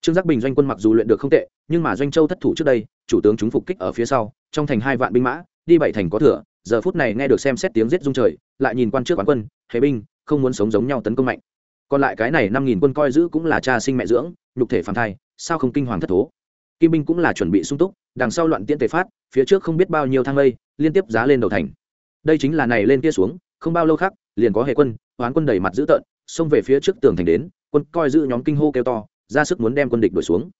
Trương giác bình doanh quân mặc dù luyện được không tệ, nhưng mà doanh châu thất thủ trước đây, chủ tướng chúng phục kích ở phía sau, trong thành hai vạn binh mã, đi bảy thành có thừa, giờ phút này nghe được xem xét tiếng giết rung trời, lại nhìn quan trước oán quân, hề binh, không muốn sống giống nhau tấn công mạnh. Còn lại cái này năm nghìn quân coi giữ cũng là cha sinh mẹ dưỡng, nhục thể phản thai, sao không kinh hoàng thất thố? Kim binh cũng là chuẩn bị sung túc, đằng sau loạn tiễn tề phát, phía trước không biết bao nhiêu thang lây, liên tiếp giá lên đầu thành đây chính là này lên kia xuống, không bao lâu khác, liền có hệ quân, hoán quân đẩy mặt dữ tợn, xông về phía trước tường thành đến, quân coi giữ nhóm kinh hô kêu to, ra sức muốn đem quân địch đuổi xuống.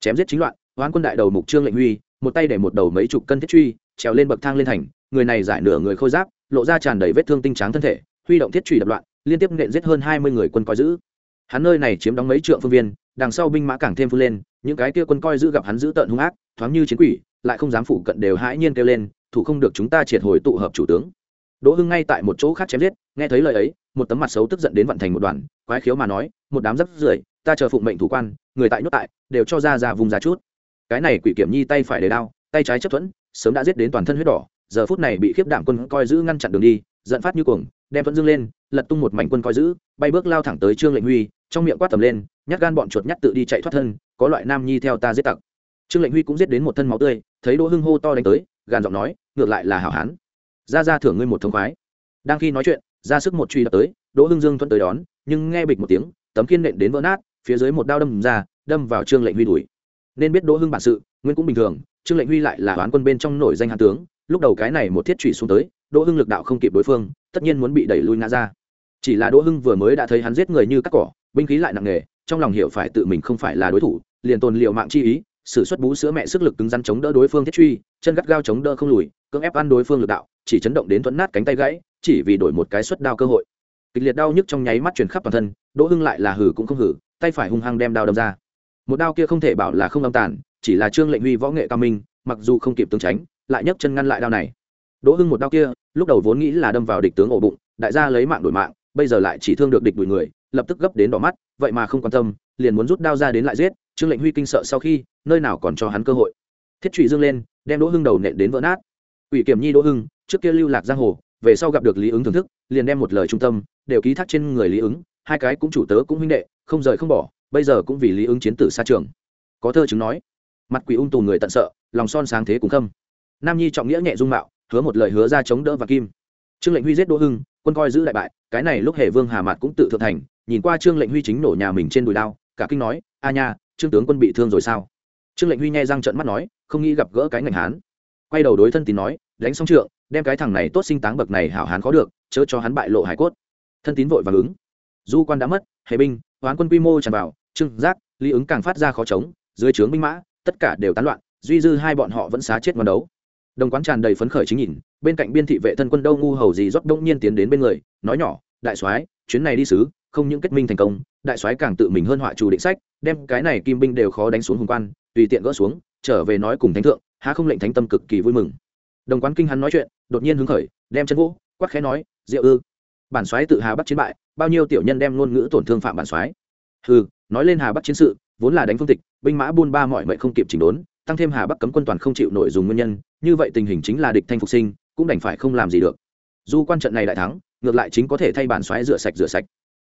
Chém giết chính loạn, hoán quân đại đầu mục trương lệnh huy, một tay để một đầu mấy chục cân thiết truy, trèo lên bậc thang lên thành, người này giải nửa người khôi giáp, lộ ra tràn đầy vết thương tinh tráng thân thể, huy động thiết truy đập loạn, liên tiếp nện giết hơn hai mươi người quân coi giữ. Hắn nơi này chiếm đóng mấy trượng phương viên, đằng sau binh mã càng thêm phương lên, những cái kia quân coi giữ gặp hắn giữ tợn hung ác, thoáng như chiến quỷ, lại không dám phủ cận đều hãi nhiên kêu lên thủ không được chúng ta triệt hồi tụ hợp chủ tướng. Đỗ hưng ngay tại một chỗ khác chém giết, nghe thấy lời ấy, một tấm mặt xấu tức giận đến vận thành một đoàn, quái khiếu mà nói, một đám rất rưởi, ta chờ phụng mệnh thủ quan, người tại nhốt tại, đều cho ra ra vùng ra chút. Cái này quỷ kiểm nhi tay phải để đao, tay trái chấp thuẫn, sớm đã giết đến toàn thân huyết đỏ, giờ phút này bị khiếp đảm quân coi giữ ngăn chặn đường đi, giận phát như cuồng, đem thuẫn dương lên, lật tung một mảnh quân coi giữ, bay bước lao thẳng tới trương lệnh huy, trong miệng quát tầm lên, nhát gan bọn chuột nhát tự đi chạy thoát thân, có loại nam nhi theo ta giết tặc. Trương lệnh huy cũng giết đến một thân máu tươi, thấy đỗ hưng hô to đánh tới gàn giọng nói, ngược lại là hảo hán. Ra ra thưởng ngươi một thông khoái. Đang khi nói chuyện, ra sức một truy đập tới, đỗ hưng dương thuận tới đón, nhưng nghe bịch một tiếng, tấm kiên nện đến vỡ nát, phía dưới một đao đâm ra, đâm vào trương lệnh huy đuổi nên biết đỗ hưng bản sự, nguyên cũng bình thường, trương lệnh huy lại là toán quân bên trong nổi danh hạ tướng, lúc đầu cái này một thiết trụy xuống tới, đỗ hưng lực đạo không kịp đối phương, tất nhiên muốn bị đẩy lui ngã ra. Chỉ là đỗ hưng vừa mới đã thấy hắn giết người như cắt cỏ, binh khí lại nặng nề, trong lòng hiểu phải tự mình không phải là đối thủ, liền tồn liệu mạng chi ý sử xuất bú sữa mẹ sức lực cứng rắn chống đỡ đối phương thiết truy, chân gắt gao chống đỡ không lùi, cưỡng ép ăn đối phương lực đạo, chỉ chấn động đến thuận nát cánh tay gãy, chỉ vì đổi một cái suất đao cơ hội. Kịch liệt đau nhức trong nháy mắt truyền khắp toàn thân, đỗ hưng lại là hử cũng không hử tay phải hung hăng đem đao đâm ra. Một đao kia không thể bảo là không âm tàn, chỉ là trương lệnh huy võ nghệ cao minh, mặc dù không kịp tương tránh, lại nhấc chân ngăn lại đao này. Đỗ hưng một đao kia, lúc đầu vốn nghĩ là đâm vào địch tướng ổ bụng, đại gia lấy mạng đổi mạng, bây giờ lại chỉ thương được địch đuổi người, lập tức gấp đến đỏ mắt, vậy mà không quan tâm, liền muốn rút đao ra đến lại giết trương lệnh huy kinh sợ sau khi, nơi nào còn cho hắn cơ hội. Thiết trụy dương lên, đem đỗ hưng đầu nện đến vỡ nát. Ủy kiểm nhi đỗ hưng, trước kia lưu lạc giang hồ, về sau gặp được lý ứng thưởng thức, liền đem một lời trung tâm, đều ký thác trên người lý ứng, hai cái cũng chủ tớ cũng huynh đệ, không rời không bỏ, bây giờ cũng vì lý ứng chiến tử xa trường. Có thơ chứng nói, mặt quỷ ung tù người tận sợ, lòng son sáng thế cũng khâm. Nam nhi trọng nghĩa nhẹ dung mạo, hứa một lời hứa ra chống đỡ và kim. Trương lệnh huy giết đỗ hưng, quân coi giữ đại bại, cái này lúc hệ vương hà mạt cũng tự thượng thành, nhìn qua trương lệnh huy chính nổ nhà mình trên đùi đao, cả kinh nói, a nha trương tướng quân bị thương rồi sao? Trương lệnh huy nghe răng trận mắt nói, không nghĩ gặp gỡ cái ngành hán. Quay đầu đối thân tín nói, đánh xong trượng, đem cái thằng này tốt sinh táng bậc này hảo hán khó được, chớ cho hắn bại lộ hải cốt. Thân tín vội vàng ứng. Du quan đã mất, hệ binh, hoán quân quy mô tràn vào, trương giác, lý ứng càng phát ra khó chống, dưới trướng binh mã, tất cả đều tán loạn, duy dư hai bọn họ vẫn xá chết ngoan đấu. Đồng quán tràn đầy phấn khởi chính nhìn, bên cạnh biên thị vệ thân quân đâu ngu hầu gì rót đông nhiên tiến đến bên người, nói nhỏ, đại soái, chuyến này đi sứ không những kết minh thành công đại soái càng tự mình hơn họa chủ định sách, đem cái này kim binh đều khó đánh xuống hùng quan, tùy tiện gỡ xuống, trở về nói cùng thánh thượng, há không lệnh thánh tâm cực kỳ vui mừng. Đồng quán kinh hắn nói chuyện, đột nhiên hứng khởi, đem chân vũ quắc khẽ nói, diệu ư, bản soái tự hà bắt chiến bại, bao nhiêu tiểu nhân đem ngôn ngữ tổn thương phạm bản soái? Hừ, nói lên hà bắt chiến sự, vốn là đánh phương tịch, binh mã buôn ba mọi mệnh không kịp chỉnh đốn, tăng thêm hà bắc cấm quân toàn không chịu nội dùng nguyên nhân, như vậy tình hình chính là địch thanh phục sinh, cũng đành phải không làm gì được. Dù quan trận này đại thắng, ngược lại chính có thể thay bản soái rửa sạch rửa sạch.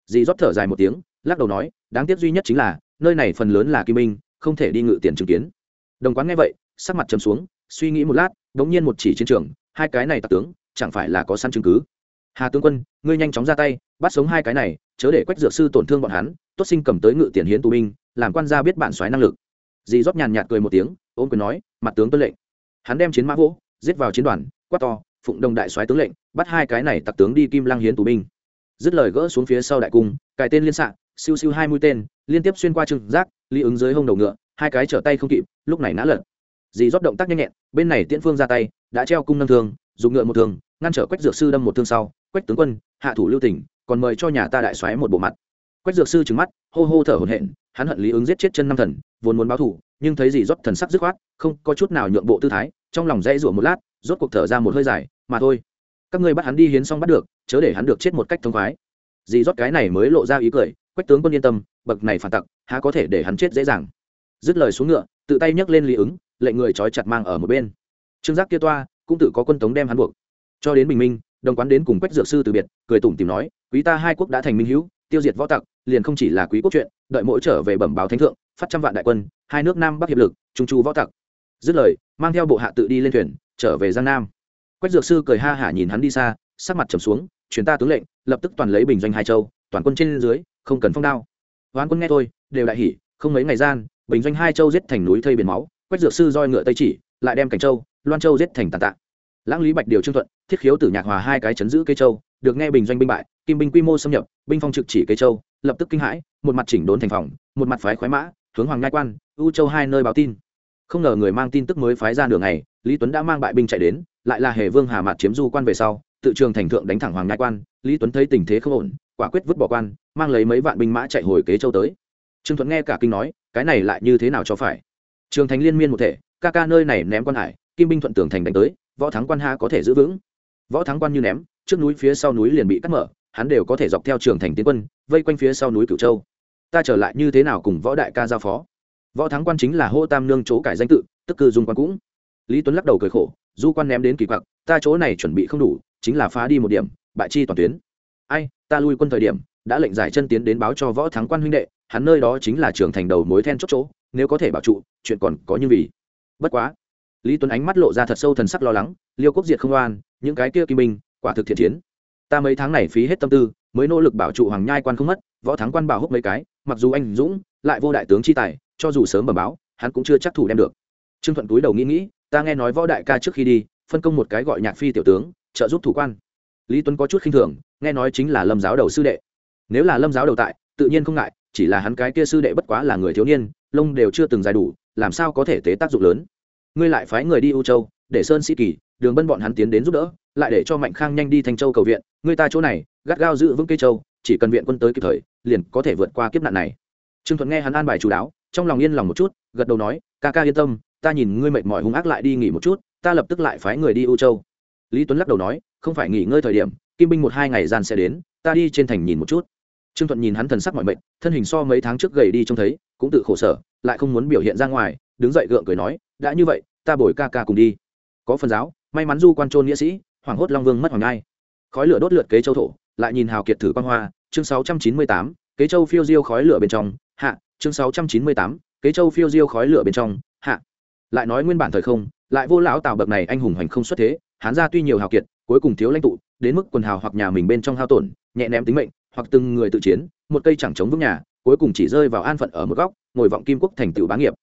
Dì rót thở dài một tiếng lắc đầu nói, đáng tiếc duy nhất chính là, nơi này phần lớn là kim minh không thể đi ngự tiền chứng kiến. Đồng quán nghe vậy, sắc mặt trầm xuống, suy nghĩ một lát đ ố n g nhiên một chỉ chiến trường, hai cái này tặc tướng, chẳng phải là có săn chứng cứ. Hà tướng quân, ngươi nhanh chóng ra tay, bắt sống hai cái này, chớ để quách dược sư tổn thương bọn hắn, tốt sinh cầm tới ngự tiền hiến tù binh, làm quan gia biết bản xoáy năng lực. Dì rót nhàn nhạt cười một tiếng ôm quyền nói, mặt tướng tuân lệnh. Hắn đem chiến mã vỗ, giết vào chiến đoàn, quát to, phụng đồng đại soái tướng lệnh, bắt hai cái này tặc tướng đi kim lăng hiến tù binh. Dứt lời gỡ xuống phía sau đại cung, cài tên liên xạ siêu siêu hai mũi tên, liên tiếp xuyên qua trừng giác, ly ứng dưới hông đầu ngựa, hai cái trở tay không kịp, lúc này nã lật. Dì rót động tác nhanh nhẹn, bên này tiễn phương ra tay, đã treo cung nâng thương, dùng ngựa một thương, ngăn trở quách dược sư đâm một thương sau, quách tướng quân, hạ thủ lưu tỉnh còn mời cho nhà ta đại xoáy một bộ mặt. Quách dược sư trừng mắt, hô hô thở hổn hển, hắn hận lý ứng giết chết chân năm thần, vốn muốn báo thủ nhưng thấy dì rót thần sắc dứt khoát, không có chút nào nhượng bộ tư thái, trong lòng dãy rủa một lát, rốt cuộc thở ra một hơi dài, mà thôi, các ngươi bắt hắn đi hiến xong bắt được, chớ để hắn được chết một cách thông khoái. Dì rót cái này mới lộ ra ý cười quách tướng quân yên tâm, bậc này phản tặc, há có thể để hắn chết dễ dàng. Dứt lời xuống ngựa, tự tay nhấc lên lý ứng, lệnh người trói chặt mang ở một bên. Trương giác kia toa, cũng tự có quân tống đem hắn buộc. Cho đến bình minh, đồng quán đến cùng quách dược sư từ biệt, cười tủm tìm nói, quý ta hai quốc đã thành minh hữu, tiêu diệt võ tặc, liền không chỉ là quý quốc chuyện, đợi mỗi trở về bẩm báo thánh thượng, phát trăm vạn đại quân, hai nước nam bắc hiệp lực, trung chu võ tặc. Dứt lời, mang theo bộ hạ tự đi lên thuyền, trở về giang nam. Quách dược sư cười ha hả nhìn hắn đi xa, sắc mặt trầm xuống chuyển ta tướng lệnh, lập tức toàn lấy bình doanh hai châu, toàn quân trên dưới không cần phong đao. Hoán quân nghe thôi, đều đại hỉ, không mấy ngày gian, bình doanh hai châu giết thành núi thây biển máu, quách dược sư roi ngựa tây chỉ, lại đem cảnh châu, loan châu giết thành tàn tạ. Lãng lý bạch điều trương thuận, thiết khiếu tử nhạc hòa hai cái chấn giữ cây châu, được nghe bình doanh binh bại, kim binh quy mô xâm nhập, binh phong trực chỉ cây châu, lập tức kinh hãi, một mặt chỉnh đốn thành phòng, một mặt phái khoái mã, hướng hoàng ngai quan, u châu hai nơi báo tin. Không ngờ người mang tin tức mới phái ra nửa ngày, lý tuấn đã mang bại binh chạy đến, lại là hề vương hà mạt chiếm du quan về sau tự trường thành thượng đánh thẳng hoàng ngai quan, lý tuấn thấy tình thế không ổn, quả quyết vứt bỏ quan, mang lấy mấy vạn binh mã chạy hồi kế châu tới. Trương thuận nghe cả kinh nói, cái này lại như thế nào cho phải? Trường thành liên miên một thể, ca ca nơi này ném quan hải, kim binh thuận tưởng thành đánh tới, võ thắng quan ha có thể giữ vững. Võ thắng quan như ném, trước núi phía sau núi liền bị cắt mở, hắn đều có thể dọc theo trường thành tiến quân, vây quanh phía sau núi cửu châu. Ta trở lại như thế nào cùng võ đại ca giao phó? Võ thắng quan chính là hô tam nương chỗ cải danh tự, tức cư dung quan cũng lý tuấn lắc đầu cười khổ, du quan ném đến kỳ quặc, ta chỗ này chuẩn bị không đủ, chính là phá đi một điểm, bại chi toàn tuyến. Ai, ta lui quân thời điểm, đã lệnh giải chân tiến đến báo cho võ thắng quan huynh đệ, hắn nơi đó chính là trường thành đầu mối then chốt chỗ, nếu có thể bảo trụ, chuyện còn có như vì. Bất quá, lý tuấn ánh mắt lộ ra thật sâu thần sắc lo lắng, liêu quốc diệt không oan, những cái kia kim binh quả thực thiện chiến. Ta mấy tháng này phí hết tâm tư, mới nỗ lực bảo trụ hoàng nhai quan không mất, võ thắng quan bảo húc mấy cái, mặc dù anh dũng, lại vô đại tướng chi tài, cho dù sớm bẩm báo, hắn cũng chưa chắc thủ đem được. Trương thuận túi đầu nghĩ nghĩ ta nghe nói võ đại ca trước khi đi, phân công một cái gọi nhạc phi tiểu tướng, trợ giúp thủ quan. Lý tuấn có chút khinh thường, nghe nói chính là lâm giáo đầu sư đệ. Nếu là lâm giáo đầu tại, tự nhiên không ngại, chỉ là hắn cái kia sư đệ bất quá là người thiếu niên, lông đều chưa từng dài đủ, làm sao có thể tế tác dụng lớn? Ngươi lại phái người đi ưu châu, để sơn sĩ kỳ, đường bân bọn hắn tiến đến giúp đỡ, lại để cho mạnh khang nhanh đi thanh châu cầu viện, ngươi ta chỗ này, gắt gao giữ vững cây châu, chỉ cần viện quân tới kịp thời, liền có thể vượt qua kiếp nạn này. Trương thuận nghe hắn an bài chú đáo trong lòng yên lòng một chút, gật đầu nói, ca ca yên tâm ta nhìn ngươi mệt mỏi hung ác lại đi nghỉ một chút, ta lập tức lại phái người đi u châu. Lý tuấn lắc đầu nói, không phải nghỉ ngơi thời điểm, kim binh một hai ngày gian sẽ đến, ta đi trên thành nhìn một chút. Trương thuận nhìn hắn thần sắc mọi mệnh thân hình so mấy tháng trước gầy đi trông thấy, cũng tự khổ sở, lại không muốn biểu hiện ra ngoài, đứng dậy gượng cười nói, đã như vậy, ta bồi ca ca cùng đi. Có phần giáo, may mắn du quan trôn nghĩa sĩ, hoàng hốt long vương mất hoàng ngai. Khói lửa đốt lượt kế châu thổ, lại nhìn hào kiệt thử quan hoa, chương sáu trăm chín mươi tám, kế châu phiêu diêu khói lửa bên trong, hạ, chương sáu trăm chín mươi tám, kế châu phiêu diêu khói lửa bên trong, hạ lại nói nguyên bản thời không, lại vô lão tào bậc này anh hùng hoành không xuất thế, hán ra tuy nhiều hào kiệt, cuối cùng thiếu lãnh tụ, đến mức quần hào hoặc nhà mình bên trong hao tổn, nhẹ ném tính mệnh, hoặc từng người tự chiến, một cây chẳng chống vững nhà, cuối cùng chỉ rơi vào an phận ở một góc, ngồi vọng kim quốc thành tựu bá nghiệp.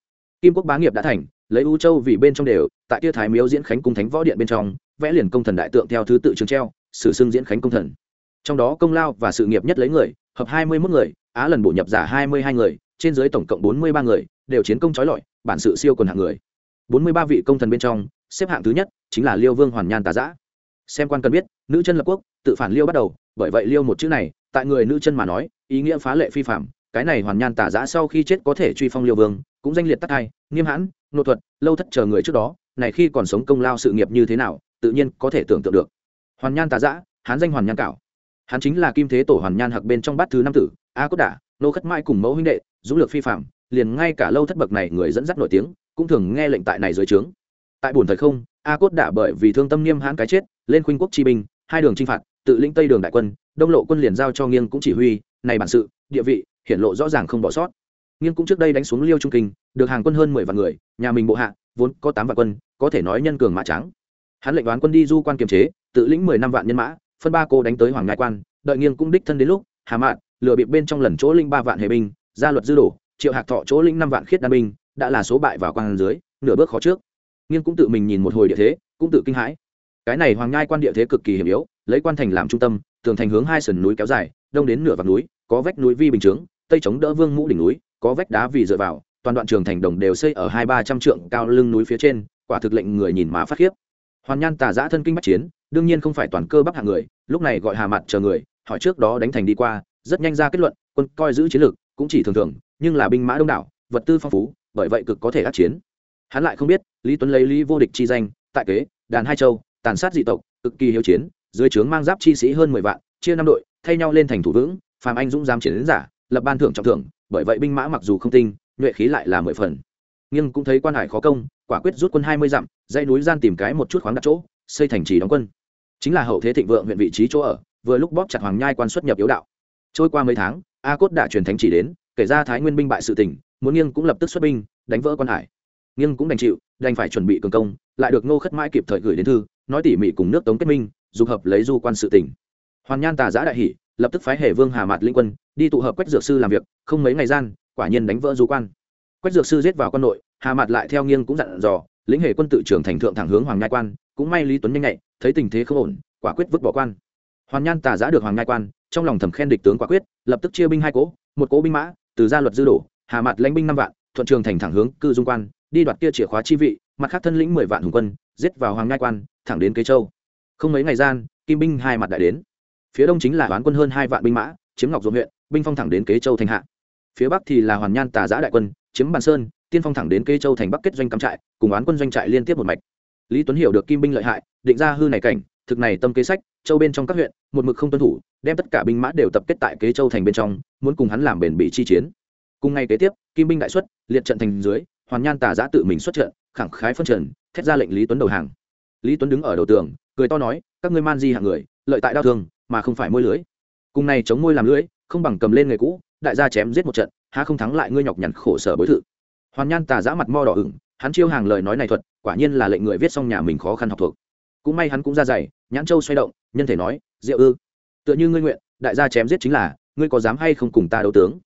Kim quốc bá nghiệp đã thành, lấy u châu vì bên trong đều, tại Tia thái miếu diễn khánh cung thánh võ điện bên trong, vẽ liền công thần đại tượng theo thứ tự trường treo, sử xưng diễn khánh công thần. Trong đó công lao và sự nghiệp nhất lấy người, hợp hai mươi 21 người, á lần bổ nhập giả hai mươi hai người, trên dưới tổng cộng bốn mươi ba người, đều chiến công trói lọi, bản sự siêu quần hạng người bốn mươi ba vị công thần bên trong, xếp hạng thứ nhất chính là liêu vương hoàn nhan tà giã xem quan cần biết, nữ chân lập quốc, tự phản liêu bắt đầu, bởi vậy liêu một chữ này, tại người nữ chân mà nói, ý nghĩa phá lệ phi phạm cái này hoàn nhan tà giã sau khi chết có thể truy phong liêu vương, cũng danh liệt tắc hai, nghiêm hãn, nô thuật, lâu thất chờ người trước đó, này khi còn sống công lao sự nghiệp như thế nào, tự nhiên có thể tưởng tượng được. Hoàn nhan tà giã hán danh hoàn nhan cảo. Hắn chính là kim thế tổ hoàn nhan hặc bên trong bát thứ năm tử, a cốt đả, nô khất mãi cùng mẫu huynh đệ, dũng lược phi phạm liền ngay cả lâu thất bậc này người dẫn dắt nổi tiếng cũng thường nghe lệnh tại này dưới trướng. Tại buồn thời không, a cốt đã bởi vì thương tâm niêm hãn cái chết, lên khuynh quốc chi binh, hai đường chinh phạt, tự lĩnh tây đường đại quân, đông lộ quân liền giao cho nghiêng cũng chỉ huy, này bản sự, địa vị, hiển lộ rõ ràng không bỏ sót. Nghiêng cũng trước đây đánh xuống liêu trung kinh, được hàng quân hơn mười vạn người, nhà mình bộ hạ, vốn có tám vạn quân, có thể nói nhân cường mã trắng hắn lệnh đoán quân đi du quan kiềm chế, tự lĩnh mười năm vạn nhân mã, phân ba cô đánh tới hoàng ngai quan, đợi nghiêng cũng đích thân đến lúc, hà mạn, lừa bịp bên trong lần chỗ linh ba vạn hệ binh gia luật dư đổ, triệu hạc thọ chỗ linh năm vạn khiết đan binh đã là số bại vào quan dưới nửa bước khó trước. Nghiêng cũng tự mình nhìn một hồi địa thế, cũng tự kinh hãi. Cái này hoàng ngai quan địa thế cực kỳ hiểm yếu, lấy quan thành làm trung tâm, tường thành hướng hai sườn núi kéo dài, đông đến nửa vạt núi, có vách núi vi bình chướng, tây chống đỡ vương mũ đỉnh núi, có vách đá vì dựa vào, toàn đoạn trường thành đồng đều xây ở hai ba trăm trượng cao lưng núi phía trên, quả thực lệnh người nhìn má phát khiếp. Hoàn nhan tà giã thân kinh bắc chiến, đương nhiên không phải toàn cơ bắc hạng người, lúc này gọi hà mặt chờ người, hỏi trước đó đánh thành đi qua, rất nhanh ra kết luận, quân coi giữ chiến lược, cũng chỉ thường thường, nhưng là binh mã đông đảo, vật tư phong phú bởi vậy cực có thể át chiến. Hắn lại không biết, lý tuấn lấy lý vô địch chi danh, tại kế, đàn hai châu, tàn sát dị tộc, cực kỳ hiếu chiến, dưới trướng mang giáp chi sĩ hơn mười vạn, chia năm đội, thay nhau lên thành thủ vững, phàm anh dũng giam chiến đến giả, lập ban thưởng trọng thưởng, bởi vậy binh mã mặc dù không tinh, nhuệ khí lại là mười phần. Nhưng cũng thấy quan hải khó công, quả quyết rút quân hai mươi dặm, dãy núi gian tìm cái một chút khoáng đặt chỗ, xây thành trì đóng quân. Chính là hậu thế thịnh vượng huyện vị trí chỗ ở, vừa lúc bóp chặt hoàng nhai quan xuất nhập yếu đạo. Trôi qua mấy tháng, a cốt đã truyền thánh chỉ đến, kể ra thái nguyên binh bại sự tỉnh muốn nghiêng cũng lập tức xuất binh, đánh vỡ quan hải. Nghiêng cũng đành chịu, đành phải chuẩn bị cường công, lại được ngô khất mãi kịp thời gửi đến thư, nói tỉ mỉ cùng nước tống kết minh, dục hợp lấy du quan sự tỉnh. Hoàn nhan tà giã đại hỷ lập tức phái hệ vương hà mạt linh quân, đi tụ hợp quách dược sư làm việc, không mấy ngày gian, quả nhiên đánh vỡ du quan. Quách dược sư giết vào quan nội, hà mạt lại theo nghiêng cũng dặn dò, lĩnh hệ quân tự trưởng thành thượng thẳng hướng hoàng ngai quan, cũng may lý tuấn nhanh nhạy, thấy tình thế không ổn, quả quyết vứt bỏ quan. Hoàn nhan tà giã được hoàng ngai quan, trong lòng thầm khen địch tướng quả quyết, lập tức chia binh hai cỗ một cỗ binh mã, từ gia luật dư đổ hà mặt lãnh binh năm vạn, thuận trường thành thẳng hướng cư dung quan, đi đoạt kia chìa khóa chi vị, mặt khác thân lĩnh mười vạn hùng quân, giết vào hoàng ngai quan, thẳng đến kế châu. Không mấy ngày gian, kim binh hai mặt đại đến. Phía đông chính là oán quân hơn hai vạn binh mã, chiếm ngọc dồn huyện, binh phong thẳng đến kế châu thành hạ. Phía bắc thì là hoàn nhan tà giã đại quân, chiếm bàn sơn, tiên phong thẳng đến kế châu thành bắc kết doanh cắm trại, cùng oán quân doanh trại liên tiếp một mạch. Lý tuấn hiểu được kim binh lợi hại, định ra hư này cảnh, thực này tâm kế sách, châu bên trong các huyện, một mực không tuân thủ, đem tất cả binh mã đều tập kết tại kế châu thành bên trong, muốn cùng hắn làm bền bỉ chi chiến cùng ngày kế tiếp, kim binh đại xuất, liệt trận thành dưới, hoàn nhan tà giã tự mình xuất trận, khẳng khái phân trần, thét ra lệnh lý tuấn đầu hàng. Lý tuấn đứng ở đầu tường, cười to nói, các ngươi man di hạng người, lợi tại đau thương, mà không phải môi lưới. Cùng này chống môi làm lưới, không bằng cầm lên người cũ, đại gia chém giết một trận, há không thắng lại ngươi nhọc nhằn khổ sở bối thự. Hoàn nhan tà giã mặt mo đỏ ửng, hắn chiêu hàng lời nói này thuật, quả nhiên là lệnh người viết xong nhà mình khó khăn học thuộc. Cũng may hắn cũng ra dày, nhãn châu xoay động, nhân thể nói, diệu ư, tựa như ngươi nguyện, đại gia chém giết chính là, ngươi có dám hay không cùng ta đấu tướng?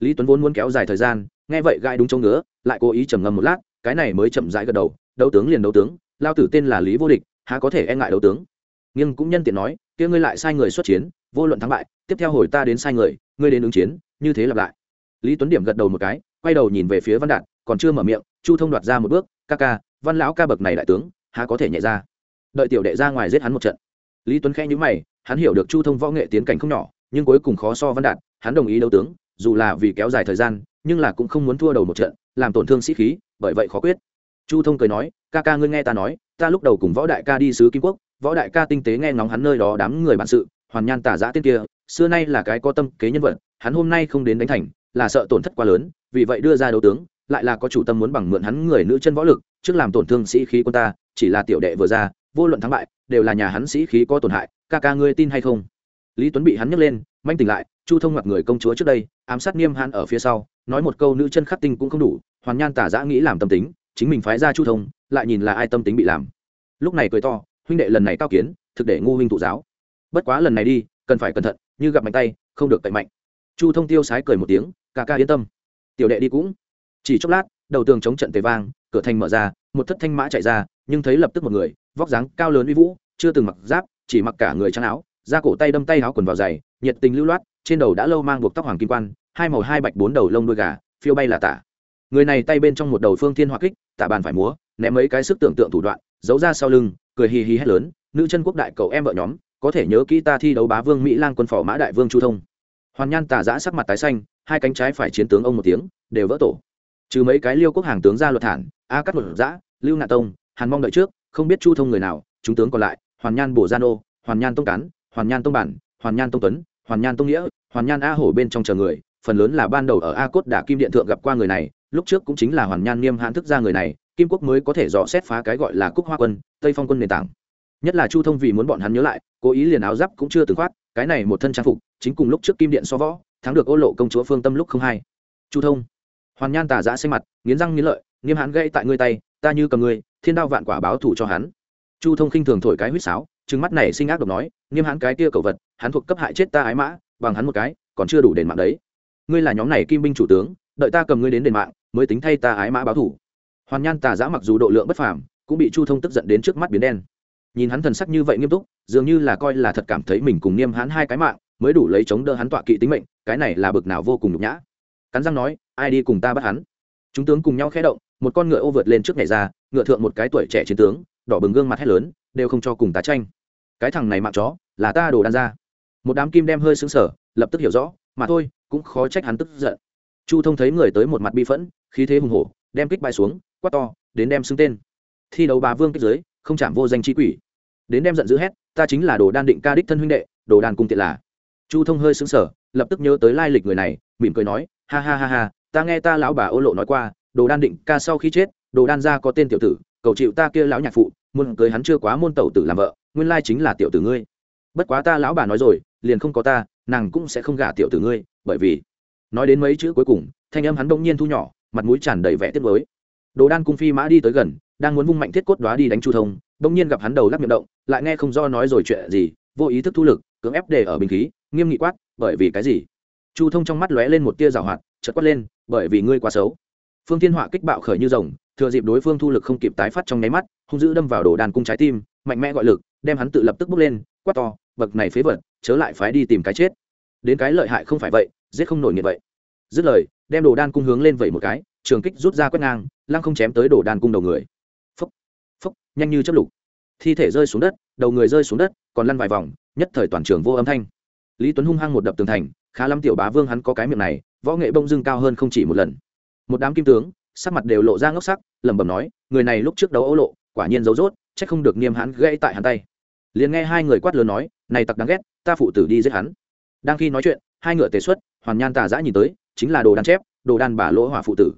Lý tuấn vốn muốn kéo dài thời gian, nghe vậy gai đúng chỗ ngứa, lại cố ý trầm ngâm một lát, cái này mới chậm rãi gật đầu, đấu tướng liền đấu tướng, lao tử tên là lý vô địch, há có thể e ngại đấu tướng? Nhưng cũng nhân tiện nói, kia ngươi lại sai người xuất chiến, vô luận thắng bại, tiếp theo hồi ta đến sai người, ngươi đến ứng chiến, như thế lặp lại. Lý tuấn điểm gật đầu một cái, quay đầu nhìn về phía văn đạt, còn chưa mở miệng, chu thông đoạt ra một bước, ca ca, văn lão ca bậc này đại tướng, há có thể nhẹ ra? Đợi tiểu đệ ra ngoài giết hắn một trận. Lý tuấn khẽ nhữ mày, hắn hiểu được chu thông võ nghệ tiến cảnh không nhỏ, nhưng cuối cùng khó so văn đạt, hắn đồng ý đấu tướng dù là vì kéo dài thời gian, nhưng là cũng không muốn thua đầu một trận, làm tổn thương sĩ khí, bởi vậy khó quyết. Chu thông cười nói, ca ca ngươi nghe ta nói, ta lúc đầu cùng võ đại ca đi sứ kim quốc, võ đại ca tinh tế nghe ngóng hắn nơi đó đám người bạn sự, hoàn nhan tả giã tên kia, xưa nay là cái có tâm kế nhân vật, hắn hôm nay không đến đánh thành, là sợ tổn thất quá lớn, vì vậy đưa ra đấu tướng, lại là có chủ tâm muốn bằng mượn hắn người nữ chân võ lực, trước làm tổn thương sĩ khí quân ta, chỉ là tiểu đệ vừa ra, vô luận thắng bại, đều là nhà hắn sĩ khí có tổn hại, ca ca ngươi tin hay không? Lý tuấn bị hắn nhấc lên manh tỉnh lại, chu thông mặt người công chúa trước đây, ám sát niêm hãn ở phía sau, nói một câu nữ chân khắc tinh cũng không đủ, hoàn nhan tả giã nghĩ làm tâm tính, chính mình phái ra chu thông, lại nhìn là ai tâm tính bị làm. Lúc này cười to, huynh đệ lần này cao kiến, thực để ngu huynh tụ giáo. Bất quá lần này đi, cần phải cẩn thận, như gặp mạnh tay, không được cậy mạnh. Chu thông tiêu sái cười một tiếng, ca ca yên tâm, tiểu đệ đi cũng. Chỉ chốc lát, đầu tường chống trận tề vang, cửa thành mở ra, một thất thanh mã chạy ra, nhưng thấy lập tức một người, vóc dáng cao lớn uy vũ, chưa từng mặc giáp, chỉ mặc cả người trắng áo ra cổ tay đâm tay áo quần vào giày nhiệt tình lưu loát, trên đầu đã lâu mang buộc tóc hoàng kim quan, hai màu hai bạch bốn đầu lông đuôi gà, phiêu bay là tả. Người này tay bên trong một đầu phương thiên hoa kích, tả bàn phải múa, ném mấy cái sức tưởng tượng thủ đoạn, giấu ra sau lưng, cười hì hì hét lớn, nữ chân quốc đại cậu em vợ nhóm, có thể nhớ kỹ ta thi đấu bá vương mỹ lang quân phò mã đại vương chu thông. Hoàn nhan tả giã sắc mặt tái xanh, hai cánh trái phải chiến tướng ông một tiếng, đều vỡ tổ. Trừ mấy cái liêu quốc hàng tướng ra luật thản, a cắt luật giã lưu nạn tông, hàn mong đợi trước, không biết chu thông người nào, chúng tướng còn lại, hoàn nhan bổ gian ô hoàn nhan tông cán, hoàn nhan tông bản hoàn nhan tông tuấn, hoàn nhan tông nghĩa, hoàn nhan a hổ bên trong chờ người, phần lớn là ban đầu ở a cốt đả kim điện thượng gặp qua người này, lúc trước cũng chính là hoàn nhan niêm hãn thức ra người này, kim quốc mới có thể dò xét phá cái gọi là cúc hoa quân, tây phong quân nền tảng. Nhất là chu thông vì muốn bọn hắn nhớ lại, cố ý liền áo giáp cũng chưa từng khoát cái này một thân trang phục, chính cùng lúc trước kim điện so võ, thắng được ô lộ công chúa phương tâm lúc không hai. Chu thông, hoàn nhan tà giã xanh mặt, nghiến răng nghiến lợi, nghiêm hắn gây tại ngươi tay, ta như cầm ngươi, thiên đao vạn quả báo thủ cho hắn. Chu thông khinh thường thổi cái huýt sáo, trừng mắt này sinh ác độc nói nghiêm hắn cái kia cầu vật, hắn thuộc cấp hại chết ta ái mã, bằng hắn một cái, còn chưa đủ đền mạng đấy. Ngươi là nhóm này kim binh chủ tướng, đợi ta cầm ngươi đến đền mạng, mới tính thay ta ái mã báo thủ. Hoàn nhan tà giã mặc dù độ lượng bất phàm, cũng bị chu thông tức giận đến trước mắt biến đen. Nhìn hắn thần sắc như vậy nghiêm túc, dường như là coi là thật cảm thấy mình cùng nghiêm hắn hai cái mạng, mới đủ lấy chống đỡ hắn tọa kỵ tính mệnh, cái này là bực nào vô cùng nhục nhã. Cắn răng nói, ai đi cùng ta bắt hắn? Chúng tướng cùng nhau khẽ động, một con ngựa ô vượt lên trước này ra, ngựa thượng một cái tuổi trẻ chiến tướng, đỏ bừng gương mặt hét lớn, đều không cho cùng tá tranh cái thằng này mạng chó, là ta đồ đan ra. Một đám kim đem hơi xứng sở lập tức hiểu rõ, mà thôi, cũng khó trách hắn tức giận. Chu thông thấy người tới một mặt bi phẫn, khí thế hùng hổ, đem kích bay xuống, quát to, đến đem xưng tên. Thi đấu bà vương kích giới không chạm vô danh trí quỷ. Đến đem giận dữ hét, ta chính là đồ đan định ca đích thân huynh đệ, đồ đan cung tiện là. Chu thông hơi xứng sở lập tức nhớ tới lai lịch người này, mỉm cười nói, ha ha ha ha, ta nghe ta lão bà ô lộ nói qua, đồ đan định ca sau khi chết, đồ đan gia có tên tiểu tử, cầu chịu ta kia lão nhạc phụ, muốn cưới hắn chưa quá môn tẩu tử làm vợ nguyên lai chính là tiểu tử ngươi. Bất quá ta lão bà nói rồi, liền không có ta, nàng cũng sẽ không gả tiểu tử ngươi, bởi vì, nói đến mấy chữ cuối cùng, thanh âm hắn đông nhiên thu nhỏ, mặt mũi tràn đầy vẻ tiếc với đồ đan cung phi mã đi tới gần, đang muốn vung mạnh thiết cốt đoá đi đánh chu thông đông nhiên gặp hắn đầu lắc miệng động, lại nghe không do nói rồi chuyện gì, vô ý thức thu lực, cưỡng ép để ở bình khí, nghiêm nghị quát, bởi vì cái gì? Chu thông trong mắt lóe lên một tia rào hoạt, chợt quát lên, bởi vì ngươi quá xấu. Phương thiên họa kích bạo khởi như rồng, thừa dịp đối phương thu lực không kịp tái phát trong nháy mắt, hung dữ đâm vào đồ đàn cung trái tim, mạnh mẽ gọi lực đem hắn tự lập tức bước lên, quát to, bậc này phế vật, chớ lại phái đi tìm cái chết. Đến cái lợi hại không phải vậy, giết không nổi nghiện vậy. Dứt lời, đem đồ đan cung hướng lên vậy một cái, trường kích rút ra quét ngang, lăng không chém tới đồ đan cung đầu người. Phúc phúc nhanh như chấp lục. Thi thể rơi xuống đất, đầu người rơi xuống đất, còn lăn vài vòng, nhất thời toàn trường vô âm thanh. Lý tuấn hung hăng một đập tường thành, khá lắm tiểu bá vương hắn có cái miệng này, võ nghệ bông dưng cao hơn không chỉ một lần. Một đám kim tướng, sắc mặt đều lộ ra ngốc sắc, lẩm bẩm nói, người này lúc trước đấu ấu lộ, quả nhiên giấu rốt c h ắ c không được niêm hắn gãy tại hắn tay liền nghe hai người quát lớn nói, này tặc đáng ghét, ta phụ tử đi giết hắn. Đang khi nói chuyện, hai ngựa tề xuất, hoàn nhan tà giã nhìn tới, chính là đồ đan chép, đồ đan bà lỗ hỏa phụ tử.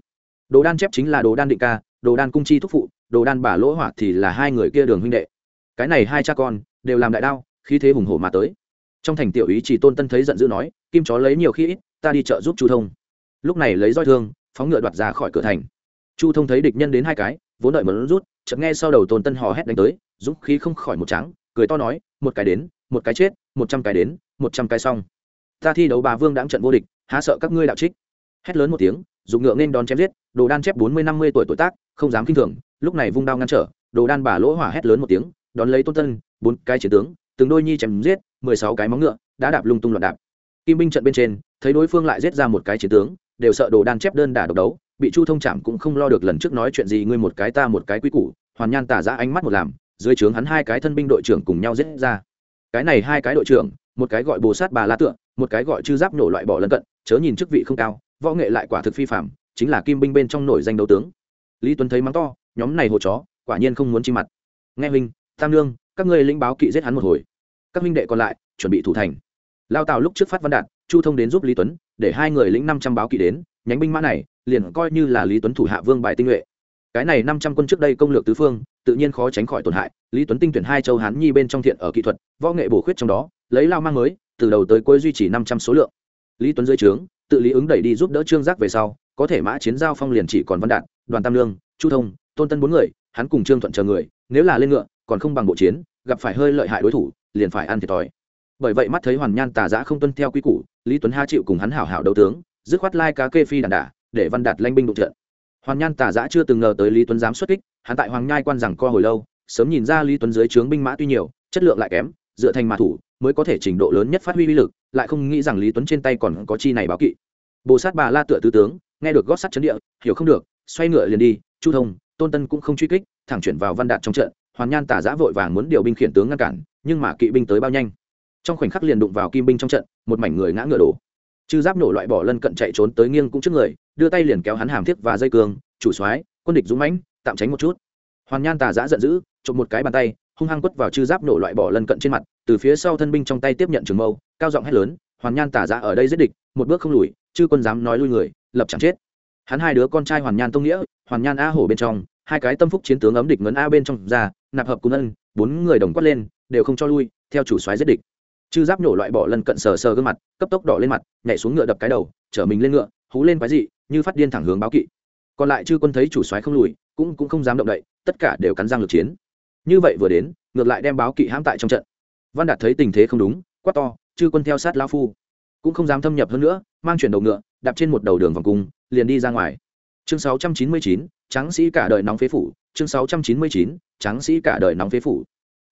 Đồ đan chép chính là đồ đan định ca, đồ đan cung chi thúc phụ, đồ đan bà lỗ hỏa thì là hai người kia đường huynh đệ. Cái này hai cha con đều làm đại đao khi thế hùng hổ mà tới. Trong thành tiểu ý chỉ tôn tân thấy giận dữ nói, kim chó lấy nhiều khi ít, ta đi chợ giúp chu thông. Lúc này lấy roi thương, phóng ngựa đoạt ra khỏi cửa thành. Chu thông thấy địch nhân đến hai cái, vốn đợi mẫn rút, chợt nghe sau đầu tôn tân hò hét đánh tới, dũng khí không khỏi một trắng cười to nói, một cái đến, một cái chết, một trăm cái đến, một trăm cái xong. Ta thi đấu bà vương đáng trận vô địch, há sợ các ngươi đạo trích. Hét lớn một tiếng, dùng ngựa nên đón chém giết, đồ đan chép bốn mươi, năm mươi tuổi tuổi tác, không dám kinh thường, lúc này vung đao ngăn trở, đồ đan bà lỗ hỏa hét lớn một tiếng, đón lấy tôn tân, bốn cái chiến tướng, từng đôi nhi chém giết, mười sáu cái móng ngựa, đã đạp lung tung loạn đạp. Kim binh trận bên trên, thấy đối phương lại giết ra một cái chiến tướng, đều sợ đồ đan chép đơn đả độc đấu, bị chu thông chạm cũng không lo được lần trước nói chuyện gì, ngươi một cái ta một cái quý củ, hoàn nhan tả ra ánh mắt một làm dưới trướng hắn hai cái thân binh đội trưởng cùng nhau giết ra. Cái này hai cái đội trưởng, một cái gọi bồ sát bà la tượng một cái gọi chư giáp nổ loại bỏ lân cận, chớ nhìn chức vị không cao, võ nghệ lại quả thực phi phạm chính là kim binh bên trong nổi danh đấu tướng. Lý tuấn thấy mắng to, nhóm này hồ chó, quả nhiên không muốn chi mặt. Nghe huynh, tam lương các ngươi lĩnh báo kỵ giết hắn một hồi. Các huynh đệ còn lại, chuẩn bị thủ thành. Lao tào lúc trước phát văn đạt chu thông đến giúp lý tuấn, để hai người lĩnh năm trăm báo kỵ đến, nhánh binh mã này liền coi như là lý tuấn thủ hạ vương bài tinh nhuệ. Cái này năm trăm quân trước đây công lược tứ phương tự nhiên khó tránh khỏi tổn hại, lý tuấn tinh tuyển hai châu hán nhi bên trong thiện ở kỹ thuật, võ nghệ bổ khuyết trong đó, lấy lao mang mới, từ đầu tới cuối duy trì năm trăm số lượng. Lý tuấn dưới trướng, tự lý ứng đẩy đi giúp đỡ trương giác về sau, có thể mã chiến giao phong liền chỉ còn văn đạt, đoàn tam lương, chu thông, tôn tân bốn người, hắn cùng trương thuận chờ người, nếu là lên ngựa, còn không bằng bộ chiến, gặp phải hơi lợi hại đối thủ, liền phải ăn thiệt thòi. Bởi vậy mắt thấy hoàn nhan tà giã không tuân theo quy củ, lý tuấn ha chịu cùng hắn hảo hảo đấu tướng, dứt khoát lai cá kê phi đàn đả, để văn đạt lanh binh đụng trận hoàn nhan Tả giã chưa từng ngờ tới lý tuấn dám xuất kích, hắn tại hoàng nhai quan rằng co hồi lâu, sớm nhìn ra lý tuấn dưới trướng binh mã tuy nhiều, chất lượng lại kém, dựa thành mã thủ, mới có thể trình độ lớn nhất phát huy uy lực, lại không nghĩ rằng lý tuấn trên tay còn có chi này báo kỵ. Bồ sát bà la tựa tứ tướng, nghe được gót sắt chấn địa, hiểu không được, xoay ngựa liền đi, chu thông, tôn tân cũng không truy kích, thẳng chuyển vào văn đạt trong trận, hoàn nhan tả giã vội vàng muốn điều binh khiển tướng ngăn cản, nhưng mà kỵ binh tới bao nhanh. Trong khoảnh khắc liền đụng vào kim binh trong trận, một mảnh người ngã ngựa đổ chư giáp nổ loại bỏ lân cận chạy trốn tới nghiêng cũng trước người, đưa tay liền kéo hắn hàm thiết và dây cường chủ soái, quân địch dũng mãnh, tạm tránh một chút. Hoàn nhan tà giã giận dữ, chụp một cái bàn tay, hung hăng quất vào chư giáp nổ loại bỏ lân cận trên mặt, từ phía sau thân binh trong tay tiếp nhận trường mâu, cao giọng hét lớn, hoàn nhan tà giã ở đây giết địch, một bước không lùi, chư quân dám nói lui người, lập chẳng chết. Hắn hai đứa con trai hoàn nhan tông nghĩa, hoàn nhan a hổ bên trong, hai cái tâm phúc chiến tướng ấm địch ngấn a bên trong ra, nạp hợp cùng ân, bốn người đồng quát lên, đều không cho lui, theo chủ soái giết địch chư giáp nổ loại bỏ lần cận sờ sờ gương mặt cấp tốc đỏ lên mặt nhảy xuống ngựa đập cái đầu chở mình lên ngựa hú lên quái dị như phát điên thẳng hướng báo kỵ. Còn lại chư quân thấy chủ soái không lùi cũng cũng không dám động đậy tất cả đều cắn răng lực chiến. Như vậy vừa đến ngược lại đem báo kỵ hãm tại trong trận. Văn đạt thấy tình thế không đúng quát to chư quân theo sát lao phu. Cũng không dám thâm nhập hơn nữa mang chuyển đầu ngựa đạp trên một đầu đường vòng cung liền đi ra ngoài. Chương 699, tráng sĩ cả đời nóng phế phủ chương 699, tráng sĩ cả đời nóng phế phủ.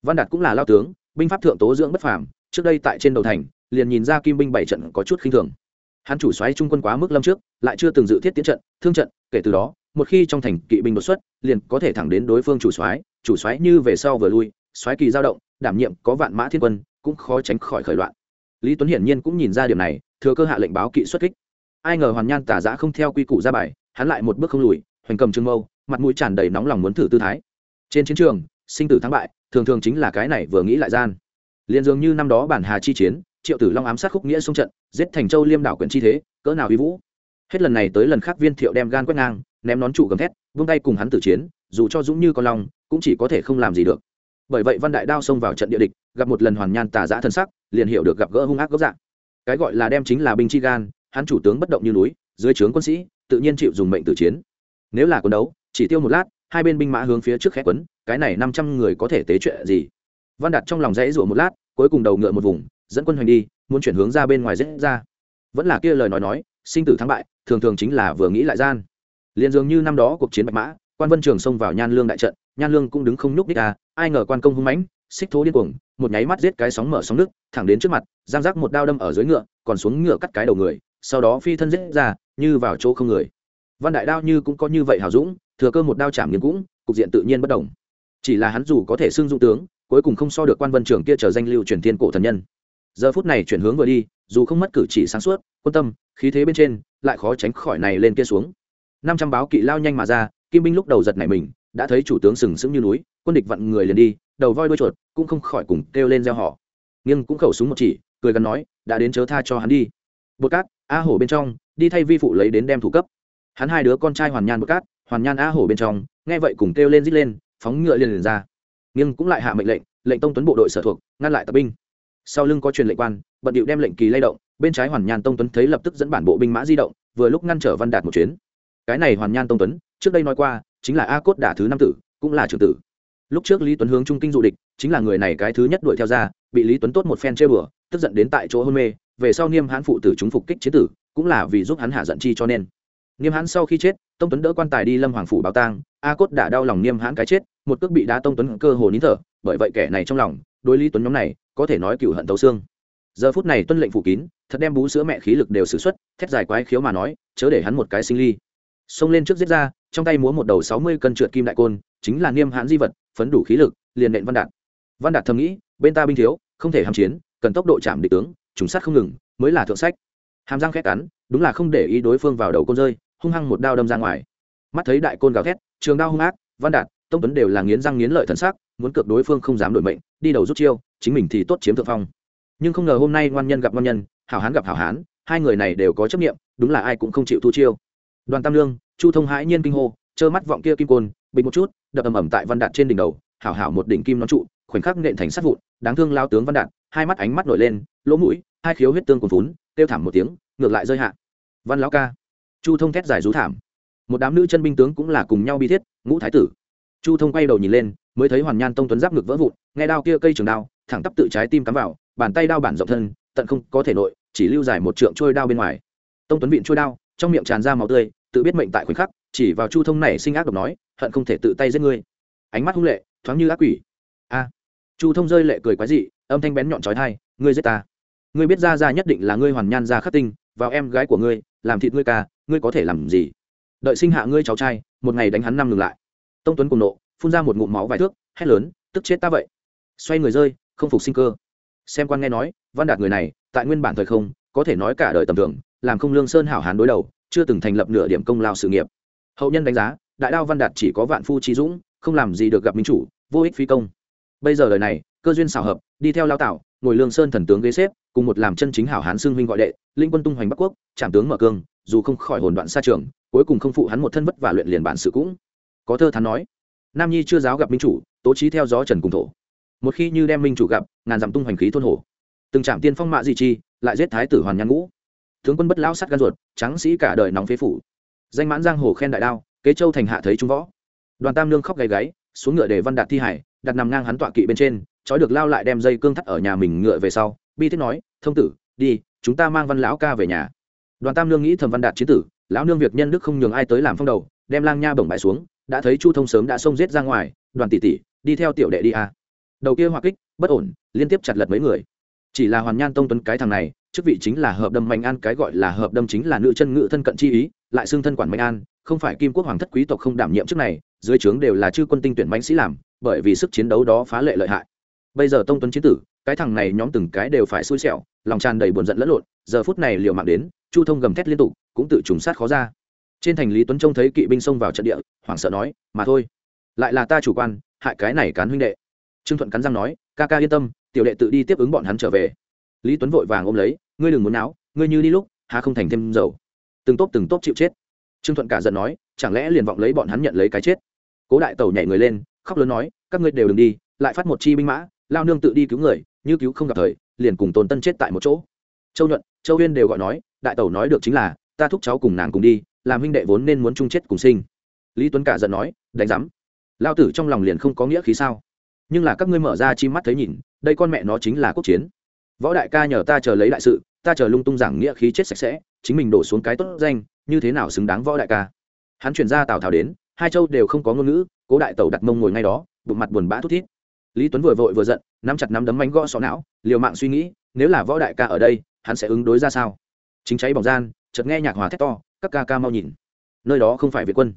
Văn đạt cũng là lao tướng binh pháp thượng tố dưỡng bất phàm trước đây tại trên đầu thành, liền nhìn ra kim binh bảy trận có chút khinh thường. Hắn chủ xoáy trung quân quá mức lâm trước, lại chưa từng dự thiết tiến trận, thương trận, kể từ đó, một khi trong thành kỵ binh đột xuất, liền có thể thẳng đến đối phương chủ xoáy chủ xoáy như về sau vừa lui xoáy kỳ dao động, đảm nhiệm có vạn mã thiên quân, cũng khó tránh khỏi khởi loạn. Lý tuấn hiển nhiên cũng nhìn ra điểm này, thừa cơ hạ lệnh báo kỵ xuất kích. Ai ngờ hoàn nhan tả giã không theo quy củ ra bài, hắn lại một bước không lùi, hoành cầm trưng mâu, mặt mũi tràn đầy nóng lòng muốn thử tư thái. Trên chiến trường, sinh tử thắng bại, thường thường chính là cái này vừa nghĩ lại gian liền dường như năm đó bản hà chi chiến, triệu tử long ám sát khúc nghĩa xung trận, giết thành châu liêm đảo quyển chi thế, cỡ nào uy vũ. Hết lần này tới lần khác viên thiệu đem gan quét ngang, ném nón trụ gầm thét, vung tay cùng hắn tử chiến, dù cho dũng như con long cũng chỉ có thể không làm gì được. Bởi vậy văn đại đao xông vào trận địa địch, gặp một lần hoàn nhan tà giã thân sắc, liền hiểu được gặp gỡ hung ác gốc dạng. Cái gọi là đem chính là binh chi gan, hắn chủ tướng bất động như núi, dưới trướng quân sĩ, tự nhiên chịu dùng mệnh tử chiến. Nếu là quân đấu, chỉ tiêu một lát, hai bên binh mã hướng phía trước khẽ quấn, cái này năm trăm người có thể tế chuyện gì? Văn đạt trong lòng rẽ rủa một lát, cuối cùng đầu ngựa một vùng, dẫn quân hoành đi, muốn chuyển hướng ra bên ngoài rẽ ra. Vẫn là kia lời nói nói, sinh tử thắng bại, thường thường chính là vừa nghĩ lại gian. Liền dường như năm đó cuộc chiến bạch mã, quan vân trường xông vào nhan lương đại trận, nhan lương cũng đứng không nhúc đích à ai ngờ quan công hung mãnh, xích thố điên cuồng, một nháy mắt giết cái sóng mở sóng nước, thẳng đến trước mặt, giang giác một đao đâm ở dưới ngựa, còn xuống ngựa cắt cái đầu người, sau đó phi thân giết ra, như vào chỗ không người. Văn đại đao như cũng có như vậy hào dũng, thừa cơ một đao chạm nghiêng cũng, cục diện tự nhiên bất đồng chỉ là hắn dù có thể xưng dụng tướng cuối cùng không so được quan vân trường kia trở danh lưu truyền thiên cổ thần nhân. Giờ phút này chuyển hướng vừa đi, dù không mất cử chỉ sáng suốt, quân tâm, khí thế bên trên, lại khó tránh khỏi này lên kia xuống. Năm trăm báo kỵ lao nhanh mà ra, kim binh lúc đầu giật nảy mình, đã thấy chủ tướng sừng sững như núi, quân địch vặn người liền đi, đầu voi đuôi chuột, cũng không khỏi cùng kêu lên gieo họ nhưng cũng khẩu súng một chỉ, cười gần nói, đã đến chớ tha cho hắn đi. Bột cát, a hổ bên trong, đi thay vi phụ lấy đến đem thủ cấp. Hắn hai đứa con trai hoàn nhan bột cát, hoàn nhan a hổ bên trong, nghe vậy cùng kêu lên rít lên, phóng ngựa liền liền ra nhưng cũng lại hạ mệnh lệnh lệnh tông tuấn bộ đội sở thuộc, ngăn lại tập binh. Sau lưng có truyền lệnh quan, bận điệu đem lệnh kỳ lay động, bên trái hoàn nhan tông tuấn thấy lập tức dẫn bản bộ binh mã di động, vừa lúc ngăn trở văn đạt một chuyến. Cái này hoàn nhan tông tuấn, trước đây nói qua, chính là a cốt đả thứ năm tử, cũng là trưởng tử. Lúc trước lý tuấn hướng trung kinh dụ địch, chính là người này cái thứ nhất đuổi theo ra, bị lý tuấn tốt một phen chơi bừa, tức giận đến tại chỗ hôn mê, về sau niêm hãn phụ tử chúng phục kích chế tử, cũng là vì giúp hắn hạ giận chi cho nên. Niêm hãn sau khi chết, tông tuấn đỡ quan tài đi lâm hoàng phủ báo tang, a cốt đã đau lòng niêm hãn cái chết một cước bị đá tông tuấn cơ hồ nín thở, bởi vậy kẻ này trong lòng, đối lý tuấn nhóm này, có thể nói cựu hận tấu xương. Giờ phút này tuân lệnh phủ kín, thật đem bú sữa mẹ khí lực đều xử xuất, thét dài quái khiếu mà nói, chớ để hắn một cái sinh ly. Xông lên trước giết ra, trong tay múa một đầu sáu mươi cân trượt kim đại côn, chính là niêm hãn di vật, phấn đủ khí lực, liền nện văn đạt. Văn đạt thầm nghĩ, bên ta binh thiếu, không thể hàm chiến, cần tốc độ chạm địch tướng, trùng sát không ngừng, mới là thượng sách. Hàm răng khét cắn, đúng là không để ý đối phương vào đầu côn rơi, hung hăng một đao đâm ra ngoài. Mắt thấy đại côn gào thét, trường đao hung ác, văn đạt tông tuấn đều là nghiến răng nghiến lợi thần sắc, muốn cược đối phương không dám đổi mệnh, đi đầu rút chiêu, chính mình thì tốt chiếm thượng phong. Nhưng không ngờ hôm nay ngoan nhân gặp ngoan nhân, hảo hán gặp hảo hán, hai người này đều có chấp nghiệm đúng là ai cũng không chịu thu chiêu. Đoàn tam lương, chu thông hãi nhiên kinh hô, trơ mắt vọng kia kim côn, bình một chút, đập ầm ầm tại văn đạt trên đỉnh đầu, hảo hảo một đỉnh kim nón trụ, khoảnh khắc nện thành sát vụn, đáng thương lao tướng văn đạt, hai mắt ánh mắt nổi lên, lỗ mũi, hai khiếu huyết tương cuồn vốn kêu thảm một tiếng, ngược lại rơi hạ. Văn lão ca. Chu thông thét giải rú thảm. Một đám nữ chân binh tướng cũng là cùng nhau bi thiết, ngũ thái tử chu thông quay đầu nhìn lên, mới thấy hoàn nhan tông tuấn giáp ngực vỡ vụn, nghe đao kia cây trường đao, thẳng tắp tự trái tim cắm vào, bàn tay đao bản rộng thân, tận không có thể nội, chỉ lưu dài một trượng trôi đao bên ngoài. Tông tuấn vịn trôi đao, trong miệng tràn ra máu tươi, tự biết mệnh tại khoảnh khắc, chỉ vào chu thông này sinh ác độc nói, hận không thể tự tay giết ngươi. Ánh mắt hung lệ, thoáng như ác quỷ. A. Chu thông rơi lệ cười quái dị, âm thanh bén nhọn trói thai ngươi giết ta. Ngươi biết ra ra nhất định là ngươi hoàn nhan ra khắc tinh, vào em gái của ngươi, làm thịt ngươi ca, ngươi có thể làm gì? Đợi sinh hạ ngươi cháu trai, một ngày đánh hắn năm ngừng lại tông tuấn cùng nộ, phun ra một ngụm máu vài thước, hét lớn, tức chết ta vậy. Xoay người rơi, không phục sinh cơ. Xem quan nghe nói, văn đạt người này, tại nguyên bản thời không, có thể nói cả đời tầm thường, làm không lương sơn hảo hán đối đầu, chưa từng thành lập nửa điểm công lao sự nghiệp. Hậu nhân đánh giá, đại đao văn đạt chỉ có vạn phu trí dũng, không làm gì được gặp minh chủ, vô ích phi công. Bây giờ đời này, cơ duyên xảo hợp, đi theo lao tạo ngồi lương sơn thần tướng ghế xếp, cùng một làm chân chính hảo hán xương huynh gọi đệ, linh quân tung hoành bắc quốc, trảm tướng mở cương, dù không khỏi hồn đoạn xa trường, cuối cùng không phụ hắn một thân vất và luyện liền bản sự cũng có thơ thắn nói, nam nhi chưa giáo gặp minh chủ, tố trí theo gió trần cùng thổ. Một khi như đem minh chủ gặp, ngàn dặm tung hoành khí thôn hổ từng trạm tiên phong mạ di chi, lại giết thái tử hoàn nhan ngũ. Tướng quân bất lão sắt gan ruột trắng sĩ cả đời nóng phế phủ. Danh mãn giang hồ khen đại đao, kế châu thành hạ thấy trung võ. Đoàn tam nương khóc gáy gáy, xuống ngựa để văn đạt thi hải, đặt nằm ngang hắn tọa kỵ bên trên, trói được lao lại đem dây cương thắt ở nhà mình ngựa về sau. Bi thiết nói, thông tử, đi, chúng ta mang văn lão ca về nhà. Đoàn tam nương nghĩ thầm văn đạt chiến tử, lão nương việc nhân đức không nhường ai tới làm phong đầu, đem lang nha bổng bại xuống đã thấy chu thông sớm đã xông giết ra ngoài, đoàn tỷ tỷ, đi theo tiểu đệ đi a đầu kia hoa kích, bất ổn, liên tiếp chặt lật mấy người. Chỉ là hoàn nhan tông tuấn cái thằng này, chức vị chính là hợp đâm mạnh an, cái gọi là hợp đâm chính là nữ chân ngự thân cận chi ý, lại xưng thân quản mạnh an, không phải kim quốc hoàng thất quý tộc không đảm nhiệm chức này, dưới trướng đều là chư quân tinh tuyển bánh sĩ làm, bởi vì sức chiến đấu đó phá lệ lợi hại. Bây giờ tông tuấn chiến tử, cái thằng này nhóm từng cái đều phải xui xẻo, lòng tràn đầy buồn giận lẫn lộn, giờ phút này liều mạng đến, chu thông gầm thét liên tục, cũng tự trùng sát khó ra trên thành lý tuấn trông thấy kỵ binh xông vào trận địa, hoảng sợ nói, mà thôi, lại là ta chủ quan, hại cái này cán huynh đệ. Trương thuận cắn răng nói, ca ca yên tâm, tiểu đệ tự đi tiếp ứng bọn hắn trở về. Lý tuấn vội vàng ôm lấy, ngươi đừng muốn náo, ngươi như đi lúc hà không thành thêm dầu. Từng tốp từng tốp chịu chết. Trương thuận cả giận nói, chẳng lẽ liền vọng lấy bọn hắn nhận lấy cái chết? Cố đại tẩu nhảy người lên, khóc lớn nói, các ngươi đều đừng đi, lại phát một chi binh mã, lao nương tự đi cứu người, như cứu không gặp thời, liền cùng tôn tân chết tại một chỗ. Châu nhuận, châu huyên đều gọi nói, đại tẩu nói được chính là, ta thúc cháu cùng nàng cùng đi làm huynh đệ vốn nên muốn chung chết cùng sinh. Lý tuấn cả giận nói, đánh giám. Lao tử trong lòng liền không có nghĩa khí sao? Nhưng là các ngươi mở ra chi mắt thấy nhìn, đây con mẹ nó chính là quốc chiến. Võ đại ca nhờ ta chờ lấy đại sự, ta chờ lung tung giảng nghĩa khí chết sạch sẽ, chính mình đổ xuống cái tốt danh, như thế nào xứng đáng võ đại ca? Hắn chuyển ra tào tháo đến, hai châu đều không có ngôn ngữ, cố đại tẩu đặt mông ngồi ngay đó, bụng mặt buồn bã thút thít. Lý tuấn vừa vội vừa giận, nắm chặt nắm đấm bánh gõ sọ não, liều mạng suy nghĩ, nếu là võ đại ca ở đây, hắn sẽ ứng đối ra sao? Chính cháy bỏng gian, chợt nghe nhạc hòa thét to các ca ca mau nhìn. Nơi đó không phải việt quân.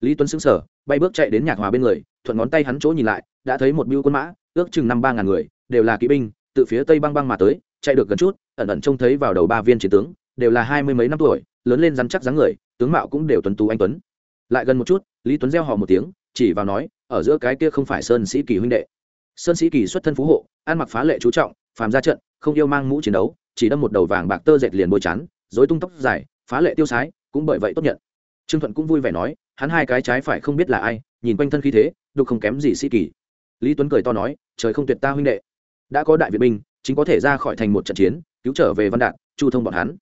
Lý tuấn xứng sở bay bước chạy đến nhạc hòa bên người, thuận ngón tay hắn chỗ nhìn lại, đã thấy một biêu quân mã, ước chừng năm ba ngàn người, đều là kỵ binh, từ phía tây băng băng mà tới, chạy được gần chút, ẩn ẩn trông thấy vào đầu ba viên chiến tướng, đều là hai mươi mấy năm tuổi, lớn lên rắn chắc dáng người, tướng mạo cũng đều tuấn tú anh tuấn. Lại gần một chút, lý tuấn reo họ một tiếng, chỉ vào nói, ở giữa cái kia không phải sơn sĩ kỳ huynh đệ. Sơn sĩ kỳ xuất thân phú hộ, ăn mặc phá lệ chú trọng, phàm ra trận, không yêu mang mũ chiến đấu, chỉ đâm một đầu vàng bạc tơ dệt liền bôi chắn dối tung tóc dài, phá lệ tiêu sái cũng bởi vậy tốt nhận. Trương thuận cũng vui vẻ nói, hắn hai cái trái phải không biết là ai, nhìn quanh thân khí thế, đục không kém gì sĩ kỳ. Lý tuấn cười to nói, trời không tuyệt ta huynh đệ. Đã có đại việt binh, chính có thể ra khỏi thành một trận chiến, cứu trở về văn đạt, chu thông bọn hắn.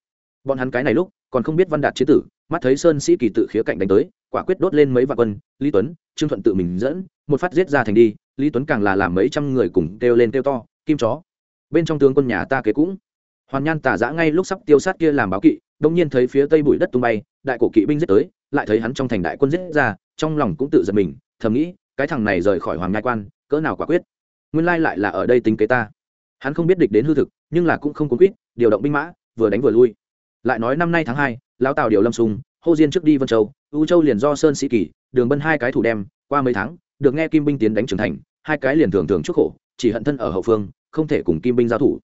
Bọn hắn cái này lúc, còn không biết văn đạt chế tử, mắt thấy sơn sĩ kỳ tự khía cạnh đánh tới, quả quyết đốt lên mấy vạn quân, lý tuấn, trương thuận tự mình dẫn, một phát giết ra thành đi, lý tuấn càng là làm mấy trăm người cùng kêu lên kêu to, kim chó. Bên trong tướng quân nhà ta kế cũng. Hoàn nhan tả giã ngay lúc sắp tiêu sát kia làm báo kỵ đông nhiên thấy phía tây bụi đất tung bay, đại cổ kỵ binh giết tới, lại thấy hắn trong thành đại quân giết ra, trong lòng cũng tự giật mình, thầm nghĩ, cái thằng này rời khỏi hoàng ngai quan, cỡ nào quả quyết. Nguyên lai lại là ở đây tính kế ta. Hắn không biết địch đến hư thực, nhưng là cũng không cuốn quýt, điều động binh mã, vừa đánh vừa lui. Lại nói năm nay tháng hai, lão tào điều lâm sùng hô diên trước đi vân châu, u châu liền do sơn sĩ kỳ, đường bân hai cái thủ đem, qua mấy tháng, được nghe kim binh tiến đánh trưởng thành, hai cái liền thường thường chuốc khổ, chỉ hận thân ở hậu phương, không thể cùng kim binh giao thủ.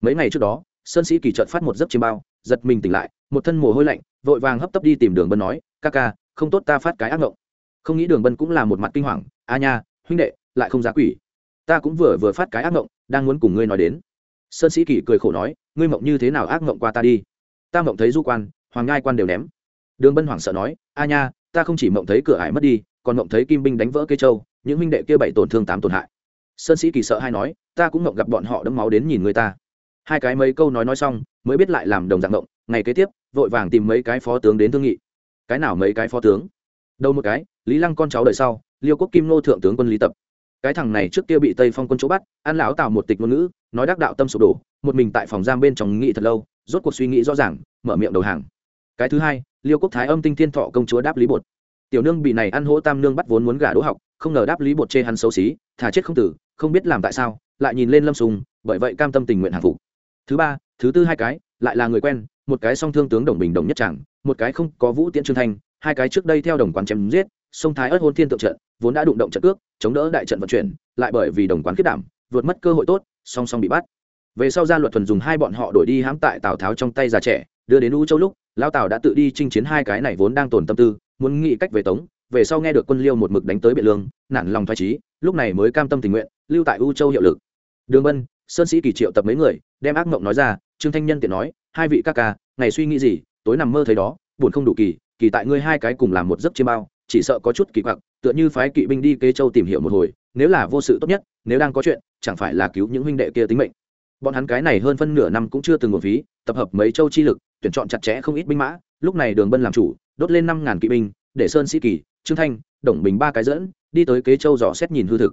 Mấy ngày trước đó sơn sĩ kỳ trợt phát một giấc chiêm bao, giật mình tỉnh lại, một thân mồ hôi lạnh, vội vàng hấp tấp đi tìm đường bân nói, ca ca, không tốt ta phát cái ác ngộng. Không nghĩ đường bân cũng là một mặt kinh hoàng, a nha, huynh đệ, lại không giá quỷ. Ta cũng vừa vừa phát cái ác ngộng, đang muốn cùng ngươi nói đến. Sơn sĩ kỳ cười khổ nói, ngươi mộng như thế nào ác ngộng qua ta đi? Ta mộng thấy du quan, hoàng ngai quan đều ném. Đường bân hoảng sợ nói, a nha, ta không chỉ mộng thấy cửa hải mất đi, còn mộng thấy kim binh đánh vỡ cây châu, những huynh đệ kia bảy tổn thương tám tổn hại. Sơn sĩ kỳ sợ hay nói, ta cũng mộng gặp bọn họ đẫm máu đến nhìn người ta hai cái mấy câu nói nói xong, mới biết lại làm đồng dạng động ngày kế tiếp, vội vàng tìm mấy cái phó tướng đến thương nghị. Cái nào mấy cái phó tướng? Đâu một cái, lý lăng con cháu đời sau, liêu quốc kim nô thượng tướng quân lý tập. Cái thằng này trước kia bị tây phong quân chỗ bắt, ăn lão tạo một tịch ngôn ngữ, nói đắc đạo tâm sụp đổ, một mình tại phòng giam bên trong nghị thật lâu, rốt cuộc suy nghĩ rõ ràng, mở miệng đầu hàng. Cái thứ hai, liêu quốc thái âm tinh thiên thọ công chúa đáp lý bột. Tiểu nương bị này ăn hỗ tam nương bắt vốn muốn gả đỗ học, không ngờ đáp lý bột chê hắn xấu xí, thà chết không tử, không biết làm tại sao, lại nhìn lên lâm sùng, bởi vậy cam tâm tình nguyện hàng phục thứ ba, thứ tư hai cái, lại là người quen, một cái song thương tướng đồng bình đồng nhất chẳng một cái không có vũ tiễn trương thanh, hai cái trước đây theo đồng quán chém giết sông thái ớt hôn thiên tượng trận, vốn đã đụng động trận cước, chống đỡ đại trận vận chuyển, lại bởi vì đồng quán kết đảm, vượt mất cơ hội tốt, song song bị bắt. Về sau gia luật thuần dùng hai bọn họ đổi đi hãm tại tào tháo trong tay già trẻ, đưa đến u châu lúc lao tào đã tự đi chinh chiến hai cái này vốn đang tồn tâm tư, muốn nghĩ cách về tống, về sau nghe được quân liêu một mực đánh tới biện lương, nản lòng thoái trí lúc này mới cam tâm tình nguyện, lưu tại u châu hiệu lực. Đường bân sơn sĩ kỳ triệu tập mấy người, đem ác mộng nói ra, trương thanh nhân tiện nói, hai vị ca ca, ngày suy nghĩ gì, tối nằm mơ thấy đó, buồn không đủ kỳ kỳ tại ngươi hai cái cùng làm một giấc chiêm bao, chỉ sợ có chút kỳ quặc, tựa như phái kỵ binh đi kế châu tìm hiểu một hồi, nếu là vô sự tốt nhất, nếu đang có chuyện, chẳng phải là cứu những huynh đệ kia tính mệnh. Bọn hắn cái này hơn phân nửa năm cũng chưa từng một phí, tập hợp mấy châu chi lực, tuyển chọn chặt chẽ không ít binh mã, lúc này đường bân làm chủ, đốt lên năm ngàn kỵ binh, để sơn sĩ kỳ, trương thanh, đồng bình ba cái dẫn, đi tới kế châu dò xét nhìn hư thực.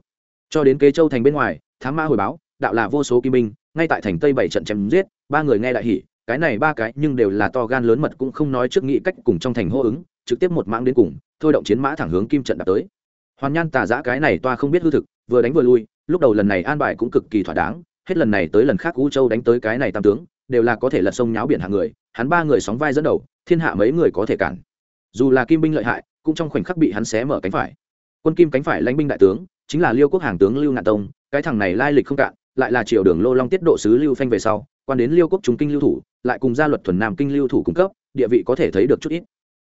Cho đến kế châu thành bên ngoài, thám mã hồi báo đạo là vô số kim binh, ngay tại thành tây bảy trận chém giết, ba người nghe đại hỉ, cái này ba cái nhưng đều là to gan lớn mật cũng không nói trước nghĩ cách cùng trong thành hô ứng, trực tiếp một mãng đến cùng, thôi động chiến mã thẳng hướng kim trận đạt tới. Hoàn nhan tà giã cái này toa không biết hư thực, vừa đánh vừa lui, lúc đầu lần này an bài cũng cực kỳ thỏa đáng, hết lần này tới lần khác u châu đánh tới cái này tam tướng, đều là có thể lật sông nháo biển hạng người, hắn ba người sóng vai dẫn đầu, thiên hạ mấy người có thể cản. Dù là kim binh lợi hại, cũng trong khoảnh khắc bị hắn xé mở cánh phải. Quân kim cánh phải lãnh binh đại tướng, chính là liêu quốc hàng tướng lưu ngạn tông, cái thằng này lai lịch không cạn lại là triều đường lô long tiết độ sứ lưu phanh về sau, quan đến liêu quốc trung kinh lưu thủ, lại cùng gia luật thuần nam kinh lưu thủ cung cấp, địa vị có thể thấy được chút ít.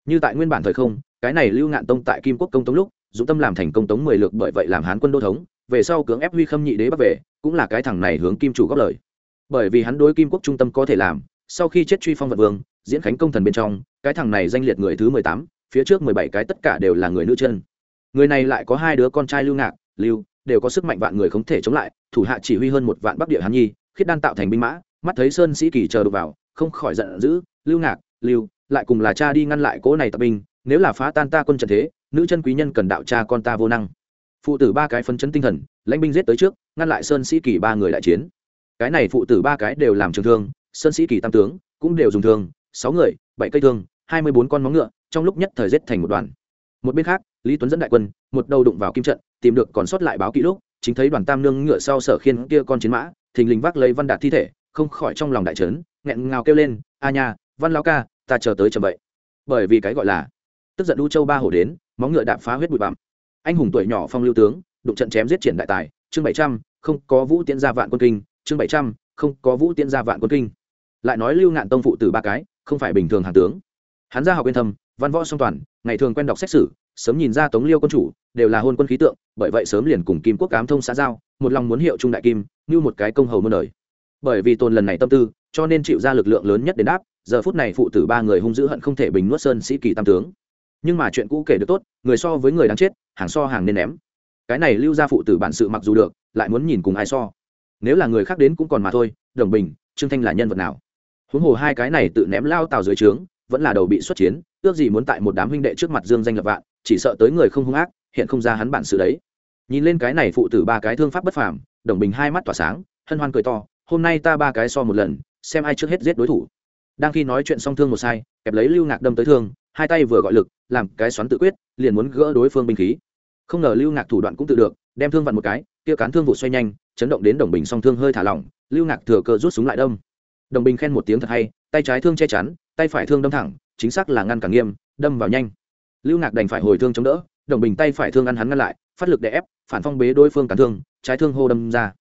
Như tại nguyên bản thời không, cái này lưu ngạn tông tại kim quốc công tống lúc, dũng tâm làm thành công tống mười lược bởi vậy làm hán quân đô thống, về sau cưỡng ép huy khâm nhị đế bắc về, cũng là cái thằng này hướng kim chủ góp lời. Bởi vì hắn đối kim quốc trung tâm có thể làm, sau khi chết truy phong vật vương, diễn khánh công thần bên trong, cái thằng này danh liệt người thứ mười tám, phía trước mười bảy cái tất cả đều là người nữ chân. Người này lại có hai đứa con trai lưu ngạc lưu đều có sức mạnh vạn người không thể chống lại, thủ hạ chỉ huy hơn một vạn bắc địa hán nhi, khiết đan tạo thành binh mã, mắt thấy sơn sĩ kỳ chờ đục vào, không khỏi giận dữ, lưu ngạc, lưu, lại cùng là cha đi ngăn lại cỗ này tập binh, nếu là phá tan ta quân trận thế, nữ chân quý nhân cần đạo cha con ta vô năng. Phụ tử ba cái phấn chấn tinh thần, lãnh binh giết tới trước, ngăn lại sơn sĩ kỳ ba người đại chiến. Cái này phụ tử ba cái đều làm trường thương, sơn sĩ kỳ tam tướng cũng đều dùng thương, sáu người, bảy cây thương, hai mươi bốn con móng ngựa, trong lúc nhất thời giết thành một đoàn. Một bên khác, lý tuấn dẫn đại quân, một đầu đụng vào kim trận tìm được còn sót lại báo kỹ lúc, chính thấy đoàn tam nương ngựa sau sở khiên kia con chiến mã, thình lình vác lấy văn đạt thi thể, không khỏi trong lòng đại trấn nghẹn ngào kêu lên, a nha, văn lao ca, ta chờ tới chầm vậy. Bởi vì cái gọi là, tức giận đu châu ba hổ đến móng ngựa đạp phá huyết bụi bặm. Anh hùng tuổi nhỏ phong lưu tướng, đụng trận chém giết triển đại tài, chương bảy trăm, không có vũ tiễn gia vạn quân kinh, chương bảy trăm, không có vũ tiễn gia vạn quân kinh. Lại nói lưu ngạn tông phụ từ ba cái, không phải bình thường hàng tướng. Hắn ra học yên thâm, văn võ song toàn, ngày thường quen đọc xét xử sớm nhìn ra tống liêu quân chủ, đều là hôn quân khí tượng, bởi vậy sớm liền cùng kim quốc cám thông xã giao, một lòng muốn hiệu trung đại kim, như một cái công hầu muôn đời. Bởi vì tồn lần này tâm tư, cho nên chịu ra lực lượng lớn nhất đến đáp, giờ phút này phụ tử ba người hung dữ hận không thể bình nuốt sơn sĩ kỳ tam tướng. Nhưng mà chuyện cũ kể được tốt, người so với người đáng chết, hàng so hàng nên ném. Cái này lưu ra phụ tử bản sự mặc dù được, lại muốn nhìn cùng ai so. Nếu là người khác đến cũng còn mà thôi, đồng bình, trương thanh là nhân vật nào? Huống hồ hai cái này tự ném lao tàu dưới trướng, vẫn là đầu bị xuất chiến, ước gì muốn tại một đám huynh đệ trước mặt dương danh lập vạn chỉ sợ tới người không hung ác, hiện không ra hắn bản sự đấy. Nhìn lên cái này phụ tử ba cái thương pháp bất phàm, đồng bình hai mắt tỏa sáng, hân hoan cười to, hôm nay ta ba cái so một lần, xem ai trước hết giết đối thủ. Đang khi nói chuyện song thương một sai, kẹp lấy lưu ngạc đâm tới thương, hai tay vừa gọi lực, làm cái xoắn tự quyết, liền muốn gỡ đối phương binh khí. Không ngờ lưu ngạc thủ đoạn cũng tự được, đem thương vặn một cái, kia cán thương vụ xoay nhanh, chấn động đến đồng bình song thương hơi thả lỏng, lưu ngạc thừa cơ rút súng lại đâm. Đồng bình khen một tiếng thật hay, tay trái thương che chắn, tay phải thương đâm thẳng, chính xác là ngăn cả nghiêm, đâm vào nhanh lưu ngạc đành phải hồi thương chống đỡ, đồng bình tay phải thương ăn hắn ngăn lại, phát lực để ép, phản phong bế đối phương cản thương, trái thương hô đâm ra.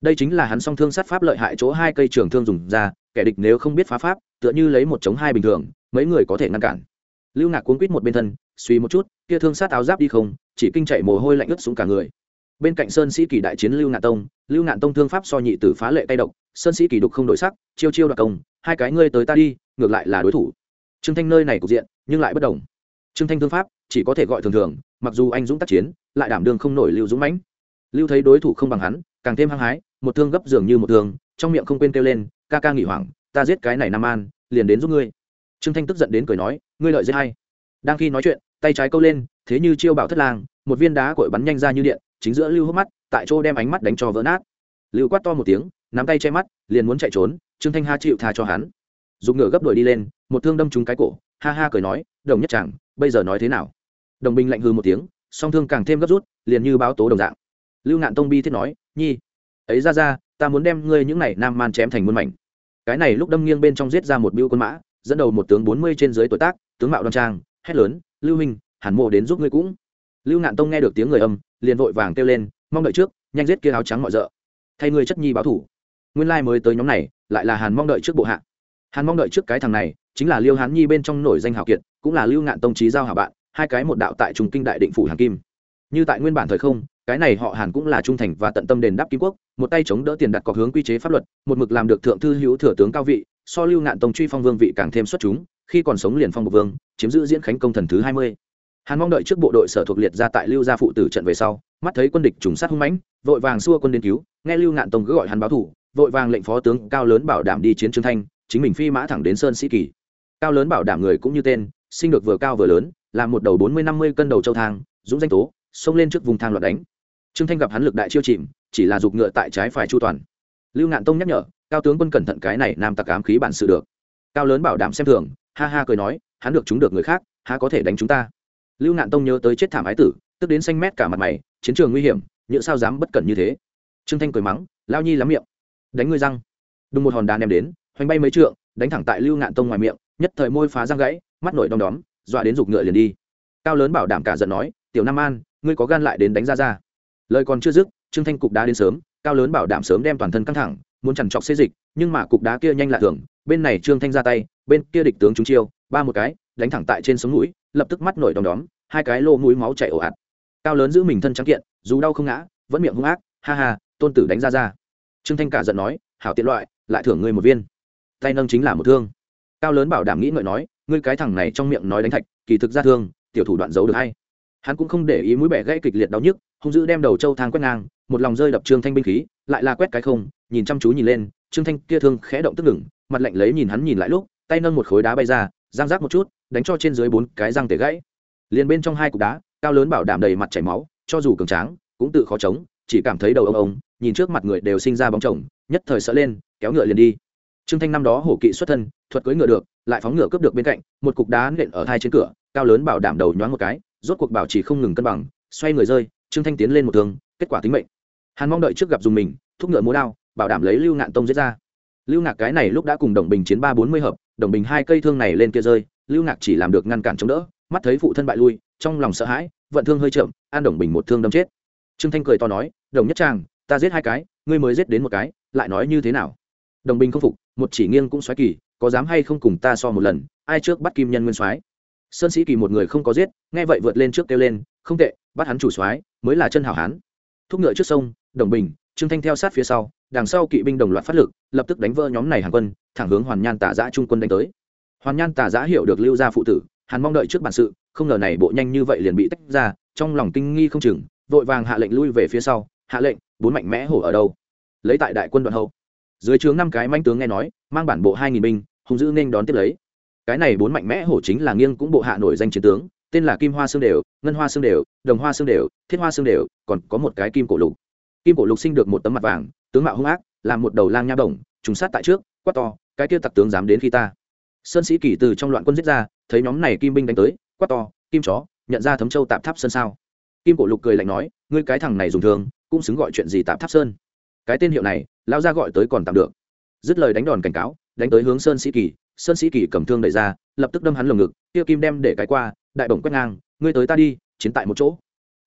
Đây chính là hắn song thương sát pháp lợi hại chỗ hai cây trường thương dùng ra, kẻ địch nếu không biết phá pháp, tựa như lấy một chống hai bình thường, mấy người có thể ngăn cản. Lưu ngạc cuốn quýt một bên thân, suy một chút, kia thương sát áo giáp đi không, chỉ kinh chạy mồ hôi lạnh ướt xuống cả người. Bên cạnh sơn sĩ kỳ đại chiến lưu ngạn tông, lưu ngạn tông thương pháp so nhị tử phá lệ tay độc, sơn sĩ kỳ đục không đổi sắc, chiêu chiêu đặc công, hai cái ngươi tới ta đi, ngược lại là đối thủ. Trương thanh nơi này cục diện, nhưng lại bất đồng trương thanh thương pháp chỉ có thể gọi thường thường, mặc dù anh dũng tác chiến, lại đảm đương không nổi lưu dũng mãnh. Lưu thấy đối thủ không bằng hắn, càng thêm hăng hái, một thương gấp dường như một thương, trong miệng không quên kêu lên, ca ca nghỉ hoảng, ta giết cái này nam an, liền đến giúp ngươi. Trương thanh tức giận đến cười nói, ngươi lợi giết hay. Đang khi nói chuyện, tay trái câu lên, thế như chiêu bảo thất lang, một viên đá cội bắn nhanh ra như điện, chính giữa lưu hốc mắt, tại chỗ đem ánh mắt đánh cho vỡ nát. Lưu quát to một tiếng, nắm tay che mắt, liền muốn chạy trốn, trương thanh ha chịu tha cho hắn. Dùng ngựa gấp đuổi đi lên, một thương đâm trúng cái cổ ha ha cười nói, đồng nhất chẳng bây giờ nói thế nào? Đồng binh lạnh hư một tiếng, song thương càng thêm gấp rút, liền như báo tố đồng dạng. Lưu ngạn tông bi thiết nói, nhi, ấy ra ra, ta muốn đem ngươi những này nam man chém thành muôn mảnh. Cái này lúc đâm nghiêng bên trong giết ra một biêu quân mã, dẫn đầu một tướng bốn mươi trên dưới tuổi tác, tướng mạo đoan trang, hét lớn, lưu minh hàn mộ đến giúp ngươi cũng. Lưu ngạn tông nghe được tiếng người âm, liền vội vàng kêu lên, mong đợi trước, nhanh giết kia áo trắng mọi rợ. Thay người chất nhi báo thủ. Nguyên lai mới tới nhóm này, lại là hàn mong đợi trước bộ hạ. Hàn mong đợi trước cái thằng này chính là liêu hán nhi bên trong nổi danh hào kiệt, cũng là lưu ngạn tông trí giao hảo bạn, hai cái một đạo tại trung kinh đại định phủ hàn kim. Như tại nguyên bản thời không, cái này họ hàn cũng là trung thành và tận tâm đền đáp kim quốc, một tay chống đỡ tiền đặt có hướng quy chế pháp luật, một mực làm được thượng thư hữu thừa tướng cao vị, so lưu ngạn tông truy phong vương vị càng thêm xuất chúng, khi còn sống liền phong bộc vương, chiếm giữ diễn khánh công thần thứ hai mươi. Hàn mong đợi trước bộ đội sở thuộc liệt ra tại lưu gia phụ tử trận về sau, mắt thấy quân địch trùng sát hung mãnh, vội vàng xua quân đến cứu, nghe lưu ngạn tông cứ gọi hắn báo thủ, vội vàng lệnh phó tướng cao lớn bảo đảm đi chiến trường thanh, chính mình phi mã thẳng đến sơn sĩ kỳ cao lớn bảo đảm người cũng như tên, sinh được vừa cao vừa lớn làm một đầu bốn mươi năm mươi cân đầu châu thang, dũng danh tố, xông lên trước vùng thang loạt đánh. Trương thanh gặp hắn lực đại chiêu chìm, chỉ là giục ngựa tại trái phải chu toàn. Lưu ngạn tông nhắc nhở, cao tướng quân cẩn thận cái này nam tặc ám khí bản sự được. Cao lớn bảo đảm xem thường, ha ha cười nói, hắn được chúng được người khác, há có thể đánh chúng ta. Lưu ngạn tông nhớ tới chết thảm ái tử, tức đến xanh mét cả mặt mày, chiến trường nguy hiểm, nhựa sao dám bất cẩn như thế. Trương thanh cười mắng, lao nhi lắm miệng. Đánh ngươi răng. Đùng một hòn đá ném đến, hoành bay mấy trượng, đánh thẳng tại lưu ngạn tông ngoài miệng nhất thời môi phá răng gãy, mắt nổi đom đóm, dọa đến giục ngựa liền đi. Cao lớn bảo đảm cả giận nói, tiểu nam an, ngươi có gan lại đến đánh ra ra. Lời còn chưa dứt, trương thanh cục đá đến sớm, cao lớn bảo đảm sớm đem toàn thân căng thẳng, muốn chằn trọc xê dịch, nhưng mà cục đá kia nhanh lạ thường, bên này trương thanh ra tay, bên kia địch tướng chúng chiêu, ba một cái, đánh thẳng tại trên sống mũi, lập tức mắt nổi đom đóm, hai cái lô mũi máu chảy ồ ạt. Cao lớn giữ mình thân trắng kiện, dù đau không ngã, vẫn miệng hung ác, ha ha, tôn tử đánh ra ra. Trương thanh cả giận nói, hảo tiện loại, lại thưởng ngươi một viên. Tay nâng chính là một thương cao lớn bảo đảm nghĩ ngợi nói, ngươi cái thằng này trong miệng nói đánh thạch, kỳ thực ra thương, tiểu thủ đoạn giấu được hay. Hắn cũng không để ý mũi bẻ gãy kịch liệt đau nhức, hung dữ đem đầu châu thang quét ngang, một lòng rơi đập trương thanh binh khí, lại là quét cái không, nhìn chăm chú nhìn lên, trương thanh kia thương khẽ động tức ngừng, mặt lạnh lấy nhìn hắn nhìn lại lúc, tay nâng một khối đá bay ra, giang rác một chút, đánh cho trên dưới bốn cái răng tể gãy. Liền bên trong hai cục đá, cao lớn bảo đảm đầy mặt chảy máu, cho dù cường tráng, cũng tự khó chống, chỉ cảm thấy đầu ông ông, nhìn trước mặt người đều sinh ra bóng chồng, nhất thời sợ lên, kéo ngựa liền đi trương thanh năm đó hổ kỵ xuất thân thuật cưỡi ngựa được lại phóng ngựa cướp được bên cạnh một cục đá nện ở hai trên cửa cao lớn bảo đảm đầu nhoáng một cái rốt cuộc bảo trì không ngừng cân bằng xoay người rơi trương thanh tiến lên một thương, kết quả tính mệnh. Hàn mong đợi trước gặp dùng mình thúc ngựa múa đao bảo đảm lấy lưu ngạn tông giết ra. Lưu ngạc cái này lúc đã cùng đồng bình chiến ba bốn mươi hợp đồng bình hai cây thương này lên kia rơi lưu ngạc chỉ làm được ngăn cản chống đỡ mắt thấy phụ thân bại lui trong lòng sợ hãi vận thương hơi chậm an đồng bình một thương đâm chết. Trương thanh cười to nói đồng nhất trang ta giết hai cái ngươi mới giết đến một cái lại nói như thế nào? Đồng bình không phục một chỉ nghiêng cũng xoáy kỳ, có dám hay không cùng ta so một lần, ai trước bắt kim nhân nguyên soái sơn sĩ kỳ một người không có giết, nghe vậy vượt lên trước kêu lên, không tệ, bắt hắn chủ soái mới là chân hảo hán. Thúc ngựa trước sông, đồng bình, trương thanh theo sát phía sau, đằng sau kỵ binh đồng loạt phát lực, lập tức đánh vỡ nhóm này hàng quân, thẳng hướng hoàn nhan tả giã trung quân đánh tới. Hoàn nhan tả giã hiểu được lưu gia phụ tử, hắn mong đợi trước bản sự, không ngờ này bộ nhanh như vậy liền bị tách ra, trong lòng kinh nghi không chừng, vội vàng hạ lệnh lui về phía sau, hạ lệnh, bốn mạnh mẽ hổ ở đâu? Lấy tại đại quân đoạn hậu dưới trướng năm cái manh tướng nghe nói, mang bản bộ hai nghìn binh hùng dữ nên đón tiếp lấy. Cái này bốn mạnh mẽ hổ chính là nghiêng cũng bộ hạ nổi danh chiến tướng, tên là kim hoa xương đều, ngân hoa xương đều, đồng hoa xương đều, thiết hoa xương đều, còn có một cái kim cổ lục. Kim cổ lục sinh được một tấm mặt vàng, tướng mạo hung ác, làm một đầu lang nha bổng, trùng sát tại trước, quát to, cái kia tặc tướng dám đến khi ta. Sơn sĩ kỳ từ trong loạn quân giết ra, thấy nhóm này kim binh đánh tới, quát to, kim chó, nhận ra thấm châu tạp tháp sơn sao? Kim cổ lục cười lạnh nói, ngươi cái thằng này dùng thường cũng xứng gọi chuyện gì tạp tháp sơn? Cái tên hiệu này lao ra gọi tới còn tạm được. Dứt lời đánh đòn cảnh cáo, đánh tới hướng sơn sĩ kỳ. Sơn sĩ kỳ cầm thương đẩy ra, lập tức đâm hắn lồng ngực tiêu kim đem để cái qua, đại bổng quét ngang, ngươi tới ta đi, chiến tại một chỗ.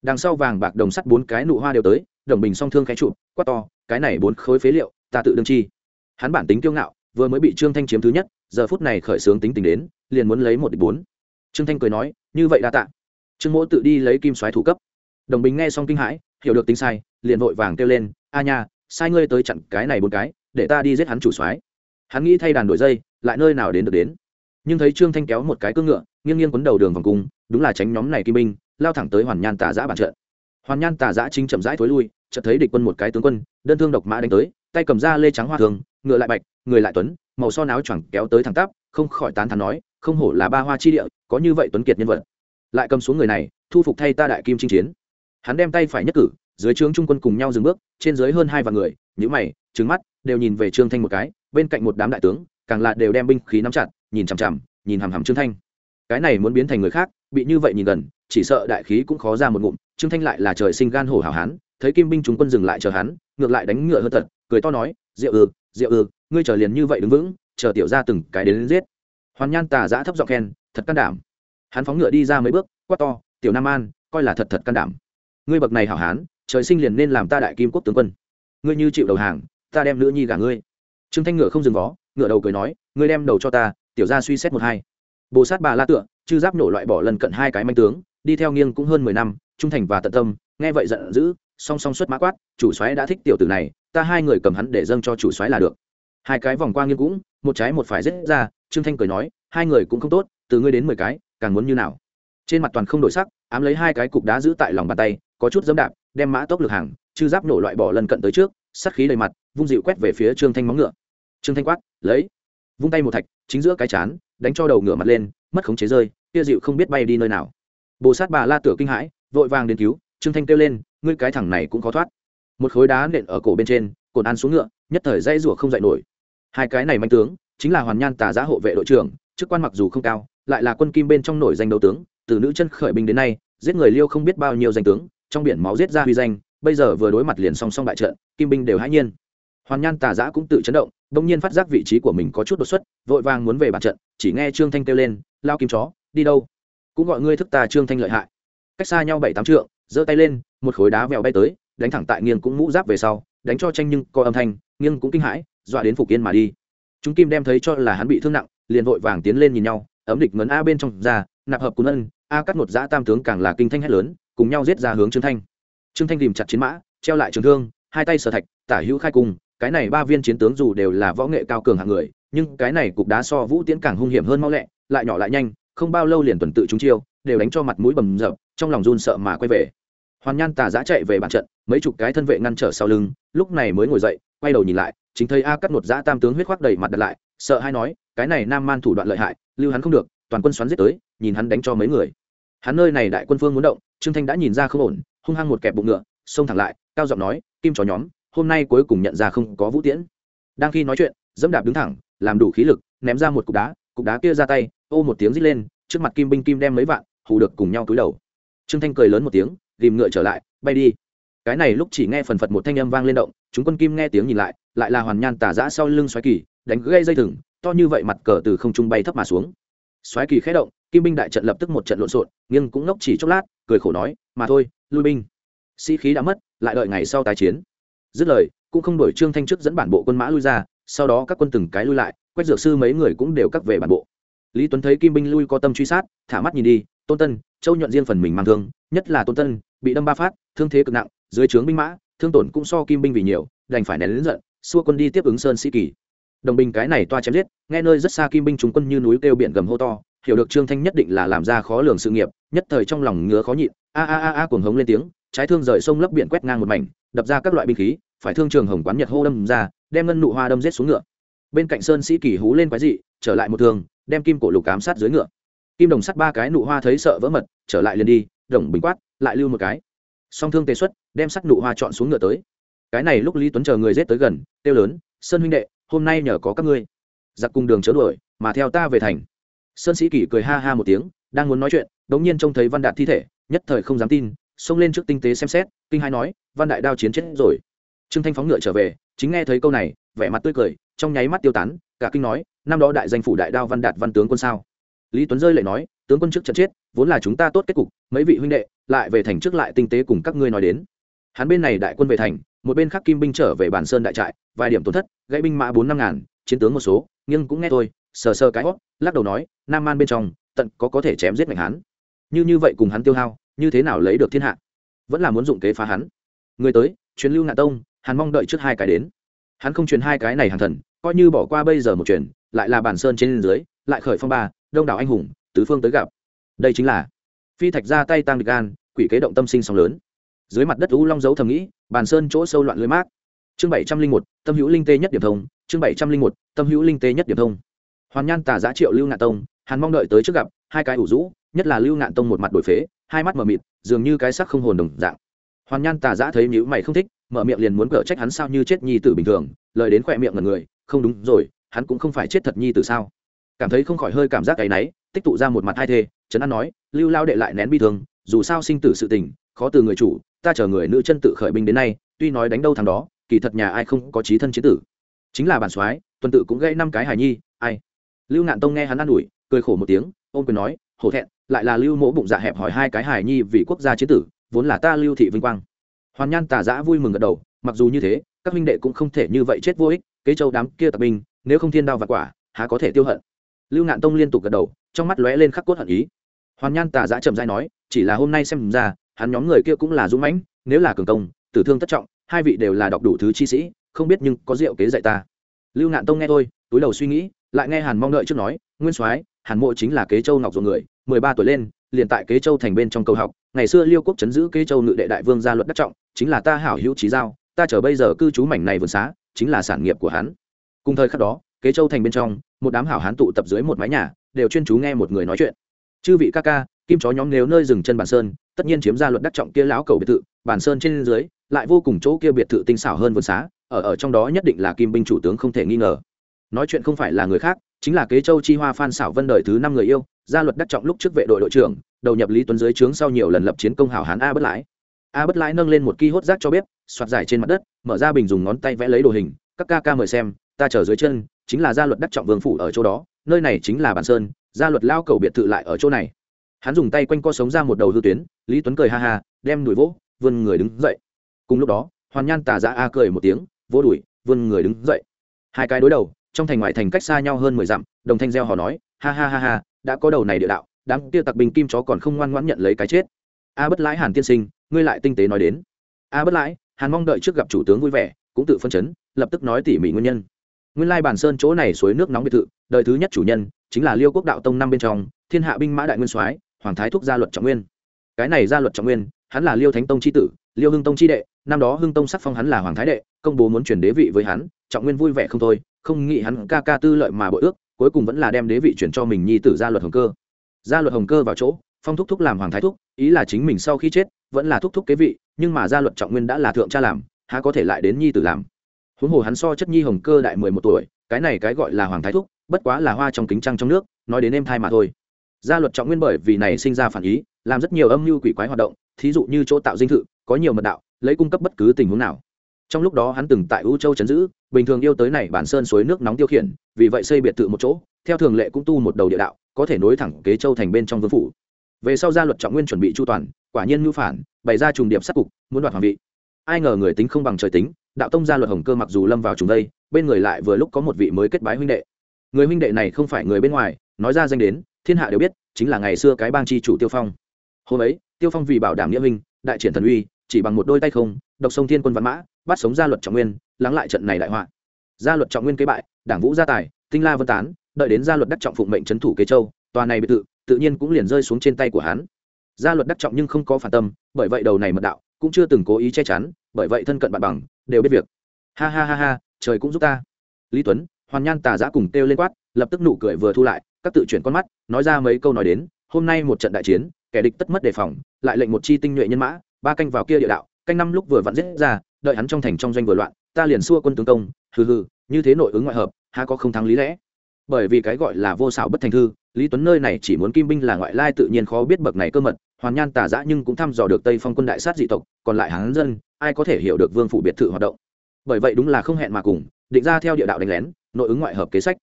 Đằng sau vàng bạc đồng sắt bốn cái nụ hoa đều tới, đồng bình song thương khẽ chụp, quát to, cái này bốn khối phế liệu, ta tự đương chi. Hắn bản tính kiêu ngạo, vừa mới bị trương thanh chiếm thứ nhất, giờ phút này khởi xướng tính tình đến, liền muốn lấy một địch bốn. Trương thanh cười nói, như vậy đa tạ. Trương mỗ tự đi lấy kim xoáy thủ cấp. Đồng bình nghe xong kinh hãi, hiểu được tính sai, liền vội vàng kêu lên, a nha sai ngươi tới chặn cái này bốn cái, để ta đi giết hắn chủ soái. Hắn nghĩ thay đàn đổi dây, lại nơi nào đến được đến. Nhưng thấy trương thanh kéo một cái cưỡng ngựa, nghiêng nghiêng quấn đầu đường vòng cung, đúng là tránh nhóm này kim binh, lao thẳng tới hoàn nhan tà giã bản trận. Hoàn nhan tà giã chính chậm rãi thối lui, chợt thấy địch quân một cái tướng quân, đơn thương độc mã đánh tới, tay cầm ra lê trắng hoa thường, ngựa lại bạch, người lại tuấn, màu son áo choàng kéo tới thẳng tắp, không khỏi tán thán nói, không hổ là ba hoa chi địa, có như vậy tuấn kiệt nhân vật. Lại cầm xuống người này, thu phục thay ta đại kim chinh chiến. Hắn đem tay phải nhất cử dưới trướng trung quân cùng nhau dừng bước trên dưới hơn hai vạn người nhữ mày trứng mắt đều nhìn về trương thanh một cái bên cạnh một đám đại tướng càng là đều đem binh khí nắm chặt nhìn chằm chằm nhìn hằm hằm trương thanh. Cái này muốn biến thành người khác bị như vậy nhìn gần chỉ sợ đại khí cũng khó ra một ngụm trương thanh lại là trời sinh gan hổ hảo hán thấy kim binh chúng quân dừng lại chờ hắn ngược lại đánh ngựa hơn tật cười to nói diệu ư diệu ư ngươi chờ liền như vậy đứng vững chờ tiểu ra từng cái đến, đến giết. Hoàn nhan tà giã thấp giọng khen thật can đảm. Hắn phóng ngựa đi ra mấy bước quát to tiểu nam an coi là thật thật can đảm. Ngươi bậc này hảo hán trời sinh liền nên làm ta đại kim quốc tướng quân. Ngươi như chịu đầu hàng, ta đem nữ nhi gả ngươi. Trương thanh ngựa không dừng vó, ngựa đầu cười nói, ngươi đem đầu cho ta, tiểu ra suy xét một hai. Bồ sát bà la tựa, chư giáp nổ loại bỏ lần cận hai cái manh tướng, đi theo nghiêng cũng hơn mười năm, trung thành và tận tâm, nghe vậy giận dữ, song song xuất mã quát, chủ soái đã thích tiểu tử này, ta hai người cầm hắn để dâng cho chủ soái là được. Hai cái vòng qua nghiêng cũng, một trái một phải rết ra, trương thanh cười nói, hai người cũng không tốt, từ ngươi đến mười cái, càng muốn như nào. Trên mặt toàn không đổi sắc, ám lấy hai cái cục đá giữ tại lòng bàn tay, có chút dẫm đạp đem mã tốc lực hàng, chư giáp nổ loại bỏ lần cận tới trước sắt khí đầy mặt, vung dịu quét về phía trương thanh móng ngựa. Trương thanh quát, lấy! Vung tay một thạch, chính giữa cái chán, đánh cho đầu ngựa mặt lên, mất khống chế rơi, kia dịu không biết bay đi nơi nào. Bồ sát bà la tửa kinh hãi, vội vàng đến cứu, trương thanh kêu lên, ngươi cái thẳng này cũng khó thoát. Một khối đá nện ở cổ bên trên cồn ăn xuống ngựa, nhất thời dây rủa không dậy nổi. Hai cái này manh tướng, chính là hoàn nhan tà giá hộ vệ đội trưởng, chức quan mặc dù không cao, lại là quân kim bên trong nổi danh đấu tướng, từ nữ chân khởi binh đến nay, giết người liêu không biết bao nhiêu danh tướng trong biển máu giết ra huy danh, bây giờ vừa đối mặt liền song song bại trận, kim binh đều hãi nhiên. Hoàn nhan tà giã cũng tự chấn động đông nhiên phát giác vị trí của mình có chút đột xuất, vội vàng muốn về bàn trận, chỉ nghe trương thanh kêu lên, lao kim chó, đi đâu? Cũng gọi ngươi thức ta trương thanh lợi hại. Cách xa nhau bảy tám trượng, giơ tay lên, một khối đá vèo bay tới, đánh thẳng tại nghiêng cũng mũ giáp về sau, đánh cho tranh nhưng có âm thanh, nghiêng cũng kinh hãi, dọa đến phục yên mà đi. Chúng kim đem thấy cho là hắn bị thương nặng, liền vội vàng tiến lên nhìn nhau, ấm địch ngấn a bên trong ra, nạp hợp cún ân, a cắt một giã tam tướng càng là kinh thanh hét lớn cùng nhau giết ra hướng trương thanh. Trương thanh tìm chặt chiến mã, treo lại trường thương, hai tay sở thạch, tả hữu khai cung, cái này ba viên chiến tướng dù đều là võ nghệ cao cường hạng người, nhưng cái này cục đá so vũ tiễn càng hung hiểm hơn mau lẹ, lại nhỏ lại nhanh, không bao lâu liền tuần tự chúng chiêu, đều đánh cho mặt mũi bầm rập trong lòng run sợ mà quay về. Hoàn nhan tà giã chạy về bàn trận, mấy chục cái thân vệ ngăn trở sau lưng, lúc này mới ngồi dậy, quay đầu nhìn lại, chính thấy a cắt một giã tam tướng huyết khoác đầy mặt đặt lại, sợ hay nói, cái này nam man thủ đoạn lợi hại, lưu hắn không được, toàn quân xoắn giết tới, nhìn hắn đánh cho mấy người. Hắn nơi này đại quân phương muốn động trương thanh đã nhìn ra không ổn, hung hăng một kẹp bụng ngựa, xông thẳng lại, cao giọng nói, kim chó nhóm, hôm nay cuối cùng nhận ra không có vũ tiễn. Đang khi nói chuyện, dẫm đạp đứng thẳng, làm đủ khí lực, ném ra một cục đá cục đá kia ra tay, ô một tiếng rít lên, trước mặt kim binh kim đem mấy vạn, hù được cùng nhau cúi đầu. Trương thanh cười lớn một tiếng, ghìm ngựa trở lại, bay đi. Cái này lúc chỉ nghe phần phật một thanh âm vang lên động, chúng quân kim nghe tiếng nhìn lại lại là hoàn nhan tả giã sau lưng xoáy kỳ, đánh gây dây thừng, to như vậy mặt cờ từ không trung bay thấp mà xuống. Xoáy kỳ khẽ động kim binh đại trận lập tức một trận lộn xộn nhưng cũng ngốc chỉ chốc lát, cười khổ nói, mà thôi, lui binh. Sĩ khí đã mất, lại đợi ngày sau tái chiến. Dứt lời, cũng không đổi trương thanh chức dẫn bản bộ quân mã lui ra, sau đó các quân từng cái lui lại quách dược sư mấy người cũng đều cắt về bản bộ. Lý tuấn thấy kim binh lui có tâm truy sát, thả mắt nhìn đi, tôn tân, châu nhuận riêng phần mình mang thương, nhất là tôn tân, bị đâm ba phát, thương thế cực nặng, dưới trướng binh mã, thương tổn cũng so kim binh vì nhiều, đành phải nén lớn giận, xua quân đi tiếp ứng sơn sĩ kỳ. Đồng binh cái này toa chém giết, nghe nơi rất xa kim binh chúng quân như núi kêu biển gầm hô to hiểu được trương thanh nhất định là làm ra khó lường sự nghiệp, nhất thời trong lòng ngứa khó nhịn, a a a a cuồng hống lên tiếng, trái thương rời sông lấp biển quét ngang một mảnh, đập ra các loại binh khí, phải thương trường hồng quán nhật hô đâm ra, đem ngân nụ hoa đâm rết xuống ngựa. Bên cạnh sơn sĩ kỳ hú lên quái dị, trở lại một thường đem kim cổ lục cám sát dưới ngựa. Kim đồng sắt ba cái nụ hoa thấy sợ vỡ mật, trở lại liền đi, đồng bình quát, lại lưu một cái. Song thương tề xuất, đem sắt nụ hoa chọn xuống ngựa tới. Cái này lúc lý tuấn chờ người rết tới gần tiêu lớn, sơn huynh đệ, hôm nay nhờ có các ngươi. Giặc cùng đường chớ đuổi, mà theo ta về thành sơn sĩ kỷ cười ha ha một tiếng, đang muốn nói chuyện đống nhiên trông thấy văn đạt thi thể, nhất thời không dám tin, xông lên trước tinh tế xem xét, kinh hai nói, văn đại đao chiến chết rồi trương thanh phóng ngựa trở về, chính nghe thấy câu này, vẻ mặt tươi cười, trong nháy mắt tiêu tán, cả kinh nói, năm đó đại danh phủ đại đao văn đạt văn tướng quân sao lý tuấn rơi lại nói, tướng quân trước trận chết, vốn là chúng ta tốt kết cục, mấy vị huynh đệ, lại về thành trước lại tinh tế cùng các ngươi nói đến hắn bên này đại quân về thành, một bên khác kim binh trở về bản sơn đại trại, vài điểm tổn thất, gãy binh mã bốn năm ngàn, chiến tướng một số, nhưng cũng nghe thôi sờ sờ cái hót, lắc đầu nói, nam man bên trong, tận có có thể chém giết ngành hắn như như vậy cùng hắn tiêu hao, như thế nào lấy được thiên hạ? Vẫn là muốn dụng kế phá hắn. Người tới truyền lưu ngạn tông, hắn mong đợi trước hai cái đến. Hắn không truyền hai cái này hàng thần, coi như bỏ qua bây giờ một truyền lại là bản sơn trên dưới, lại khởi phong ba, đông đảo anh hùng, tứ phương tới gặp. Đây chính là phi thạch ra tay tăng địch gan, quỷ kế động tâm sinh sóng lớn. Dưới mặt đất u long dấu thầm nghĩ bàn sơn chỗ sâu loạn lưới mát chương bảy trăm linh một, tâm hữu linh tê nhất điểm thông, chương bảy trăm linh một, tâm hữu linh tê nhất điểm thông hoàn nhan tà giá triệu lưu ngạn tông, hắn mong đợi tới trước gặp hai cái ủ rũ, nhất là lưu ngạn tông một mặt đổi phế, hai mắt mờ mịt, dường như cái sắc không hồn đồng dạng. Hoàn nhan tà giá thấy nhữ mày không thích, mở miệng liền muốn cở trách hắn sao như chết nhi tử bình thường, lời đến khỏe miệng ngần người, không đúng rồi, hắn cũng không phải chết thật nhi tử sao. Cảm thấy không khỏi hơi cảm giác cái náy, tích tụ ra một mặt hai thê, trấn an nói, lưu lao đệ lại nén bi thương, dù sao sinh tử sự tình, khó từ người chủ, ta chờ người nữ chân tự khởi binh đến nay, tuy nói đánh đâu thằng đó, kỳ thật nhà ai không có trí thân chế tử. Chính là bản soái, tuần tự cũng gây năm cái hài nhi, ai? Lưu ngạn tông nghe hắn an ủi, cười khổ một tiếng, ôm quyền nói, hổ thẹn, lại là lưu mỗ bụng dạ hẹp hỏi hai cái hài nhi vì quốc gia chế tử, vốn là ta lưu thị vinh quang. Hoàn nhan tà giã vui mừng gật đầu, mặc dù như thế, các minh đệ cũng không thể như vậy chết vô ích, kế châu đám kia tập binh, nếu không thiên đao và quả, há có thể tiêu hận. Lưu ngạn tông liên tục gật đầu, trong mắt lóe lên khắc cốt hận ý. Hoàn nhan tà giã trầm dai nói, chỉ là hôm nay xem ra, hắn nhóm người kia cũng là dũng mãnh, nếu là cường công, tử thương tất trọng, hai vị đều là đọc đủ thứ chi sĩ, không biết nhưng có diệu kế dạy ta. Lưu ngạn tông nghe tôi túi đầu suy nghĩ lại nghe hàn mong đợi trước nói, nguyên soái, hàn mộ chính là kế châu ngọc ruộng người, mười ba tuổi lên, liền tại kế châu thành bên trong cầu học, ngày xưa liêu quốc chấn giữ kế châu ngự đệ đại vương gia luật đắc trọng, chính là ta hảo hữu trí giao, ta chờ bây giờ cư trú mảnh này vườn xá, chính là sản nghiệp của hắn. Cùng thời khắc đó, kế châu thành bên trong, một đám hảo hán tụ tập dưới một mái nhà, đều chuyên chú nghe một người nói chuyện. Chư vị ca ca, kim chó nhóm nếu nơi dừng chân bản sơn, tất nhiên chiếm ra luật đắc trọng kia lão cầu biệt thự, bản sơn trên dưới, lại vô cùng chỗ kia biệt thự tinh xảo hơn vườn xá, ở ở trong đó nhất định là kim binh chủ tướng không thể nghi ngờ nói chuyện không phải là người khác, chính là kế châu chi hoa phan xảo vân đời thứ năm người yêu gia luật đắc trọng lúc trước vệ đội đội trưởng, đầu nhập lý tuấn dưới trướng sau nhiều lần lập chiến công hảo hán a bất lãi. A bất lãi nâng lên một ki hốt rác cho bếp, soạt dài trên mặt đất, mở ra bình dùng ngón tay vẽ lấy đồ hình, các ca ca mời xem, ta chờ dưới chân, chính là gia luật đắc trọng vương phủ ở chỗ đó, nơi này chính là bản sơn, gia luật lao cầu biệt thự lại ở chỗ này. Hắn dùng tay quanh co sống ra một đầu hư tuyến, lý tuấn cười ha ha, đem đuổi vỗ, vươn người đứng dậy. Cùng lúc đó, hoàn nhan tà dạ a cười một tiếng, vỗ đuổi vươn người đứng dậy. Hai cái đối đầu trong thành ngoại thành cách xa nhau hơn mười dặm, đồng thanh gieo họ nói, ha ha ha ha, đã có đầu này địa đạo, đám kia tặc bình kim chó còn không ngoan ngoãn nhận lấy cái chết. A bất lãi hàn tiên sinh, ngươi lại tinh tế nói đến. A bất lãi, hàn mong đợi trước gặp chủ tướng vui vẻ, cũng tự phân chấn, lập tức nói tỉ mỉ nguyên nhân. Nguyên lai bản sơn chỗ này suối nước nóng biệt thự, đời thứ nhất chủ nhân, chính là liêu quốc đạo tông năm bên trong, thiên hạ binh mã đại nguyên soái, hoàng thái thúc gia luật trọng nguyên. Cái này gia luật trọng nguyên, hắn là liêu thánh tông c h i tử, liêu hưng tông c h i đệ, năm đó hưng tông sắc phong hắn là hoàng thái đệ, công bố muốn chuyển đế vị với hắn, trọng nguyên vui vẻ không thôi không nghĩ hắn ca ca tư lợi mà bội ước, cuối cùng vẫn là đem đế vị chuyển cho mình nhi tử gia luật hồng cơ. Gia luật hồng cơ vào chỗ, phong thúc thúc làm hoàng thái thúc, ý là chính mình sau khi chết, vẫn là thúc thúc kế vị, nhưng mà gia luật trọng nguyên đã là thượng cha làm, há có thể lại đến nhi tử làm? Huống hồ hắn so chất nhi hồng cơ đại mười một tuổi, cái này cái gọi là hoàng thái thúc, bất quá là hoa trong kính trăng trong nước, nói đến em thai mà thôi. Gia luật trọng nguyên bởi vì này sinh ra phản ý, làm rất nhiều âm mưu quỷ quái hoạt động, thí dụ như chỗ tạo dinh thự, có nhiều mật đạo, lấy cung cấp bất cứ tình huống nào trong lúc đó hắn từng tại u châu chấn giữ, bình thường yêu tới này bản sơn suối nước nóng tiêu khiển, vì vậy xây biệt thự một chỗ, theo thường lệ cũng tu một đầu địa đạo, có thể nối thẳng kế châu thành bên trong vương phủ. Về sau gia luật trọng nguyên chuẩn bị chu toàn, quả nhiên mưu phản, bày ra trùng điệp sát cục, muốn đoạt hoàng vị. Ai ngờ người tính không bằng trời tính, đạo tông gia luật hồng cơ mặc dù lâm vào trùng đây bên người lại vừa lúc có một vị mới kết bái huynh đệ. Người huynh đệ này không phải người bên ngoài, nói ra danh đến, thiên hạ đều biết, chính là ngày xưa cái bang chi chủ tiêu phong. Hôm ấy, tiêu phong vì bảo đảm nghĩa minh đại triển thần uy, chỉ bằng một đôi tay không, độc sông thiên quân văn mã bắt sống gia luật trọng nguyên, lắng lại trận này đại họa. Gia luật trọng nguyên kế bại, đảng vũ gia tài, tinh la vân tán, đợi đến gia luật đắc trọng phụng mệnh trấn thủ kế châu, tòa này biệt tự tự nhiên cũng liền rơi xuống trên tay của hắn. Gia luật đắc trọng nhưng không có phản tâm, bởi vậy đầu này mật đạo cũng chưa từng cố ý che chắn, bởi vậy thân cận bạn bằng, đều biết việc. Ha ha ha ha, trời cũng giúp ta. Lý tuấn, hoàn nhan tà giã cùng kêu lên quát, lập tức nụ cười vừa thu lại, các tự chuyển con mắt, nói ra mấy câu nói đến, hôm nay một trận đại chiến, kẻ địch tất mất đề phòng, lại lệnh một chi tinh nhuệ nhân mã, ba canh vào kia địa đạo, canh năm lúc vừa vặn giết ra đợi hắn trong thành trong doanh vừa loạn, ta liền xua quân tướng công, hừ hừ, như thế nội ứng ngoại hợp, há có không thắng lý lẽ? Bởi vì cái gọi là vô xảo bất thành thư, lý tuấn nơi này chỉ muốn kim binh là ngoại lai tự nhiên khó biết bậc này cơ mật, hoàn nhan tà dã nhưng cũng thăm dò được tây phong quân đại sát dị tộc, còn lại hán dân, ai có thể hiểu được vương phủ biệt thự hoạt động? Bởi vậy đúng là không hẹn mà cùng, định ra theo địa đạo đánh lén, nội ứng ngoại hợp kế sách.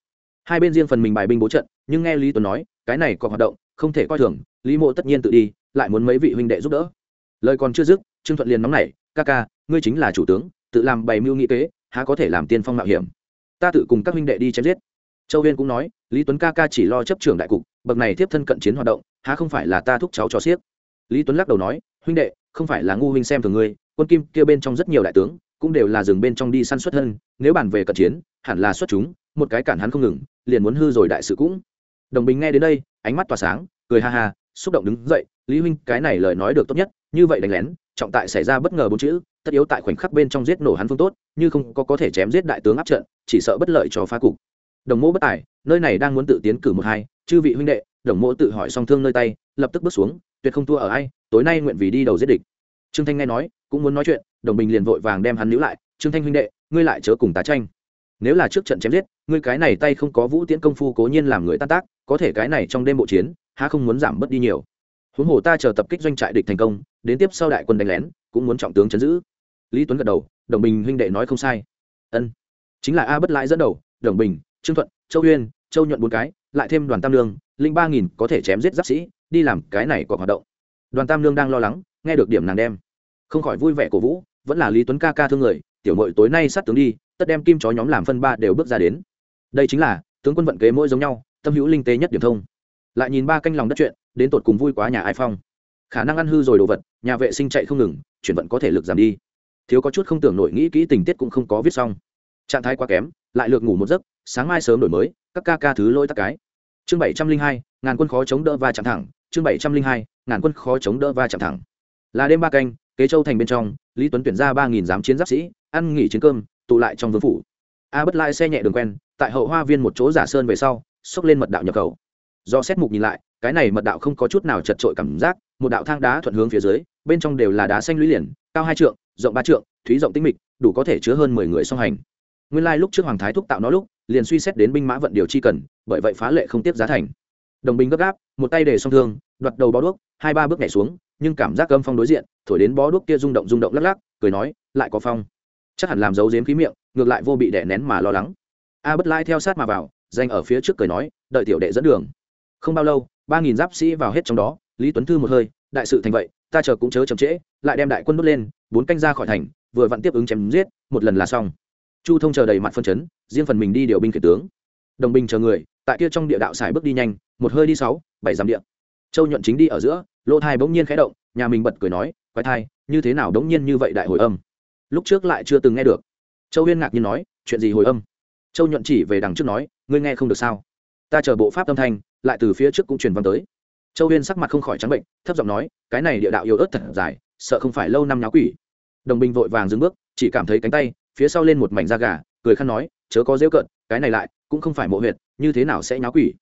Hai bên riêng phần mình bài binh bố trận, nhưng nghe lý tuấn nói, cái này có hoạt động, không thể coi thường, lý mộ tất nhiên tự đi, lại muốn mấy vị huynh đệ giúp đỡ. Lời còn chưa dứt, trương thuận liền nóng nảy, ca ca ngươi chính là chủ tướng, tự làm bày mưu nghị kế, há có thể làm tiên phong mạo hiểm? Ta tự cùng các huynh đệ đi chém giết. Châu huyên cũng nói, lý tuấn ca ca chỉ lo chấp trưởng đại cục, bậc này tiếp thân cận chiến hoạt động, há không phải là ta thúc cháu cho xiếc? Lý tuấn lắc đầu nói, huynh đệ, không phải là ngu huynh xem thường ngươi, quân kim kia bên trong rất nhiều đại tướng, cũng đều là dừng bên trong đi săn xuất hơn. nếu bàn về cận chiến, hẳn là xuất chúng, một cái cản hắn không ngừng, liền muốn hư rồi đại sự cũng. Đồng bình nghe đến đây, ánh mắt tỏa sáng, cười ha ha, xúc động đứng dậy, lý huynh, cái này lời nói được tốt nhất, như vậy đánh lén, trọng tại xảy ra bất ngờ bốn chữ tất yếu tại khoảnh khắc bên trong giết nổ hắn phương tốt, như không có có thể chém giết đại tướng áp trận, chỉ sợ bất lợi cho phá cục. Đồng mỗ bất tài, nơi này đang muốn tự tiến cử một hai, chư vị huynh đệ, đồng mỗ tự hỏi song thương nơi tay, lập tức bước xuống, tuyệt không thua ở ai, tối nay nguyện vì đi đầu giết địch. Trương thanh nghe nói, cũng muốn nói chuyện, đồng bình liền vội vàng đem hắn níu lại, trương thanh huynh đệ, ngươi lại chớ cùng tá tranh. Nếu là trước trận chém giết, ngươi cái này tay không có vũ tiễn công phu cố nhiên làm người tan tác, có thể cái này trong đêm bộ chiến, há không muốn giảm bớt đi nhiều. Huống hồ ta chờ tập kích doanh trại địch thành công, đến tiếp sau đại quân đánh lén, cũng muốn trọng tướng chấn giữ lý tuấn gật đầu, đồng bình huynh đệ nói không sai. Ân. Chính là a bất lãi dẫn đầu, đồng bình, trương thuận, châu uyên, châu nhuận bốn cái, lại thêm đoàn tam lương, linh ba nghìn có thể chém giết giáp sĩ, đi làm cái này còn hoạt động. Đoàn tam lương đang lo lắng, nghe được điểm nàng đem. Không khỏi vui vẻ cổ vũ, vẫn là lý tuấn ca ca thương người, tiểu mội tối nay sát tướng đi, tất đem kim chó nhóm làm phân ba đều bước ra đến. Đây chính là, tướng quân vận kế mỗi giống nhau, tâm hữu linh tế nhất điểm thông. Lại nhìn ba canh lòng đất chuyện, đến tột cùng vui quá nhà ai phong. Khả năng ăn hư rồi đồ vật, nhà vệ sinh chạy không ngừng, chuyển vận có thể lực giảm đi thiếu có chút không tưởng nổi nghĩ kỹ tình tiết cũng không có viết xong. Trạng thái quá kém, lại lược ngủ một giấc, sáng mai sớm đổi mới, các ca ca thứ lôi tắc cái. Chương bảy trăm linh hai, ngàn quân khó chống đỡ va chạm thẳng. Chương bảy trăm linh hai, ngàn quân khó chống đỡ va chạm thẳng. Là đêm ba canh, kế châu thành bên trong, lý tuấn tuyển ra ba nghìn giám chiến giáp sĩ, ăn nghỉ chiến cơm, tụ lại trong vương phủ. A bất lại xe nhẹ đường quen, tại hậu hoa viên một chỗ giả sơn về sau, xốc lên mật đạo nhập khẩu. Do xét mục nhìn lại, cái này mật đạo không có chút nào chật trội cảm giác, một đạo thang đá thuận hướng phía dưới, bên trong đều là đá xanh lũy liền, cao hai trượng rộng ba trượng, thúy rộng tinh mịch, đủ có thể chứa hơn mười người song hành. Nguyên lai lúc trước hoàng thái thúc tạo nó lúc, liền suy xét đến binh mã vận điều chi cần, bởi vậy phá lệ không tiếp giá thành. Đồng binh gấp gáp, một tay để song thương, đoạt đầu bó đuốc, hai ba bước nhảy xuống, nhưng cảm giác âm phong đối diện, thổi đến bó đuốc kia rung động rung động lắc lắc, cười nói, lại có phong. Chắc hẳn làm dấu dếm khí miệng, ngược lại vô bị đẻ nén mà lo lắng. A bất lai theo sát mà vào danh ở phía trước cười nói, đợi tiểu đệ dẫn đường. Không bao lâu, ba nghìn giáp sĩ vào hết trong đó, lý tuấn thư một hơi, đại sự thành vậy, ta chờ cũng chớ chậm trễ, lại đem đại quân đốt lên bốn canh ra khỏi thành, vừa vặn tiếp ứng chém giết, một lần là xong. Chu thông chờ đầy mặt phân chấn, riêng phần mình đi điều binh kể tướng. Đồng binh chờ người, tại kia trong địa đạo xài bước đi nhanh, một hơi đi sáu, bảy dặm địa. Châu nhuận chính đi ở giữa lỗ thai bỗng nhiên khẽ động, nhà mình bật cười nói, quái thai, như thế nào đống nhiên như vậy đại hồi âm? Lúc trước lại chưa từng nghe được. Châu huyên ngạc nhiên nói, chuyện gì hồi âm? Châu nhuận chỉ về đằng trước nói, ngươi nghe không được sao? Ta chờ bộ pháp âm thanh, lại từ phía trước cũng truyền vang tới. Châu huyên sắc mặt không khỏi trắng bệnh, thấp giọng nói, cái này địa đạo yếu ớt thật dài sợ không phải lâu năm nháo quỷ. Đồng binh vội vàng dừng bước, chỉ cảm thấy cánh tay, phía sau lên một mảnh da gà, cười khăn nói, chớ có rêu cận cái này lại, cũng không phải mộ huyệt, như thế nào sẽ nháo quỷ?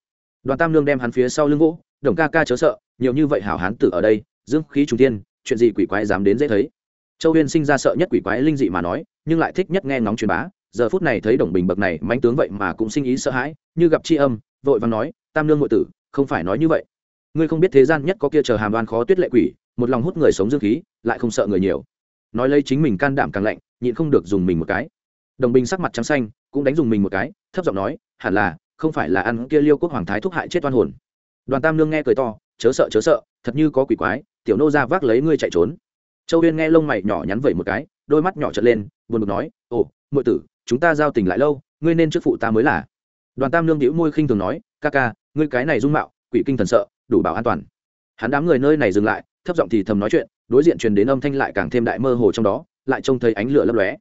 Đoàn tam lương đem hắn phía sau lưng gỗ đồng ca ca chớ sợ, nhiều như vậy hảo hán tử ở đây dương khí trung tiên chuyện gì quỷ quái dám đến dễ thấy? Châu huyên sinh ra sợ nhất quỷ quái linh dị mà nói, nhưng lại thích nhất nghe ngóng truyền bá, giờ phút này thấy đồng bình bậc này mánh tướng vậy mà cũng sinh ý sợ hãi, như gặp tri âm, vội vàng nói, tam lương ngụy tử, không phải nói như vậy. Ngươi không biết thế gian nhất có kia chờ hàm đoan khó tuyết lệ quỷ một lòng hút người sống dương khí, lại không sợ người nhiều. Nói lấy chính mình can đảm càng lạnh, nhịn không được dùng mình một cái. Đồng bình sắc mặt trắng xanh, cũng đánh dùng mình một cái, thấp giọng nói, hẳn là, không phải là ăn kia liêu quốc hoàng thái thúc hại chết oan hồn. Đoàn tam lương nghe cười to, chớ sợ chớ sợ, thật như có quỷ quái, tiểu nô ra vác lấy ngươi chạy trốn. Châu huyên nghe lông mày nhỏ nhắn vẩy một cái, đôi mắt nhỏ trợn lên, buồn bực nói, ồ, muội tử, chúng ta giao tình lại lâu, ngươi nên trước phụ ta mới là. Đoàn tam lương đĩu môi khinh thường nói, ca ca, ngươi cái này dung mạo, quỷ kinh thần sợ, đủ bảo an toàn hắn đám người nơi này dừng lại, thấp giọng thì thầm nói chuyện, đối diện truyền đến âm thanh lại càng thêm đại mơ hồ trong đó, lại trông thấy ánh lửa lấp lóe.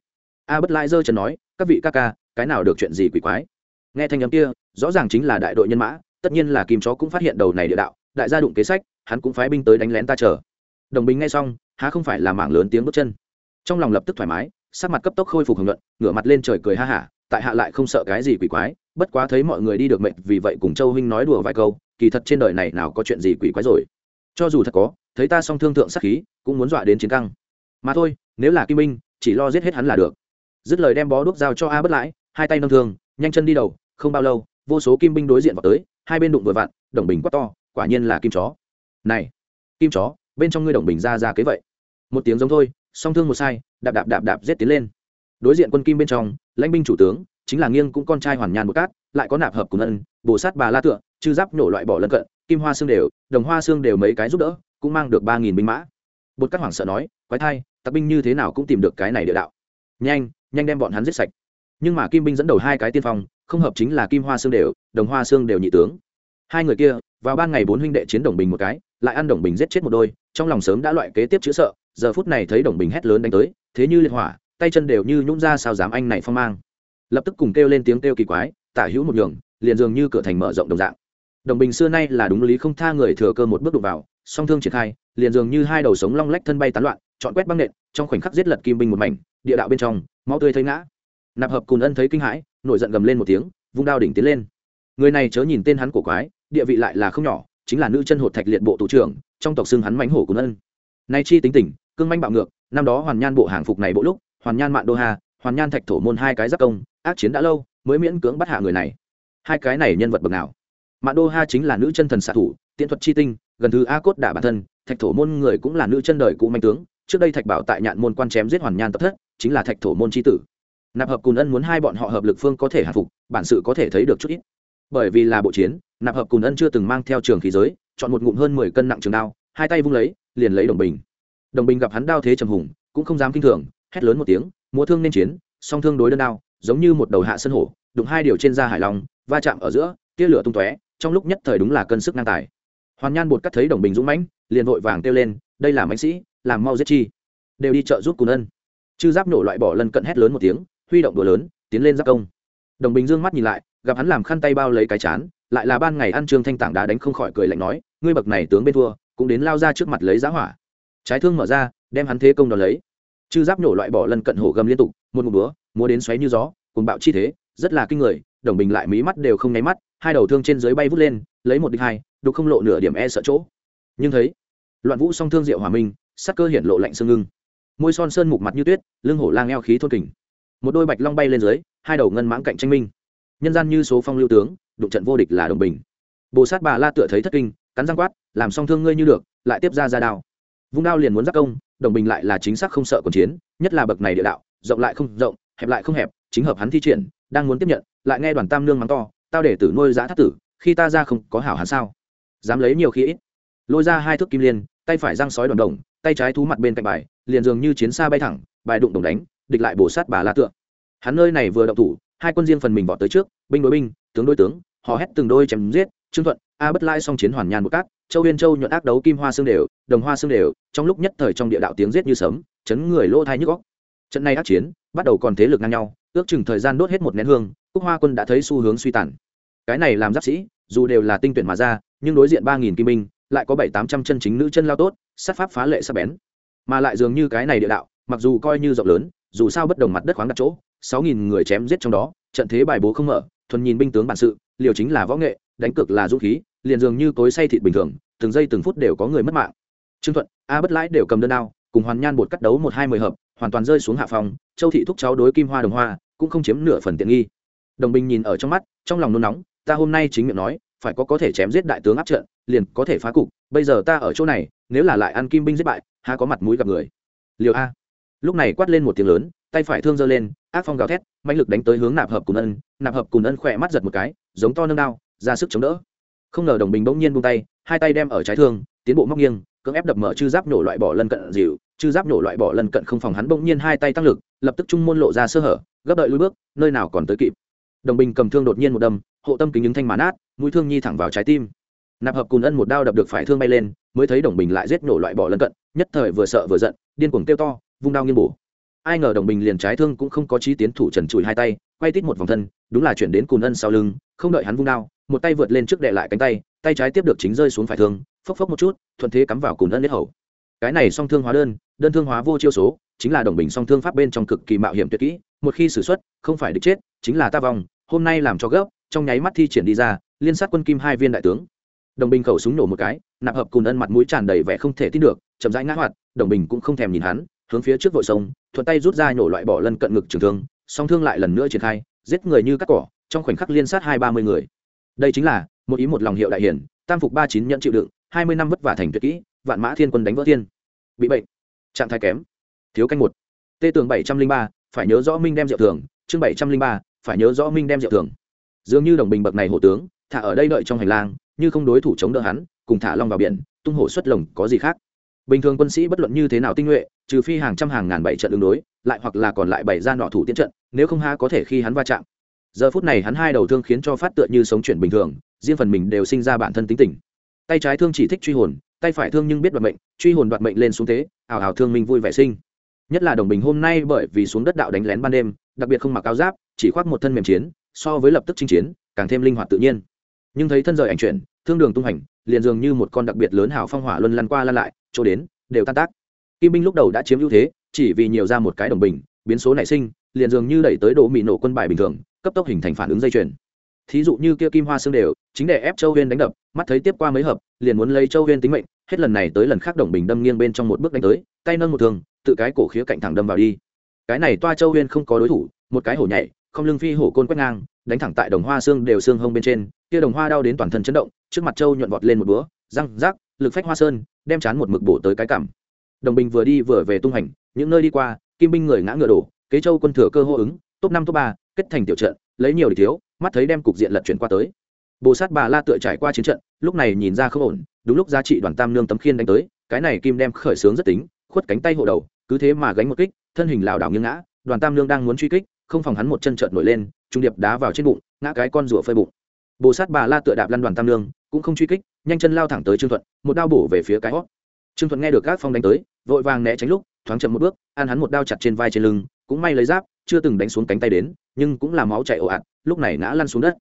A bất lai dơ trần nói, các vị ca ca, cái nào được chuyện gì quỷ quái? Nghe thanh âm kia, rõ ràng chính là đại đội nhân mã, tất nhiên là kim chó cũng phát hiện đầu này địa đạo, đại gia đụng kế sách, hắn cũng phái binh tới đánh lén ta chờ. Đồng binh nghe xong, há không phải là mảng lớn tiếng bước chân. Trong lòng lập tức thoải mái, sắc mặt cấp tốc khôi phục hưởng luận ngửa mặt lên trời cười ha hả, tại hạ lại không sợ cái gì quỷ quái, bất quá thấy mọi người đi được mệnh vì vậy cùng châu huynh nói đùa vài câu, kỳ thật trên đời này nào có chuyện gì quỷ quái rồi cho dù thật có, thấy ta song thương thượng sắc khí, cũng muốn dọa đến chiến căng. Mà thôi, nếu là kim minh, chỉ lo giết hết hắn là được. Dứt lời đem bó đuốc dao cho a bất lãi, hai tay nâng thương, nhanh chân đi đầu, không bao lâu, vô số kim binh đối diện vào tới, hai bên đụng vừa vặn, đồng bình quát to, quả nhiên là kim chó. Này, kim chó, bên trong ngươi đồng bình ra ra kế vậy? Một tiếng giống thôi, song thương một sai, đạp đạp đạp đạp giết tiến lên. Đối diện quân kim bên trong, lãnh binh chủ tướng, chính là nghiêng cũng con trai hoàn nhàn một cát, lại có nạp hợp cùng ân bồ sát bà la tựa, chư giáp nổ loại bỏ lân cận kim hoa xương đều, đồng hoa xương đều mấy cái giúp đỡ, cũng mang được ba nghìn binh mã. Bột các hoàng sợ nói, quái thai, tặc binh như thế nào cũng tìm được cái này địa đạo. Nhanh nhanh đem bọn hắn giết sạch. Nhưng mà kim binh dẫn đầu hai cái tiên phong, không hợp chính là kim hoa xương đều, đồng hoa xương đều nhị tướng. Hai người kia, vào ban ngày bốn huynh đệ chiến đồng bình một cái, lại ăn đồng bình giết chết một đôi, trong lòng sớm đã loại kế tiếp chữ sợ, giờ phút này thấy đồng bình hét lớn đánh tới, thế như liệt hỏa, tay chân đều như nhũng ra sao dám anh này phong mang. Lập tức cùng kêu lên tiếng kêu kỳ quái, tả hữu một nhường, liền dường như cửa thành mở rộng đồng dạng đồng bình xưa nay là đúng lý không tha người thừa cơ một bước đụng vào, song thương triển khai, liền dường như hai đầu sống long lách thân bay tán loạn chọn quét băng nện, trong khoảnh khắc giết lật kim binh một mảnh, địa đạo bên trong, máu tươi thấy ngã. Nạp hợp cùng ân thấy kinh hãi, nổi giận gầm lên một tiếng, vung đao đỉnh tiến lên. Người này chớ nhìn tên hắn của quái, địa vị lại là không nhỏ, chính là nữ chân hột thạch liệt bộ thủ trưởng, trong tộc xưng hắn mánh hổ cùng ân. Nay chi tính tình, cương manh bạo ngược, năm đó hoàn nhan bộ hàng phục này bộ lúc, hoàn nhan mạn đô hà, hoàn nhan thạch thổ môn hai cái giáp công, ác chiến đã lâu, mới miễn cưỡng bắt hạ người này. Hai cái này nhân vật bậc nào? Mạ đô ha chính là nữ chân thần xạ thủ tiện thuật chi tinh, gần thứ a cốt đả bản thân, thạch thổ môn người cũng là nữ chân đời cũ mạnh tướng, trước đây thạch bảo tại nhạn môn quan chém giết hoàn nhan tập thất, chính là thạch thổ môn chi tử. Nạp hợp cùn ân muốn hai bọn họ hợp lực phương có thể hạ phục, bản sự có thể thấy được chút ít. Bởi vì là bộ chiến, nạp hợp cùn ân chưa từng mang theo trường khí giới, chọn một ngụm hơn mười cân nặng trường đao, hai tay vung lấy, liền lấy đồng bình. Đồng bình gặp hắn đao thế trầm hùng, cũng không dám kinh thường, hét lớn một tiếng, múa thương nên chiến, song thương đối đơn đao, giống như một đầu hạ sân hổ, đụng hai điều trên da hải long, va chạm ở giữa, tia lửa tung tóe trong lúc nhất thời đúng là cân sức ngang tài. Hoàn nhan bột cắt thấy đồng bình dũng mãnh, liền vội vàng kêu lên, đây là mãnh sĩ, làm mau giết chi. Đều đi chợ giúp cùn ân. Chư giáp nổ loại bỏ lần cận hét lớn một tiếng, huy động đũa lớn, tiến lên giáp công. Đồng bình dương mắt nhìn lại, gặp hắn làm khăn tay bao lấy cái chán, lại là ban ngày ăn trương thanh tảng đá đánh không khỏi cười lạnh nói, ngươi bậc này tướng bên thua, cũng đến lao ra trước mặt lấy giá hỏa. Trái thương mở ra, đem hắn thế công đón lấy. Chư giáp nổ loại bỏ lần cận hổ gầm liên tục, một ngụm búa, múa đến xoáy như gió cùng bạo chi thế, rất là kinh người đồng bình lại mí mắt đều không nháy mắt, hai đầu thương trên dưới bay vút lên, lấy một địch hai, đục không lộ nửa điểm e sợ chỗ. Nhưng thấy, loạn vũ song thương diệu hòa minh, sắc cơ hiển lộ lạnh xương ngưng. Môi son sơn mục mặt như tuyết, lưng hổ lang eo khí thôn kình. Một đôi bạch long bay lên dưới, hai đầu ngân mãng cạnh tranh minh. Nhân gian như số phong lưu tướng, đụng trận vô địch là đồng bình. Bồ sát bà la tựa thấy thất kinh, cắn răng quát, làm song thương ngươi như được, lại tiếp ra ra đao. Vung đao liền muốn giác công, đồng bình lại là chính xác không sợ còn chiến, nhất là bậc này địa đạo, rộng lại không rộng, hẹp lại không hẹp, chính hợp hắn thi triển, đang muốn tiếp nhận lại nghe đoàn tam nương mắng to, tao để tử nuôi giã thất tử, khi ta ra không có hảo hán sao? Dám lấy nhiều khi ít. Lôi ra hai thước kim liên, tay phải răng sói đoàn đồng, tay trái thú mặt bên cạnh bài, liền dường như chiến xa bay thẳng, bài đụng đồng đánh, địch lại bổ sát bà la tượng. Hắn nơi này vừa động thủ, hai quân riêng phần mình vọt tới trước, binh đối binh, tướng đối tướng họ hét từng đôi chém giết, trương thuận, a bất lai song chiến hoàn nhàn một cát, châu huyên châu nhuận ác đấu kim hoa xương đều, đồng hoa xương đều, trong lúc nhất thời trong địa đạo tiếng giết như sấm, chấn người lỗ thai nhức góc trận này ác chiến bắt đầu còn thế lực ngang nhau, ước chừng thời gian đốt hết một nén hương, cúc hoa quân đã thấy xu hướng suy tàn. Cái này làm giáp sĩ, dù đều là tinh tuyển mà ra, nhưng đối diện ba nghìn kim binh, lại có bảy tám trăm chân chính nữ chân lao tốt, sát pháp phá lệ sắc bén. Mà lại dường như cái này địa đạo, mặc dù coi như rộng lớn, dù sao bất đồng mặt đất khoáng đặt chỗ, sáu nghìn người chém giết trong đó, trận thế bài bố không mở, thuần nhìn binh tướng bản sự, liều chính là võ nghệ, đánh cực là dũng khí, liền dường như cối say thịt bình thường, từng giây từng phút đều có người mất mạng. Trương thuận, a bất lãi đều cầm đơn đao, cùng hoàn nhan bột cắt đấu một hai mười hợp hoàn toàn rơi xuống hạ phòng châu thị thúc cháu đối kim hoa đồng hoa cũng không chiếm nửa phần tiện nghi. Đồng bình nhìn ở trong mắt, trong lòng nôn nóng, ta hôm nay chính miệng nói, phải có có thể chém giết đại tướng áp trận, liền có thể phá cục, bây giờ ta ở chỗ này, nếu là lại ăn kim binh giết bại, há có mặt mũi gặp người. Liều a. Lúc này quát lên một tiếng lớn, tay phải thương giơ lên, ác phong gào thét mạnh lực đánh tới hướng nạp hợp cùng ân, nạp hợp cùng ân khỏe mắt giật một cái, giống to nâng đao, ra sức chống đỡ. Không ngờ đồng bình bỗng nhiên buông tay, hai tay đem ở trái thương, tiến bộ móc nghiêng, cưỡng ép đập mở chư giáp nổ loại bỏ lân cận dịu chư giáp nổ loại bỏ lân cận không phòng hắn bỗng nhiên hai tay tăng lực, lập tức trung môn lộ ra sơ hở, gấp đợi lui bước, nơi nào còn tới kịp. Đồng bình cầm thương đột nhiên một đâm, hộ tâm kính những thanh mán át mũi thương nhi thẳng vào trái tim. Nạp hợp cùng ân một đao đập được phải thương bay lên, mới thấy đồng bình lại giết nổ loại bỏ lân cận, nhất thời vừa sợ vừa giận, điên cuồng kêu to, vung đao nghiêng bổ. Ai ngờ đồng bình liền trái thương cũng không có chí tiến thủ trần trụi hai tay, quay tít một vòng thân, đúng là chuyển đến cùn ân sau lưng, không đợi hắn vung đao, một tay vượt lên trước đệ lại cánh tay tay trái tiếp được chính rơi xuống phải thương, phốc phốc một chút, thuận thế cắm vào cùn ân hết hầu. Cái này song thương hóa đơn đơn thương hóa vô chiêu số, chính là đồng bình song thương pháp bên trong cực kỳ mạo hiểm tuyệt kỹ, một khi xử xuất không phải địch chết, chính là ta vong, hôm nay làm cho gấp, trong nháy mắt thi triển đi ra, liên sát quân kim hai viên đại tướng. Đồng bình khẩu súng nổ một cái, nạp hợp cùn ân mặt mũi tràn đầy vẻ không thể tin được, chậm rãi ngã hoạt, đồng bình cũng không thèm nhìn hắn, hướng phía trước vội sông, thuận tay rút ra nổ loại bỏ lân cận ngực trường thương, song thương lại lần nữa triển khai, giết người như cắt cỏ, trong khoảnh khắc liên sát hai ba mươi người. Đây chính là, một ý một lòng hiệu đại hiển, tam phục ba chín nhận chịu đựng, hai mươi năm vất vả thành tuyệt kỹ, vạn mã thiên quân đánh vỡ thiên. Bị bệnh trạng thái kém. Thiếu canh một. Tê tường bảy trăm linh ba, phải nhớ rõ minh đem rượu thường chương bảy trăm linh ba, phải nhớ rõ minh đem rượu thường dường như đồng bình bậc này hổ tướng, thả ở đây đợi trong hành lang, như không đối thủ chống đỡ hắn, cùng thả long vào biển, tung hổ xuất lồng, có gì khác? Bình thường quân sĩ bất luận như thế nào tinh nhuệ, trừ phi hàng trăm hàng ngàn bảy trận ứng đối, lại hoặc là còn lại bảy ra nọ thủ tiến trận, nếu không ha có thể khi hắn va chạm. Giờ phút này hắn hai đầu thương khiến cho phát tựa như sống chuyển bình thường, riêng phần mình đều sinh ra bản thân tính tình. Tay trái thương chỉ thích truy hồn tay phải thương nhưng biết đoạt mệnh, truy hồn đoạt mệnh lên xuống thế ảo ảo thương minh vui vẻ sinh. Nhất là đồng bình hôm nay bởi vì xuống đất đạo đánh lén ban đêm, đặc biệt không mặc áo giáp, chỉ khoác một thân mềm chiến, so với lập tức chinh chiến, càng thêm linh hoạt tự nhiên. Nhưng thấy thân rời ảnh chuyển, thương đường tung hành, liền dường như một con đặc biệt lớn hào phong hỏa luân lăn qua lăn lại, chỗ đến, đều tan tác. Kim binh lúc đầu đã chiếm ưu thế, chỉ vì nhiều ra một cái đồng bình, biến số nảy sinh, liền dường như đẩy tới độ mị nổ quân bài bình thường, cấp tốc hình thành phản ứng dây chuyền thí dụ như kia kim hoa xương đều, chính để ép châu huyên đánh đập, mắt thấy tiếp qua mấy hợp, liền muốn lấy châu huyên tính mệnh, hết lần này tới lần khác đồng bình đâm nghiêng bên trong một bước đánh tới, tay nâng một thường tự cái cổ khía cạnh thẳng đâm vào đi. Cái này toa châu huyên không có đối thủ, một cái hổ nhảy, không lưng phi hổ côn quét ngang, đánh thẳng tại đồng hoa xương đều xương hông bên trên, kia đồng hoa đau đến toàn thân chấn động, trước mặt châu nhuận vọt lên một búa, răng, rác, lực phách hoa sơn, đem chán một mực bổ tới cái cảm đồng bình vừa đi vừa về tung hành, những nơi đi qua, kim binh người ngã ngựa đổ, kế châu quân thừa cơ hô ứng, top năm, top ba, kết thành tiểu trận, lấy nhiều để thiếu mắt thấy đem cục diện lật chuyển qua tới. Bồ sát bà la tựa trải qua chiến trận, lúc này nhìn ra không ổn, đúng lúc giá trị đoàn tam nương tấm khiên đánh tới, cái này kim đem khởi sướng rất tính, khuất cánh tay hộ đầu, cứ thế mà gánh một kích, thân hình lảo đảo nghiêng ngã, đoàn tam nương đang muốn truy kích, không phòng hắn một chân trợn nổi lên, trung điệp đá vào trên bụng, ngã cái con rùa phơi bụng. Bồ sát bà la tựa đạp lăn đoàn tam nương, cũng không truy kích, nhanh chân lao thẳng tới trương thuận, một đao bổ về phía cái hót. Trương thuận nghe được các phong đánh tới, vội vàng né tránh lúc, thoáng chậm một bước, ăn hắn một đao chặt trên vai trên lưng, cũng may lấy giáp, chưa từng đánh xuống cánh tay đến, nhưng cũng là máu chảy ồ ạt lúc này ngã lăn xuống đất.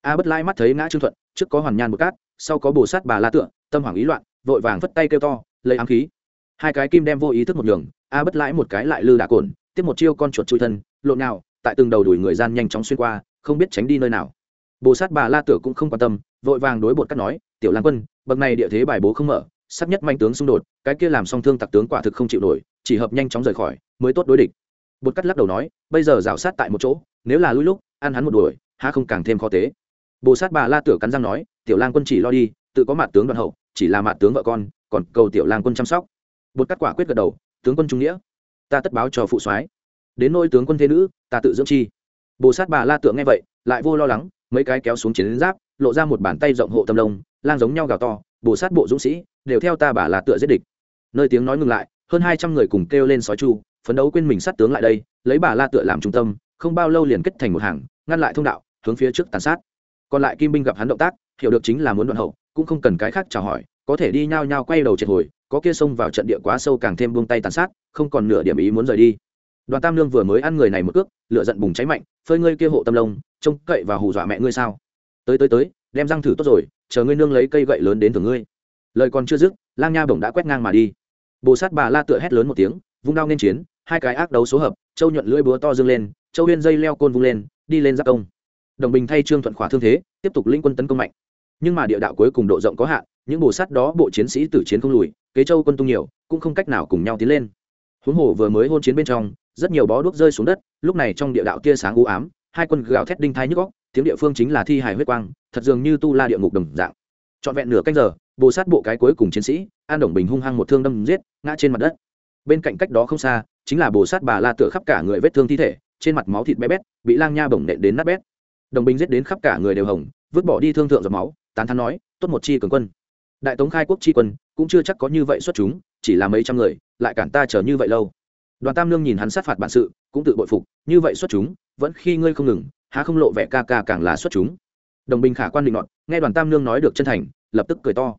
A bất lai mắt thấy ngã trương thuận, trước có hoàn nhan một cát, sau có bồ sát bà la tựa, tâm hoảng ý loạn, vội vàng vất tay kêu to, lấy ám khí. Hai cái kim đem vô ý thức một đường a bất lãi một cái lại lư đả cồn tiếp một chiêu con chuột chui thân, lộn nào, tại từng đầu đuổi người gian nhanh chóng xuyên qua, không biết tránh đi nơi nào. Bồ sát bà la tựa cũng không quan tâm, vội vàng đối bột cắt nói, tiểu lan quân, bậc này địa thế bài bố không mở, sắp nhất manh tướng xung đột, cái kia làm song thương tặc tướng quả thực không chịu nổi, chỉ hợp nhanh chóng rời khỏi, mới tốt đối địch. Bột cắt lắc đầu nói, bây giờ rào sát tại một chỗ, nếu là lui lúc ăn hắn một đuổi, há không càng thêm khó tế. Bồ sát bà la tựa cắn răng nói, tiểu lang quân chỉ lo đi, tự có mặt tướng đoàn hậu, chỉ là mặt tướng vợ con, còn cầu tiểu lang quân chăm sóc. Bột cắt quả quyết gật đầu, tướng quân trung nghĩa, ta tất báo cho phụ soái. Đến nôi tướng quân thế nữ, ta tự dưỡng chi. Bồ sát bà la tượng nghe vậy, lại vô lo lắng, mấy cái kéo xuống chiến giáp, lộ ra một bàn tay rộng hộ tâm đông lang giống nhau gào to, bồ sát bộ dũng sĩ, đều theo ta bà là tựa giết địch. Nơi tiếng nói ngừng lại, hơn hai trăm người cùng kêu lên sói chu, phấn đấu quên mình sát tướng lại đây, lấy bà la tựa làm trung tâm, không bao lâu liền kết thành một hàng ngăn lại thông đạo, hướng phía trước tàn sát. Còn lại kim binh gặp hắn động tác, hiểu được chính là muốn đoạn hậu, cũng không cần cái khác chào hỏi, có thể đi nhao nhao quay đầu triệt hồi, có kia xông vào trận địa quá sâu càng thêm buông tay tàn sát, không còn nửa điểm ý muốn rời đi. Đoàn tam lương vừa mới ăn người này một cước, lửa giận bùng cháy mạnh, phơi ngươi kia hộ tâm lông, trông cậy và hù dọa mẹ ngươi sao? Tới tới tới, đem răng thử tốt rồi, chờ ngươi nương lấy cây gậy lớn đến từ ngươi. Lời còn chưa dứt, lang nha bổng đã quét ngang mà đi. Bồ sát bà la tựa hét lớn một tiếng, vung đao nên chiến, hai cái ác đấu số hợp, châu nhuận lưỡi búa to dương lên, châu huyên dây leo côn vung lên đi lên giáp công đồng bình thay trương thuận khỏa thương thế, tiếp tục linh quân tấn công mạnh. Nhưng mà địa đạo cuối cùng độ rộng có hạn, những bồ sát đó bộ chiến sĩ tử chiến không lùi, kế châu quân tung nhiều, cũng không cách nào cùng nhau tiến lên. Huống hồ vừa mới hôn chiến bên trong, rất nhiều bó đuốc rơi xuống đất, lúc này trong địa đạo tia sáng u ám, hai quân gào thét đinh thai nhức góc tiếng địa phương chính là thi hài huyết quang, thật dường như tu la địa ngục đồng dạng. Trọn vẹn nửa canh giờ, bồ sát bộ cái cuối cùng chiến sĩ, an đồng bình hung hăng một thương đâm giết, ngã trên mặt đất. Bên cạnh cách đó không xa, chính là bồ sát bà la tựa khắp cả người vết thương thi thể trên mặt máu thịt bé bét, bị lang nha bổng nện đến nát bét. Đồng binh giết đến khắp cả người đều hồng, vứt bỏ đi thương thượng giọt máu, tán thán nói, tốt một chi cường quân. Đại tống khai quốc chi quân, cũng chưa chắc có như vậy xuất chúng, chỉ là mấy trăm người, lại cản ta chờ như vậy lâu. Đoàn tam lương nhìn hắn sát phạt bản sự, cũng tự bội phục, như vậy xuất chúng, vẫn khi ngươi không ngừng, há không lộ vẻ ca ca càng là xuất chúng. Đồng binh khả quan định ngọn nghe đoàn tam lương nói được chân thành, lập tức cười to.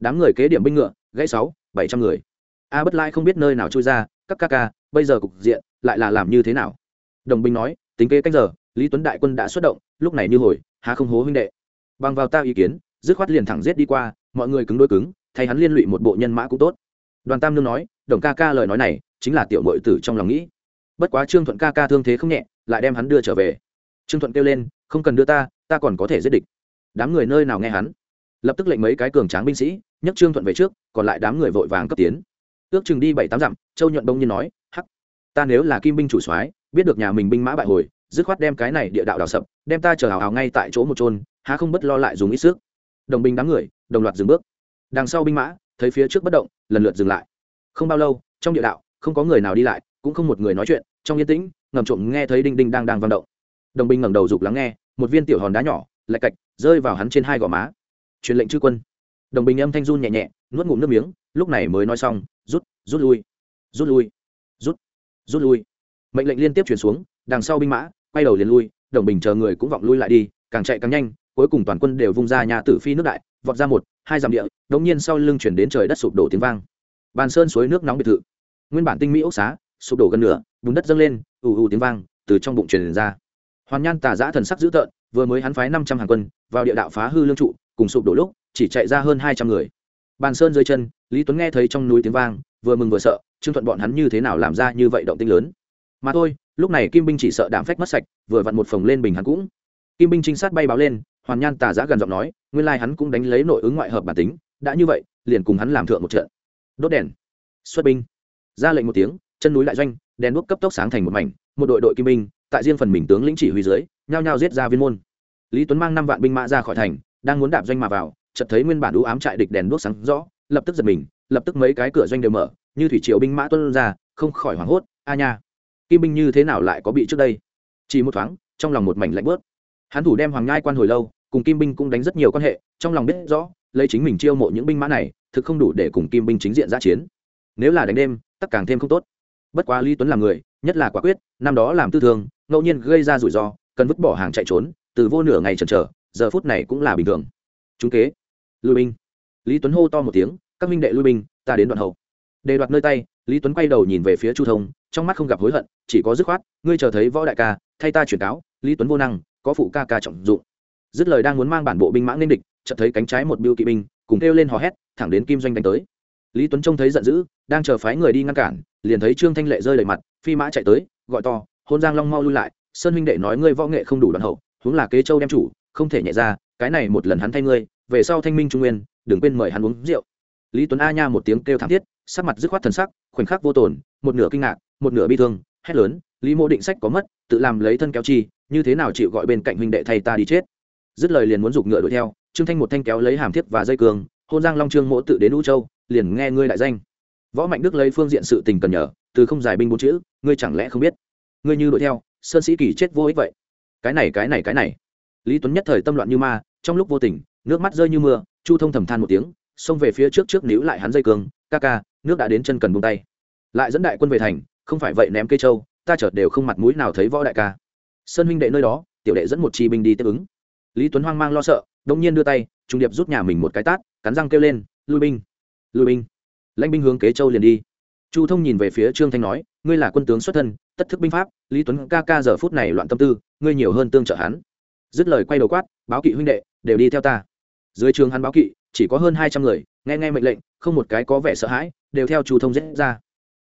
Đám người kế điểm binh ngựa, gãy sáu, bảy trăm người. A bất lai không biết nơi nào trôi ra, các ca ca, bây giờ cục diện, lại là làm như thế nào? Đồng bình nói, tính kế cách giờ, lý tuấn đại quân đã xuất động, lúc này như hồi, há không hố huynh đệ. Bằng vào ta ý kiến, dứt khoát liền thẳng giết đi qua, mọi người cứng đôi cứng, thay hắn liên lụy một bộ nhân mã cũng tốt. Đoàn tam nương nói, đồng ca ca lời nói này, chính là tiểu mội tử trong lòng nghĩ. Bất quá trương thuận ca ca thương thế không nhẹ, lại đem hắn đưa trở về. Trương thuận kêu lên, không cần đưa ta ta còn có thể giết địch. Đám người nơi nào nghe hắn? Lập tức lệnh mấy cái cường tráng binh sĩ, nhấc trương thuận về trước, còn lại đám người vội vàng cấp tiến. Ước chừng đi bảy tám dặm, châu nhuận đông nhiên nói, hắc, ta nếu là kim binh chủ soái biết được nhà mình binh mã bại hồi, dứt khoát đem cái này địa đạo đào sập, đem ta chờ hào hào ngay tại chỗ một trôn há không bất lo lại dùng ít sức. Đồng binh đám người, đồng loạt dừng bước. Đằng sau binh mã, thấy phía trước bất động, lần lượt dừng lại. Không bao lâu, trong địa đạo, không có người nào đi lại, cũng không một người nói chuyện, trong yên tĩnh, ngầm trộm nghe thấy đinh đinh đang đang vang động. Đồng binh ngẩng đầu rụt lắng nghe, một viên tiểu hòn đá nhỏ, lạch cạch, rơi vào hắn trên hai gò má. Truyền lệnh chư quân. Đồng binh âm thanh run nhẹ nhẹ, nuốt ngụm nước miếng, lúc này mới nói xong, rút rút lui rút lui, rút rút lui mệnh lệnh liên tiếp chuyển xuống, đằng sau binh mã, quay đầu liền lui, đồng bình chờ người cũng vọng lui lại đi, càng chạy càng nhanh, cuối cùng toàn quân đều vung ra nhà tử phi nước đại, vọt ra một, hai dặm địa đống nhiên sau lưng chuyển đến trời đất sụp đổ tiếng vang. Bàn sơn suối nước nóng biệt thự. Nguyên bản tinh mỹ ốc xá, sụp đổ gần nửa, bùn đất dâng lên, ù ù tiếng vang từ trong bụng truyền ra. Hoàn nhan tà giã thần sắc dữ tợn, vừa mới hắn phái năm trăm hàng quân vào địa đạo phá hư lương trụ, cùng sụp đổ lúc, chỉ chạy ra hơn hai trăm người. Bàn sơn dưới chân, lý tuấn nghe thấy trong núi tiếng vang, vừa mừng vừa sợ, trương thuận bọn hắn như thế nào làm ra như vậy động tinh lớn mà thôi, lúc này kim binh chỉ sợ đạm phách mất sạch, vừa vặn một phồng lên bình hắn cũng. Kim binh trinh sát bay báo lên, hoàn nhan tà giã gần giọng nói, nguyên lai hắn cũng đánh lấy nội ứng ngoại hợp bản tính, đã như vậy, liền cùng hắn làm thượng một trận. Đốt đèn. Xuất binh. Ra lệnh một tiếng, chân núi lại doanh, đèn đuốc cấp tốc sáng thành một mảnh, một đội đội kim binh, tại riêng phần mình tướng lĩnh chỉ huy dưới, nhao nhao giết ra viên môn. Lý tuấn mang năm vạn binh mã ra khỏi thành, đang muốn đạp doanh mà vào, chợt thấy nguyên bản đũ ám trại địch đèn đuốc sáng rõ, lập tức giật mình, lập tức mấy cái cửa doanh đều mở, như thủy triều binh mã tuân ra, không khỏi hoảng hốt, a nha! Kim binh như thế nào lại có bị trước đây? Chỉ một thoáng, trong lòng một mảnh lạnh bớt hắn thủ đem hoàng nhai quan hồi lâu, cùng kim binh cũng đánh rất nhiều quan hệ, trong lòng biết rõ, lấy chính mình chiêu mộ những binh mã này, thực không đủ để cùng kim binh chính diện giã chiến. Nếu là đánh đêm, tất càng thêm không tốt. Bất quá lý tuấn là người, nhất là quả quyết, năm đó làm tư thương, ngẫu nhiên gây ra rủi ro, cần vứt bỏ hàng chạy trốn, từ vô nửa ngày chần chờ, giờ phút này cũng là bình thường. Chúng kế lui binh. Lý tuấn hô to một tiếng, các minh đệ lui binh, ta đến đoạn hậu. Đề đoạt nơi tay, lý tuấn quay đầu nhìn về phía chu thông trong mắt không gặp hối hận, chỉ có dứt khoát, ngươi chờ thấy võ đại ca, thay ta chuyển cáo, lý tuấn vô năng, có phụ ca ca trọng dụng. Dứt lời đang muốn mang bản bộ binh mãng nên địch, chợt thấy cánh trái một biêu kỵ binh, cùng kêu lên hò hét, thẳng đến kim doanh đánh tới. Lý tuấn trông thấy giận dữ, đang chờ phái người đi ngăn cản, liền thấy trương thanh lệ rơi đầy mặt, phi mã chạy tới, gọi to, hôn giang long mau lui lại, sơn huynh đệ nói ngươi võ nghệ không đủ đoạn hậu, huống là kế châu đem chủ, không thể nhẹ ra, cái này một lần hắn thay ngươi, về sau thanh minh trung nguyên, đừng quên mời hắn uống rượu. Lý tuấn a nha một tiếng kêu thảm thiết, sắc mặt dứt khoát thần sắc khoảnh khắc vô tồn, một nửa kinh ngạc, một nửa bi thương, hét lớn, lý mô định sách có mất, tự làm lấy thân kéo chi, như thế nào chịu gọi bên cạnh huynh đệ thay ta đi chết? Dứt lời liền muốn giục ngựa đuổi theo, trương thanh một thanh kéo lấy hàm thiết và dây cường hôn giang long trương mỗ tự đến u châu, liền nghe ngươi đại danh. Võ mạnh đức lấy phương diện sự tình cần nhờ, từ không giải binh bốn chữ, ngươi chẳng lẽ không biết? Ngươi như đuổi theo, sơn sĩ kỳ chết vô ích vậy. Cái này cái này cái này. Lý tuấn nhất thời tâm loạn như ma, trong lúc vô tình, nước mắt rơi như mưa, chu thông thầm than một tiếng, xông về phía trước trước níu lại hắn dây cường ca ca nước đã đến chân cần buông tay. Lại dẫn đại quân về thành, không phải vậy ném cây châu ta chợt đều không mặt mũi nào thấy võ đại ca. Sơn huynh đệ nơi đó, tiểu đệ dẫn một chi binh đi tiếp ứng. Lý tuấn hoang mang lo sợ đông nhiên đưa tay, trung điệp rút nhà mình một cái tát, cắn răng kêu lên, lui binh lui binh. Lãnh binh hướng kế châu liền đi. Chu thông nhìn về phía trương thanh nói, ngươi là quân tướng xuất thân, tất thức binh pháp, lý tuấn ca ca giờ phút này loạn tâm tư, ngươi nhiều hơn tương trợ hắn. Dứt lời quay đầu quát, báo kỵ huynh đệ, đều đi theo ta. Dưới trường hắn báo kỵ, chỉ có hơn hai trăm người, nghe nghe mệnh lệnh, không một cái có vẻ sợ hãi đều theo chu thông dễ ra.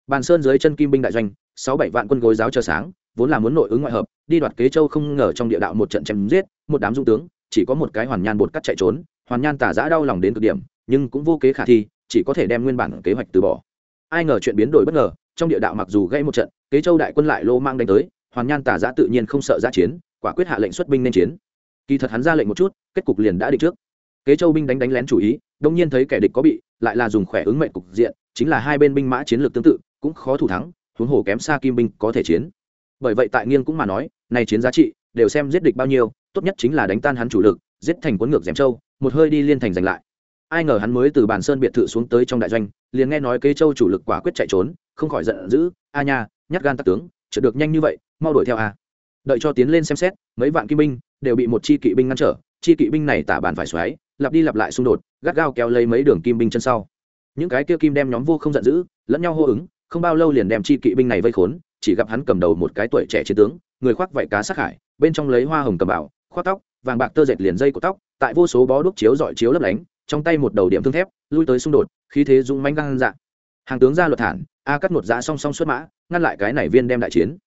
Bàn sơn dưới chân kim binh đại doanh, sáu bảy vạn quân gối giáo chờ sáng, vốn là muốn nội ứng ngoại hợp, đi đoạt kế châu không ngờ trong địa đạo một trận chém giết, một đám dung tướng, chỉ có một cái hoàn nhan bột cắt chạy trốn, hoàn nhan tả giã đau lòng đến cực điểm, nhưng cũng vô kế khả thi, chỉ có thể đem nguyên bản kế hoạch từ bỏ. Ai ngờ chuyện biến đổi bất ngờ, trong địa đạo mặc dù gây một trận, kế châu đại quân lại lô mang đánh tới, hoàn nhan tả giã tự nhiên không sợ giã chiến, quả quyết hạ lệnh xuất binh nên chiến. Kỳ thật hắn ra lệnh một chút, kết cục liền đã định trước. Kế châu binh đánh đánh lén chủ ý, đông nhiên thấy kẻ địch có bị lại là dùng khỏe ứng mệnh cục diện, chính là hai bên binh mã chiến lược tương tự, cũng khó thủ thắng, huống hồ kém xa kim binh có thể chiến. Bởi vậy tại nghiêng cũng mà nói này chiến giá trị đều xem giết địch bao nhiêu, tốt nhất chính là đánh tan hắn chủ lực, giết thành cuốn ngược dèm châu, một hơi đi liên thành giành lại. Ai ngờ hắn mới từ bàn sơn biệt thự xuống tới trong đại doanh, liền nghe nói kế châu chủ lực quả quyết chạy trốn, không khỏi giận dữ, a nha, nhát gan tắc tướng, chợt được nhanh như vậy, mau đuổi theo a. Đợi cho tiến lên xem xét, mấy vạn kim binh đều bị một chi kỵ binh ngăn trở, chi kỵ binh này tả bàn phải xoáy lặp đi lặp lại xung đột, gắt gao kéo lấy mấy đường kim binh chân sau những cái kia kim đem nhóm vô không giận dữ, lẫn nhau hô ứng, không bao lâu liền đem chi kỵ binh này vây khốn, chỉ gặp hắn cầm đầu một cái tuổi trẻ chiến tướng, người khoác vảy cá sát hải, bên trong lấy hoa hồng cầm bảo khoác tóc, vàng bạc tơ dệt liền dây của tóc, tại vô số bó đuốc chiếu dọi chiếu lấp lánh, trong tay một đầu điểm thương thép, lui tới xung đột, khí thế dũng mãnh gan dạng. hàng tướng ra luật thản, a cắt một dã dạ song song xuất mã, ngăn lại cái này viên đem đại chiến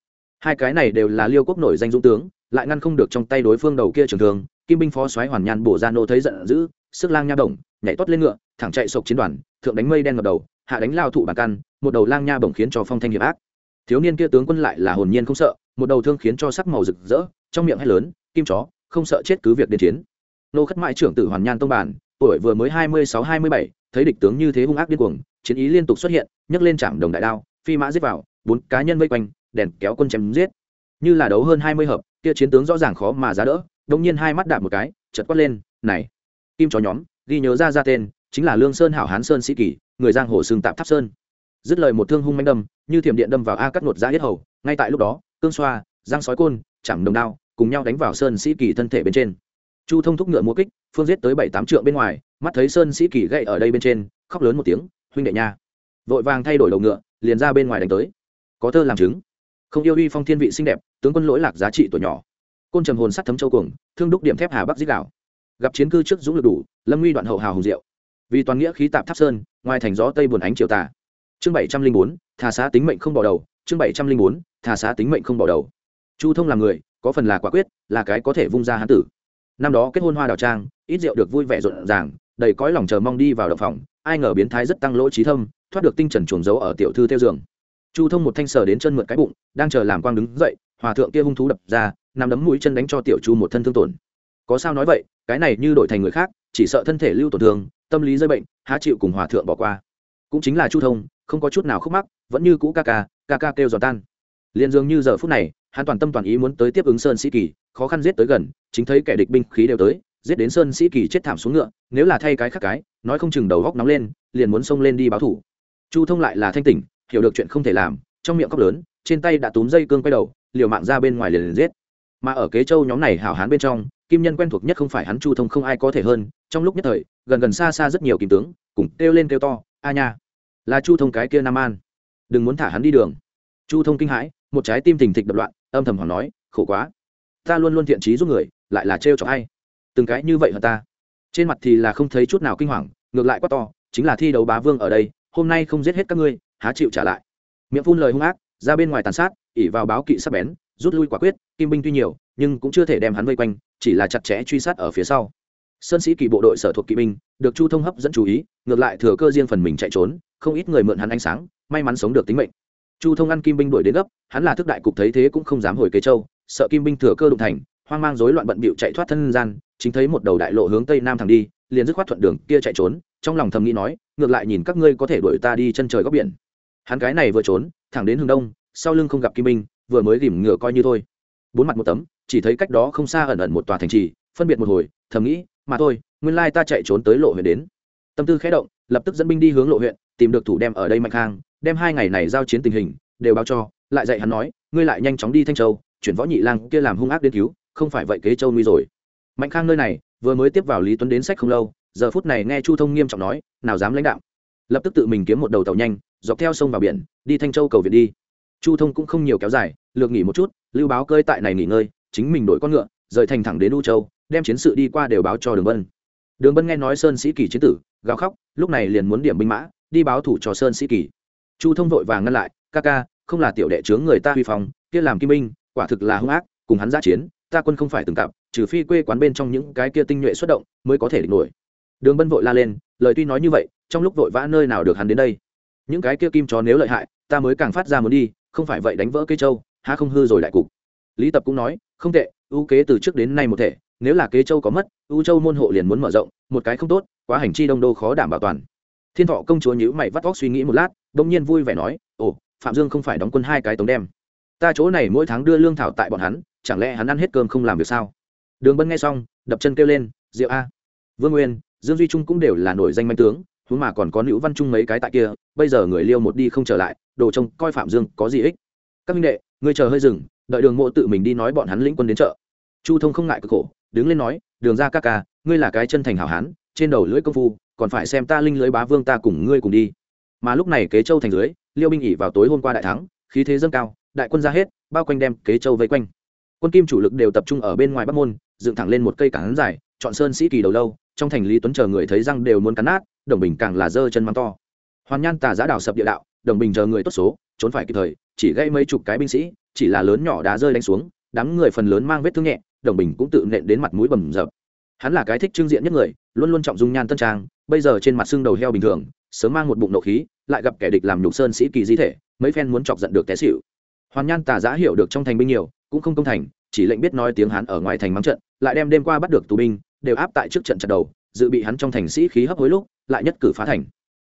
hai cái này đều là liêu quốc nổi danh dũng tướng, lại ngăn không được trong tay đối phương đầu kia trường thường kim binh phó soái hoàn nhan bổ ra nô thấy giận dữ, sức lang nha bổng, nhảy tót lên ngựa, thẳng chạy sộc chiến đoàn, thượng đánh mây đen ngập đầu, hạ đánh lao thụ bàn căn, một đầu lang nha bổng khiến cho phong thanh hiệp ác. Thiếu niên kia tướng quân lại là hồn nhiên không sợ, một đầu thương khiến cho sắc màu rực rỡ, trong miệng hét lớn, kim chó, không sợ chết cứ việc đến chiến. Nô khất mãi trưởng tử hoàn nhan tông bản, tuổi vừa mới hai mươi sáu hai mươi bảy, thấy địch tướng như thế hung ác điên cuồng, chiến ý liên tục xuất hiện, nhấc lên chạm đồng đại đao, phi mã giết vào, bốn cá nhân vây quanh, đèn kéo quân chém giết. Như là đấu hơn hai mươi hợp, kia chiến tướng rõ ràng khó mà giá đỡ đông nhiên hai mắt đạp một cái chật quát lên, này, kim chó nhóm, ghi nhớ ra ra tên, chính là lương sơn hảo hán sơn sĩ kỳ, người giang hồ xương tạp tháp sơn. Dứt lời một thương hung manh đâm, như thiểm điện đâm vào a cắt nột ra hết hầu, ngay tại lúc đó, cương xoa, giang sói côn chẳng đồng đao, cùng nhau đánh vào sơn sĩ kỳ thân thể bên trên. Chu thông thúc ngựa mua kích, phương giết tới bảy tám trượng bên ngoài, mắt thấy sơn sĩ kỳ gậy ở đây bên trên, khóc lớn một tiếng, huynh đệ nha. Vội vàng thay đổi đầu ngựa, liền ra bên ngoài đánh tới. Có thơ làm chứng. Không yêu uy phong thiên vị xinh đẹp, tướng quân lỗi lạc giá trị tuổi nhỏ côn trầm hồn sắt thấm châu cuồng, thương đúc điểm thép hà bắc dích đảo. Gặp chiến cư trước dũng lực đủ, lâm nguy đoạn hậu hào hùng diệu. Vì toàn nghĩa khí tạp tháp sơn, ngoài thành gió tây buồn ánh triều tà. Chương bảy trăm linh bốn, thà xá tính mệnh không bỏ đầu. Chương bảy trăm linh bốn, thà xá tính mệnh không bỏ đầu. Chu thông là người, có phần là quả quyết, là cái có thể vung ra hán tử. Năm đó kết hôn hoa đào trang, ít rượu được vui vẻ rộn ràng, đầy cõi lòng chờ mong đi vào động phòng, ai ngờ biến thái rất tăng lỗ trí thâm, thoát được tinh trần chuồng giấu ở tiểu thư theo giường. Chu thông một thanh sờ đến chân mượn cái bụng, đang chờ làm quang đứng dậy, hòa thượng kia hung thú đập ra nằm đấm mũi chân đánh cho tiểu chu một thân thương tổn. Có sao nói vậy, cái này như đổi thành người khác, chỉ sợ thân thể lưu tổn thương, tâm lý rơi bệnh, há chịu cùng hòa thượng bỏ qua. Cũng chính là chu thông, không có chút nào khúc mắc, vẫn như cũ ca ca ca ca kêu giòn tan. Liền dường như giờ phút này, hắn toàn tâm toàn ý muốn tới tiếp ứng sơn sĩ kỳ, khó khăn giết tới gần, chính thấy kẻ địch binh khí đều tới, giết đến sơn sĩ kỳ chết thảm xuống ngựa, nếu là thay cái khác cái, nói không chừng đầu góc nóng lên, liền muốn xông lên đi báo thủ. Chu thông lại là thanh tỉnh, hiểu được chuyện không thể làm, trong miệng cóc lớn, trên tay đã túm dây cương quay đầu, liều mạng ra bên ngoài liền liền giết mà ở kế châu nhóm này hảo hán bên trong, kim nhân quen thuộc nhất không phải hắn chu thông không ai có thể hơn, trong lúc nhất thời, gần gần xa xa rất nhiều kim tướng, cùng kêu lên kêu to, a nha, là chu thông cái kia nam an, đừng muốn thả hắn đi đường. Chu thông kinh hãi, một trái tim thình thịch đập loạn, âm thầm hỏi nói, khổ quá, ta luôn luôn thiện trí giúp người, lại là trêu chọc hay từng cái như vậy hả ta? Trên mặt thì là không thấy chút nào kinh hoàng, ngược lại quá to, chính là thi đấu bá vương ở đây, hôm nay không giết hết các ngươi, há chịu trả lại. Miệng phun lời hung ác, ra bên ngoài tàn sát, ỉ vào báo kỵ sắp bén rút lui quả quyết, kim binh tuy nhiều, nhưng cũng chưa thể đem hắn vây quanh, chỉ là chặt chẽ truy sát ở phía sau. Sơn sĩ kỳ bộ đội sở thuộc kỵ binh, được chu thông hấp dẫn chú ý, ngược lại thừa cơ riêng phần mình chạy trốn, không ít người mượn hắn ánh sáng, may mắn sống được tính mệnh. Chu thông ăn kim binh đuổi đến gấp, hắn là thức đại cục thấy thế cũng không dám hồi kế châu, sợ kim binh thừa cơ đụng thành, hoang mang rối loạn bận bịu chạy thoát thân gian, chính thấy một đầu đại lộ hướng tây nam thẳng đi, liền dứt khoát thuận đường kia chạy trốn, trong lòng thầm nghĩ nói, ngược lại nhìn các ngươi có thể đuổi ta đi chân trời góc biển. Hắn cái này vừa trốn, thẳng đến hướng đông, sau lưng không gặp kim binh vừa mới gìm ngựa coi như thôi. Bốn mặt một tấm, chỉ thấy cách đó không xa ẩn ẩn một tòa thành trì, phân biệt một hồi, thầm nghĩ, mà thôi, nguyên lai ta chạy trốn tới lộ huyện đến. Tâm tư khẽ động, lập tức dẫn binh đi hướng lộ huyện, tìm được thủ đem ở đây mạnh khang, đem hai ngày này giao chiến tình hình, đều báo cho, lại dạy hắn nói, ngươi lại nhanh chóng đi thanh châu, chuyển võ nhị lang kia làm hung ác đến cứu, không phải vậy kế châu nguy rồi. Mạnh khang nơi này, vừa mới tiếp vào lý tuấn đến sách không lâu, giờ phút này nghe chu thông nghiêm trọng nói, nào dám lãnh đạo. Lập tức tự mình kiếm một đầu tàu nhanh, dọc theo sông vào biển, đi thanh châu cầu viện đi chu thông cũng không nhiều kéo dài lược nghỉ một chút lưu báo cơi tại này nghỉ ngơi chính mình đổi con ngựa rời thành thẳng đến u châu đem chiến sự đi qua đều báo cho đường Vân. đường Vân nghe nói sơn sĩ kỳ chiến tử gào khóc lúc này liền muốn điểm binh mã đi báo thủ cho sơn sĩ kỳ. Chu thông vội vàng ngăn lại ca ca không là tiểu đệ chướng người ta huy phòng, kia làm kim binh quả thực là hung ác cùng hắn giã chiến ta quân không phải từng cặp trừ phi quê quán bên trong những cái kia tinh nhuệ xuất động mới có thể địch nổi. Đường bân vội la lên lời tuy nói như vậy trong lúc vội vã nơi nào được hắn đến đây? Những cái kia kim chó nếu lợi hại ta mới càng phát ra muốn đi không phải vậy đánh vỡ cây châu, há không hư rồi đại cục. Lý tập cũng nói, không tệ, ưu kế từ trước đến nay một thể, nếu là kế châu có mất, ưu châu môn hộ liền muốn mở rộng, một cái không tốt, quá hành chi đông đô khó đảm bảo toàn. Thiên thọ công chúa nhữ mày vắt vóc suy nghĩ một lát đ ỗ n g nhiên vui vẻ nói, ồ, phạm dương không phải đóng quân hai cái tống đem. Ta chỗ này mỗi tháng đưa lương thảo tại bọn hắn, chẳng lẽ hắn ăn hết cơm không làm việc sao? Đường bân nghe xong, đập chân kêu lên, diệu a, vương nguyên, dương duy trung cũng đều là nổi danh manh tướng huống mà còn có nữ văn trung mấy cái tại kia, bây giờ người liêu một đi không trở lại, đồ trông coi phạm dương có gì ích. Các minh đệ, ngươi chờ hơi dừng, đợi đường mộ tự mình đi nói bọn hắn lĩnh quân đến chợ. Chu thông không ngại cực khổ, đứng lên nói, đường ra các ca, ngươi là cái chân thành hảo hán, trên đầu lưỡi công phu, còn phải xem ta linh lưới bá vương ta cùng ngươi cùng đi. Mà lúc này kế châu thành dưới, liêu binh ỉ vào tối hôm qua đại thắng, khí thế dâng cao, đại quân ra hết, bao quanh đem kế châu vây quanh. Quân kim chủ lực đều tập trung ở bên ngoài bắc môn, dựng thẳng lên một cây cản dài, chọn sơn sĩ kỳ đầu lâu trong thành lý tuấn chờ người thấy răng đều muốn cắn nát, đồng bình càng là dơ chân mắng to. Hoàn nhan tà Giá đảo sập địa đạo, đồng bình chờ người tốt số, trốn phải kịp thời, chỉ gây mấy chục cái binh sĩ, chỉ là lớn nhỏ đá rơi đánh xuống, đám người phần lớn mang vết thương nhẹ, đồng bình cũng tự nện đến mặt mũi bầm dập. Hắn là cái thích trưng diện nhất người, luôn luôn trọng dung nhan tân trang, bây giờ trên mặt xương đầu heo bình thường, sớm mang một bụng nộ khí, lại gặp kẻ địch làm nhục sơn sĩ kỳ di thể, mấy phen muốn chọc giận được té xịu hoàn nhan tà giã hiểu được trong thành binh nhiều, cũng không công thành, chỉ lệnh biết nói tiếng hắn ở ngoài thành mắng trận, lại đem đêm qua bắt được tù binh đều áp tại trước trận trận đầu, dự bị hắn trong thành sĩ khí hấp hối lúc, lại nhất cử phá thành.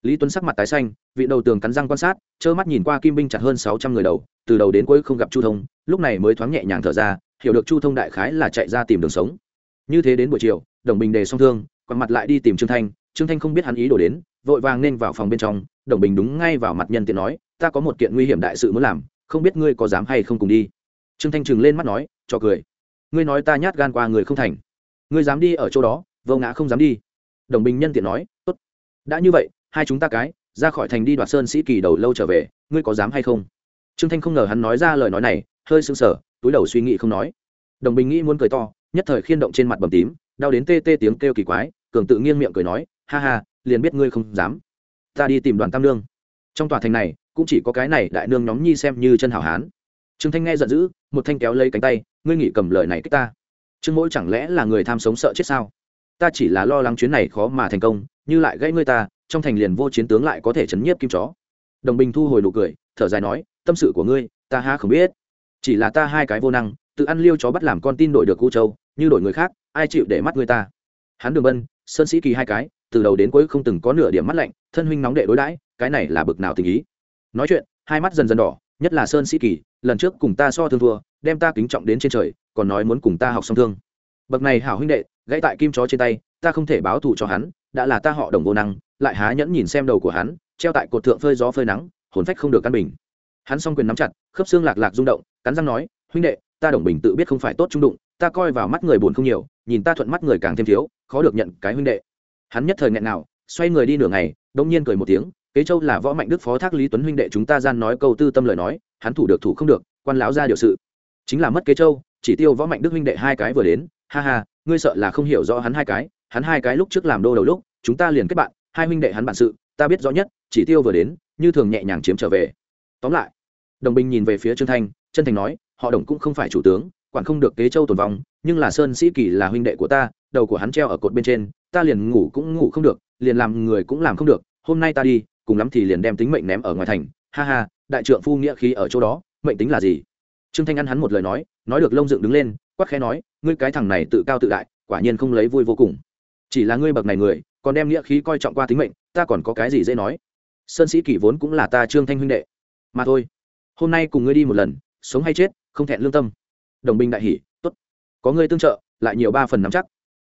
Lý tuấn sắc mặt tái xanh, vị đầu tường cắn răng quan sát, trơ mắt nhìn qua kim binh chặt hơn sáu trăm người đầu, từ đầu đến cuối không gặp chu thông, lúc này mới thoáng nhẹ nhàng thở ra, hiểu được chu thông đại khái là chạy ra tìm đường sống. Như thế đến buổi chiều, đồng bình đề song thương quằn mặt lại đi tìm trương thanh trương thanh không biết hắn ý đổ đến, vội vàng nên vào phòng bên trong, đồng bình đúng ngay vào mặt nhân tiện nói, ta có một kiện nguy hiểm đại sự muốn làm, không biết ngươi có dám hay không cùng đi. Trương thanh trừng lên mắt nói, cho cười. Ngươi nói ta nhát gan qua người không thành ngươi dám đi ở chỗ đó, vô ngã không dám đi. Đồng bình nhân tiện nói, tốt, đã như vậy, hai chúng ta cái, ra khỏi thành đi đoạt sơn sĩ kỳ đầu lâu trở về, ngươi có dám hay không? Trương thanh không ngờ hắn nói ra lời nói này, hơi sưng sở túi đầu suy nghĩ không nói. Đồng bình nghĩ muốn cười to, nhất thời khiên động trên mặt bầm tím, đau đến tê tê tiếng kêu kỳ quái, cường tự nghiêng miệng cười nói, ha ha, liền biết ngươi không dám. Ta đi tìm đoàn tam nương. Trong tòa thành này, cũng chỉ có cái này đại nương nhóm nhi xem như chân hảo hán. Trương thanh nghe giận dữ, một thanh kéo lấy cánh tay, ngươi nghĩ cầm lời này kích ta trương mỗi chẳng lẽ là người tham sống sợ chết sao? Ta chỉ là lo lắng chuyến này khó mà thành công, như lại gãy ngươi ta, trong thành liền vô chiến tướng lại có thể chấn nhiếp kim chó. Đồng bình thu hồi nụ cười, thở dài nói, tâm sự của ngươi, ta ha không biết. Chỉ là ta hai cái vô năng, tự ăn liêu chó bắt làm con tin đổi được cu châu, như đổi người khác, ai chịu để mắt người ta? Hắn đường bân, sơn sĩ kỳ hai cái, từ đầu đến cuối không từng có nửa điểm mắt lạnh, thân huynh nóng đệ đối đãi, cái này là bực nào tình ý? Nói chuyện, hai mắt dần dần đỏ, nhất là sơn sĩ kỳ, lần trước cùng ta so thương thua, đem ta kính trọng đến trên trời còn nói muốn cùng ta học song thương. Bậc này hảo huynh đệ, gãy tại kim chó trên tay, ta không thể báo thù cho hắn, đã là ta họ đồng vô năng, lại há nhẫn nhìn xem đầu của hắn, treo tại cột thượng phơi gió phơi nắng, hồn phách không được căn bình. Hắn s o n g quyền nắm chặt, khớp xương lạc lạc rung động, cắn răng nói, huynh đệ, ta đồng bình tự biết không phải tốt trung đụng, ta coi vào mắt người buồn không nhiều, nhìn ta thuận mắt người càng thêm thiếu, khó được nhận cái huynh đệ. Hắn nhất thời nghẹn nào xoay người đi nửa ngày, đông nhiên cười một tiếng, kế châu là võ mạnh đức phó thác lý tuấn huynh đệ chúng ta gian nói câu tư tâm lời nói, hắn thủ được thủ không được, quan láo ra điều sự. Chính là mất kế châu chỉ tiêu võ mạnh đức huynh đệ hai cái vừa đến, ha ha, ngươi sợ là không hiểu rõ hắn hai cái, hắn hai cái lúc trước làm đô đầu lúc, chúng ta liền kết bạn, hai huynh đệ hắn bản sự, ta biết rõ nhất, chỉ tiêu vừa đến, như thường nhẹ nhàng chiếm trở về. Tóm lại, đồng binh nhìn về phía trương thanh, chân thành nói, họ đồng cũng không phải chủ tướng, quản không được kế châu tồn vong, nhưng là sơn sĩ kỳ là huynh đệ của ta, đầu của hắn treo ở cột bên trên, ta liền ngủ cũng ngủ không được, liền làm người cũng làm không được, hôm nay ta đi, cùng lắm thì liền đem tính mệnh ném ở ngoài thành, ha ha, đại trượng phu nghĩa khí ở chỗ đó, mệnh tính là gì? Trương thanh ăn hắn một lời nói nói được lông dựng đứng lên, quắc khẽ nói, ngươi cái thằng này tự cao tự đại, quả nhiên không lấy vui vô cùng. Chỉ là ngươi bậc này người, còn đem nghĩa khí coi trọng qua tính mệnh, ta còn có cái gì dễ nói? Sơn sĩ kỷ vốn cũng là ta trương thanh huynh đệ. Mà thôi, hôm nay cùng ngươi đi một lần, sống hay chết, không thẹn lương tâm. Đồng binh đại hỷ t ố t có ngươi tương trợ, lại nhiều ba phần nắm chắc.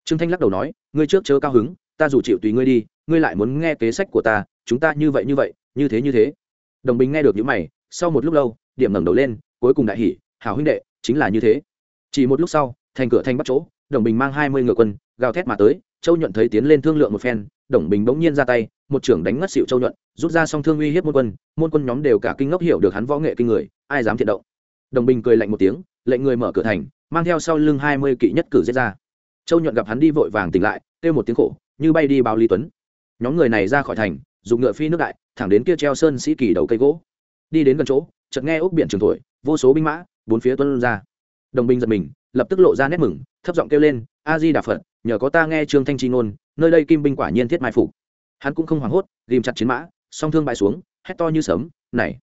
Trương thanh lắc đầu nói, ngươi trước chớ cao hứng, ta dù chịu tùy ngươi đi, ngươi lại muốn nghe kế sách của ta, chúng ta như vậy như vậy, như thế như thế. Đồng binh nghe được những mày, sau một lúc lâu, điểm ngẩng đầu lên cuối cùng đại hỷ hảo huynh đệ, chính là như thế. Chỉ một lúc sau, thành cửa thanh bắt chỗ, đồng bình mang hai mươi ngựa quân, gào thét mà tới, châu nhuận thấy tiến lên thương lượng một phen, đồng bình bỗng nhiên ra tay, một trưởng đánh ngất xịu châu nhuận, rút ra song thương uy hiếp môn quân môn quân nhóm đều cả kinh ngốc hiểu được hắn võ nghệ kinh người, ai dám thiện động. Đồng bình cười lạnh một tiếng, lệnh người mở cửa thành, mang theo sau lưng hai mươi kỵ nhất cử giết ra. Châu nhuận gặp hắn đi vội vàng tỉnh lại, kêu một tiếng khổ, như bay đi báo lý tuấn. Nhóm người này ra khỏi thành, dùng ngựa phi nước đại, thẳng đến kia treo sơn sĩ kỳ đầu cây gỗ. Đi đến gần chỗ, chợt nghe ốc biển trường thổi vô số binh mã, bốn phía tuân ra. Đồng binh giật mình, lập tức lộ ra nét mừng, thấp giọng kêu lên, a di đà phật, nhờ có ta nghe trương thanh chi ngôn, nơi đây kim binh quả nhiên thiết mai phục. Hắn cũng không hoảng hốt ghìm chặt chiến mã, song thương bại xuống, hét to như sấm, này,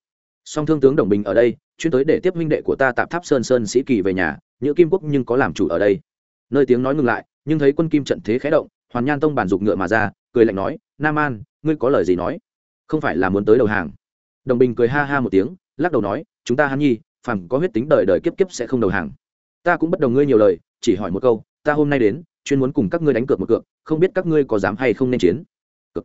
song thương tướng đồng bình ở đây, chuyên tới để tiếp huynh đệ của ta tạp tháp sơn sơn sĩ kỳ về nhà nhữ kim quốc nhưng có làm chủ ở đây. Nơi tiếng nói ngừng lại, nhưng thấy quân kim trận thế khé động, hoàn nhan tông bản dục ngựa mà ra, cười lạnh nói, nam an, ngươi có lời gì nói? Không phải là muốn tới đầu hàng. Đồng bình cười ha ha một tiếng, lắc đầu nói, chúng ta hắn nhi phàm có huyết tính đời đời kiếp kiếp sẽ không đầu hàng. Ta cũng bất đồng ngươi nhiều lời, chỉ hỏi một câu, ta hôm nay đến, chuyên muốn cùng các ngươi đánh cược một cược, không biết các ngươi có dám hay không nên chiến. Cực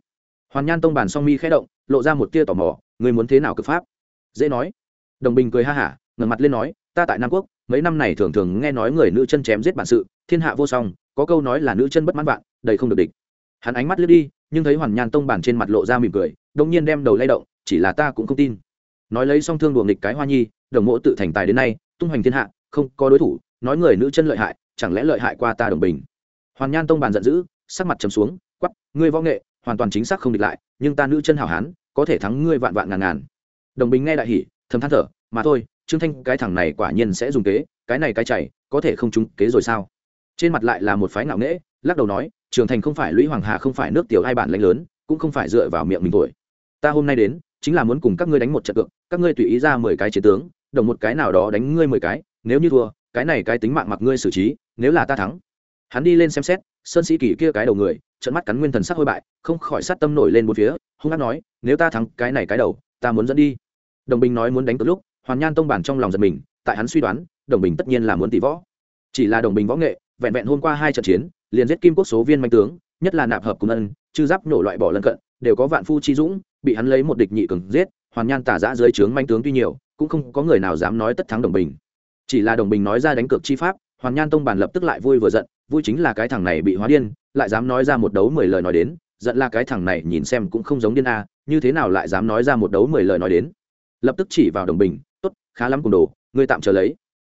hoàn nhan tông bàn song mi khẽ động, lộ ra một tia tò mò, ngươi muốn thế nào cực pháp? Dễ nói. Đồng bình cười ha hả, ngẩng mặt lên nói, ta tại nam quốc, mấy năm này thường thường nghe nói người nữ chân chém giết bản sự, thiên hạ vô song, có câu nói là nữ chân bất mãn bạn đầy không được địch. Hắn ánh mắt lướt đi, nhưng thấy hoàn nhan tông bản trên mặt lộ ra mỉm cười đông nhiên đem đầu lay động, chỉ là ta cũng không tin. Nói lấy song thương đùa nghịch cái hoa nhi đồng mộ tự thành tài đến nay, tung hoành thiên hạ, không có đối thủ, nói người nữ chân lợi hại, chẳng lẽ lợi hại qua ta đồng bình? Hoàn nhan tông bàn giận dữ, sắc mặt trầm xuống quắp ngươi võ nghệ, hoàn toàn chính xác không địch lại, nhưng ta nữ chân hảo hán, có thể thắng ngươi vạn vạn ngàn ngàn. Đồng bình nghe đại hỉ, thầm than thở, mà thôi, trương thanh, cái thằng này quả nhiên sẽ dùng kế, cái này cái chảy có thể không trúng kế rồi sao? Trên mặt lại là một phái ngạo nghễ, lắc đầu nói, trường thành không phải lũy hoàng hà, không phải nước tiểu hai bản lãnh lớn, cũng không phải dựa vào miệng mình tuổi ta hôm nay đến, chính là muốn cùng các ngươi đánh một trận cược, các ngươi tùy ý ra mười cái chiến tướng đồng một cái nào đó đánh ngươi mười cái, nếu như thua, cái này cái tính mạng mặc ngươi xử trí, nếu là ta thắng. Hắn đi lên xem xét, sơn sĩ kỳ kia cái đầu người trận mắt cắn nguyên thần sắc hôi bại, không khỏi sát tâm nổi lên một phía, hung hát nói, nếu ta thắng cái này cái đầu, ta muốn dẫn đi. Đồng bình nói muốn đánh từ lúc, hoàn nhan tông bản trong lòng giật mình, tại hắn suy đoán, đồng bình tất nhiên là muốn tỷ võ. Chỉ là đồng bình võ nghệ, vẹn vẹn hôm qua hai trận chiến, liền giết kim quốc số viên manh tướng, nhất là nạp hợp cùng ân, chư giáp nổ loại bỏ lân cận, đều có vạn phu chi dũng, bị hắn lấy một địch nhị cường giết, hoàn nhan tả giã dưới trướng manh tướng tuy nhiều cũng không có người nào dám nói tất thắng đồng bình. Chỉ là đồng bình nói ra đánh cược chi pháp, hoàn nhan tông bản lập tức lại vui vừa giận, vui chính là cái thằng này bị hóa điên, lại dám nói ra một đấu mười lời nói đến, giận là cái thằng này nhìn xem cũng không giống điên a à, như thế nào lại dám nói ra một đấu mười lời nói đến. Lập tức chỉ vào đồng bình, tốt, khá lắm cùng đồ, ngươi tạm chờ lấy.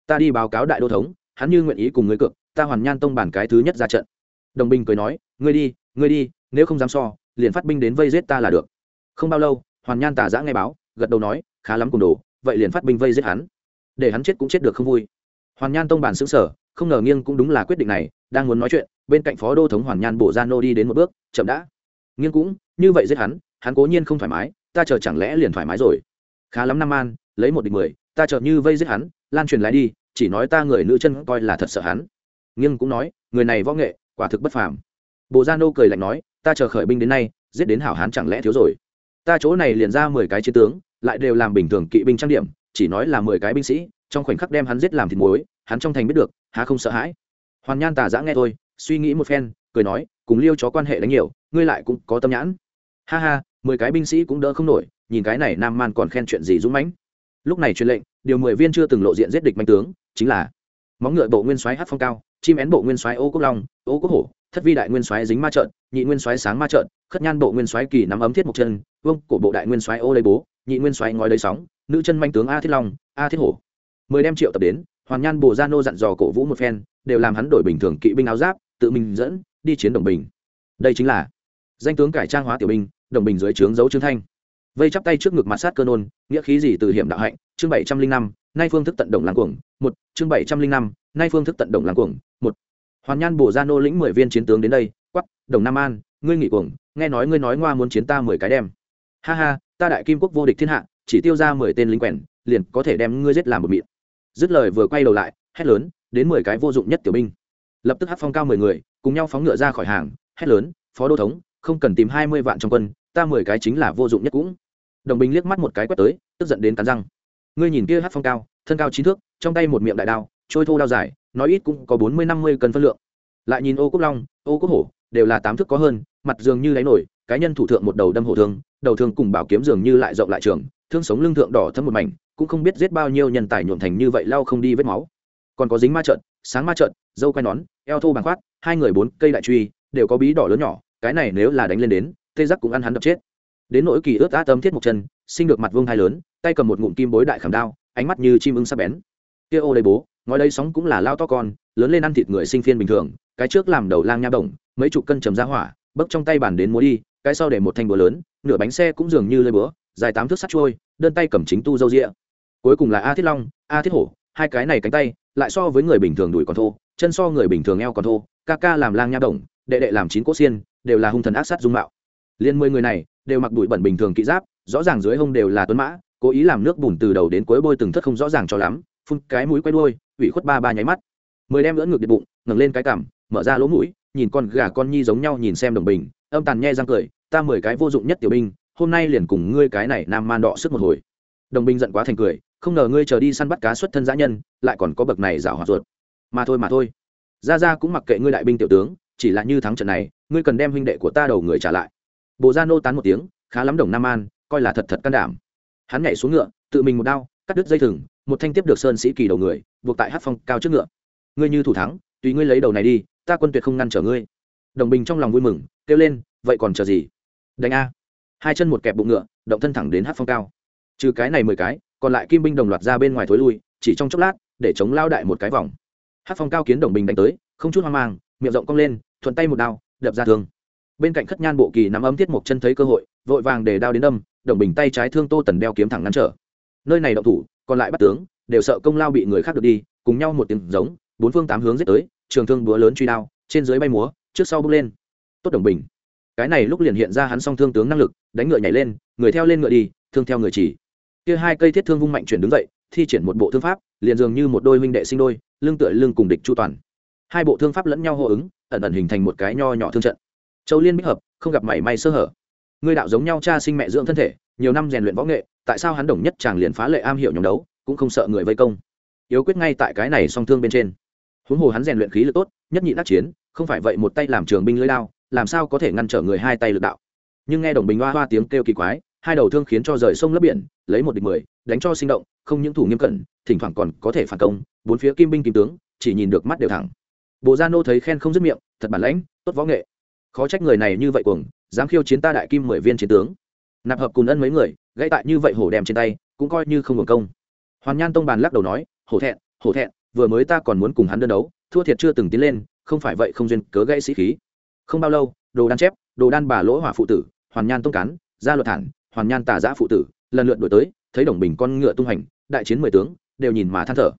Ta đi báo cáo đại đô thống, hắn như nguyện ý cùng ngươi cược, ta hoàn nhan tông bản cái thứ nhất ra trận. Đồng bình cười nói, ngươi đi ngươi đi, nếu không dám so, liền phát binh đến vây giết ta là được. Không bao lâu, hoàn nhan tà giã nghe báo, gật đầu nói, khá lắm cùng đồ vậy liền phát binh vây giết hắn. Để hắn chết cũng chết được không vui. Hoàn nhan tông bản xứng sở, không ngờ nghiêng cũng đúng là quyết định này, đang muốn nói chuyện, bên cạnh phó đô thống hoàn nhan bổ ra nô đi đến một bước, chậm đã. Nghiêng cũng, như vậy giết hắn hắn cố nhiên không thoải mái, ta chờ chẳng lẽ liền thoải mái rồi. Khá lắm năm an, lấy một địch mười, ta chờ như vây giết hắn, lan truyền lại đi, chỉ nói ta người nữ chân coi là thật sợ hắn. Nghiêng cũng nói, người này võ nghệ, quả thực bất phàm. Bộ gia nô cười lạnh nói, ta chờ khởi binh đến nay, giết đến hảo hán chẳng lẽ thiếu rồi. Ta chỗ này liền ra mười cái chiến tướng lại đều làm bình thường kỵ binh trang điểm, chỉ nói là mười cái binh sĩ, trong khoảnh khắc đem hắn giết làm thịt muối, hắn trong thành biết được, há không sợ hãi. Hoàn nhan tà giã nghe thôi, suy nghĩ một phen, cười nói, cùng liêu chó quan hệ đánh nhiều, ngươi lại cũng có tâm nhãn. Ha ha, mười cái binh sĩ cũng đỡ không nổi, nhìn cái này nam man còn khen chuyện gì dũng mãnh. Lúc này truyền lệnh, điều mười viên chưa từng lộ diện giết địch manh tướng, chính là móng ngựa bộ nguyên soái hát phong cao, chim én bộ nguyên soái ô quốc long, ô quốc hổ, thất vi đại nguyên soái dính ma trợn, nhị nguyên soái sáng ma trợn, khất nhan bộ nguyên soái kỳ nắm ấm thiết một chân, vương cổ bộ đại nguyên soái ô lấy bố nhị nguyên xoáy ngói lấy sóng, nữ chân manh tướng a thiết long, a thiết hổ. Mười đem triệu tập đến, hoàn nhan bồ gia nô dặn dò cổ vũ một phen, đều làm hắn đổi bình thường kỵ binh áo giáp, tự mình dẫn, đi chiến đồng bình. Đây chính là danh tướng cải trang hóa tiểu binh, đồng bình dưới trướng dấu trương thanh. Vây chắp tay trước ngực mặt sát cơ nôn, nghĩa khí gì từ hiểm đạo hạnh, chương bảy trăm linh năm, nay phương thức tận động làng cuồng, một, chương bảy trăm linh năm, nay phương thức tận động làng cuồng, một. Hoàn nhan bổ ra nô lĩnh mười viên chiến tướng đến đây quắp đồng nam an, ngươi nghỉ cuồng, nghe nói ngươi nói ngoa muốn chiến ta mười cái đem. Ha ha ta đại kim quốc vô địch thiên hạ, chỉ tiêu ra mười tên lính quèn, liền có thể đem ngươi giết làm một miệng dứt lời vừa quay đầu lại, hét lớn, đến mười cái vô dụng nhất tiểu binh. Lập tức hát phong cao mười người, cùng nhau phóng ngựa ra khỏi hàng, hét lớn, phó đô thống, không cần tìm hai mươi vạn trong quân, ta mười cái chính là vô dụng nhất cũng. Đồng binh liếc mắt một cái quét tới, tức giận đến cắn răng. Ngươi nhìn kia hát phong cao, thân cao chín thước, trong tay một miệng đại đao, trôi thô đao dài, nói ít cũng có bốn mươi năm mươi cân phân lượng. Lại nhìn ô quốc long, ô quốc hổ, đều là tám thước có hơn, mặt dường như đáy nổi cái nhân thủ thượng một đầu đâm hổ thương, đầu thương cùng bảo kiếm dường như lại rộng lại trường, thương sống lưng thượng đỏ thấm một mảnh, cũng không biết giết bao nhiêu nhân tài nhuộm thành như vậy lau không đi vết máu. Còn có dính ma trận sáng ma trận dâu quai nón, eo thô bằng khoát, hai người bốn cây đại truy, đều có bí đỏ lớn nhỏ, cái này nếu là đánh lên đến, tê giác cũng ăn hắn đập chết. Đến nỗi kỳ ướt á tâm thiết một chân, sinh được mặt vương hai lớn, tay cầm một ngụm kim bối đại khảm đao, ánh mắt như chim ưng sắc bén. Kia ô đây bố, ngói đây sóng cũng là lao to con, lớn lên ăn thịt người sinh phiên bình thường, cái trước làm đầu lang nha bổng, mấy chục cân trầm ra hỏa bấc trong tay bàn đến múa đi, cái sau để một thanh búa lớn, nửa bánh xe cũng dường như lơi búa, dài tám thước sắt trôi, đơn tay cầm chính tu dâu rịa cuối cùng là a thiết long, a thiết hổ, hai cái này cánh tay, lại so với người bình thường đùi còn thô, chân so người bình thường eo còn thô, ca ca làm lang nha đồng, đệ đệ làm chín cỗ xiên, đều là hung thần ác sát dung mạo. Liên mười người này, đều mặc đùi bẩn bình thường kỹ giáp, rõ ràng dưới hông đều là tuấn mã, cố ý làm nước bùn từ đầu đến cuối bôi từng thất không rõ ràng cho lắm, phun cái mũi quay đuôi, ủy khuất ba ba nháy mắt. Mười đem lưỡn ngược điện bụng, ngẩng lên cái cằm, mở ra lỗ mũi nhìn con gà con nhi giống nhau nhìn xem đồng bình, âm tàn nhe răng cười, ta mười cái vô dụng nhất tiểu binh, hôm nay liền cùng ngươi cái này nam man đọ sức một hồi. Đồng binh giận quá thành cười, không ngờ ngươi chờ đi săn bắt cá xuất thân giã nhân, lại còn có bậc này giả hoạt ruột. Mà thôi mà thôi. Ra ra cũng mặc kệ ngươi đại binh tiểu tướng, chỉ là như thắng trận này, ngươi cần đem huynh đệ của ta đầu người trả lại. Bộ gia nô tán một tiếng, khá lắm đồng nam an coi là thật thật can đảm. Hắn nhảy xuống ngựa, tự mình một đao, cắt đứt dây thừng, một thanh tiếp được sơn sĩ kỳ đầu người, buộc tại hát phong cao trước ngựa. Ngươi như thủ thắng, tùy ngươi lấy đầu này đi ta quân tuyệt không ngăn trở ngươi. Đồng bình trong lòng vui mừng, kêu lên, vậy còn chờ gì? Đánh a. Hai chân một kẹp bụng ngựa, động thân thẳng đến hát phong cao. Trừ cái này mười cái, còn lại kim binh đồng loạt ra bên ngoài thối lui, chỉ trong chốc lát, để chống lao đại một cái vòng. Hát phong cao kiến đồng bình đánh tới, không chút hoang mang, miệng rộng cong lên, thuận tay một đao, đập ra thương. Bên cạnh khất nhan bộ kỳ nắm ấm thiết một chân thấy cơ hội, vội vàng để đao đến đâm, đồng bình tay trái thương tô tần đeo kiếm thẳng ngăn trở. Nơi này động thủ, còn lại bắt tướng, đều sợ công lao bị người khác được đi, cùng nhau một tiếng giống, bốn phương tám hướng giết tới trường thương búa lớn truy đao, trên dưới bay múa, trước sau bước lên. Tốt đồng bình. Cái này lúc liền hiện ra hắn song thương tướng năng lực, đánh ngựa nhảy lên, người theo lên ngựa đi, thương theo người chỉ. Kia hai cây thiết thương vung mạnh chuyển đứng dậy, thi triển một bộ thương pháp, liền dường như một đôi huynh đệ sinh đôi, lưng tựa lưng cùng địch chu toàn. Hai bộ thương pháp lẫn nhau hô ứng, ẩn ẩn hình thành một cái nho nhỏ thương trận. Châu liên bích hợp, không gặp mảy may sơ hở. Ngươi đạo giống nhau cha sinh mẹ dưỡng thân thể, nhiều năm rèn luyện võ nghệ, tại sao hắn đồng nhất chàng liền phá lệ am hiểu nhóm đấu, cũng không sợ người vây công. Yếu quyết ngay tại cái này song thương bên trên huống hồ hắn rèn luyện khí lực tốt, nhất nhị đắc chiến, không phải vậy một tay làm trường binh lưỡi lao, làm sao có thể ngăn trở người hai tay lực đạo. Nhưng nghe đồng bình hoa hoa tiếng kêu kỳ quái, hai đầu thương khiến cho rời sông lấp biển, lấy một địch mười, đánh cho sinh động, không những thủ nghiêm cẩn, thỉnh thoảng còn có thể phản công, bốn phía kim binh kim tướng, chỉ nhìn được mắt đều thẳng. Bộ gia nô thấy khen không dứt miệng, thật bản lãnh, tốt võ nghệ. Khó trách người này như vậy cuồng, dám khiêu chiến ta đại kim mười viên chiến tướng. Nạp hợp cùng ân mấy người, gãy tại như vậy hổ đem trên tay, cũng coi như không hưởng công. Hoàn nhan tông bàn lắc đầu nói, hổ thẹn hổ thẹn vừa mới ta còn muốn cùng hắn đơn đấu, thua thiệt chưa từng tiến lên, không phải vậy không duyên cớ gãy sĩ khí. Không bao lâu, đồ đan chép, đồ đan bà lỗ hỏa phụ tử, hoàn nhan tông cán, gia luật thản, hoàn nhan tà giã phụ tử, lần lượt đổi tới, thấy đồng bình con ngựa tung hành, đại chiến mười tướng, đều nhìn mà than thở.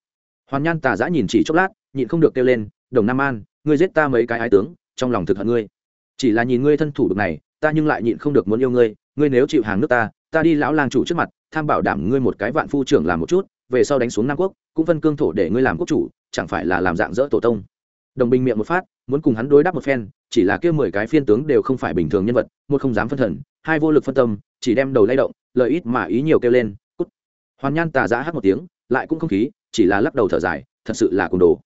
Hoàn nhan tà giã nhìn chỉ chốc lát, nhịn không được kêu lên, đồng nam an, ngươi giết ta mấy cái ái tướng, trong lòng thực hận ngươi. Chỉ là nhìn ngươi thân thủ được này, ta nhưng lại nhịn không được muốn yêu ngươi ngươi nếu chịu hàng nước ta ta đi lão lang chủ trước mặt, tham bảo đảm ngươi một cái vạn phu trưởng làm một chút về sau đánh xuống nam quốc, cũng phân cương thổ để ngươi làm quốc chủ, chẳng phải là làm dạng dỡ tổ tông. Đồng bình miệng một phát, muốn cùng hắn đối đáp một phen, chỉ là kia mười cái phiên tướng đều không phải bình thường nhân vật, một không dám phân thần, hai vô lực phân tâm, chỉ đem đầu lay động lợi ít mà ý nhiều kêu lên, cút. Hoàn nhan tà giã hát một tiếng, lại cũng không khí, chỉ là lắc đầu thở dài, thật sự là cùng đồ.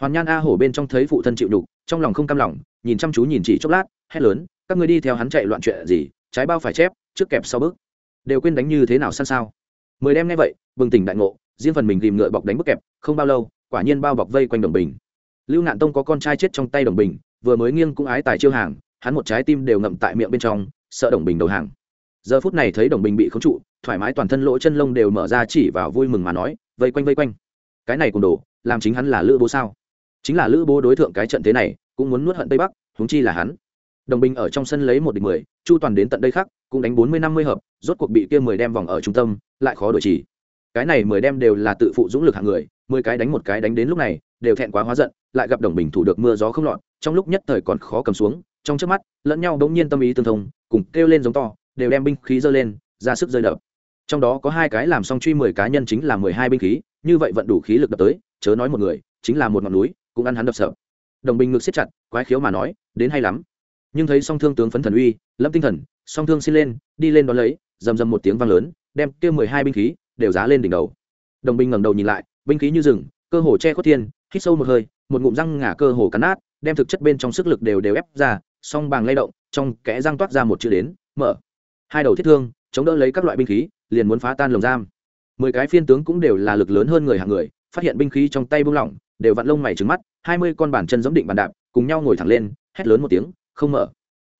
Hoàn nhan a hổ bên trong thấy phụ thân chịu đục, trong lòng không cam lòng, nhìn chăm chú nhìn chỉ chốc lát, hét lớn, các người đi theo hắn chạy loạn chuyện gì, trái bao phải chép, trước kẹp sau bước. Đều quên đánh như thế nào săn sao? Mười đem nghe vậy, bừng tỉnh đại ngộ riêng phần mình tìm ngựa bọc đánh bức kẹp, không bao lâu, quả nhiên bao bọc vây quanh đồng bình. Lưu nạn tông có con trai chết trong tay đồng bình, vừa mới nghiêng cũng ái tài chiêu hàng, hắn một trái tim đều ngậm tại miệng bên trong, sợ đồng bình đầu hàng. Giờ phút này thấy đồng bình bị khống trụ, thoải mái toàn thân lỗ chân lông đều mở ra chỉ vào vui mừng mà nói, vây quanh vây quanh. Cái này cùng đồ, làm chính hắn là lữ bố sao? Chính là lữ bố đối tượng cái trận thế này, cũng muốn nuốt hận tây bắc, huống chi là hắn. Đồng bình ở trong sân lấy một địch mười, chu toàn đến tận đây khác, cũng đánh bốn mươi năm mươi hợp, rốt cuộc bị kia mười đem vòng ở trung tâm, lại khó đổi chỉ cái này mười đem đều là tự phụ dũng lực hạng người, mười cái đánh một cái đánh đến lúc này, đều thẹn quá hóa giận, lại gặp đồng bình thủ được mưa gió không lọt, trong lúc nhất thời còn khó cầm xuống, trong trước mắt, lẫn nhau bỗng nhiên tâm ý tương thông, cùng kêu lên giống to, đều đem binh khí dơ lên, ra sức rơi đập. Trong đó có hai cái làm xong truy mười cá nhân chính là mười hai binh khí, như vậy vận đủ khí lực đập tới, chớ nói một người, chính là một ngọn núi, cũng ăn hắn đập sợ. Đồng bình ngực siết chặt, quái khiếu mà nói, đến hay lắm. Nhưng thấy song thương tướng phấn thần uy, lâm tinh thần, song thương xin lên, đi lên đón lấy, rầm rầm một tiếng vang lớn, đem kia mười hai binh khí đều giá lên đỉnh đầu. Đồng binh ngẩng đầu nhìn lại, binh khí như rừng, cơ hồ che khuất thiên, hít sâu một hơi, một ngụm răng ngả cơ hồ cắn nát, đem thực chất bên trong sức lực đều đều ép ra, song bàng lay động, trong kẽ răng toát ra một chữ đến, mở. Hai đầu thiết thương, chống đỡ lấy các loại binh khí, liền muốn phá tan lồng giam. Mười cái phiên tướng cũng đều là lực lớn hơn người hạng người, phát hiện binh khí trong tay buông lỏng, đều vặn lông mày trứng mắt, hai mươi con bản chân giống định bàn đạp, cùng nhau ngồi thẳng lên, hét lớn một tiếng, không mở.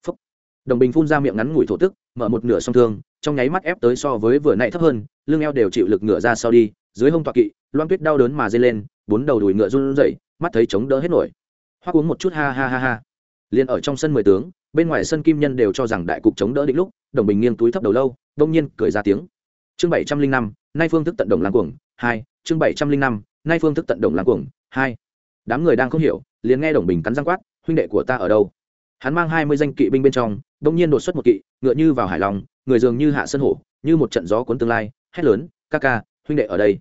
Phúc. đồng bình phun ra miệng ngắn ngủi thổ tức mở một nửa song thương, trong nháy mắt ép tới so với vừa nãy thấp hơn, lưng eo đều chịu lực ngựa ra sau đi, dưới hông toạc kỵ, loan tuyết đau đớn mà dây lên, bốn đầu đùi ngựa run rẩy, mắt thấy chống đỡ hết nổi. Hoa uống một chút, ha ha ha ha. Liền ở trong sân mười tướng, bên ngoài sân kim nhân đều cho rằng đại cục chống đỡ định lúc, đồng bình nghiêng túi thấp đầu lâu, đông nhiên cười ra tiếng. Chương bảy trăm linh năm, nay phương thức tận đồng làng cuồng, hai, chương bảy trăm linh năm, nay phương thức tận đồng làng cuồng, hai. Đám người đang không hiểu, liền nghe đồng bình cắn răng quát, huynh đệ của ta ở đâu? Hắn mang hai mươi danh kỵ binh bên trong đông nhiên đột xuất một kỵ, ngựa như vào hải lòng, người dường như hạ sân hổ, như một trận gió cuốn tương lai, hét lớn, ca ca, huynh đệ ở đây.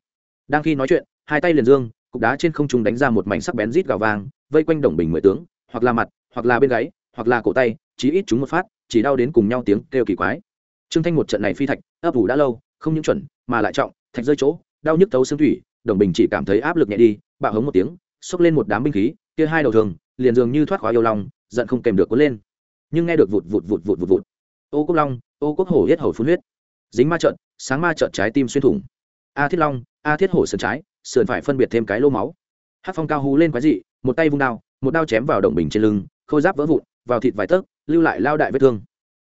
Đang khi nói chuyện, hai tay liền dương, cục đá trên không trung đánh ra một mảnh sắc bén rít gào vàng vây quanh đồng bình mười tướng, hoặc là mặt, hoặc là bên gáy, hoặc là cổ tay, chí ít chúng một phát, chỉ đau đến cùng nhau tiếng kêu kỳ quái. Trương thanh một trận này phi thạch, ấp ủ đã lâu, không những chuẩn, mà lại trọng, thạch rơi chỗ, đau nhức thấu xương thủy, đồng bình chỉ cảm thấy áp lực nhẹ đi, bạo hống một tiếng, xốc lên một đám binh khí, kia hai đầu thường, liền dường như thoát khỏi yêu lòng giận không kèm được cuốn lên. Nhưng nghe được vụt vụt vụt vụt vụt vụt. Ô cốc long, ô cốc hổ huyết hầu phun huyết. Dính ma trận sáng ma trận trái tim xuyên thủng. A thiết long, a thiết hổ sườn trái, sườn phải phân biệt thêm cái lô máu. Hát phong cao hú lên quái dị, một tay vung đao, một đao chém vào đồng bình trên lưng, khôi giáp vỡ vụn, vào thịt vài tấc, lưu lại lao đại vết thương.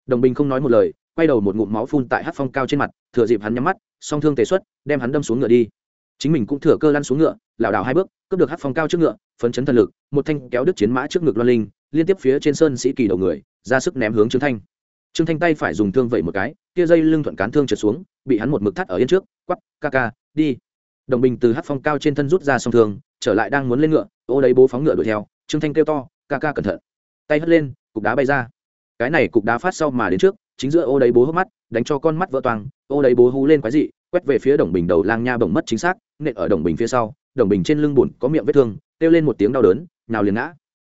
Đồng bình không nói một lời, quay đầu một ngụm máu phun tại hát phong cao trên mặt, thừa dịp hắn nhắm mắt, song thương tế xuất, đem hắn đâm xuống ngựa đi chính mình cũng thừa cơ lăn xuống ngựa, lảo đảo hai bước, cướp được hát phong cao trước ngựa, phấn chấn thần lực, một thanh kéo đứt chiến mã trước ngực loan linh, liên tiếp phía trên sơn sĩ kỳ đầu người, ra sức ném hướng trương thanh. Trương thanh tay phải dùng thương vẩy một cái, kia dây lưng thuận cán thương trượt xuống, bị hắn một mực thắt ở yên trước, quắp, ca ca, đi. Đồng bình từ hát phong cao trên thân rút ra song thương, trở lại đang muốn lên ngựa, ô đấy bố phóng ngựa đuổi theo, trương thanh kêu to, ca ca cẩn thận. Tay hất lên, cục đá bay ra. Cái này cục đá phát sau mà đến trước, chính giữa ô đấy bố hốc mắt, đánh cho con mắt vỡ toang, ô đấy bố hú lên quái dị quét về phía đồng bình đầu lang nha bồng mất chính xác, nện ở đồng bình phía sau, đồng bình trên lưng bùn có miệng vết thương, kêu lên một tiếng đau đớn, nào liền ngã.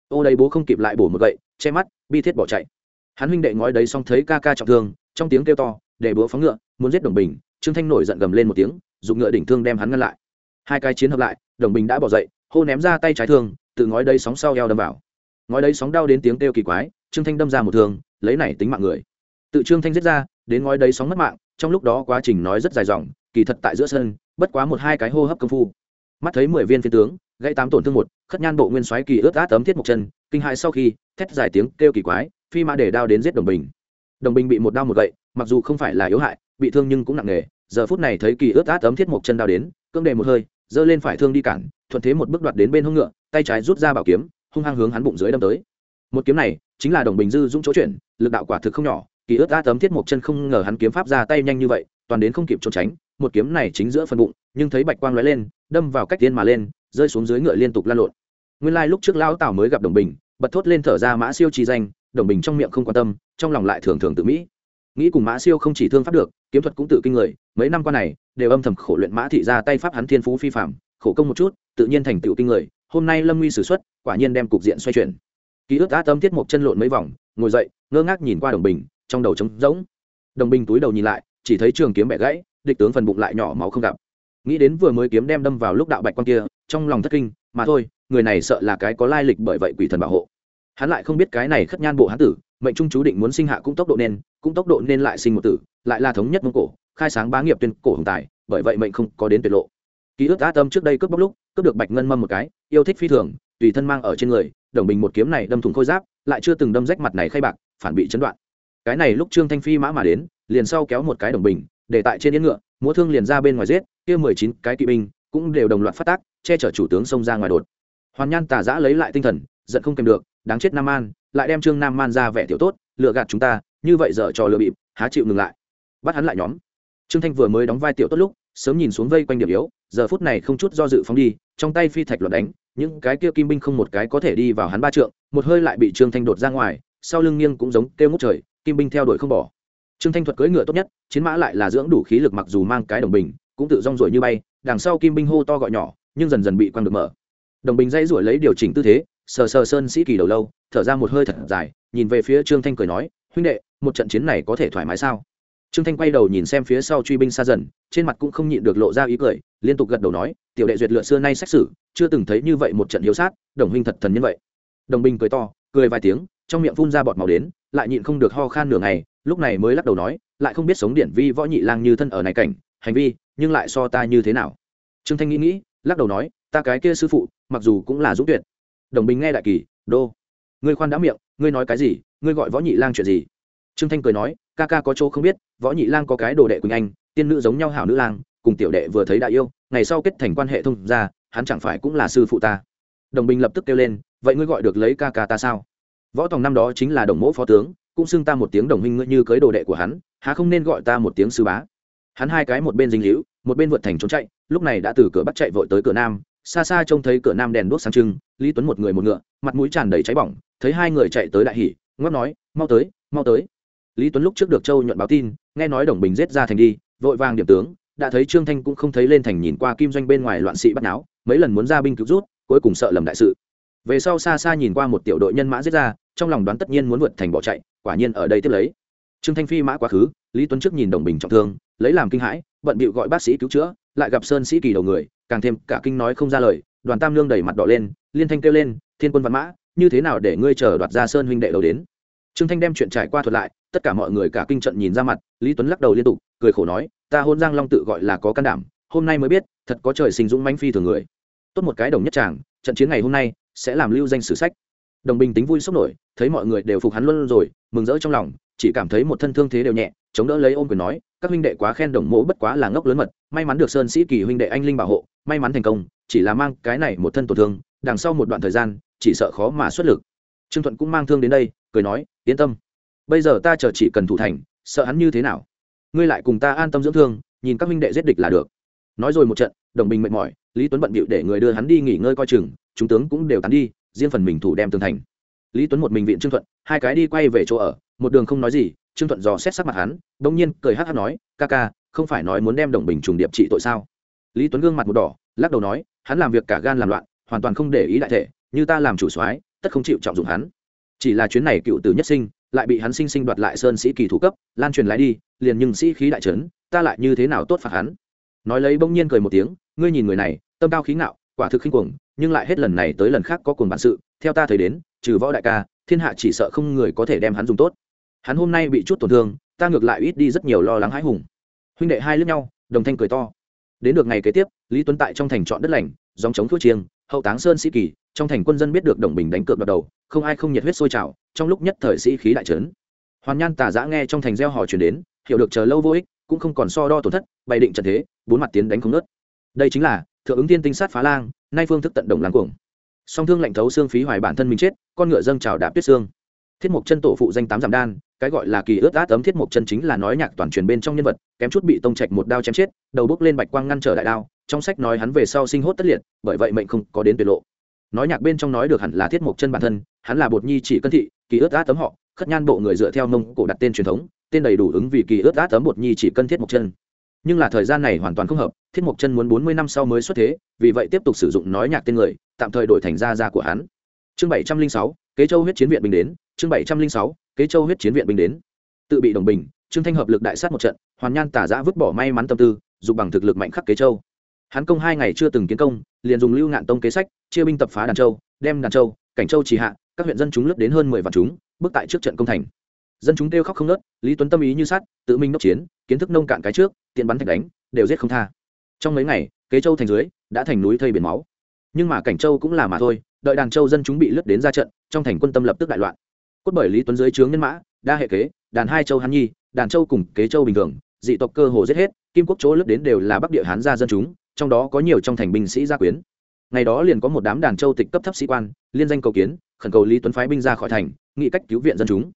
Ô đấy bố không kịp lại bổ một gậy, che mắt, bi thiết bỏ chạy. Hắn huynh đệ ngói đấy xong thấy ca ca trọng thương, trong tiếng kêu to, để búa phóng ngựa, muốn giết đồng bình, trương thanh nổi giận gầm lên một tiếng, dùng ngựa đỉnh thương đem hắn ngăn lại. Hai cái chiến hợp lại, đồng bình đã bỏ dậy, hô ném ra tay trái thương, tự ngói đấy sóng sau eo đâm vào. Ngói đấy sóng đau đến tiếng kêu kỳ quái, trương thanh đâm ra một thương, lấy này tính mạng người. Tự trương thanh giết ra, đến ngói đấy sóng mất mạng trong lúc đó quá trình nói rất dài dòng, kỳ thật tại giữa sân, bất quá một hai cái hô hấp công phu. Mắt thấy mười viên phiên tướng, gãy tám tổn thương một, khất nhan bộ nguyên soái kỳ ướt át tấm thiết một chân, kinh hại sau khi, thét dài tiếng kêu kỳ quái, phi mã để đao đến giết đồng bình. Đồng bình bị một đao một gậy, mặc dù không phải là yếu hại, bị thương nhưng cũng nặng nề, giờ phút này thấy kỳ ướt át tấm thiết một chân đao đến cương đề một hơi, giơ lên phải thương đi cản, thuận thế một bước đoạt đến bên hông ngựa, tay trái rút ra bảo kiếm, hung hăng hướng hắn bụng dưới đâm tới. Một kiếm này, chính là đồng bình dư dũng chỗ chuyển, lực đạo quả thực không nhỏ kỳ ướt đã tấm thiết một chân không ngờ hắn kiếm pháp ra tay nhanh như vậy, toàn đến không kịp trốn tránh, một kiếm này chính giữa phần bụng, nhưng thấy bạch quang lóe lên, đâm vào cách tiên mà lên, rơi xuống dưới ngựa liên tục lan lộn. Nguyên lai lúc trước lão tào mới gặp đồng bình, bật thốt lên thở ra mã siêu trì danh, đồng bình trong miệng không quan tâm, trong lòng lại thường thường tự mỹ. Nghĩ cùng mã siêu không chỉ thương pháp được, kiếm thuật cũng tự kinh người, mấy năm qua này, đều âm thầm khổ luyện mã thị ra tay pháp hắn thiên phú phi phạm khổ công một chút, tự nhiên thành tựu kinh người, hôm nay lâm nguy s ử x u ấ t quả nhiên đem cục diện xoay chuyển. Ký ức đã tâm tiết một chân lộn mấy vòng, ngồi dậy, ngơ ngác nhìn qua đồng bình trong đầu trống rỗng. Đồng binh túi đầu nhìn lại, chỉ thấy trường kiếm bẻ gãy, địch tướng phần bụng lại nhỏ máu không gặp. Nghĩ đến vừa mới kiếm đem đâm vào lúc đạo bạch quan kia, trong lòng thất kinh, mà thôi, người này sợ là cái có lai lịch bởi vậy quỷ thần bảo hộ. Hắn lại không biết cái này khất nhan bộ hán tử, mệnh trung chú định muốn sinh hạ cũng tốc độ nên, cũng tốc độ nên lại sinh một tử, lại là thống nhất mông cổ, khai sáng bá nghiệp tuyên cổ hồng tài, bởi vậy mệnh không có đến tuyệt lộ. Ký ức á tâm trước đây cướp bóc lúc, cướp được bạch ngân mâm một cái, yêu thích phi thường, tùy thân mang ở trên người, đồng bình một kiếm này đâm thủng khôi giáp, lại chưa từng đâm rách mặt này khay bạc, phản bị chấn đoạn cái này lúc trương thanh phi mã mà đến, liền sau kéo một cái đồng bình, để tại trên yên ngựa, múa thương liền ra bên ngoài giết, kia mười chín cái kỵ binh cũng đều đồng loạt phát tác, che chở chủ tướng xông ra ngoài đột. Hoàn nhan tà giã lấy lại tinh thần, giận không kèm được, đáng chết nam an lại đem trương nam man ra vẻ tiểu tốt lựa gạt chúng ta, như vậy giờ trò lừa bịp, há chịu ngừng lại. Bắt hắn lại nhóm. Trương thanh vừa mới đóng vai tiểu tốt lúc, sớm nhìn xuống vây quanh điểm yếu, giờ phút này không chút do dự phóng đi, trong tay phi thạch luật đánh, những cái kia kim binh không một cái có thể đi vào hắn ba trượng, một hơi lại bị trương thanh đột ra ngoài, sau lưng nghiêng cũng giống kêu ngút trời kim binh theo đuổi không bỏ. Trương thanh thuật cưỡi ngựa tốt nhất, chiến mã lại là dưỡng đủ khí lực mặc dù mang cái đồng bình, cũng tự rong ruổi như bay, đằng sau kim binh hô to gọi nhỏ, nhưng dần dần bị quăng được mở. Đồng bình dây ruổi lấy điều chỉnh tư thế, sờ sờ sơn sĩ kỳ đầu lâu, thở ra một hơi thật dài, nhìn về phía trương thanh cười nói, huynh đệ, một trận chiến này có thể thoải mái sao? Trương thanh quay đầu nhìn xem phía sau truy binh xa dần, trên mặt cũng không nhịn được lộ ra ý cười, liên tục gật đầu nói, tiểu đệ duyệt lựa xưa nay xét xử, chưa từng thấy như vậy một trận hiếu sát, đồng huynh thật thần như vậy. Đồng binh cười to, cười vài tiếng, trong miệng phun ra bọt màu đến lại nhịn không được ho khan nửa ngày, lúc này mới lắc đầu nói, lại không biết sống điển vi võ nhị lang như thân ở này cảnh, hành vi, nhưng lại so ta như thế nào? Trương thanh nghĩ nghĩ, lắc đầu nói, ta cái kia sư phụ, mặc dù cũng là dũng tuyệt. Đồng bình nghe đại kỳ, đô, ngươi khoan đã miệng, ngươi nói cái gì, ngươi gọi võ nhị lang chuyện gì? Trương thanh cười nói, ca ca có chỗ không biết, võ nhị lang có cái đồ đệ quỳnh anh, tiên nữ giống nhau hảo nữ lang, cùng tiểu đệ vừa thấy đại yêu, ngày sau kết thành quan hệ thông ra hắn chẳng phải cũng là sư phụ ta. Đồng bình lập tức kêu lên, vậy ngươi gọi được lấy ca ca ta sao? Võ tòng năm đó chính là đồng mẫu phó tướng cũng xưng ta một tiếng đồng huynh ngựa như cưới đồ đệ của hắn há không nên gọi ta một tiếng sư bá. Hắn hai cái một bên dinh hữu một bên vượt thành trốn chạy lúc này đã từ cửa bắt chạy vội tới cửa nam xa xa trông thấy cửa nam đèn đuốc sáng trưng lý tuấn một người một ngựa mặt mũi tràn đầy cháy bỏng thấy hai người chạy tới đại hỉ, ngót nói mau tới mau tới. Lý tuấn lúc trước được châu nhuận báo tin nghe nói đồng bình giết ra thành đi vội vàng điểm tướng đã thấy trương thanh cũng không thấy lên thành nhìn qua kim doanh bên ngoài loạn sĩ bắt náo mấy lần muốn ra binh cứu rút cuối cùng sợ lầm đại sự về sau xa xa nhìn qua một tiểu đội nhân mã giết ra, trong lòng đoán tất nhiên muốn vượt thành bỏ chạy, quả nhiên ở đây tiếp lấy. Trương thanh phi mã quá khứ, lý tuấn trước nhìn đồng bình trọng thương, lấy làm kinh hãi, bận bịu gọi bác sĩ cứu chữa, lại gặp sơn sĩ kỳ đầu người, càng thêm cả kinh nói không ra lời, đoàn tam lương đẩy mặt đỏ lên, liên thanh kêu lên, thiên quân văn mã, như thế nào để ngươi chờ đoạt ra sơn huynh đệ đầu đến? Trương thanh đem chuyện trải qua thuật lại, tất cả mọi người cả kinh trận nhìn ra mặt, lý tuấn lắc đầu liên tục, cười khổ nói, ta hôn giang long tự gọi là có can đảm, hôm nay mới biết, thật có trời sinh dũng mãnh phi thường người. Tốt một cái đồng nhất chàng trận chiến ngày hôm nay sẽ làm lưu danh sử sách. Đồng bình tính vui sốc nổi, thấy mọi người đều phục hắn luôn rồi, mừng rỡ trong lòng, chỉ cảm thấy một thân thương thế đều nhẹ, chống đỡ lấy ôm quyền nói, các huynh đệ quá khen đồng mỗ bất quá là ngốc lớn mật, may mắn được sơn sĩ kỳ huynh đệ anh linh bảo hộ, may mắn thành công, chỉ là mang cái này một thân tổn thương, đằng sau một đoạn thời gian, chỉ sợ khó mà xuất lực. Trương thuận cũng mang thương đến đây, cười nói, yên tâm, bây giờ ta chờ chỉ cần thủ thành, sợ hắn như thế nào? Ngươi lại cùng ta an tâm dưỡng thương, nhìn các huynh đệ giết địch là được. Nói rồi một trận, đồng bình mệt mỏi, lý tuấn bận bịu để người đưa hắn đi nghỉ ngơi coi chừng chúng tướng cũng đều tán đi, riêng phần mình thủ đem tường thành. Lý tuấn một mình viện trương thuận, hai cái đi quay về chỗ ở, một đường không nói gì, trương thuận dò xét sắc mặt hắn, bỗng nhiên cười hát hát nói, ca ca, không phải nói muốn đem đồng bình trùng điệp trị tội sao? Lý tuấn gương mặt một đỏ, lắc đầu nói, hắn làm việc cả gan làm loạn, hoàn toàn không để ý đại thể, như ta làm chủ soái, tất không chịu trọng dụng hắn. Chỉ là chuyến này cựu tử nhất sinh, lại bị hắn sinh sinh đoạt lại sơn sĩ kỳ thủ cấp, lan truyền lại đi, liền nhưng sĩ khí đại trấn, ta lại như thế nào tốt phạt hắn? Nói lấy bỗng nhiên cười một tiếng, ngươi nhìn người này, tâm cao khí ngạo quả thực khinh cuồng, nhưng lại hết lần này tới lần khác có cuồng bản sự, theo ta thấy đến, trừ võ đại ca, thiên hạ chỉ sợ không người có thể đem hắn dùng tốt. Hắn hôm nay bị chút tổn thương, ta ngược lại ít đi rất nhiều lo lắng hãi hùng. Huynh đệ hai lướt nhau, đồng thanh cười to. Đến được ngày kế tiếp, lý tuấn tại trong thành chọn đất lành dòng chống thuốc chiêng, hậu táng sơn sĩ kỳ, trong thành quân dân biết được đồng bình đánh cược đ đầu, không ai không nhiệt huyết sôi trào, trong lúc nhất thời sĩ khí đại trấn. Hoàn nhan tả giã nghe trong thành gieo hò chuyển đến, hiểu được chờ lâu vô ích, cũng không còn so đo tổn thất, bày định trận thế, bốn mặt tiến đánh không nớt đây chính là thượng ứng tiên tinh sát phá lang, nay phương thức tận động làng cuồng. Song thương lạnh thấu xương phí hoài bản thân mình chết, con ngựa dâng trào đạp tuyết xương. Thiết mục chân tổ phụ danh tám giảm đan, cái gọi là kỳ ướt át ấm thiết mục chân chính là nói nhạc toàn truyền bên trong nhân vật, kém chút bị tông trạch một đao chém chết, đầu bước lên bạch quang ngăn trở đại đao, trong sách nói hắn về sau sinh hốt tất liệt, bởi vậy mệnh không có đến tuyệt lộ. Nói nhạc bên trong nói được hẳn là thiết mục chân bản thân, hắn là bột nhi chỉ cân thị, kỳ ướt át tấm họ, khất nhan bộ người dựa theo mông cổ đặt tên truyền thống, tên đầy đủ ứng vì kỳ ướt át tấm bột nhi chỉ cân thiết mục chân. Nhưng là thời gian này hoàn toàn không hợp thiết mục chân muốn bốn mươi năm sau mới xuất thế, vì vậy tiếp tục sử dụng nói nhạc tên người, tạm thời đổi thành gia gia của hắn. Chương bảy trăm linh sáu, kế châu huyết chiến viện binh đến, chương bảy trăm linh sáu, kế châu huyết chiến viện binh đến. Tự bị đồng bình, trương thanh hợp lực đại sát một trận, hoàn nhan tả giã vứt bỏ may mắn tâm tư dùng bằng thực lực mạnh khắc kế châu. Hắn công hai ngày chưa từng kiến công, liền dùng lưu ngạn tông kế sách, chia binh tập phá đàn châu, đem đàn châu, cảnh châu trì hạ, các huyện dân chúng lướt đến hơn mười vạn chúng, bước tại trước trận công thành. Dân chúng kêu khóc không nớt lý tuấn tâm ý như sát tự minh đốc chiến, kiến thức nông cạn cái trước, tiện bắn thạch đánh, đều giết không tha trong mấy ngày, kế châu thành dưới đã thành núi thây biển máu. Nhưng mà cảnh châu cũng là mà thôi, đợi đàn châu dân chúng bị lướt đến ra trận, trong thành quân tâm lập tức đại loạn. Cốt bởi lý tuấn dưới trướng nhân mã, đa hệ kế, đàn hai châu hán nhi, đàn châu cùng kế châu bình thường, dị tộc cơ hồ giết hết, kim quốc chỗ lướt đến đều là bắc địa hán gia dân chúng, trong đó có nhiều trong thành binh sĩ gia quyến. Ngày đó liền có một đám đàn châu tịch cấp thấp sĩ quan, liên danh cầu kiến, khẩn cầu lý tuấn phái binh ra khỏi thành, nghị cách cứu viện dân chúng.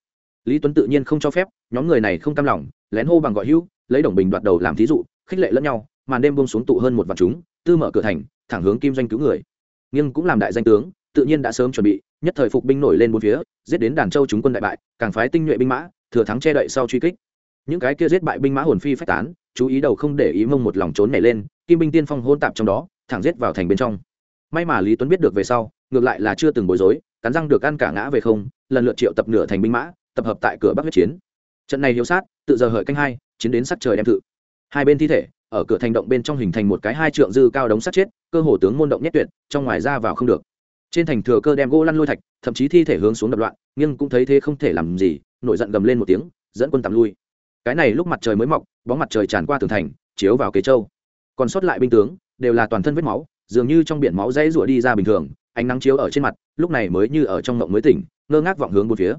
Lý tuấn tự nhiên không cho phép, nhóm người này không cam lòng, lén hô bằng gọi hữu, lấy đồng bình đoạt đầu làm thí dụ, khích lệ lẫn nhau màn đêm buông xuống tụ hơn một vạn chúng, tư mở cửa thành, thẳng hướng kim doanh cứu người. Nhưng cũng làm đại danh tướng, tự nhiên đã sớm chuẩn bị, nhất thời phục binh nổi lên bốn phía, giết đến đàn châu chúng quân đại bại, càng phái tinh nhuệ binh mã, thừa thắng che đậy sau truy kích. Những cái kia giết bại binh mã hồn phi phách tán, chú ý đầu không để ý mông một lòng trốn nhảy lên, kim binh tiên phong hôn tạp trong đó, thẳng giết vào thành bên trong. May mà lý tuấn biết được về sau, ngược lại là chưa từng bối rối, cắn răng được ăn cả ngã về không, lần lượt triệu tập nửa thành binh mã, tập hợp tại cửa bắc huyết chiến. Trận này hiếu sát, tự giờ hợi canh hai, chiến đến sắc trời đem thự. Hai bên thi thể ở cửa thành động bên trong hình thành một cái hai trượng dư cao đống sát chết, cơ hồ tướng môn động nhất tuyệt, trong ngoài ra vào không được. Trên thành thừa cơ đem gỗ lăn lôi thạch, thậm chí thi thể hướng xuống đập loạn, nhưng cũng thấy thế không thể làm gì, nổi giận gầm lên một tiếng, dẫn quân tạm lui. Cái này lúc mặt trời mới mọc, bóng mặt trời tràn qua tường thành, chiếu vào kế châu. Còn sót lại binh tướng, đều là toàn thân vết máu, dường như trong biển máu dãy rụa đi ra bình thường, ánh nắng chiếu ở trên mặt, lúc này mới như ở trong mộng mới tỉnh, ngơ ngác vọng hướng một phía.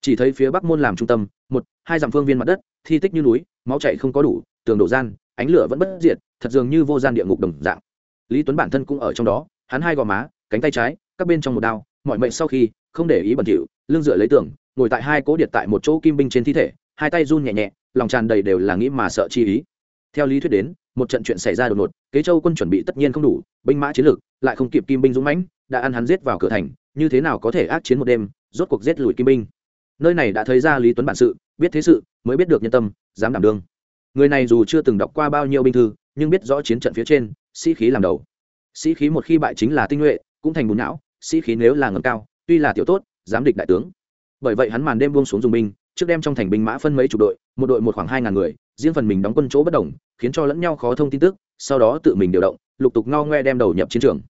Chỉ thấy phía bắc môn làm trung tâm, một, hai dặm phương viên mặt đất, thi tích như núi, máu chạy không có đủ, tường đổ gian ánh lửa vẫn bất diệt, thật dường như vô gian địa ngục đồng dạng. Lý tuấn bản thân cũng ở trong đó, hắn hai gò má, cánh tay trái, các bên trong một đao, mọi mệnh sau khi, không để ý bẩn thỉu, lưng dựa lấy tường, ngồi tại hai cố điện tại một chỗ kim binh trên thi thể, hai tay run nhẹ nhẹ, lòng tràn đầy đều là nghĩ mà sợ chi ý. Theo lý thuyết đến, một trận chuyện xảy ra đột ngột, kế châu quân chuẩn bị tất nhiên không đủ, binh mã chiến lược, lại không kịp kim binh dũng mãnh, đã ăn hắn giết vào cửa thành, như thế nào có thể ác chiến một đêm, rốt cuộc giết lùi kim binh. Nơi này đã thấy ra lý tuấn bản sự, biết thế sự, mới biết được nhân tâm, dám đảm đương người này dù chưa từng đọc qua bao nhiêu binh thư, nhưng biết rõ chiến trận phía trên, sĩ khí làm đầu. Sĩ khí một khi bại chính là tinh nhuệ, cũng thành bùn não, sĩ khí nếu là ngầm cao, tuy là tiểu tốt, giám địch đại tướng. Bởi vậy hắn màn đêm buông xuống dùng binh, trước đem trong thành binh mã phân mấy chục đội, một đội một khoảng hai ngàn người, riêng phần mình đóng quân chỗ bất đồng, khiến cho lẫn nhau khó thông tin tức, sau đó tự mình điều động, lục tục ngao ngoe đem đầu nhập chiến trường.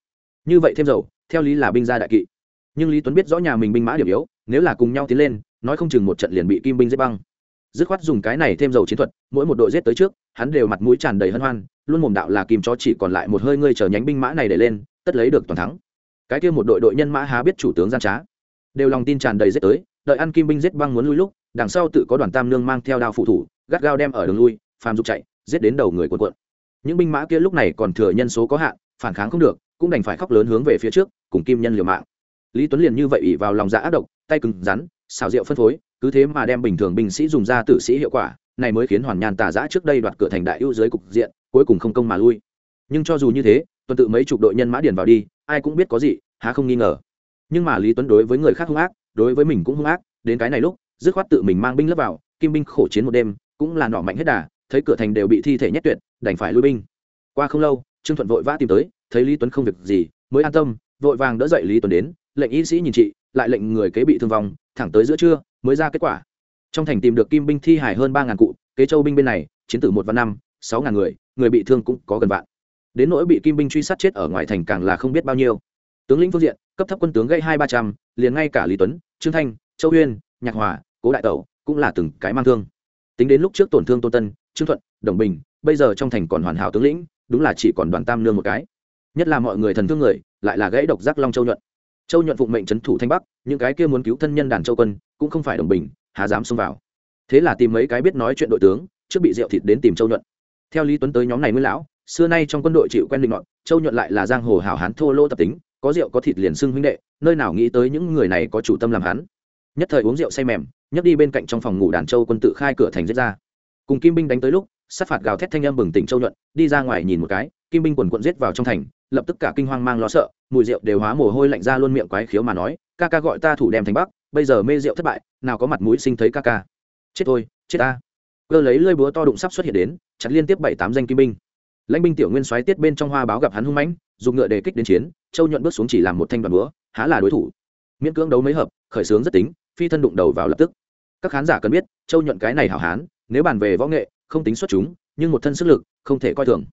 Như vậy thêm dầu, theo lý là binh gia đại kỵ. Nhưng lý tuấn biết rõ nhà mình binh mã điểm yếu, nếu là cùng nhau tiến lên, nói không chừng một trận liền bị kim binh giết băng dứt khoát dùng cái này thêm dầu chiến thuật, mỗi một đội giết tới trước, hắn đều mặt mũi tràn đầy hân hoan, luôn mồm đạo là kìm chó chỉ còn lại một hơi ngươi chờ nhánh binh mã này để lên, tất lấy được toàn thắng. Cái kia một đội đội nhân mã há biết chủ tướng gian trá. Đều lòng tin tràn đầy giết tới, đợi ăn kim binh giết băng muốn lui lúc, đằng sau tự có đoàn tam nương mang theo đao phụ thủ, gắt gao đem ở đường lui, phàm dục chạy, giết đến đầu người cuộn quận những binh mã kia lúc này còn thừa nhân số có hạn, phản kháng không được, cũng đành phải khóc lớn hướng về phía trước, cùng kim nhân liều mạng. Lý tuấn liền như vậy ỉ vào lòng dạ ác độc, tay cứng rắn, xào rượu phân phối cứ thế mà đem bình thường binh sĩ dùng ra tử sĩ hiệu quả, này mới khiến hoàn nhàn tà giã trước đây đoạt cửa thành đại ưu dưới cục diện, cuối cùng không công mà lui. Nhưng cho dù như thế, tuần tự mấy chục đội nhân mã điền vào đi, ai cũng biết có gì, há không nghi ngờ. Nhưng mà lý tuấn đối với người khác hung ác, đối với mình cũng hung ác, đến cái này lúc, dứt khoát tự mình mang binh lấp vào, kim binh khổ chiến một đêm, cũng là nọ mạnh hết đà, thấy cửa thành đều bị thi thể nhét tuyệt, đành phải lui binh. Qua không lâu, trương thuận vội vã tìm tới, thấy lý tuấn không việc gì, mới an tâm, vội vàng đỡ dậy lý tuấn đến, lệnh y sĩ nhìn chị, lại lệnh người kế bị thương vong, thẳng tới giữa trưa mới ra kết quả. Trong thành tìm được kim binh thi hải hơn ba ngàn cụ, kế châu binh bên này, chiến tử một và năm, sáu ngàn người người bị thương cũng có gần vạn. Đến nỗi bị kim binh truy sát chết ở ngoài thành càng là không biết bao nhiêu. Tướng lĩnh phương diện, cấp thấp quân tướng gây hai ba trăm, liền ngay cả lý tuấn, trương thanh, châu huyên, nhạc hòa, cố đại tẩu cũng là từng cái mang thương. Tính đến lúc trước tổn thương tôn tân, trương thuận, đồng bình, bây giờ trong thành còn hoàn hảo tướng lĩnh, đúng là chỉ còn đoàn tam nương một cái. Nhất là mọi người thần thương người, lại là gãy độc giác long châu nhuận. Châu nhuận phụng mệnh trấn thủ thanh bắc, những cái kia muốn cứu thân nhân đàn châu quân cũng không phải đồng bình hà dám xông vào. Thế là tìm mấy cái biết nói chuyện đội tướng, trước bị rượu thịt đến tìm châu nhuận. Theo lý tuấn tới nhóm này nguyên lão, xưa nay trong quân đội chịu quen định ngọn, châu nhuận lại là giang hồ hảo hán thô lô tập tính, có rượu có thịt liền xưng huynh đệ, nơi nào nghĩ tới những người này có chủ tâm làm hắn. Nhất thời uống rượu say mềm, nhấc đi bên cạnh trong phòng ngủ đàn châu quân tự khai cửa thành giết ra. Cùng kim binh đánh tới lúc, sát phạt gào thét thanh âm bừng tỉnh châu nhuận, đi ra ngoài nhìn một cái, kim binh quần quận giết vào trong thành, lập tức cả kinh hoang mang lo sợ, mùi rượu đều hóa mồ hôi lạnh ra luôn miệng quái khiếu mà nói, ca ca gọi ta thủ đem thành bắc bây giờ mê rượu thất bại, nào có mặt mũi sinh thấy ca ca. Chết thôi, chết ta. Cơ lấy lơi búa to đụng sắp xuất hiện đến, chặt liên tiếp bảy tám danh kim binh. Lãnh binh tiểu nguyên xoáy tiết bên trong hoa báo gặp hắn hung mãnh, dùng ngựa đề kích đến chiến, châu nhuận bước xuống chỉ làm một thanh đoàn búa, há là đối thủ. Miễn cưỡng đấu mấy hợp, khởi sướng rất tính, phi thân đụng đầu vào lập tức. Các khán giả cần biết, châu nhuận cái này hảo hán, nếu bàn về võ nghệ, không tính xuất chúng, nhưng một thân sức lực, không thể coi thường.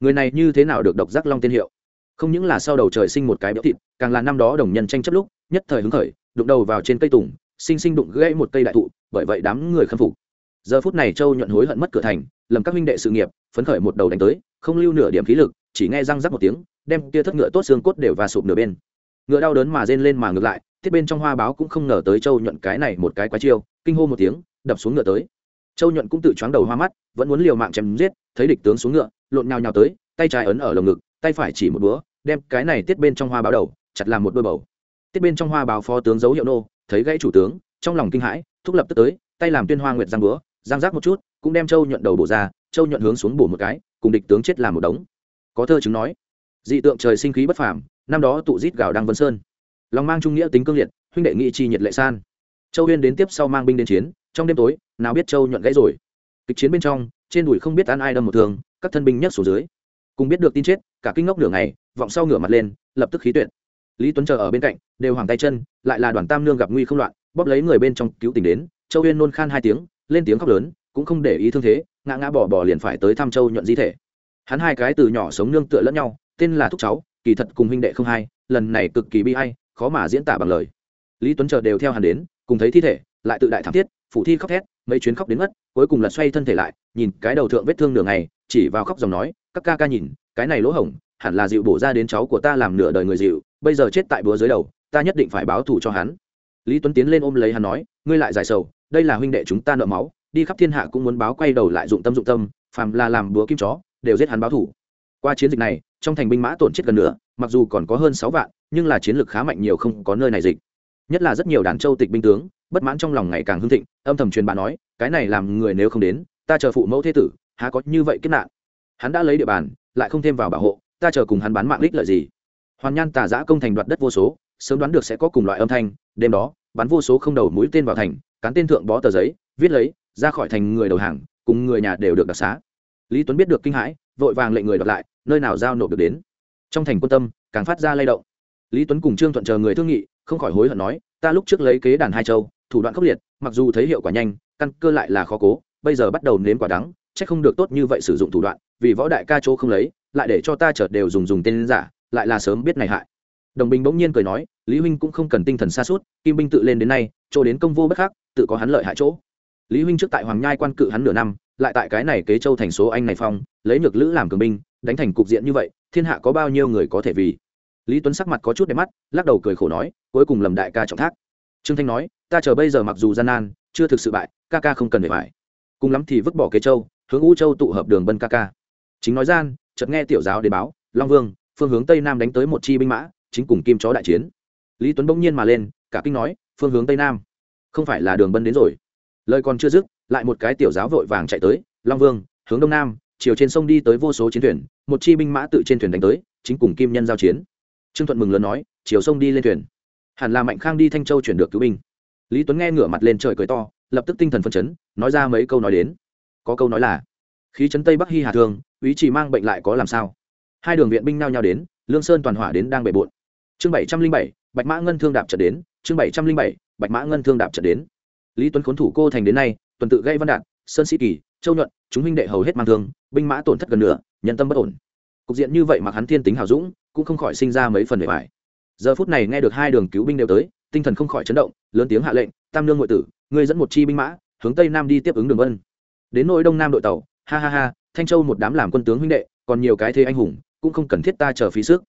Người này như thế nào được độc giác long tiên hiệu? Không những là sau đầu trời sinh một cái béo thịt, càng là năm đó đồng nhân tranh chấp lúc, nhất thời hứng khởi đụng đầu vào trên cây tùng sinh sinh đụng gãy một cây đại thụ, bởi vậy đám người khâm phục. Giờ phút này châu nhuận hối hận mất cửa thành, lầm các huynh đệ sự nghiệp, phấn khởi một đầu đánh tới, không lưu nửa điểm khí lực, chỉ nghe răng rắc một tiếng, đem kia thất ngựa tốt xương cốt đều và sụp nửa bên. Ngựa đau đớn mà rên lên mà ngược lại, thiết bên trong hoa báo cũng không ngờ tới châu nhuận cái này một cái quái chiêu, kinh hô một tiếng, đập xuống ngựa tới. Châu nhuận cũng tự choáng đầu hoa mắt, vẫn muốn liều mạng chém giết, thấy địch tướng xuống ngựa, lộn nhào nhào tới, tay trái ấn ở lồng ngực, tay phải chỉ một búa, đem cái này tiết bên trong hoa báo đầu, chặt làm một đôi bầu tiết bên trong hoa báo phó tướng dấu hiệu nô, thấy gãy chủ tướng, trong lòng kinh hãi, thúc lập tức tới, tay làm tuyên hoa nguyệt giang búa, giang giác một chút, cũng đem châu nhuận đầu bổ ra, châu nhuận hướng xuống bổ một cái, cùng địch tướng chết làm một đống. Có thơ chứng nói, dị tượng trời sinh khí bất phàm, năm đó tụ rít gào đăng vân sơn. Lòng mang trung nghĩa tính cương liệt, huynh đệ nghị chi nhiệt lệ san. Châu huyên đến tiếp sau mang binh đến chiến, trong đêm tối, nào biết châu nhuận gãy rồi. Kịch chiến bên trong, trên đùi không biết ăn ai đâm một thường các thân binh nhất xuống dưới. Cùng biết được tin chết, cả kinh ngốc nửa ngày, vọng sau ngửa mặt lên, lập tức khí tuyệt lý tuấn chờ ở bên cạnh, đều hoàng tay chân, lại là đoàn tam nương gặp nguy không loạn, bóp lấy người bên trong cứu tình đến, châu Uyên nôn khan hai tiếng, lên tiếng khóc lớn, cũng không để ý thương thế, ngã ngã bỏ bỏ liền phải tới thăm châu nhuận di thể. Hắn hai cái từ nhỏ sống nương tựa lẫn nhau, tên là thúc cháu, kỳ thật cùng huynh đệ không hai lần này cực kỳ bi hay khó mà diễn tả bằng lời. Lý tuấn chờ đều theo hắn đến, cùng thấy thi thể, lại tự đại thảm thiết, phủ thi khóc thét, mấy chuyến khóc đến mất, cuối cùng là xoay thân thể lại, nhìn cái đầu thượng vết thương nửa ngày, chỉ vào khóc dòng nói, các ca ca nhìn, cái này lỗ hổng, hẳn là dịu bổ ra đến cháu của ta làm nửa đời người dịu bây giờ chết tại búa dưới đầu, ta nhất định phải báo thù cho hắn. Lý tuấn tiến lên ôm lấy hắn nói, ngươi lại giải sầu, đây là huynh đệ chúng ta nợ máu, đi khắp thiên hạ cũng muốn báo quay đầu lại dụng tâm dụng tâm, phàm là làm búa kim chó, đều giết hắn báo thù. qua chiến dịch này, trong thành binh mã tổn chết gần nữa mặc dù còn có hơn sáu vạn, nhưng là chiến lược khá mạnh nhiều không có nơi này dịch. Nhất là rất nhiều đàn châu tịch binh tướng, bất mãn trong lòng ngày càng hưng thịnh, âm thầm truyền bà nói, cái này làm người nếu không đến, ta chờ phụ mẫu thế tử, há có như vậy kết nạn. Hắn đã lấy địa bàn, lại không thêm vào bảo hộ, ta chờ cùng hắn bán mạng lích lợi gì? Hoàn nhan tà giã công thành đoạt đất vô số, sớm đoán được sẽ có cùng loại âm thanh, đêm đó, bắn vô số không đầu mũi tên vào thành, cán tên thượng bó tờ giấy, viết lấy, ra khỏi thành người đầu hàng, cùng người nhà đều được đặc xá. Lý tuấn biết được kinh hãi, vội vàng lệnh người đọc lại, nơi nào giao nộp được đến. Trong thành quân tâm, càng phát ra lay động. Lý tuấn cùng trương thuận chờ người thương nghị, không khỏi hối hận nói, ta lúc trước lấy kế đàn hai châu, thủ đoạn khốc liệt, mặc dù thấy hiệu quả nhanh, căn cơ lại là khó cố, bây giờ bắt đầu nếm quả đắng, chắc không được tốt như vậy sử dụng thủ đoạn, vì võ đại ca chỗ không lấy, lại để cho ta chợt đều dùng dùng tên giả lại là sớm biết này hại. Đồng bình bỗng nhiên cười nói, lý huynh cũng không cần tinh thần xa suốt, kim binh tự lên đến nay, chỗ đến công vô bất khắc, tự có hắn lợi hại chỗ. Lý huynh trước tại hoàng nhai quan cự hắn nửa năm, lại tại cái này kế châu thành số anh này phong, lấy nhược lữ làm cường binh, đánh thành cục diện như vậy, thiên hạ có bao nhiêu người có thể vì? Lý tuấn sắc mặt có chút đẹp mắt, lắc đầu cười khổ nói, cuối cùng lầm đại ca trọng thác. Trương thanh nói, ta chờ bây giờ mặc dù gian nan, chưa thực sự bại, ca ca không cần để phải cùng lắm thì vứt bỏ kế châu, hướng u châu tụ hợp đường bân ca ca. Chính nói gian, chợt nghe tiểu giáo đến báo, long vương phương hướng tây nam đánh tới một chi binh mã, chính cùng kim chó đại chiến. Lý tuấn bỗng nhiên mà lên, cả kinh nói, phương hướng tây nam. Không phải là đường bân đến rồi. Lời còn chưa dứt, lại một cái tiểu giáo vội vàng chạy tới, long vương, hướng đông nam, chiều trên sông đi tới vô số chiến thuyền, một chi binh mã tự trên thuyền đánh tới, chính cùng kim nhân giao chiến. Trương thuận mừng lớn nói, chiều sông đi lên thuyền. Hẳn là mạnh khang đi thanh châu chuyển được cứu binh. Lý tuấn nghe ngửa mặt lên trời cười to, lập tức tinh thần phân chấn, nói ra mấy câu nói đến. Có câu nói là, khí chấn tây bắc hy hà thương ý chỉ mang bệnh lại có làm sao? Hai đường viện binh nao nhau đến, lương sơn toàn hỏa đến đang bề bộn. Chương bảy trăm linh bảy, bạch mã ngân thương đạp trận đến. Chương bảy trăm linh bảy, bạch mã ngân thương đạp trận đến. Lý tuấn khốn thủ cô thành đến nay, tuần tự gây văn đạn sơn sĩ kỳ, châu nhuận, chúng huynh đệ hầu hết mang thương, binh mã tổn thất gần nửa, nhân tâm bất ổn. Cục diện như vậy mà hắn thiên tính hào dũng, cũng không khỏi sinh ra mấy phần bề bài giờ phút này nghe được hai đường cứu binh đều tới, tinh thần không khỏi chấn động, lớn tiếng hạ lệnh, tam lương ngụy tử, ngươi dẫn một chi binh mã, hướng tây nam đi tiếp ứng đường vân. Đến nội đông nam đội tàu, ha ha ha, thanh châu một đám làm quân tướng huynh đệ, còn nhiều cái thế anh hùng cũng không cần thiết ta chờ phí sức.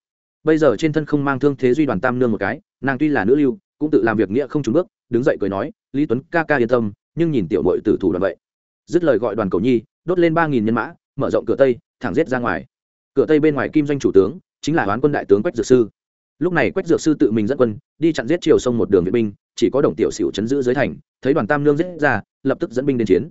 Bây giờ trên thân không mang thương thế duy đoàn tam nương một cái, nàng tuy là nữ lưu, cũng tự làm việc nghĩa không trúng bước, đứng dậy cười nói, lý tuấn, ca ca yên tâm, nhưng nhìn tiểu mội tử thủ đoàn vậy. Dứt lời gọi đoàn cầu nhi, đốt lên ba nghìn nhân mã, mở rộng cửa tây, thẳng giết ra ngoài. Cửa tây bên ngoài kim doanh chủ tướng, chính là hoán quân đại tướng quách dược sư. Lúc này quách dược sư tự mình dẫn quân, đi chặn giết chiều sông một đường viện binh, chỉ có đồng tiểu xỉu chấn giữ dưới thành, thấy đoàn tam nương giết ra, lập tức dẫn binh đến chiến.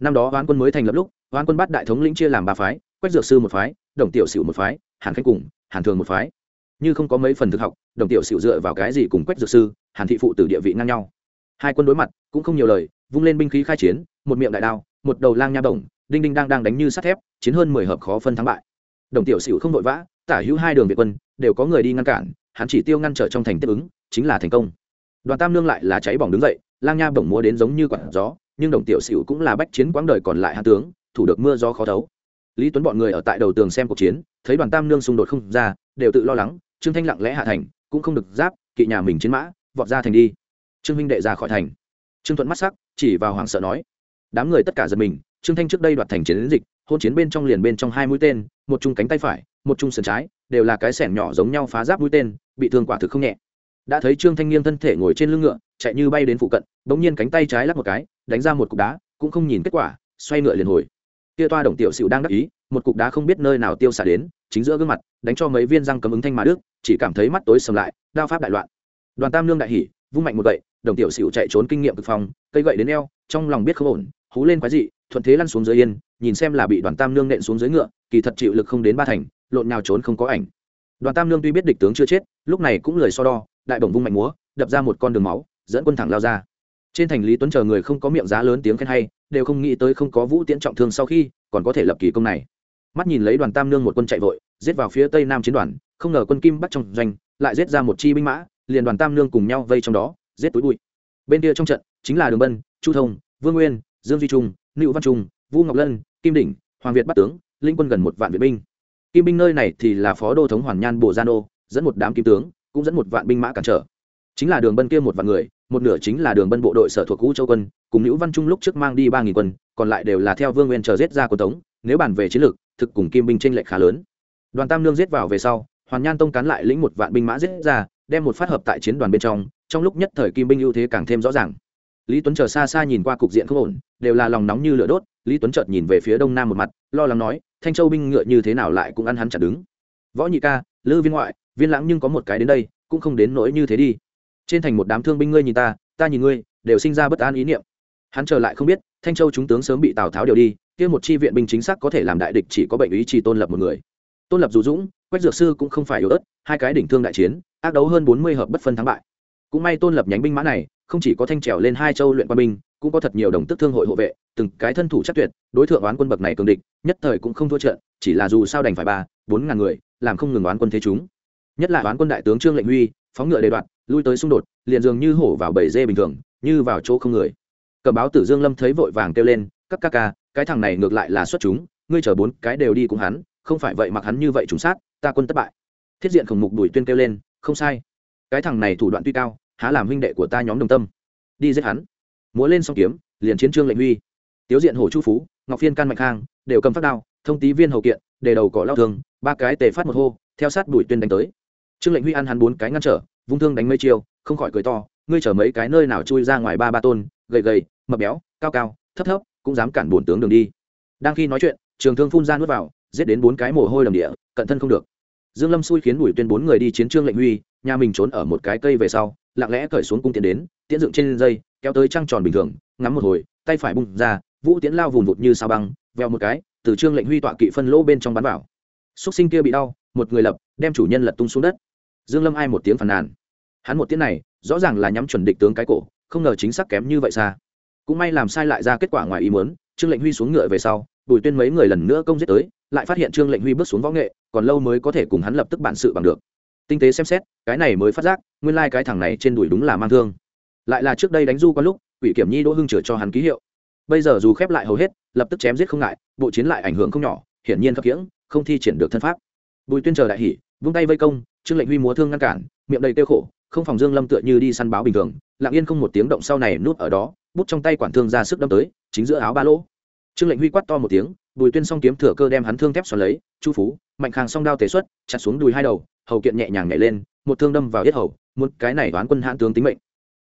Năm đó hoán quân mới thành lập lúc, hoán quân bắt đại thống lĩnh chia làm ba phái, quách dược sư một phái đồng tiểu sửu một phái, hàn khánh cùng hàn thường một phái. Như không có mấy phần thực học, đồng tiểu sửu dựa vào cái gì cùng quách dược sư, hàn thị phụ từ địa vị ngang nhau. Hai quân đối mặt cũng không nhiều lời, vung lên binh khí khai chiến, một miệng đại đao, một đầu lang nha bổng, đinh đinh đang đang đánh như sắt thép, chiến hơn mười hợp khó phân thắng bại. Đồng tiểu sửu không vội vã, tả hữu hai đường việt quân, đều có người đi ngăn cản, hắn chỉ tiêu ngăn trở trong thành tiếp ứng, chính là thành công. Đoàn tam nương lại là cháy bỏng đứng dậy, lang nha bổng múa đến giống như quạt gió, nhưng đồng tiểu sửu cũng là bách chiến quãng đời còn lại hạ tướng, thủ được mưa gió khó thấu lý tuấn bọn người ở tại đầu tường xem cuộc chiến, thấy đoàn tam nương xung đột không ra, đều tự lo lắng, trương thanh lặng lẽ hạ thành, cũng không được giáp, kỵ nhà mình chiến mã, vọt ra thành đi. Trương huynh đệ ra khỏi thành. Trương thuận mắt sắc, chỉ vào hoàng sợ nói, đám người tất cả giật mình, trương thanh trước đây đoạt thành chiến đến dịch, hôn chiến bên trong liền bên trong hai mũi tên, một chung cánh tay phải, một chung sườn trái, đều là cái sẻn nhỏ giống nhau phá giáp mũi tên, bị thương quả thực không nhẹ. Đã thấy trương thanh nghiêng thân thể ngồi trên lưng ngựa, chạy như bay đến phụ cận, bỗng nhiên cánh tay trái lắc một cái, đánh ra một cục đá, cũng không nhìn kết quả, xoay ngựa liền hồi kia toa đồng tiểu sửu đang đắc ý, một cục đá không biết nơi nào tiêu xả đến, chính giữa gương mặt, đánh cho mấy viên răng cấm ứng thanh mà đức chỉ cảm thấy mắt tối sầm lại, đao pháp đại loạn. Đoàn tam lương đại hỉ, vung mạnh một gậy, đồng tiểu sửu chạy trốn kinh nghiệm cực phòng cây gậy đến eo, trong lòng biết không ổn, hú lên quái dị, thuận thế lăn xuống dưới yên, nhìn xem là bị đoàn tam lương nện xuống dưới ngựa, kỳ thật chịu lực không đến ba thành, lộn nào trốn không có ảnh. Đoàn tam lương tuy biết địch tướng chưa chết, lúc này cũng lời so đo, đại bổng vung mạnh múa, đập ra một con đường máu, dẫn quân thẳng lao ra. Trên thành lý tuấn chờ người không có miệng giá lớn tiếng khen hay đều không nghĩ tới không có vũ tiễn trọng thương sau khi còn có thể lập kỳ công này. Mắt nhìn lấy đoàn tam nương một quân chạy vội, giết vào phía tây nam chiến đoàn, không ngờ quân kim bắt trong doanh lại giết ra một chi binh mã, liền đoàn tam nương cùng nhau vây trong đó, giết túi bụi. Bên kia trong trận chính là đường bân, chu thông, vương nguyên, dương duy trung nữ văn trung vũ ngọc lân, kim đỉnh, hoàng việt bắt tướng, linh quân gần một vạn vệ binh. Kim binh nơi này thì là phó đô thống hoàn nhan bộ gia nô, dẫn một đám kim tướng, cũng dẫn một vạn binh mã cản trở. Chính là đường bân kia một vạn người một nửa chính là đường bân bộ đội sở thuộc cũ châu quân, cùng nữ văn trung lúc trước mang đi ba nghìn quân, còn lại đều là theo vương nguyên chờ giết ra quân tống, nếu bàn về chiến lược, thực cùng kim binh tranh lệch khá lớn. Đoàn tam lương giết vào về sau, hoàn nhan tông cán lại lĩnh một vạn binh mã giết ra, đem một phát hợp tại chiến đoàn bên trong trong lúc nhất thời kim binh ưu thế càng thêm rõ ràng. Lý tuấn chờ xa xa nhìn qua cục diện không ổn, đều là lòng nóng như lửa đốt, lý tuấn chợt nhìn về phía đông nam một mặt, lo lắng nói, thanh châu binh ngựa như thế nào lại cũng ăn hắn chặt đứng. Võ nhị ca, lư viên ngoại, viên lãng nhưng có một cái đến đây, cũng không đến nỗi như thế đi trên thành một đám thương binh ngươi nhìn ta ta nhìn ngươi, đều sinh ra bất an ý niệm. Hắn trở lại không biết, thanh châu chúng tướng sớm bị tào tháo điều đi, kia một chi viện binh chính xác có thể làm đại địch chỉ có bệnh ý chỉ tôn lập một người. Tôn lập dù dũng, quách dược sư cũng không phải yếu ớt, hai cái đỉnh thương đại chiến, ác đấu hơn bốn mươi hợp bất phân thắng bại. Cũng may tôn lập nhánh binh mã này, không chỉ có thanh trèo lên hai châu luyện quan binh, cũng có thật nhiều đồng tức thương hội hộ vệ, từng cái thân thủ chắc tuyệt, đối tượng oán quân bậc này cường địch, nhất thời cũng không thua trận, chỉ là dù sao đành phải ba, bốn ngàn người, làm không ngừng oán quân thế chúng. Nhất là oán quân đại tướng trương lệnh huy, phóng ngựa đề đoạn lui tới xung đột, liền dường như hổ vào bầy dê bình thường, như vào chỗ không người. Cờ báo tử dương lâm thấy vội vàng kêu lên, các ca ca, cái thằng này ngược lại là xuất chúng, ngươi chở bốn cái đều đi cùng hắn, không phải vậy mặc hắn như vậy trùng sát, ta quân thất bại. Thiết diện khổng mục đuổi tuyên kêu lên, không sai. Cái thằng này thủ đoạn tuy cao, há làm huynh đệ của ta nhóm đồng tâm. Đi giết hắn. Múa lên song kiếm, liền chiến trương lệnh huy. Tiếu diện hồ chu phú, ngọc phiên can mạnh khang, đều cầm phát đao, thông tí viên hầu kiện, để đầu cỏ lao thương, ba cái tề phát một hô, theo sát đuổi tuyên đánh tới. Trương lệnh huy ăn hắn bốn cái ngăn trở vung thương đánh mấy chiêu, không khỏi cười to, ngươi chở mấy cái nơi nào chui ra ngoài ba ba tôn, gầy gầy, mập béo, cao cao, thấp thấp, cũng dám cản bổn tướng đường đi. Đang khi nói chuyện, trường thương phun ra nuốt vào, giết đến bốn cái mồ hôi đầm địa, cận thân không được. Dương lâm xui khiến bùi tuyên bốn người đi chiến trương lệnh huy, nhà mình trốn ở một cái cây về sau, lặng lẽ cởi xuống cung tiễn đến, tiễn dựng trên dây, kéo tới trăng tròn bình thường, ngắm một hồi, tay phải bung ra, vũ tiễn lao vùn vụt như sao băng veo một cái, từ trương lệnh huy tọa kỵ phân lỗ bên trong bắn vào. Xúc sinh kia bị đau, một người lập, đem chủ nhân lật tung xuống đất. Dương lâm ai một tiếng phàn nàn hắn một tiếng này, rõ ràng là nhắm chuẩn địch tướng cái cổ, không ngờ chính xác kém như vậy xa. Cũng may làm sai lại ra kết quả ngoài ý muốn, trương lệnh huy xuống ngựa về sau, bùi tuyên mấy người lần nữa công giết tới, lại phát hiện trương lệnh huy bước xuống võ nghệ, còn lâu mới có thể cùng hắn lập tức bản sự bằng được. Tinh tế xem xét, cái này mới phát giác, nguyên lai cái thằng này trên đùi đúng là mang thương. Lại là trước đây đánh du có lúc ủy kiểm nhi đỗ hưng chửa cho hắn ký hiệu. Bây giờ dù khép lại hầu hết, lập tức chém giết không ngại, bộ chiến lại ảnh hưởng không nhỏ, hiển nhiên khập khiễng, không thi triển được thân pháp. Bùi tuyên chờ đại hỉ, vung tay vây công, trương lệnh huy múa thương ngăn cản, miệng đầy tiêu khổ không phòng dương lâm tựa như đi săn báo bình thường, lặng yên không một tiếng động sau này nút ở đó, bút trong tay quản thương ra sức đâm tới, chính giữa áo ba lỗ. Trương lệnh huy quát to một tiếng, bùi tuyên song kiếm thừa cơ đem hắn thương thép xoắn lấy, chu phú, mạnh khang song đao tế xuất, chặt xuống đùi hai đầu, hầu kiện nhẹ nhàng nhảy lên, một thương đâm vào yết hầu một cái này đoán quân hãn tướng tính mệnh.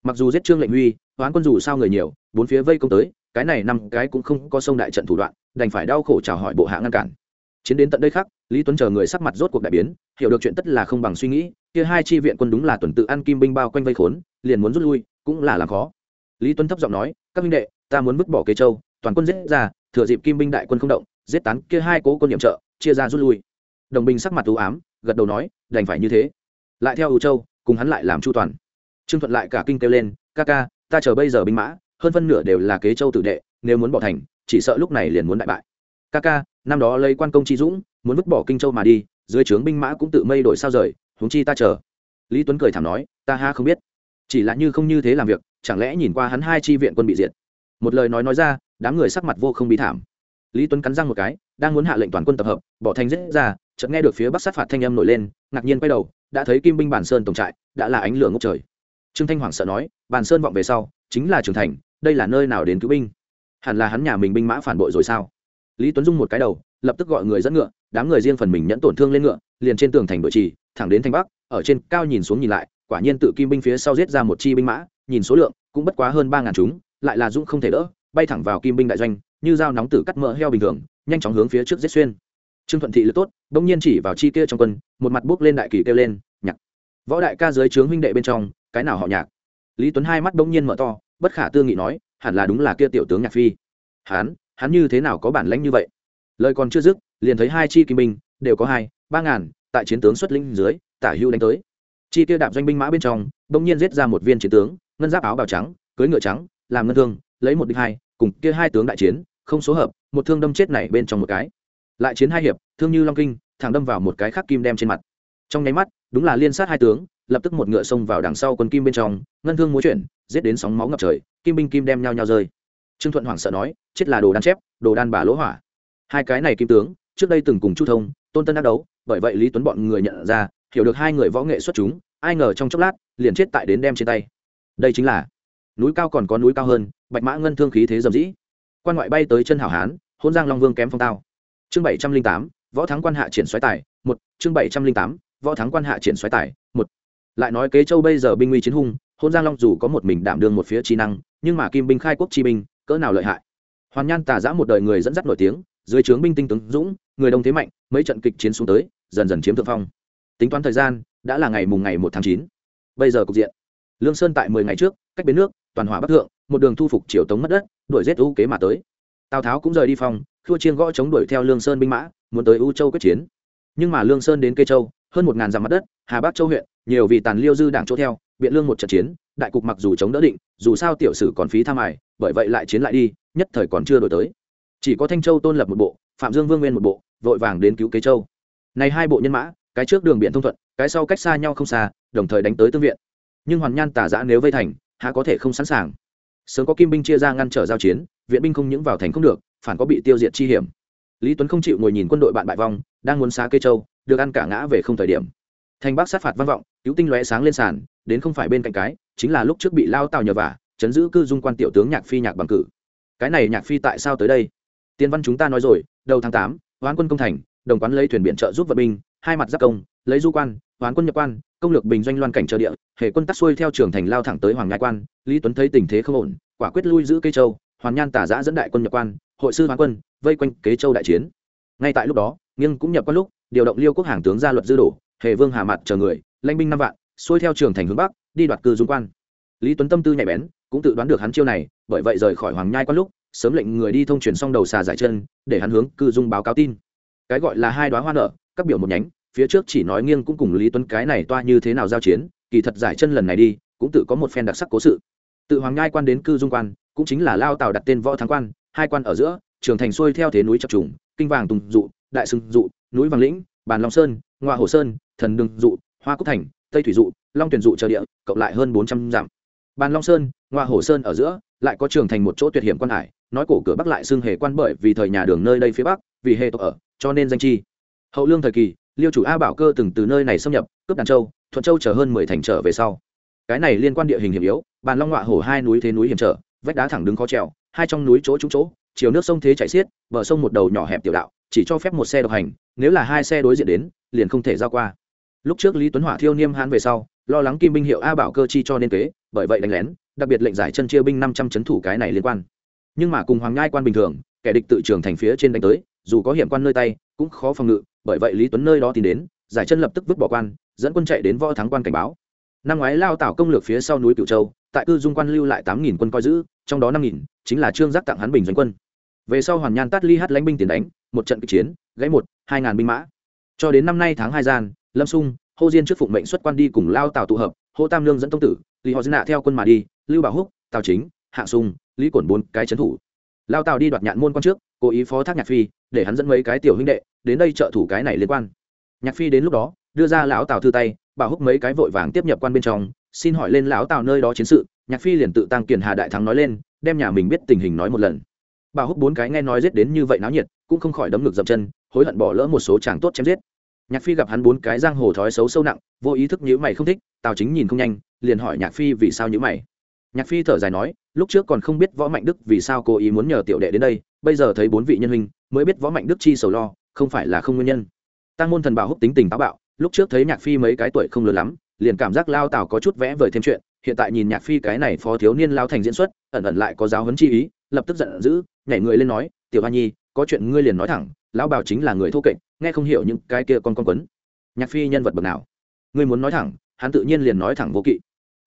Mặc dù giết trương lệnh huy đoán quân dù sao người nhiều, bốn phía vây công tới, cái này năm cái cũng không có sông đại trận thủ đoạn, đành phải đau khổ chào hỏi bộ hạ ngăn cản chiến đến tận đây khác lý tuấn chờ người sắc mặt rốt cuộc đại biến, hiểu được chuyện tất là không bằng suy nghĩ, kia hai chi viện quân đúng là tuần tự ăn kim binh bao quanh vây khốn, liền muốn rút lui, cũng là làm khó. Lý tuấn thấp giọng nói, các minh đệ, ta muốn vứt bỏ kế châu, toàn quân giết ra, thừa dịp kim binh đại quân không động, giết tán kia hai cố quân nhiệm trợ, chia ra rút lui. Đồng binh sắc mặt u ám, gật đầu nói, đành phải như thế. Lại theo ưu châu, cùng hắn lại làm chu toàn. Trương thuận lại cả kinh kêu lên, ca ca, ta chờ bây giờ binh mã, hơn phân nửa đều là kế châu tử đệ, nếu muốn bỏ thành, chỉ sợ lúc này liền muốn đại bại ca ca, năm đó lấy quan công chi dũng, muốn vứt bỏ kinh châu mà đi, dưới trướng binh mã cũng tự mây đổi sao rời, huống chi ta chờ. Lý tuấn cười thảm nói, ta ha không biết. Chỉ là như không như thế làm việc, chẳng lẽ nhìn qua hắn hai chi viện quân bị diệt? Một lời nói nói ra, đám người sắc mặt vô không bị thảm. Lý tuấn cắn răng một cái, đang muốn hạ lệnh toàn quân tập hợp, bỏ thành dễ ra, chợt nghe được phía bắc sát phạt thanh âm nổi lên, ngạc nhiên quay đầu, đã thấy kim binh bản sơn tổng trại, đã là ánh lửa ngốc trời. Trương thanh hoàng sợ nói bàn sơn vọng về sau, chính là trường thành, đây là nơi nào đến cứu binh? Hẳn là hắn nhà mình binh mã phản bội rồi sao? Lý tuấn dung một cái đầu, lập tức gọi người dẫn ngựa, đám người riêng phần mình nhẫn tổn thương lên ngựa, liền trên tường thành đội trì, thẳng đến thành bắc, ở trên cao nhìn xuống nhìn lại, quả nhiên tự kim binh phía sau giết ra một chi binh mã, nhìn số lượng cũng bất quá hơn ba ngàn chúng, lại là dũng không thể đỡ, bay thẳng vào kim binh đại doanh, như dao nóng tử cắt mỡ heo bình thường, nhanh chóng hướng phía trước giết xuyên. Trương thuận thị lực tốt, bỗng nhiên chỉ vào chi kia trong quân, một mặt bước lên đại kỳ kêu lên, nhạc. Võ đại ca dưới trướng huynh đệ bên trong, cái nào họ nhạc? Lý tuấn hai mắt bỗng nhiên mở to, bất khả tư nghị nói, hẳn là đúng là kia tiểu tướng nhạc phi. Hắn hắn như thế nào có bản lãnh như vậy? Lời còn chưa dứt, liền thấy hai chi kim binh, đều có hai, ba ngàn, tại chiến tướng xuất linh dưới, tả hưu đánh tới. Chi kia đạp doanh binh mã bên trong, bỗng nhiên giết ra một viên chiến tướng, ngân giáp áo bào trắng, cưới ngựa trắng, làm ngân thương, lấy một địch hai, cùng kia hai tướng đại chiến, không số hợp, một thương đâm chết này bên trong một cái. Lại chiến hai hiệp, thương như long kinh, thẳng đâm vào một cái khắc kim đem trên mặt. Trong nháy mắt, đúng là liên sát hai tướng, lập tức một ngựa xông vào đằng sau quân kim bên trong, ngân thương múa chuyển, giết đến sóng máu ngập trời, kim binh kim đem nhau nhau rơi trương thuận hoảng sợ nói, chết là đồ đan chép, đồ đan bà lỗ hỏa. Hai cái này kim tướng, trước đây từng cùng chu thông, tôn tân đắc đấu, bởi vậy lý tuấn bọn người nhận ra, hiểu được hai người võ nghệ xuất chúng, ai ngờ trong chốc lát, liền chết tại đến đem trên tay. Đây chính là núi cao còn có núi cao hơn, bạch mã ngân thương khí thế dầm dĩ. Quan ngoại bay tới chân hảo hán hôn giang long vương kém phong tao. Chương bảy trăm linh tám, võ thắng quan hạ triển xoáy tài, một, chương bảy trăm linh tám, võ thắng quan hạ triển xoáy tài, một. Lại nói kế châu bây giờ binh nguy chiến hung hôn giang long dù có một mình đảm đương một phía chi năng, nhưng mà kim binh khai quốc chi binh cỡ nào lợi hại. Hoàn nhan tà giã một đời người dẫn dắt nổi tiếng, dưới trướng binh tinh tướng dũng, người đông thế mạnh, mấy trận kịch chiến xuống tới, dần dần chiếm thượng phong. Tính toán thời gian, đã là ngày mùng ngày một tháng chín. Bây giờ cục diện. Lương sơn tại mười ngày trước, cách bến nước, toàn hỏa bắc thượng, một đường thu phục triều tống mất đất, đuổi giết ưu kế mà tới. Tào tháo cũng rời đi phòng thua chiên gõ chống đuổi theo lương sơn binh mã, muốn tới ưu châu quyết chiến. Nhưng mà lương sơn đến cây châu, hơn một ngàn dặm mặt đất, hà bắc châu huyện, nhiều vì tàn liêu dư đảng chỗ theo, biện lương một trận chiến đại cục mặc dù chống đỡ định, dù sao tiểu sử còn phí tham ải bởi vậy lại chiến lại đi, nhất thời còn chưa đổi tới. Chỉ có thanh châu tôn lập một bộ, phạm dương vương nguyên một bộ, vội vàng đến cứu kế châu. Này hai bộ nhân mã, cái trước đường biển thông thuận, cái sau cách xa nhau không xa, đồng thời đánh tới tương viện. Nhưng hoàn nhan tả giã nếu vây thành, há có thể không sẵn sàng. Sớm có kim binh chia ra ngăn trở giao chiến, viện binh không những vào thành không được, phản có bị tiêu diệt chi hiểm. Lý tuấn không chịu ngồi nhìn quân đội bạn bại vong, đang muốn xá cây châu, được ăn cả ngã về không thời điểm. Thành bắc sát phạt văn vọng, cứu tinh lóe sáng lên sàn đến không phải bên cạnh cái, chính là lúc trước bị lao tàu nhờ vả, chấn giữ cư dung quan tiểu tướng nhạc phi nhạc bằng cử. Cái này nhạc phi tại sao tới đây? Tiên văn chúng ta nói rồi, đầu tháng tám, hoán quân công thành, đồng quán lấy thuyền biện trợ giúp vận binh, hai mặt giáp công, lấy du quan, hoán quân nhập quan, công lược bình doanh loan cảnh trợ địa, hệ quân tắc xuôi theo trường thành lao thẳng tới hoàng ngai quan, lý tuấn thấy tình thế không ổn, quả quyết lui giữ cây châu, hoàn nhan tả giã dẫn đại quân nhập quan, hội sư hoán quân, vây quanh kế châu đại chiến. Ngay tại lúc đó, nghiêng cũng nhập quan lúc, điều động liêu quốc hàng tướng ra luật dư đổ hệ vương hà mặt chờ người, lãnh binh năm vạn xuôi theo trường thành hướng bắc, đi đoạt cư dung quan. Lý tuấn tâm tư nhạy bén, cũng tự đoán được hắn chiêu này, bởi vậy rời khỏi hoàng nhai quan lúc, sớm lệnh người đi thông truyền xong đầu xà giải chân, để hắn hướng cư dung báo cáo tin. Cái gọi là hai đoá hoa nợ các biểu một nhánh, phía trước chỉ nói nghiêng cũng cùng lý tuấn cái này toa như thế nào giao chiến, kỳ thật giải chân lần này đi, cũng tự có một phen đặc sắc cố sự. Tự hoàng nhai quan đến cư dung quan, cũng chính là lao tàu đặt tên võ thắng quan, hai quan ở giữa, trường thành xuôi theo thế núi chập trùng, kinh vàng tùng dụ, đại sừng dụ, núi vàng lĩnh, bàn long sơn ngoa hồ sơn, thần đường dụ, hoa cúc thành tây thủy dụ, long tuyển dụ chờ địa, cộng lại hơn bốn trăm dặm. Bàn long sơn, ngoa hồ sơn ở giữa, lại có trường thành một chỗ tuyệt hiểm quan hải, nói cổ cửa bắc lại xưng hề quan bởi vì thời nhà đường nơi đây phía bắc, vì hề tộc ở, cho nên danh chi. Hậu lương thời kỳ, liêu chủ a bảo cơ từng từ nơi này xâm nhập, cướp đàn châu, thuận châu chở hơn mười thành trở về sau. Cái này liên quan địa hình hiểm yếu, bàn long ngoạ hổ hai núi thế núi hiểm trở, vách đá thẳng đứng khó trèo, hai trong núi chỗ trúng chỗ, chiều nước sông thế chảy xiết, bờ sông một đầu nhỏ hẹp tiểu đạo, chỉ cho phép một xe độc hành, nếu là hai xe đối diện đến, liền không thể giao qua lúc trước lý tuấn hỏa thiêu niêm hãn về sau, lo lắng kim binh hiệu a bảo cơ chi cho nên kế, bởi vậy đánh lén, đặc biệt lệnh giải chân chia binh năm trăm trấn thủ cái này liên quan. Nhưng mà cùng hoàng ngai quan bình thường, kẻ địch tự trường thành phía trên đánh tới, dù có hiểm quan nơi tay, cũng khó phòng ngự, bởi vậy lý tuấn nơi đó tìm đến, giải chân lập tức vứt bỏ quan, dẫn quân chạy đến võ thắng quan cảnh báo. Năm ngoái lao tảo công lược phía sau núi cựu châu, tại cư dung quan lưu lại tám nghìn quân coi giữ, trong đó năm nghìn chính là trương giác tặng hắn bình doanh quân. Về sau hoàn nhan tát ly hát lãnh binh tiền đánh, một trận kịch chiến, gãy một, hai ngàn binh mã. Cho đến năm nay tháng hai gian lâm sung, hô diên trước phụng mệnh xuất quan đi cùng lao tào tụ hợp, hô tam lương dẫn tông tử, lý họ dân nạ theo quân mà đi, lưu bảo húc, tào chính, hạ sung, lý cổn bốn cái trấn thủ. Lao tào đi đoạt nhạn môn quan trước, cố ý phó thác nhạc phi, để hắn dẫn mấy cái tiểu huynh đệ đến đây trợ thủ cái này liên quan. Nhạc phi đến lúc đó, đưa ra lão tào thư tay, bảo húc mấy cái vội vàng tiếp nhập quan bên trong, xin hỏi lên lão tào nơi đó chiến sự, nhạc phi liền tự tăng kiền hà đại thắng nói lên, đem nhà mình biết tình hình nói một lần. Bảo húc bốn cái nghe nói giết đến như vậy náo nhiệt, cũng không khỏi đấm ngực dập chân, hối hận bỏ lỡ một số chàng tốt chém giết nhạc phi gặp hắn bốn cái giang hồ thói xấu sâu nặng, vô ý thức nhữ mày không thích, tào chính nhìn không nhanh, liền hỏi nhạc phi vì sao nhữ mày. Nhạc phi thở dài nói, lúc trước còn không biết võ mạnh đức vì sao cố ý muốn nhờ tiểu đệ đến đây, bây giờ thấy bốn vị nhân huynh, mới biết võ mạnh đức chi sầu lo, không phải là không nguyên nhân. Tăng môn thần bảo húc tính tình táo bạo, lúc trước thấy nhạc phi mấy cái tuổi không lớn lắm, liền cảm giác lao tào có chút vẽ vời thêm chuyện, hiện tại nhìn nhạc phi cái này phó thiếu niên lao thành diễn xuất, ẩn ẩn lại có giáo huấn chi ý, lập tức giận dữ, nhảy người lên nói, tiểu hoa nhi, có chuyện ngươi liền nói thẳng, lão bảo chính là người thô kệch nghe không hiểu những cái kia con con quấn. Nhạc phi nhân vật bậc nào? Ngươi muốn nói thẳng, hắn tự nhiên liền nói thẳng vô kỵ.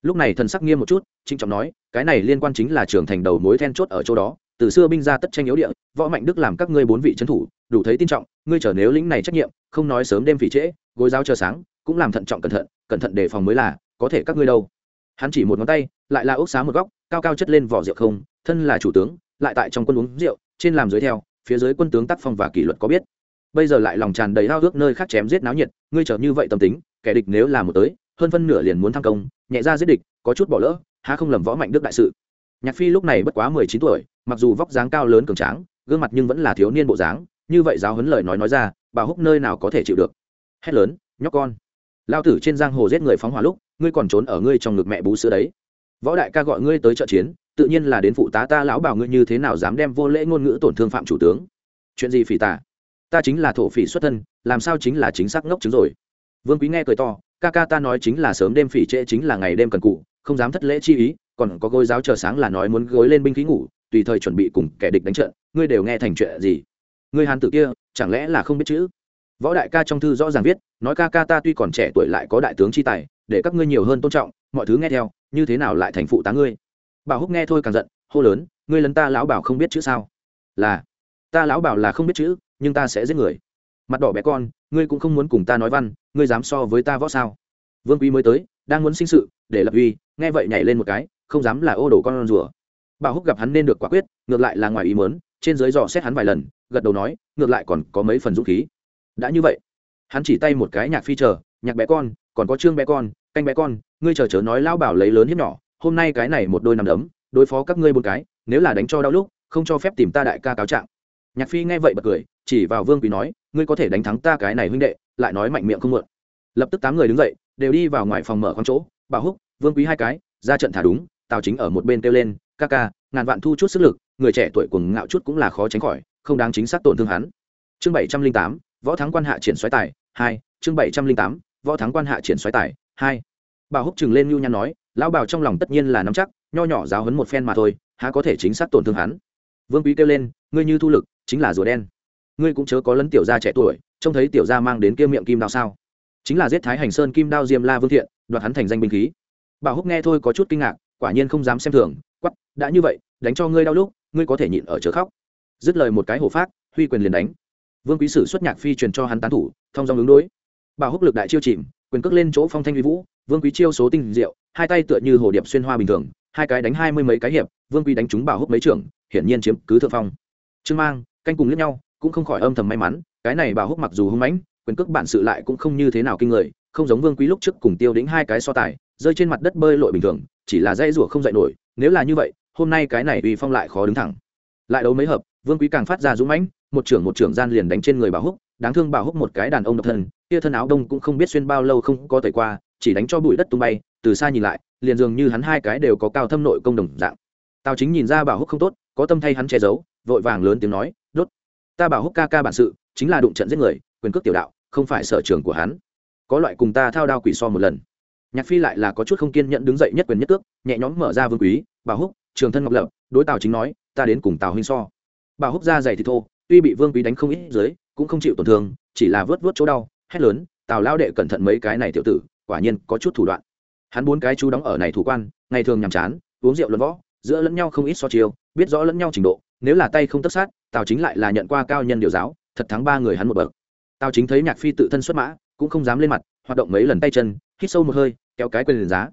Lúc này thần sắc nghiêm một chút trinh trọng nói, cái này liên quan chính là trưởng thành đầu mối then chốt ở chỗ đó, từ xưa binh ra tất tranh yếu địa, võ mạnh đức làm các ngươi bốn vị trấn thủ, đủ thấy tin trọng, ngươi trở nếu lĩnh này trách nhiệm, không nói sớm đêm phỉ trễ, gối giáo chờ sáng, cũng làm thận trọng cẩn thận cẩn thận đề phòng mới là, có thể các ngươi đâu. Hắn chỉ một ngón tay, lại là ốc xá một góc, cao cao chất lên vỏ rượu không, thân là chủ tướng, lại tại trong quân uống rượu, trên làm dưới theo, phía dưới quân tướng tác phong và kỷ luật có biết bây giờ lại lòng tràn đầy hao ước nơi khác chém giết náo nhiệt, ngươi trở như vậy tâm tính, kẻ địch nếu là một tới, hơn phân nửa liền muốn tham công, nhẹ ra giết địch, có chút bỏ lỡ, há không lầm võ mạnh đức đại sự. Nhạc phi lúc này bất quá mười chín tuổi, mặc dù vóc dáng cao lớn cường tráng, gương mặt nhưng vẫn là thiếu niên bộ dáng, như vậy giáo huấn lời nói nói ra, bà húc nơi nào có thể chịu được. Hét lớn, nhóc con lao tử trên giang hồ giết người phóng hỏa lúc, ngươi còn trốn ở ngươi trong ngực mẹ bú sữa đấy. Võ đại ca gọi ngươi tới trợ chiến, tự nhiên là đến phụ tá ta lão bảo ngươi như thế nào dám đem vô lễ ngôn ngữ tổn thương phạm chủ tướng. Chuyện gì phỉ tả? Ta chính là thổ phỉ xuất thân, làm sao chính là chính xác ngốc chứng rồi? Vương quý nghe cười to, ca ca ta nói chính là sớm đêm phỉ trễ chính là ngày đêm cần cụ, không dám thất lễ chi ý, còn có gối giáo chờ sáng là nói muốn gối lên binh khí ngủ, tùy thời chuẩn bị cùng kẻ địch đánh trận, ngươi đều nghe thành chuyện gì? Ngươi hàn tử kia, chẳng lẽ là không biết chữ? Võ đại ca trong thư rõ ràng viết, nói ca ca ta tuy còn trẻ tuổi lại có đại tướng chi tài, để các ngươi nhiều hơn tôn trọng, mọi thứ nghe theo, như thế nào lại thành phụ tá ngươi? Bảo húc nghe thôi càng giận, hô lớn, ngươi lấn ta lão bảo không biết chữ sao? Là, ta lão bảo là không biết chữ nhưng ta sẽ giết người. Mặt đỏ bé con, ngươi cũng không muốn cùng ta nói văn, ngươi dám so với ta võ sao? Vương quý mới tới, đang muốn sinh sự, để lập uy, nghe vậy nhảy lên một cái, không dám là ô đồ con rùa. Bảo húc gặp hắn nên được quả quyết, ngược lại là ngoài ý mớn trên dưới dò xét hắn vài lần, gật đầu nói, ngược lại còn có mấy phần dũng khí. Đã như vậy, hắn chỉ tay một cái nhạc phi chờ, nhạc bé con, còn có trương bé con, canh bé con, ngươi chờ chớ nói lao bảo lấy lớn hiếp nhỏ, hôm nay cái này một đôi nằm đấm, đối phó các ngươi một cái, nếu là đánh cho đau lúc, không cho phép tìm ta đại ca cáo trạng. Nhạc phi nghe vậy bật cười chỉ vào vương quý nói, ngươi có thể đánh thắng ta cái này huynh đệ, lại nói mạnh miệng không mượn. Lập tức tám người đứng dậy, đều đi vào ngoài phòng mở con chỗ. Bảo húc, vương quý hai cái, ra trận thả đúng, tào chính ở một bên kêu lên, ca ca, ngàn vạn thu chút sức lực, người trẻ tuổi cùng ngạo chút cũng là khó tránh khỏi, không đáng chính xác tổn thương hắn. Chương bảy trăm linh tám, võ thắng quan hạ triển xoáy tài, hai, chương bảy trăm linh tám, võ thắng quan hạ triển xoáy tài, hai. Bảo húc chừng lên nhu nhan nói, lão bảo trong lòng tất nhiên là nắm chắc, nho nhỏ giáo hấn một phen mà thôi, há có thể chính xác tổn thương hắn? Vương quý kêu lên, ngươi như thu lực, chính là rùa đen ngươi cũng chớ có lấn tiểu gia trẻ tuổi, trông thấy tiểu gia mang đến kia miệng kim đao sao? Chính là giết thái hành sơn kim đao diêm la vương thiện, đoạt hắn thành danh binh khí. Bảo húc nghe thôi có chút kinh ngạc, quả nhiên không dám xem thường quắp đã như vậy, đánh cho ngươi đau lúc, ngươi có thể nhịn ở chớ khóc. Dứt lời một cái hổ phát, huy quyền liền đánh. Vương quý sử xuất nhạc phi truyền cho hắn tán thủ, thông dòng ứng đối. Bảo húc lực đại chiêu chìm, quyền cước lên chỗ phong thanh uy vũ, vương quý chiêu số tinh diệu, hai tay tựa như hồ điệp xuyên hoa bình thường, hai cái đánh hai mươi mấy cái hiệp, vương quý đánh trúng bảo húc mấy trưởng, hiển nhiên chiếm cứ thượng phong. Trương mang, canh cùng lẫn nhau cũng không khỏi âm thầm may mắn, cái này bà húc mặc dù hung mãnh, quyền cước bản sự lại cũng không như thế nào kinh người, không giống vương quý lúc trước cùng tiêu đính hai cái so tài, rơi trên mặt đất bơi lội bình thường, chỉ là dây rủa không dậy nổi, nếu là như vậy, hôm nay cái này uy phong lại khó đứng thẳng. Lại đấu mấy hợp, vương quý càng phát ra dũng mãnh, một trưởng một trưởng gian liền đánh trên người bà húc, đáng thương bà húc một cái đàn ông độc thân, kia thân áo đông cũng không biết xuyên bao lâu không có tẩy qua, chỉ đánh cho bụi đất tung bay, từ xa nhìn lại, liền dường như hắn hai cái đều có cao thâm nội công đồng dạng. Tào chính nhìn ra bà húc không tốt, có tâm thay hắn che giấu, vội vàng lớn tiếng nói ta bảo húc ca ca bản sự, chính là đụng trận giết người, quyền cước tiểu đạo, không phải sở trường của hắn. Có loại cùng ta thao đao quỷ so một lần. Nhạc phi lại là có chút không kiên nhẫn đứng dậy nhất quyền nhất cước, nhẹ nhõm mở ra vương quý, bảo húc, trường thân ngọc lập, đối tào chính nói, ta đến cùng tào huynh so. Bảo húc ra dày thì thô, tuy bị vương quý đánh không ít dưới, cũng không chịu tổn thương, chỉ là vớt vớt chỗ đau, hét lớn, tào lao đệ cẩn thận mấy cái này tiểu tử, quả nhiên có chút thủ đoạn. Hắn bốn cái chú đóng ở này thủ quan, ngày thường nhàm chán, uống rượu lẫn võ, giữa lẫn nhau không ít so chiêu, biết rõ lẫn nhau trình độ nếu là tay không tất sát, tào chính lại là nhận qua cao nhân điều giáo, thật thắng ba người hắn một bậc. Tào chính thấy nhạc phi tự thân xuất mã, cũng không dám lên mặt, hoạt động mấy lần tay chân, hít sâu một hơi, kéo cái quyền liền giá.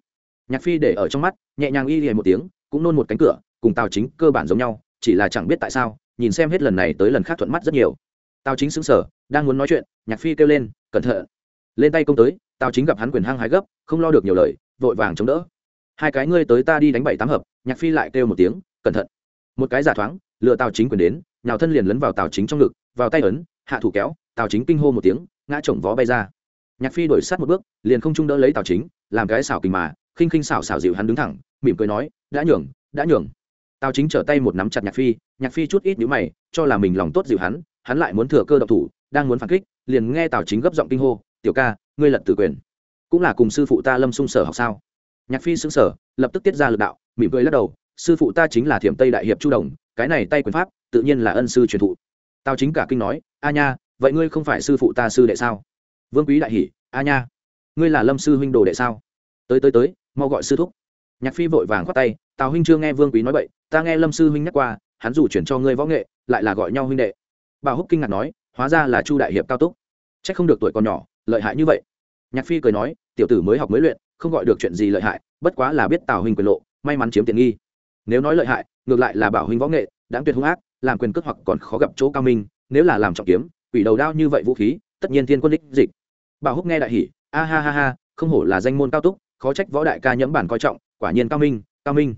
Nhạc phi để ở trong mắt, nhẹ nhàng y hề một tiếng, cũng nôn một cánh cửa, cùng tào chính cơ bản giống nhau, chỉ là chẳng biết tại sao, nhìn xem hết lần này tới lần khác thuận mắt rất nhiều. Tào chính xứng sở đang muốn nói chuyện, nhạc phi kêu lên, cẩn thận. Lên tay công tới, tào chính gặp hắn quyền hăng hái gấp, không lo được nhiều lời, vội vàng chống đỡ. Hai cái ngươi tới ta đi đánh bảy tám hợp. Nhạc phi lại kêu một tiếng, cẩn thận. Một cái giả thoáng lựa tào chính quyền đến, nhào thân liền lấn vào tào chính trong ngực, vào tay ấn, hạ thủ kéo, tào chính kinh hô một tiếng, ngã chồng vó bay ra. Nhạc phi đổi sát một bước, liền không trung đỡ lấy tào chính, làm cái xảo kình mà, khinh khinh xảo xảo dịu hắn đứng thẳng, mỉm cười nói, đã nhường đã nhường. Tào chính trở tay một nắm chặt nhạc phi nhạc phi chút ít nhíu mày, cho là mình lòng tốt dịu hắn hắn lại muốn thừa cơ động thủ, đang muốn phản kích, liền nghe tào chính gấp giọng kinh hô, tiểu ca, ngươi lật tử quyền, cũng là cùng sư phụ ta lâm sung sở học sao? Nhạc phi xứng sở lập tức tiết ra lực đạo, mỉm cười lắc đầu, sư phụ ta chính là thiểm tây đại hiệp chu đồng cái này tay quyền pháp, tự nhiên là ân sư truyền thụ. Tào chính cả kinh nói, a nha, vậy ngươi không phải sư phụ ta sư đệ sao? Vương quý đại hỷ a nha, ngươi là lâm sư huynh đồ đệ sao? Tới tới tới, mau gọi sư thúc. Nhạc phi vội vàng khoát tay, tào huynh chưa nghe vương quý nói vậy ta nghe lâm sư huynh nhắc qua, hắn dù chuyển cho ngươi võ nghệ, lại là gọi nhau huynh đệ. Bà húc kinh ngạc nói, hóa ra là chu đại hiệp cao túc. C h ắ c không được tuổi còn nhỏ, lợi hại như vậy. Nhạc phi cười nói, tiểu tử mới học mới luyện, không gọi được chuyện gì lợi hại, bất quá là biết tào huynh quyền lộ, may mắn chiếm tiện nghi nếu nói lợi hại, ngược lại là bảo huynh võ nghệ, đáng tuyệt hung ác, làm quyền cước hoặc còn khó gặp chỗ cao minh, nếu là làm trọng kiếm, quỷ đầu đao như vậy vũ khí, tất nhiên thiên quân đích dịch. Bảo húc nghe đại hỉ, a ha ha ha, không hổ là danh môn cao túc, khó trách võ đại ca nhẫm bản coi trọng, quả nhiên cao minh cao minh.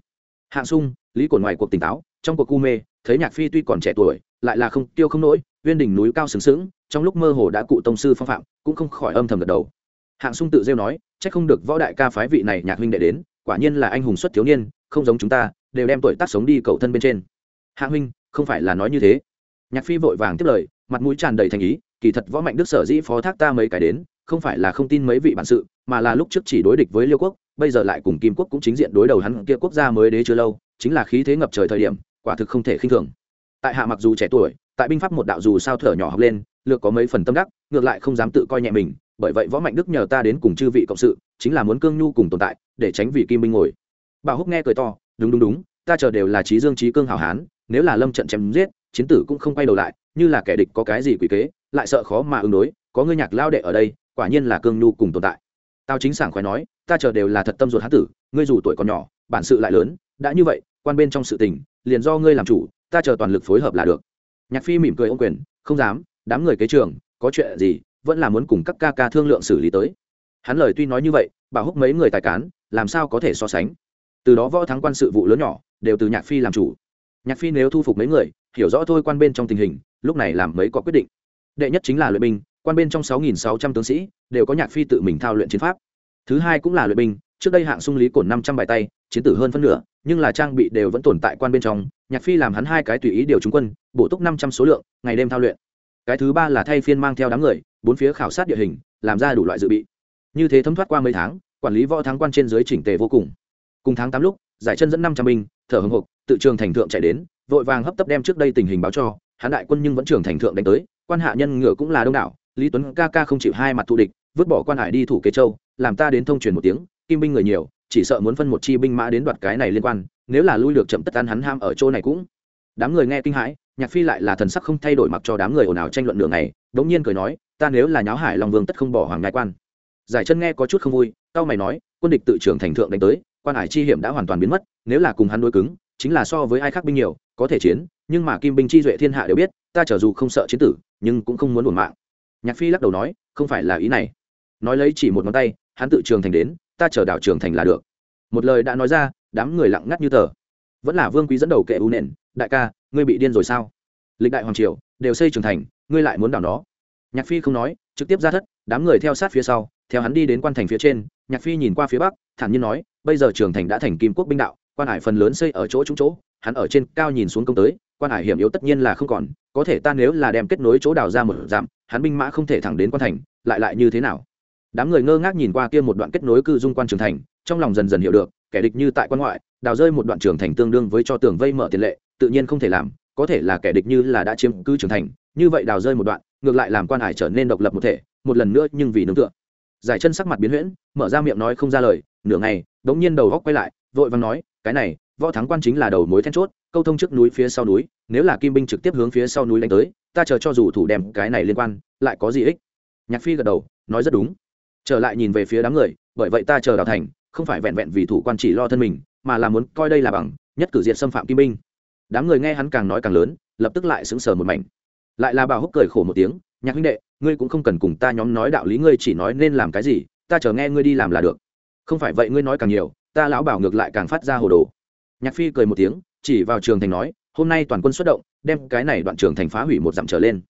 Hạng sung, lý cổn ngoài cuộc tỉnh táo, trong cuộc cu mê, thấy nhạc phi tuy còn trẻ tuổi, lại là không tiêu không nổi viên đỉnh núi cao sừng sững, trong lúc mơ hồ đã cụ tông sư phong phạm, cũng không khỏi âm thầm gật đầu. Hạng sung tự rêu nói trách không được võ đại ca phái vị này nhạc huynh đệ đến, quả nhiên là anh hùng xuất thiếu niên không giống chúng ta, đều đem tuổi tác sống đi cầu thân bên trên. Hạ huynh, không phải là nói như thế. Nhạc phi vội vàng tiếp lời, mặt mũi tràn đầy thành ý, kỳ thật võ mạnh đức sở dĩ phó thác ta mấy cái đến, không phải là không tin mấy vị bản sự, mà là lúc trước chỉ đối địch với liêu quốc, bây giờ lại cùng kim quốc cũng chính diện đối đầu hắn kia quốc gia mới đế chưa lâu, chính là khí thế ngập trời thời điểm, quả thực không thể khinh thường. Tại hạ mặc dù trẻ tuổi, tại binh pháp một đạo dù sao thở nhỏ học lên, lược có mấy phần tâm đắc, ngược lại không dám tự coi nhẹ mình, bởi vậy võ mạnh đức nhờ ta đến cùng chư vị cộng sự, chính là muốn cương nhu cùng tồn tại, để tránh vị kim binh ngồi bảo húc nghe cười to, đúng đúng đúng, ta chờ đều là trí dương trí cương hảo hán, nếu là lâm trận chém giết, chiến tử cũng không quay đầu lại, như là kẻ địch có cái gì quỷ kế, lại sợ khó mà ứng đối, có ngươi nhạc lao đệ ở đây, quả nhiên là cương nhu cùng tồn tại. Tao chính sảng khoái nói, ta chờ đều là thật tâm ruột hán tử, ngươi dù tuổi còn nhỏ, bản sự lại lớn, đã như vậy, quan bên trong sự tình, liền do ngươi làm chủ, ta chờ toàn lực phối hợp là được. Nhạc phi mỉm cười ô quyền, không dám, đám người kế trường có chuyện gì, vẫn là muốn cùng các ca ca thương lượng xử lý tới. Hắn lời tuy nói như vậy, bảo húc mấy người tài cán, làm sao có thể so sánh? Từ đó võ thắng quan sự vụ lớn nhỏ đều từ nhạc phi làm chủ. Nhạc phi nếu thu phục mấy người, hiểu rõ thôi quan bên trong tình hình, lúc này làm mấy có quyết định. Đệ nhất chính là luyện binh, quan bên trong sáu nghìn sáu trăm tướng sĩ đều có nhạc phi tự mình thao luyện chiến pháp. Thứ hai cũng là luyện binh, trước đây hạng sung lý cổn năm trăm bài tay, chiến tử hơn phân nửa, nhưng là trang bị đều vẫn tồn tại quan bên trong. Nhạc phi làm hắn hai cái tùy ý điều trúng quân, bổ túc năm trăm số lượng, ngày đêm thao luyện. Cái thứ ba là thay phiên mang theo đám người, bốn phía khảo sát địa hình, làm ra đủ loại dự bị. Như thế thấm thoát qua mấy tháng, quản lý võ thắng quan trên dưới chỉnh tề vô cùng cùng tháng tám lúc, giải chân dẫn năm trăm binh, thở hồng hộc, tự trường thành thượng chạy đến, vội vàng hấp tấp đem trước đây tình hình báo cho hán đại quân nhưng vẫn trường thành thượng đánh tới, quan hạ nhân ngựa cũng là đông đảo, lý tuấn ca ca không chịu hai mặt thù địch, vứt bỏ quan hải đi thủ kế châu, làm ta đến thông truyền một tiếng, kim binh người nhiều, chỉ sợ muốn phân một chi binh mã đến đoạt cái này liên quan, nếu là lui được chậm tất ăn hắn ham ở chỗ này cũng. Đám người nghe kinh hãi, nhạc phi lại là thần sắc không thay đổi mặc cho đám người ồn ào tranh luận đường này đống nhiên cười nói, ta nếu là nháo hải long vương tất không bỏ hoàng ngai quan. Giải chân nghe có chút không vui tao mày nói, quân địch tự trưởng thành thượng đánh tới quan hải chi hiểm đã hoàn toàn biến mất, nếu là cùng hắn đối cứng, chính là so với ai khác binh nhiều, có thể chiến, nhưng mà kim binh chi duệ thiên hạ đều biết, ta trở dù không sợ chiến tử, nhưng cũng không muốn buồn mạng. Nhạc phi lắc đầu nói, không phải là ý này. Nói lấy chỉ một ngón tay, hắn tự trường thành đến, ta chờ đảo trường thành là được. Một lời đã nói ra, đám người lặng ngắt như tờ. Vẫn là vương quý dẫn đầu kệ u nền đại ca, ngươi bị điên rồi sao? Lịch đại hoàng triều, đều xây trường thành, ngươi lại muốn đảo nó? Nhạc phi không nói, trực tiếp ra thất, đám người theo sát phía sau, theo hắn đi đến quan thành phía trên nhạc phi nhìn qua phía bắc, thản nhiên nói, bây giờ trường thành đã thành kim quốc binh đạo, quan hải phần lớn xây ở chỗ trúng chỗ, hắn ở trên cao nhìn xuống công tới, quan hải hiểm yếu tất nhiên là không còn, có thể ta nếu là đem kết nối chỗ đào ra một giảm hắn binh mã không thể thẳng đến quan thành, lại lại như thế nào? Đám người ngơ ngác nhìn qua kia một đoạn kết nối cư dung quan trường thành, trong lòng dần dần hiểu được, kẻ địch như tại quan ngoại, đào rơi một đoạn trường thành tương đương với cho tường vây mở tiền lệ, tự nhiên không thể làm, có thể là kẻ địch như là đã chiếm cứ trường thành, như vậy đào rơi một đoạn, ngược lại làm quan hải trở nên độc lập một thể, một lần nữa nhưng vì nương tựa giải chân sắc mặt biến huyễn, mở ra miệng nói không ra lời, nửa ngày đống nhiên đầu góc quay lại, vội vàng nói, cái này, võ thắng quan chính là đầu mối then chốt, câu thông trước núi phía sau núi, nếu là kim binh trực tiếp hướng phía sau núi đánh tới, ta chờ cho dù thủ đem cái này liên quan, lại có gì ích? Nhạc phi gật đầu, nói rất đúng. Trở lại nhìn về phía đám người, bởi vậy ta chờ đào thành, không phải vẹn vẹn vì thủ quan chỉ lo thân mình, mà là muốn coi đây là bằng, nhất cử diện xâm phạm kim binh. Đám người nghe hắn càng nói càng lớn, lập tức lại sững sờ một mảnh lại là bảo húc cười khổ một tiếng, nhạc huynh đệ, ngươi cũng không cần cùng ta nhóm nói đạo lý, ngươi chỉ nói nên làm cái gì, ta chờ nghe ngươi đi làm là được. Không phải vậy ngươi nói càng nhiều, ta lão bảo ngược lại càng phát ra hồ đồ. Nhạc phi cười một tiếng, chỉ vào trường thành nói, hôm nay toàn quân xuất động, đem cái này đoạn trường thành phá hủy một dặm trở lên.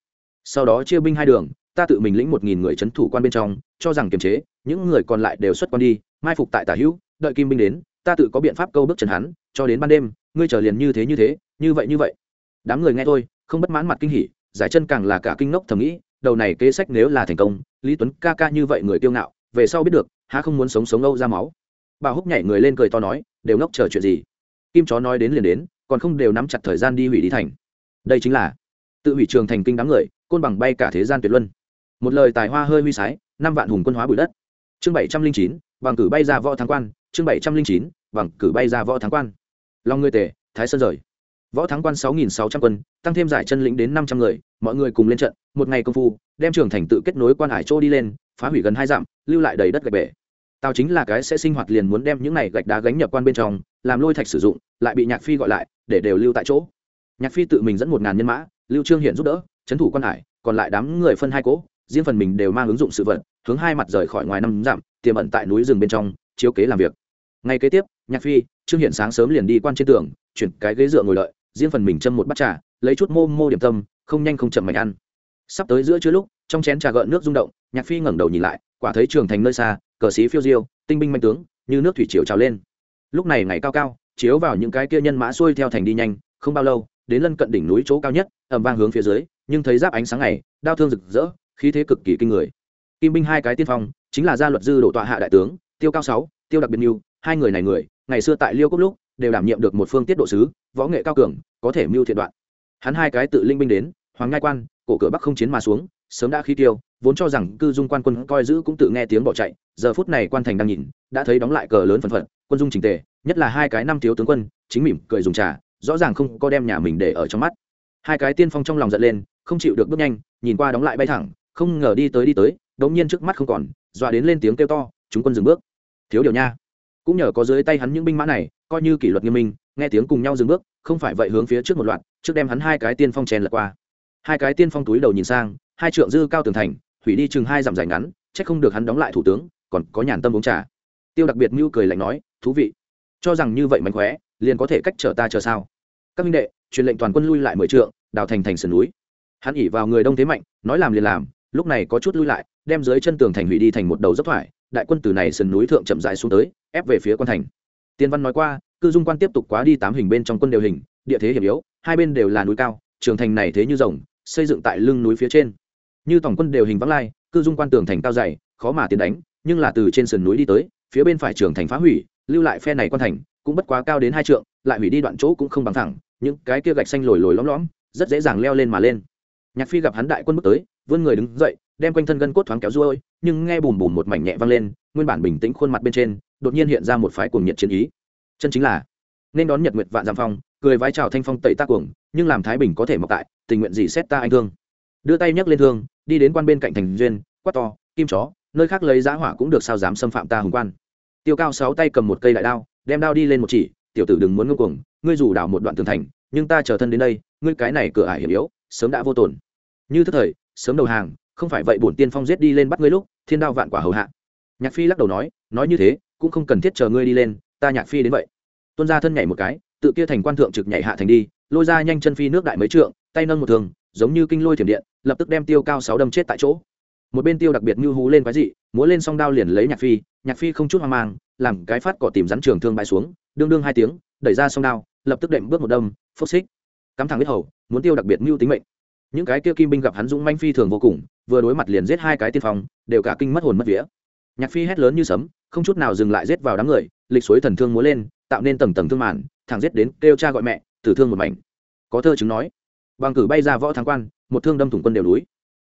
Sau đó chia binh hai đường, ta tự mình lĩnh một nghìn người c h ấ n thủ quan bên trong, cho rằng kiềm chế, những người còn lại đều xuất quan đi, mai phục tại tả hữu, đợi kim binh đến, ta tự có biện pháp câu bước trần hắn, cho đến ban đêm, ngươi trở liền như thế như thế, như vậy như vậy. Đám người nghe thôi, không bất mãn mặt kinh hỉ giải chân càng là cả kinh ngốc thầm nghĩ, đầu này kế sách nếu là thành công, lý tuấn ca ca như vậy người kiêu ngạo, về sau biết được, há không muốn sống sống âu ra máu. Bà húc nhảy người lên cười to nói, đều ngốc chờ chuyện gì? Kim chó nói đến liền đến, còn không đều nắm chặt thời gian đi hủy đi thành. Đây chính là tự hủy trường thành kinh đám người, côn bằng bay cả thế gian tuyệt luân. Một lời tài hoa hơi huy sái, năm vạn hùng quân hóa bụi đất. Chương bảy trăm linh chín, bằng cử bay ra võ thắng quan, chương bảy trăm linh chín, bằng cử bay ra võ thắng quan. Long ngươi tề, thái sơn rời võ thắng quan sáu nghìn sáu trăm quân, tăng thêm giải chân lĩnh đến năm trăm người, mọi người cùng lên trận, một ngày công phu, đem trường thành tự kết nối quan hải châu đi lên, phá hủy gần hai dặm, lưu lại đầy đất gạch bể. Tào chính là cái sẽ sinh hoạt liền muốn đem những này gạch đá gánh nhập quan bên trong, làm lôi thạch sử dụng, lại bị nhạc phi gọi lại, để đều lưu tại chỗ. Nhạc phi tự mình dẫn một ngàn nhân mã, lưu trương hiện giúp đỡ trấn thủ quan hải, còn lại đám người phân hai cỗ, riêng phần mình đều mang ứng dụng sự vật, hướng hai mặt rời khỏi ngoài năm dặm, tiềm ẩn tại núi rừng bên trong, chiếu kế làm việc. Ngay kế tiếp, nhạc phi, trương hiện sáng sớm liền đi quan trên tường, chuyển cái ghế dựa ngồi lợi riêng phần mình châm một bát trà, lấy chút mô mô điểm tâm, không nhanh không chậm mạnh ăn. Sắp tới giữa trưa lúc, trong chén trà gợn nước rung động, nhạc phi ngẩng đầu nhìn lại, quả thấy trường thành nơi xa, cờ xí phiêu diêu, tinh binh manh tướng, như nước thủy triều trào lên. Lúc này ngày cao cao, chiếu vào những cái kia nhân mã xuôi theo thành đi nhanh, không bao lâu, đến lân cận đỉnh núi chỗ cao nhất ẩm vang hướng phía dưới, nhưng thấy giáp ánh sáng này, đao thương rực rỡ, khí thế cực kỳ kinh người. Kim binh hai cái tiên phong, chính là gia luật dư đổ tọa hạ đại tướng, tiêu cao sáu, tiêu đặc biệt mưu hai người này người, ngày xưa tại liêu cốc lúc, đều đảm nhiệm được một phương tiết độ sứ, võ nghệ cao cường có thể mưu thiện đoạn. Hắn hai cái tự linh binh đến, hoàng ngai quan, cổ cửa bắc không chiến mà xuống, sớm đã khí tiêu, vốn cho rằng cư dung quan quân coi giữ cũng tự nghe tiếng bỏ chạy, giờ phút này quan thành đang nhìn, đã thấy đóng lại cờ lớn phần phận, quân dung trình tề, nhất là hai cái năm thiếu tướng quân, chính mỉm cười dùng trà, rõ ràng không có đem nhà mình để ở trong mắt. Hai cái tiên phong trong lòng giận lên, không chịu được bước nhanh, nhìn qua đóng lại bay thẳng, không ngờ đi tới đi tới, đống nhiên trước mắt không còn, dọa đến lên tiếng kêu to, chúng quân dừng bước. Thiếu điều nha. Cũng nhờ có dưới tay hắn những binh mã này, coi như kỷ luật nghiêm minh nghe tiếng cùng nhau dừng bước, không phải vậy hướng phía trước một loạt, trước đem hắn hai cái tiên phong chèn lật qua. Hai cái tiên phong túi đầu nhìn sang, hai trượng dư cao tường thành, hủy đi chừng hai dặm dài ngắn, chắc không được hắn đóng lại thủ tướng, còn có nhàn tâm uống trà. Tiêu đặc biệt mưu cười lạnh nói, thú vị, cho rằng như vậy mạnh khóe liền có thể cách chờ ta chờ sao? Các minh đệ, truyền lệnh toàn quân lui lại mười trượng, đào thành thành sườn núi. Hắn ỉ vào người đông thế mạnh, nói làm liền làm, lúc này có chút lui lại, đem dưới chân tường thành hủy đi thành một đầu dốc thoải, đại quân từ này sườn núi thượng chậm dài xuống tới, ép về phía quan thành. Tiên văn nói qua cư dung quan tiếp tục quá đi tám hình bên trong quân đều hình, địa thế hiểm yếu, hai bên đều là núi cao, trường thành này thế như rồng, xây dựng tại lưng núi phía trên. Như tổng quân đều hình vắng lai, cư dung quan tường thành cao dày, khó mà tiến đánh, nhưng là từ trên sườn núi đi tới, phía bên phải trường thành phá hủy, lưu lại phe này quan thành, cũng bất quá cao đến hai trượng, lại hủy đi đoạn chỗ cũng không bằng thẳng, những cái kia gạch xanh lồi lồi lõm lõm, rất dễ dàng leo lên mà lên. Nhạc phi gặp hắn đại quân bước tới, vươn người đứng dậy, đem quanh thân gân cốt thoáng kéo ruôi, nhưng nghe bùm bùm một mảnh nhẹ vang lên, nguyên bản bình tĩnh khuôn mặt bên trên, đột nhiên hiện ra một phái cuồng nhiệt chiến ý chân chính là, nên đón nhật nguyệt vạn giảm phong, cười vai chào thanh phong tẩy ta cuồng, nhưng làm thái bình có thể mọc tại, tình nguyện gì xét ta anh thương. Đưa tay nhấc lên thương, đi đến quan bên cạnh thành duyên, quát to, kim chó, nơi khác lấy giá hỏa cũng được sao dám xâm phạm ta hùng quan? Tiêu cao sáu tay cầm một cây đại đao, đem đao đi lên một chỉ, tiểu tử đừng muốn ngưng cuồng, ngươi dù đảo một đoạn tường thành, nhưng ta chờ thân đến đây, ngươi cái này cửa ải hiểm yếu, sớm đã vô tổn. Như thức thời, sớm đầu hàng, không phải vậy bổn tiên phong giết đi lên bắt ngươi lúc, thiên đao vạn quả hầu hạ. Nhạc phi lắc đầu nói nói như thế, cũng không cần thiết chờ ngươi đi lên ta nhạc phi đến vậy. Tuân ra thân nhảy một cái, tự kia thành quan thượng trực nhảy hạ thành đi, lôi ra nhanh chân phi nước đại mấy trượng, tay nâng một thường, giống như kinh lôi thiểm điện, lập tức đem tiêu cao sáu đâm chết tại chỗ. Một bên tiêu đặc biệt như hú lên quái dị, múa lên song đao liền lấy nhạc phi nhạc phi không chút hoang mang, làm cái phát cỏ tìm rắn trường thương bay xuống, đương đương hai tiếng, đẩy ra song đao, lập tức đệm bước một đâm, phốc xích. Cắm thẳng biết hầu, muốn tiêu đặc biệt mưu tính mệnh. Những cái kia kim binh gặp hắn dũng manh phi thường vô cùng, vừa đối mặt liền giết hai cái tiên phong, đều cả kinh mất hồn mất vía. Nhạc phi hét lớn như sấm, không chút nào dừng lại giết vào đám người lịch suối thần thương múa lên, tạo nên tầng tầng thương màn, thẳng giết đến kêu cha gọi mẹ, tử thương một mảnh. Có thơ chứng nói bằng cử bay ra võ thắng quan, một thương đâm thủng quân đều núi.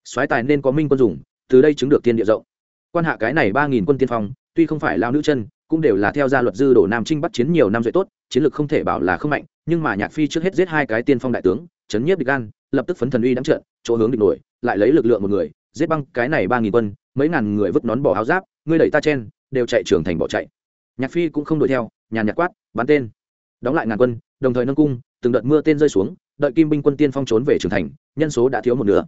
Soái tài nên có minh quân dùng, từ đây chứng được thiên địa rộng. Quan hạ cái này ba nghìn quân tiên phong, tuy không phải lao nữ chân, cũng đều là theo gia luật dư đổ nam trinh bắt chiến nhiều năm dạy tốt, chiến lược không thể bảo là không mạnh, nhưng mà nhạc phi trước hết giết hai cái tiên phong đại tướng, chấn nhiếp địch gan, lập tức phấn thần uy đắm trợn chỗ hướng địch nổi, lại lấy lực lượng một người, giết băng cái này ba nghìn quân, mấy ngàn người vứt nón bỏ áo giáp, ngươi đẩy ta chen, đều chạy trưởng thành bỏ chạy nhạc phi cũng không đuổi theo nhàn nhạt quát bắn tên. Đóng lại ngàn quân đồng thời nâng cung từng đợt mưa tên rơi xuống đợi kim binh quân tiên phong trốn về Trường thành nhân số đã thiếu một nửa.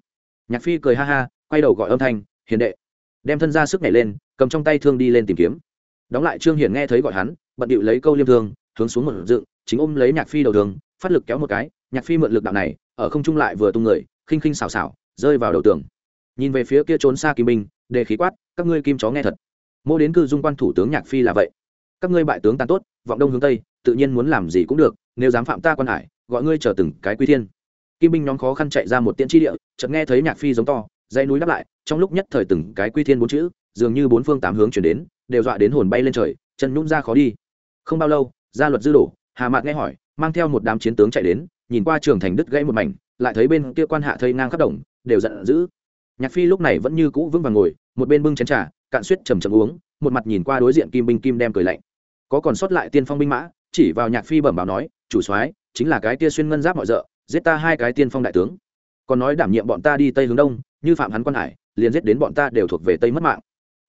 Nhạc phi cười ha ha quay đầu gọi âm thanh hiền đệ. Đem thân ra sức nhảy lên cầm trong tay thương đi lên tìm kiếm. Đóng lại trương hiển nghe thấy gọi hắn bận điệu lấy câu liêm thương hướng xuống một dựng chính ôm lấy nhạc phi đầu đường, phát lực kéo một cái nhạc phi mượn lực đạo này ở không trung lại vừa tung người khinh khinh xào xào rơi vào đầu tường. Nhìn về phía kia trốn xa kim binh đề khí quát các ngươi kim chó nghe thật. Mô đến cư dung quan thủ tướng nhạc phi là vậy các ngươi bại tướng tàn tốt, vọng đông hướng tây, tự nhiên muốn làm gì cũng được, nếu dám phạm ta quan hải, gọi ngươi chờ từng cái quy thiên. Kim binh nhóm khó khăn chạy ra một tiễn tri địa, chợt nghe thấy nhạc phi giống to, dãy núi đáp lại, trong lúc nhất thời từng cái quy thiên bốn chữ, dường như bốn phương tám hướng chuyển đến, đều dọa đến hồn bay lên trời, chân nhún ra khó đi. Không bao lâu, gia luật dư đổ, hà mạc nghe hỏi, mang theo một đám chiến tướng chạy đến, nhìn qua trường thành đứt gãy một mảnh, lại thấy bên kia quan hạ thây ngang khắp đồng, đều giận dữ. Nhạc phi lúc này vẫn như cũ vững vàng ngồi, một bên bưng chén trà, cạn suýt chầm chầm uống, một mặt nhìn qua đối diện kim binh kim đem cười lạnh có còn sót lại tiên phong binh mã, chỉ vào nhạc phi bẩm báo nói, chủ soái, chính là cái tia xuyên ngân giáp mọi rợ, giết ta hai cái tiên phong đại tướng. Còn nói đảm nhiệm bọn ta đi tây hướng đông, như phạm hắn quan hải, liền giết đến bọn ta đều thuộc về tây mất mạng.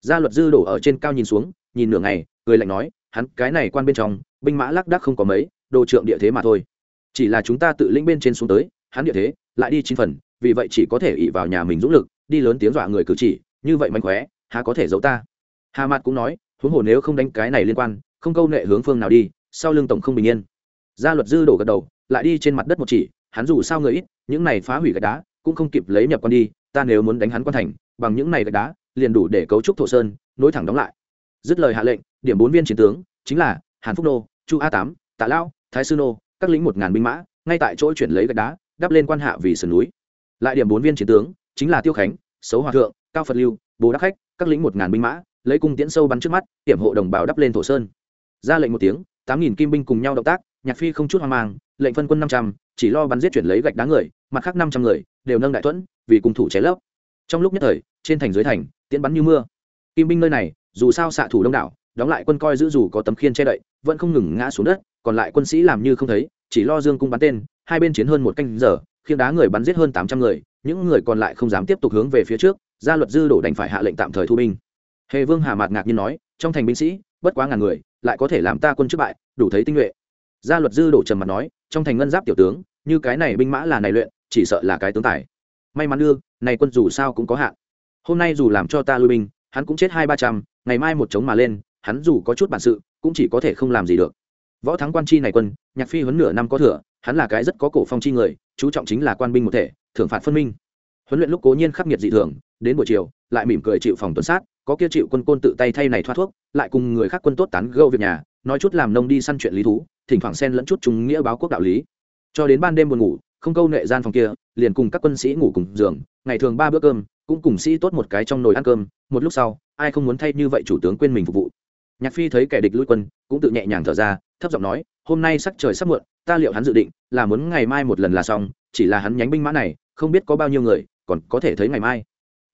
Gia luật dư đổ ở trên cao nhìn xuống, nhìn nửa ngày, cười lạnh nói, hắn, cái này quan bên trong, binh mã lác đác không có mấy, đồ trượng địa thế mà thôi. Chỉ là chúng ta tự lĩnh bên trên xuống tới, hắn địa thế, lại đi chín phần, vì vậy chỉ có thể ỉ vào nhà mình dũng lực, đi lớn tiếng dọa người cử chỉ, như vậy mạnh khóe, há có thể giấu ta? Hà mạt cũng nói, huống hồ nếu không đánh cái này liên quan không câu nệ hướng phương nào đi, sau lưng tổng không bình yên. Gia luật dư đổ gật đầu, lại đi trên mặt đất một chỉ, hắn dù sao người ít, những này phá hủy gạch đá, cũng không kịp lấy nhập con đi, ta nếu muốn đánh hắn quan thành, bằng những này gạch đá, liền đủ để cấu trúc thổ sơn, nối thẳng đóng lại. Dứt lời hạ lệnh, điểm bốn viên chiến tướng, chính là hàn phúc nô, chu a tám, tạ lão, thái sư nô, các lính một ngàn binh mã, ngay tại chỗ chuyển lấy gạch đá, đắp lên quan hạ vì sườn núi. Lại điểm bốn viên chiến tướng, chính là tiêu khánh, xấu hòa thượng, cao phật lưu, bồ đắc khách, các lính một ngàn binh mã, lấy cung tiễn sâu bắn trước mắt, hiểm hộ đồng bào đắp lên thổ sơn ra lệnh một tiếng, tám nghìn kim binh cùng nhau động tác, nhạc phi không chút hoang mang, lệnh phân quân năm trăm, chỉ lo bắn giết chuyển lấy gạch đá người, mặt khác năm trăm người đều nâng đại thuẫn, vì cùng thủ cháy lấp. Trong lúc nhất thời, trên thành dưới thành, tiễn bắn như mưa. Kim binh nơi này, dù sao xạ thủ đông đảo, đóng lại quân coi giữ dù có tấm khiên che đậy, vẫn không ngừng ngã xuống đất, còn lại quân sĩ làm như không thấy, chỉ lo dương cung bắn tên, hai bên chiến hơn một canh giờ khiến đá người bắn giết hơn tám trăm người, những người còn lại không dám tiếp tục hướng về phía trước gia luật dư đổ đành phải hạ lệnh tạm thời thu binh. Hề vương hà mạt ngạc nhiên nói, trong thành binh sĩ bất quá ngàn người, lại có thể làm ta quân trước bại, đủ thấy tinh nhuệ. Gia luật dư đổ trầm mặt nói, trong thành ngân giáp tiểu tướng, như cái này binh mã là này luyện, chỉ sợ là cái tướng tài. May mắn đưa này quân dù sao cũng có hạn. Hôm nay dù làm cho ta lui binh, hắn cũng chết hai ba trăm, ngày mai một chống mà lên, hắn dù có chút bản sự, cũng chỉ có thể không làm gì được. Võ thắng quan chi này quân, nhạc phi huấn nửa năm có thừa, hắn là cái rất có cổ phong chi người, chú trọng chính là quan binh một thể, thưởng phạt phân minh. Huấn luyện lúc cố nhiên khắc nghiệt dị thường, đến buổi chiều, lại mỉm cười chịu phòng tuần sát có kia chịu quân côn tự tay thay này thoát thuốc, lại cùng người khác quân tốt tán gâu việc nhà, nói chút làm nông đi săn chuyện lý thú, thỉnh thoảng xen lẫn chút trung nghĩa báo quốc đạo lý. Cho đến ban đêm buồn ngủ, không câu nệ gian phòng kia, liền cùng các quân sĩ ngủ cùng giường, ngày thường ba bữa cơm, cũng cùng sĩ tốt một cái trong nồi ăn cơm, một lúc sau, ai không muốn thay như vậy chủ tướng quên mình phục vụ. Nhạc phi thấy kẻ địch lui quân, cũng tự nhẹ nhàng thở ra, thấp giọng nói, hôm nay sắc trời sắp muộn, ta liệu hắn dự định là muốn ngày mai một lần là xong, chỉ là hắn nhánh binh mã này, không biết có bao nhiêu người, còn có thể thấy ngày mai.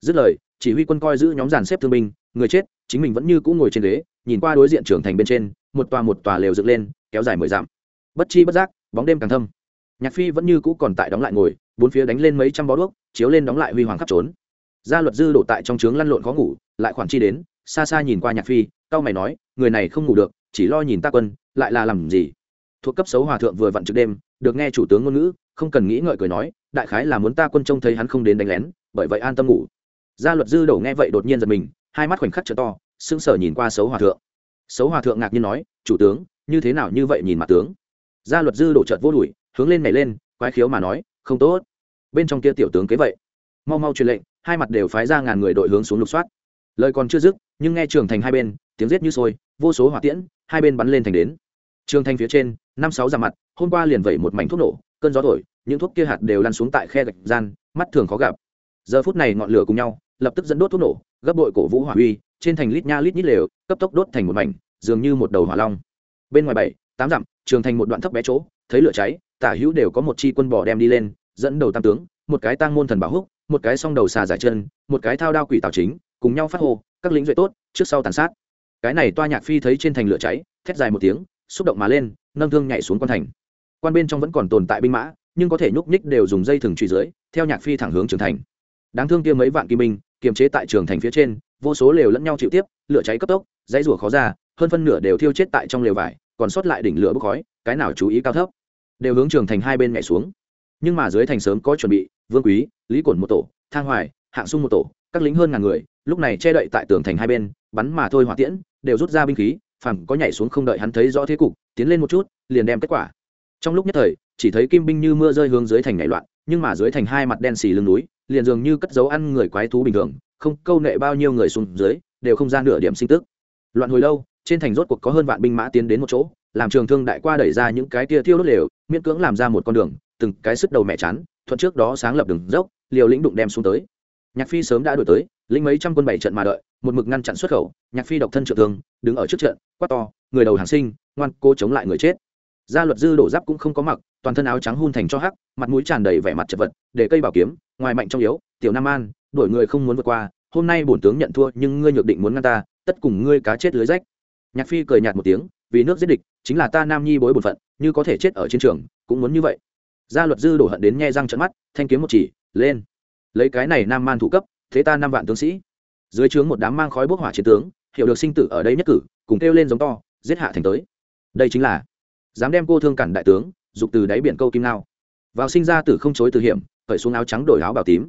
Dứt lời chỉ huy quân coi giữ nhóm dàn xếp thương binh, người chết, chính mình vẫn như cũ ngồi trên ghế, nhìn qua đối diện trưởng thành bên trên, một tòa một tòa lều dựng lên, kéo dài mười dặm. Bất chi bất giác, bóng đêm càng thâm. Nhạc phi vẫn như cũ còn tại đóng lại ngồi, bốn phía đánh lên mấy trăm bó đuốc, chiếu lên đóng lại huy hoàng khắp trốn. Gia luật dư đổ tại trong trướng lăn lộn khó ngủ, lại khoản chi đến, xa xa nhìn qua nhạc phi cao mày nói, người này không ngủ được, chỉ lo nhìn ta quân, lại là làm gì? Thuộc cấp xấu hòa thượng vừa vặn trước đêm, được nghe chủ tướng ngôn ngữ, không cần nghĩ ngợi cười nói, đại khái là muốn ta quân trông thấy hắn không đến đánh lén, bởi vậy an tâm ngủ gia luật dư đầu nghe vậy đột nhiên giật mình, hai mắt khoảnh khắc trở to, sững sờ nhìn qua xấu hòa thượng. Xấu hòa thượng ngạc nhiên nói, chủ tướng, như thế nào như vậy nhìn mặt tướng? Gia luật dư đổ trợt vô đùi hướng lên nhảy lên, quái khiếu mà nói, không tốt. Bên trong kia tiểu tướng kế vậy, mau mau truyền lệnh, hai mặt đều phái ra ngàn người đội hướng xuống lục soát. Lời còn chưa dứt, nhưng nghe trường thành hai bên, tiếng giết như sôi, vô số hỏa tiễn, hai bên bắn lên thành đến. Trường thành phía trên, năm sáu ra mặt, hôm qua liền vẩy một mảnh thuốc nổ, cơn gió thổi, những thuốc kia hạt đều lăn xuống tại khe gạch gian, mắt thường khó gặp. Giờ phút này ngọn lửa cùng nhau lập tức dẫn đốt thuốc nổ, gấp bội cổ vũ hỏa uy, trên thành lít nha lít nhít lều, cấp tốc đốt thành một mảnh, dường như một đầu hỏa long. Bên ngoài bảy, tám dặm, trường thành một đoạn thấp bé chỗ, thấy lửa cháy, tả hữu đều có một chi quân bò đem đi lên, dẫn đầu tam tướng, một cái tăng môn thần bảo húc, một cái song đầu xà giải chân, một cái thao đao quỷ tào chính, cùng nhau phát hô, các lính duệ tốt, trước sau tàn sát. Cái này toa nhạc phi thấy trên thành lửa cháy, thét dài một tiếng, xúc động mà lên, nâng thương nhảy xuống quan thành. Quan bên trong vẫn còn tồn tại binh mã, nhưng có thể nhúc nhích đều dùng dây thừng truy dưới, theo nhạc phi thẳng hướng trường thành. Đáng thương kia mấy vạn kim binh kiềm chế tại trường thành phía trên, vô số lều lẫn nhau chịu tiếp, lửa cháy cấp tốc, dãy rủa khó ra, hơn phân nửa đều thiêu chết tại trong lều vải, còn sót lại đỉnh lửa bốc khói, cái nào chú ý cao thấp. Đều hướng trường thành hai bên nhảy xuống. Nhưng mà dưới thành sớm có chuẩn bị, vương quý, lý cổn một tổ, thang hoài, hạng sung một tổ, các lính hơn ngàn người, lúc này che đậy tại tường thành hai bên, bắn mà thôi hỏa tiễn, đều rút ra binh khí phẳng có nhảy xuống không đợi hắn thấy rõ thế cục, tiến lên một chút, liền đem kết quả. Trong lúc nhất thời, chỉ thấy kim binh như mưa rơi hướng dưới thành nhảy loạn, nhưng mà dưới thành hai mặt đen xì lưng núi liền dường như cất dấu ăn người quái thú bình thường, không câu nệ bao nhiêu người xuống dưới, đều không ra nửa điểm sinh tức. Loạn hồi lâu, trên thành rốt cuộc có hơn vạn binh mã tiến đến một chỗ, làm trường thương đại qua đẩy ra những cái tia thiêu đốt lều, miễn cưỡng làm ra một con đường, từng cái sức đầu mẹ chán, thuận trước đó sáng lập đường dốc, liều lĩnh đụng đem xuống tới. Nhạc phi sớm đã đổi tới, lĩnh mấy trăm quân bảy trận mà đợi, một mực ngăn chặn xuất khẩu, nhạc phi độc thân trợ thương, đứng ở trước trận, quát to, người đầu hàng sinh, ngoan cố chống lại người chết gia luật dư đổ giáp cũng không có mặc, toàn thân áo trắng hun thành cho hắc, mặt mũi tràn đầy vẻ mặt chật vật, để cây bảo kiếm, ngoài mạnh trong yếu, tiểu nam an đổi người không muốn vượt qua, hôm nay bổn tướng nhận thua, nhưng ngươi nhược định muốn ngăn ta, tất cùng ngươi cá chết lưới rách. Nhạc phi cười nhạt một tiếng, vì nước giết địch, chính là ta nam nhi bối bổn phận, như có thể chết ở chiến trường, cũng muốn như vậy. Gia luật dư đổ hận đến nghe răng trận mắt, thanh kiếm một chỉ, lên. Lấy cái này nam man thủ cấp, thế ta năm vạn tướng sĩ. Dưới trướng một đám mang khói bốc hỏa chiến tướng, hiểu được sinh tử ở đây nhất cử, cùng kêu lên giống to, giết hạ thành tới. Đây chính là dám đem cô thương cản đại tướng, dục từ đáy biển câu kim nao vào sinh ra tử không chối từ hiểm khởi xuống áo trắng đổi áo bảo tím.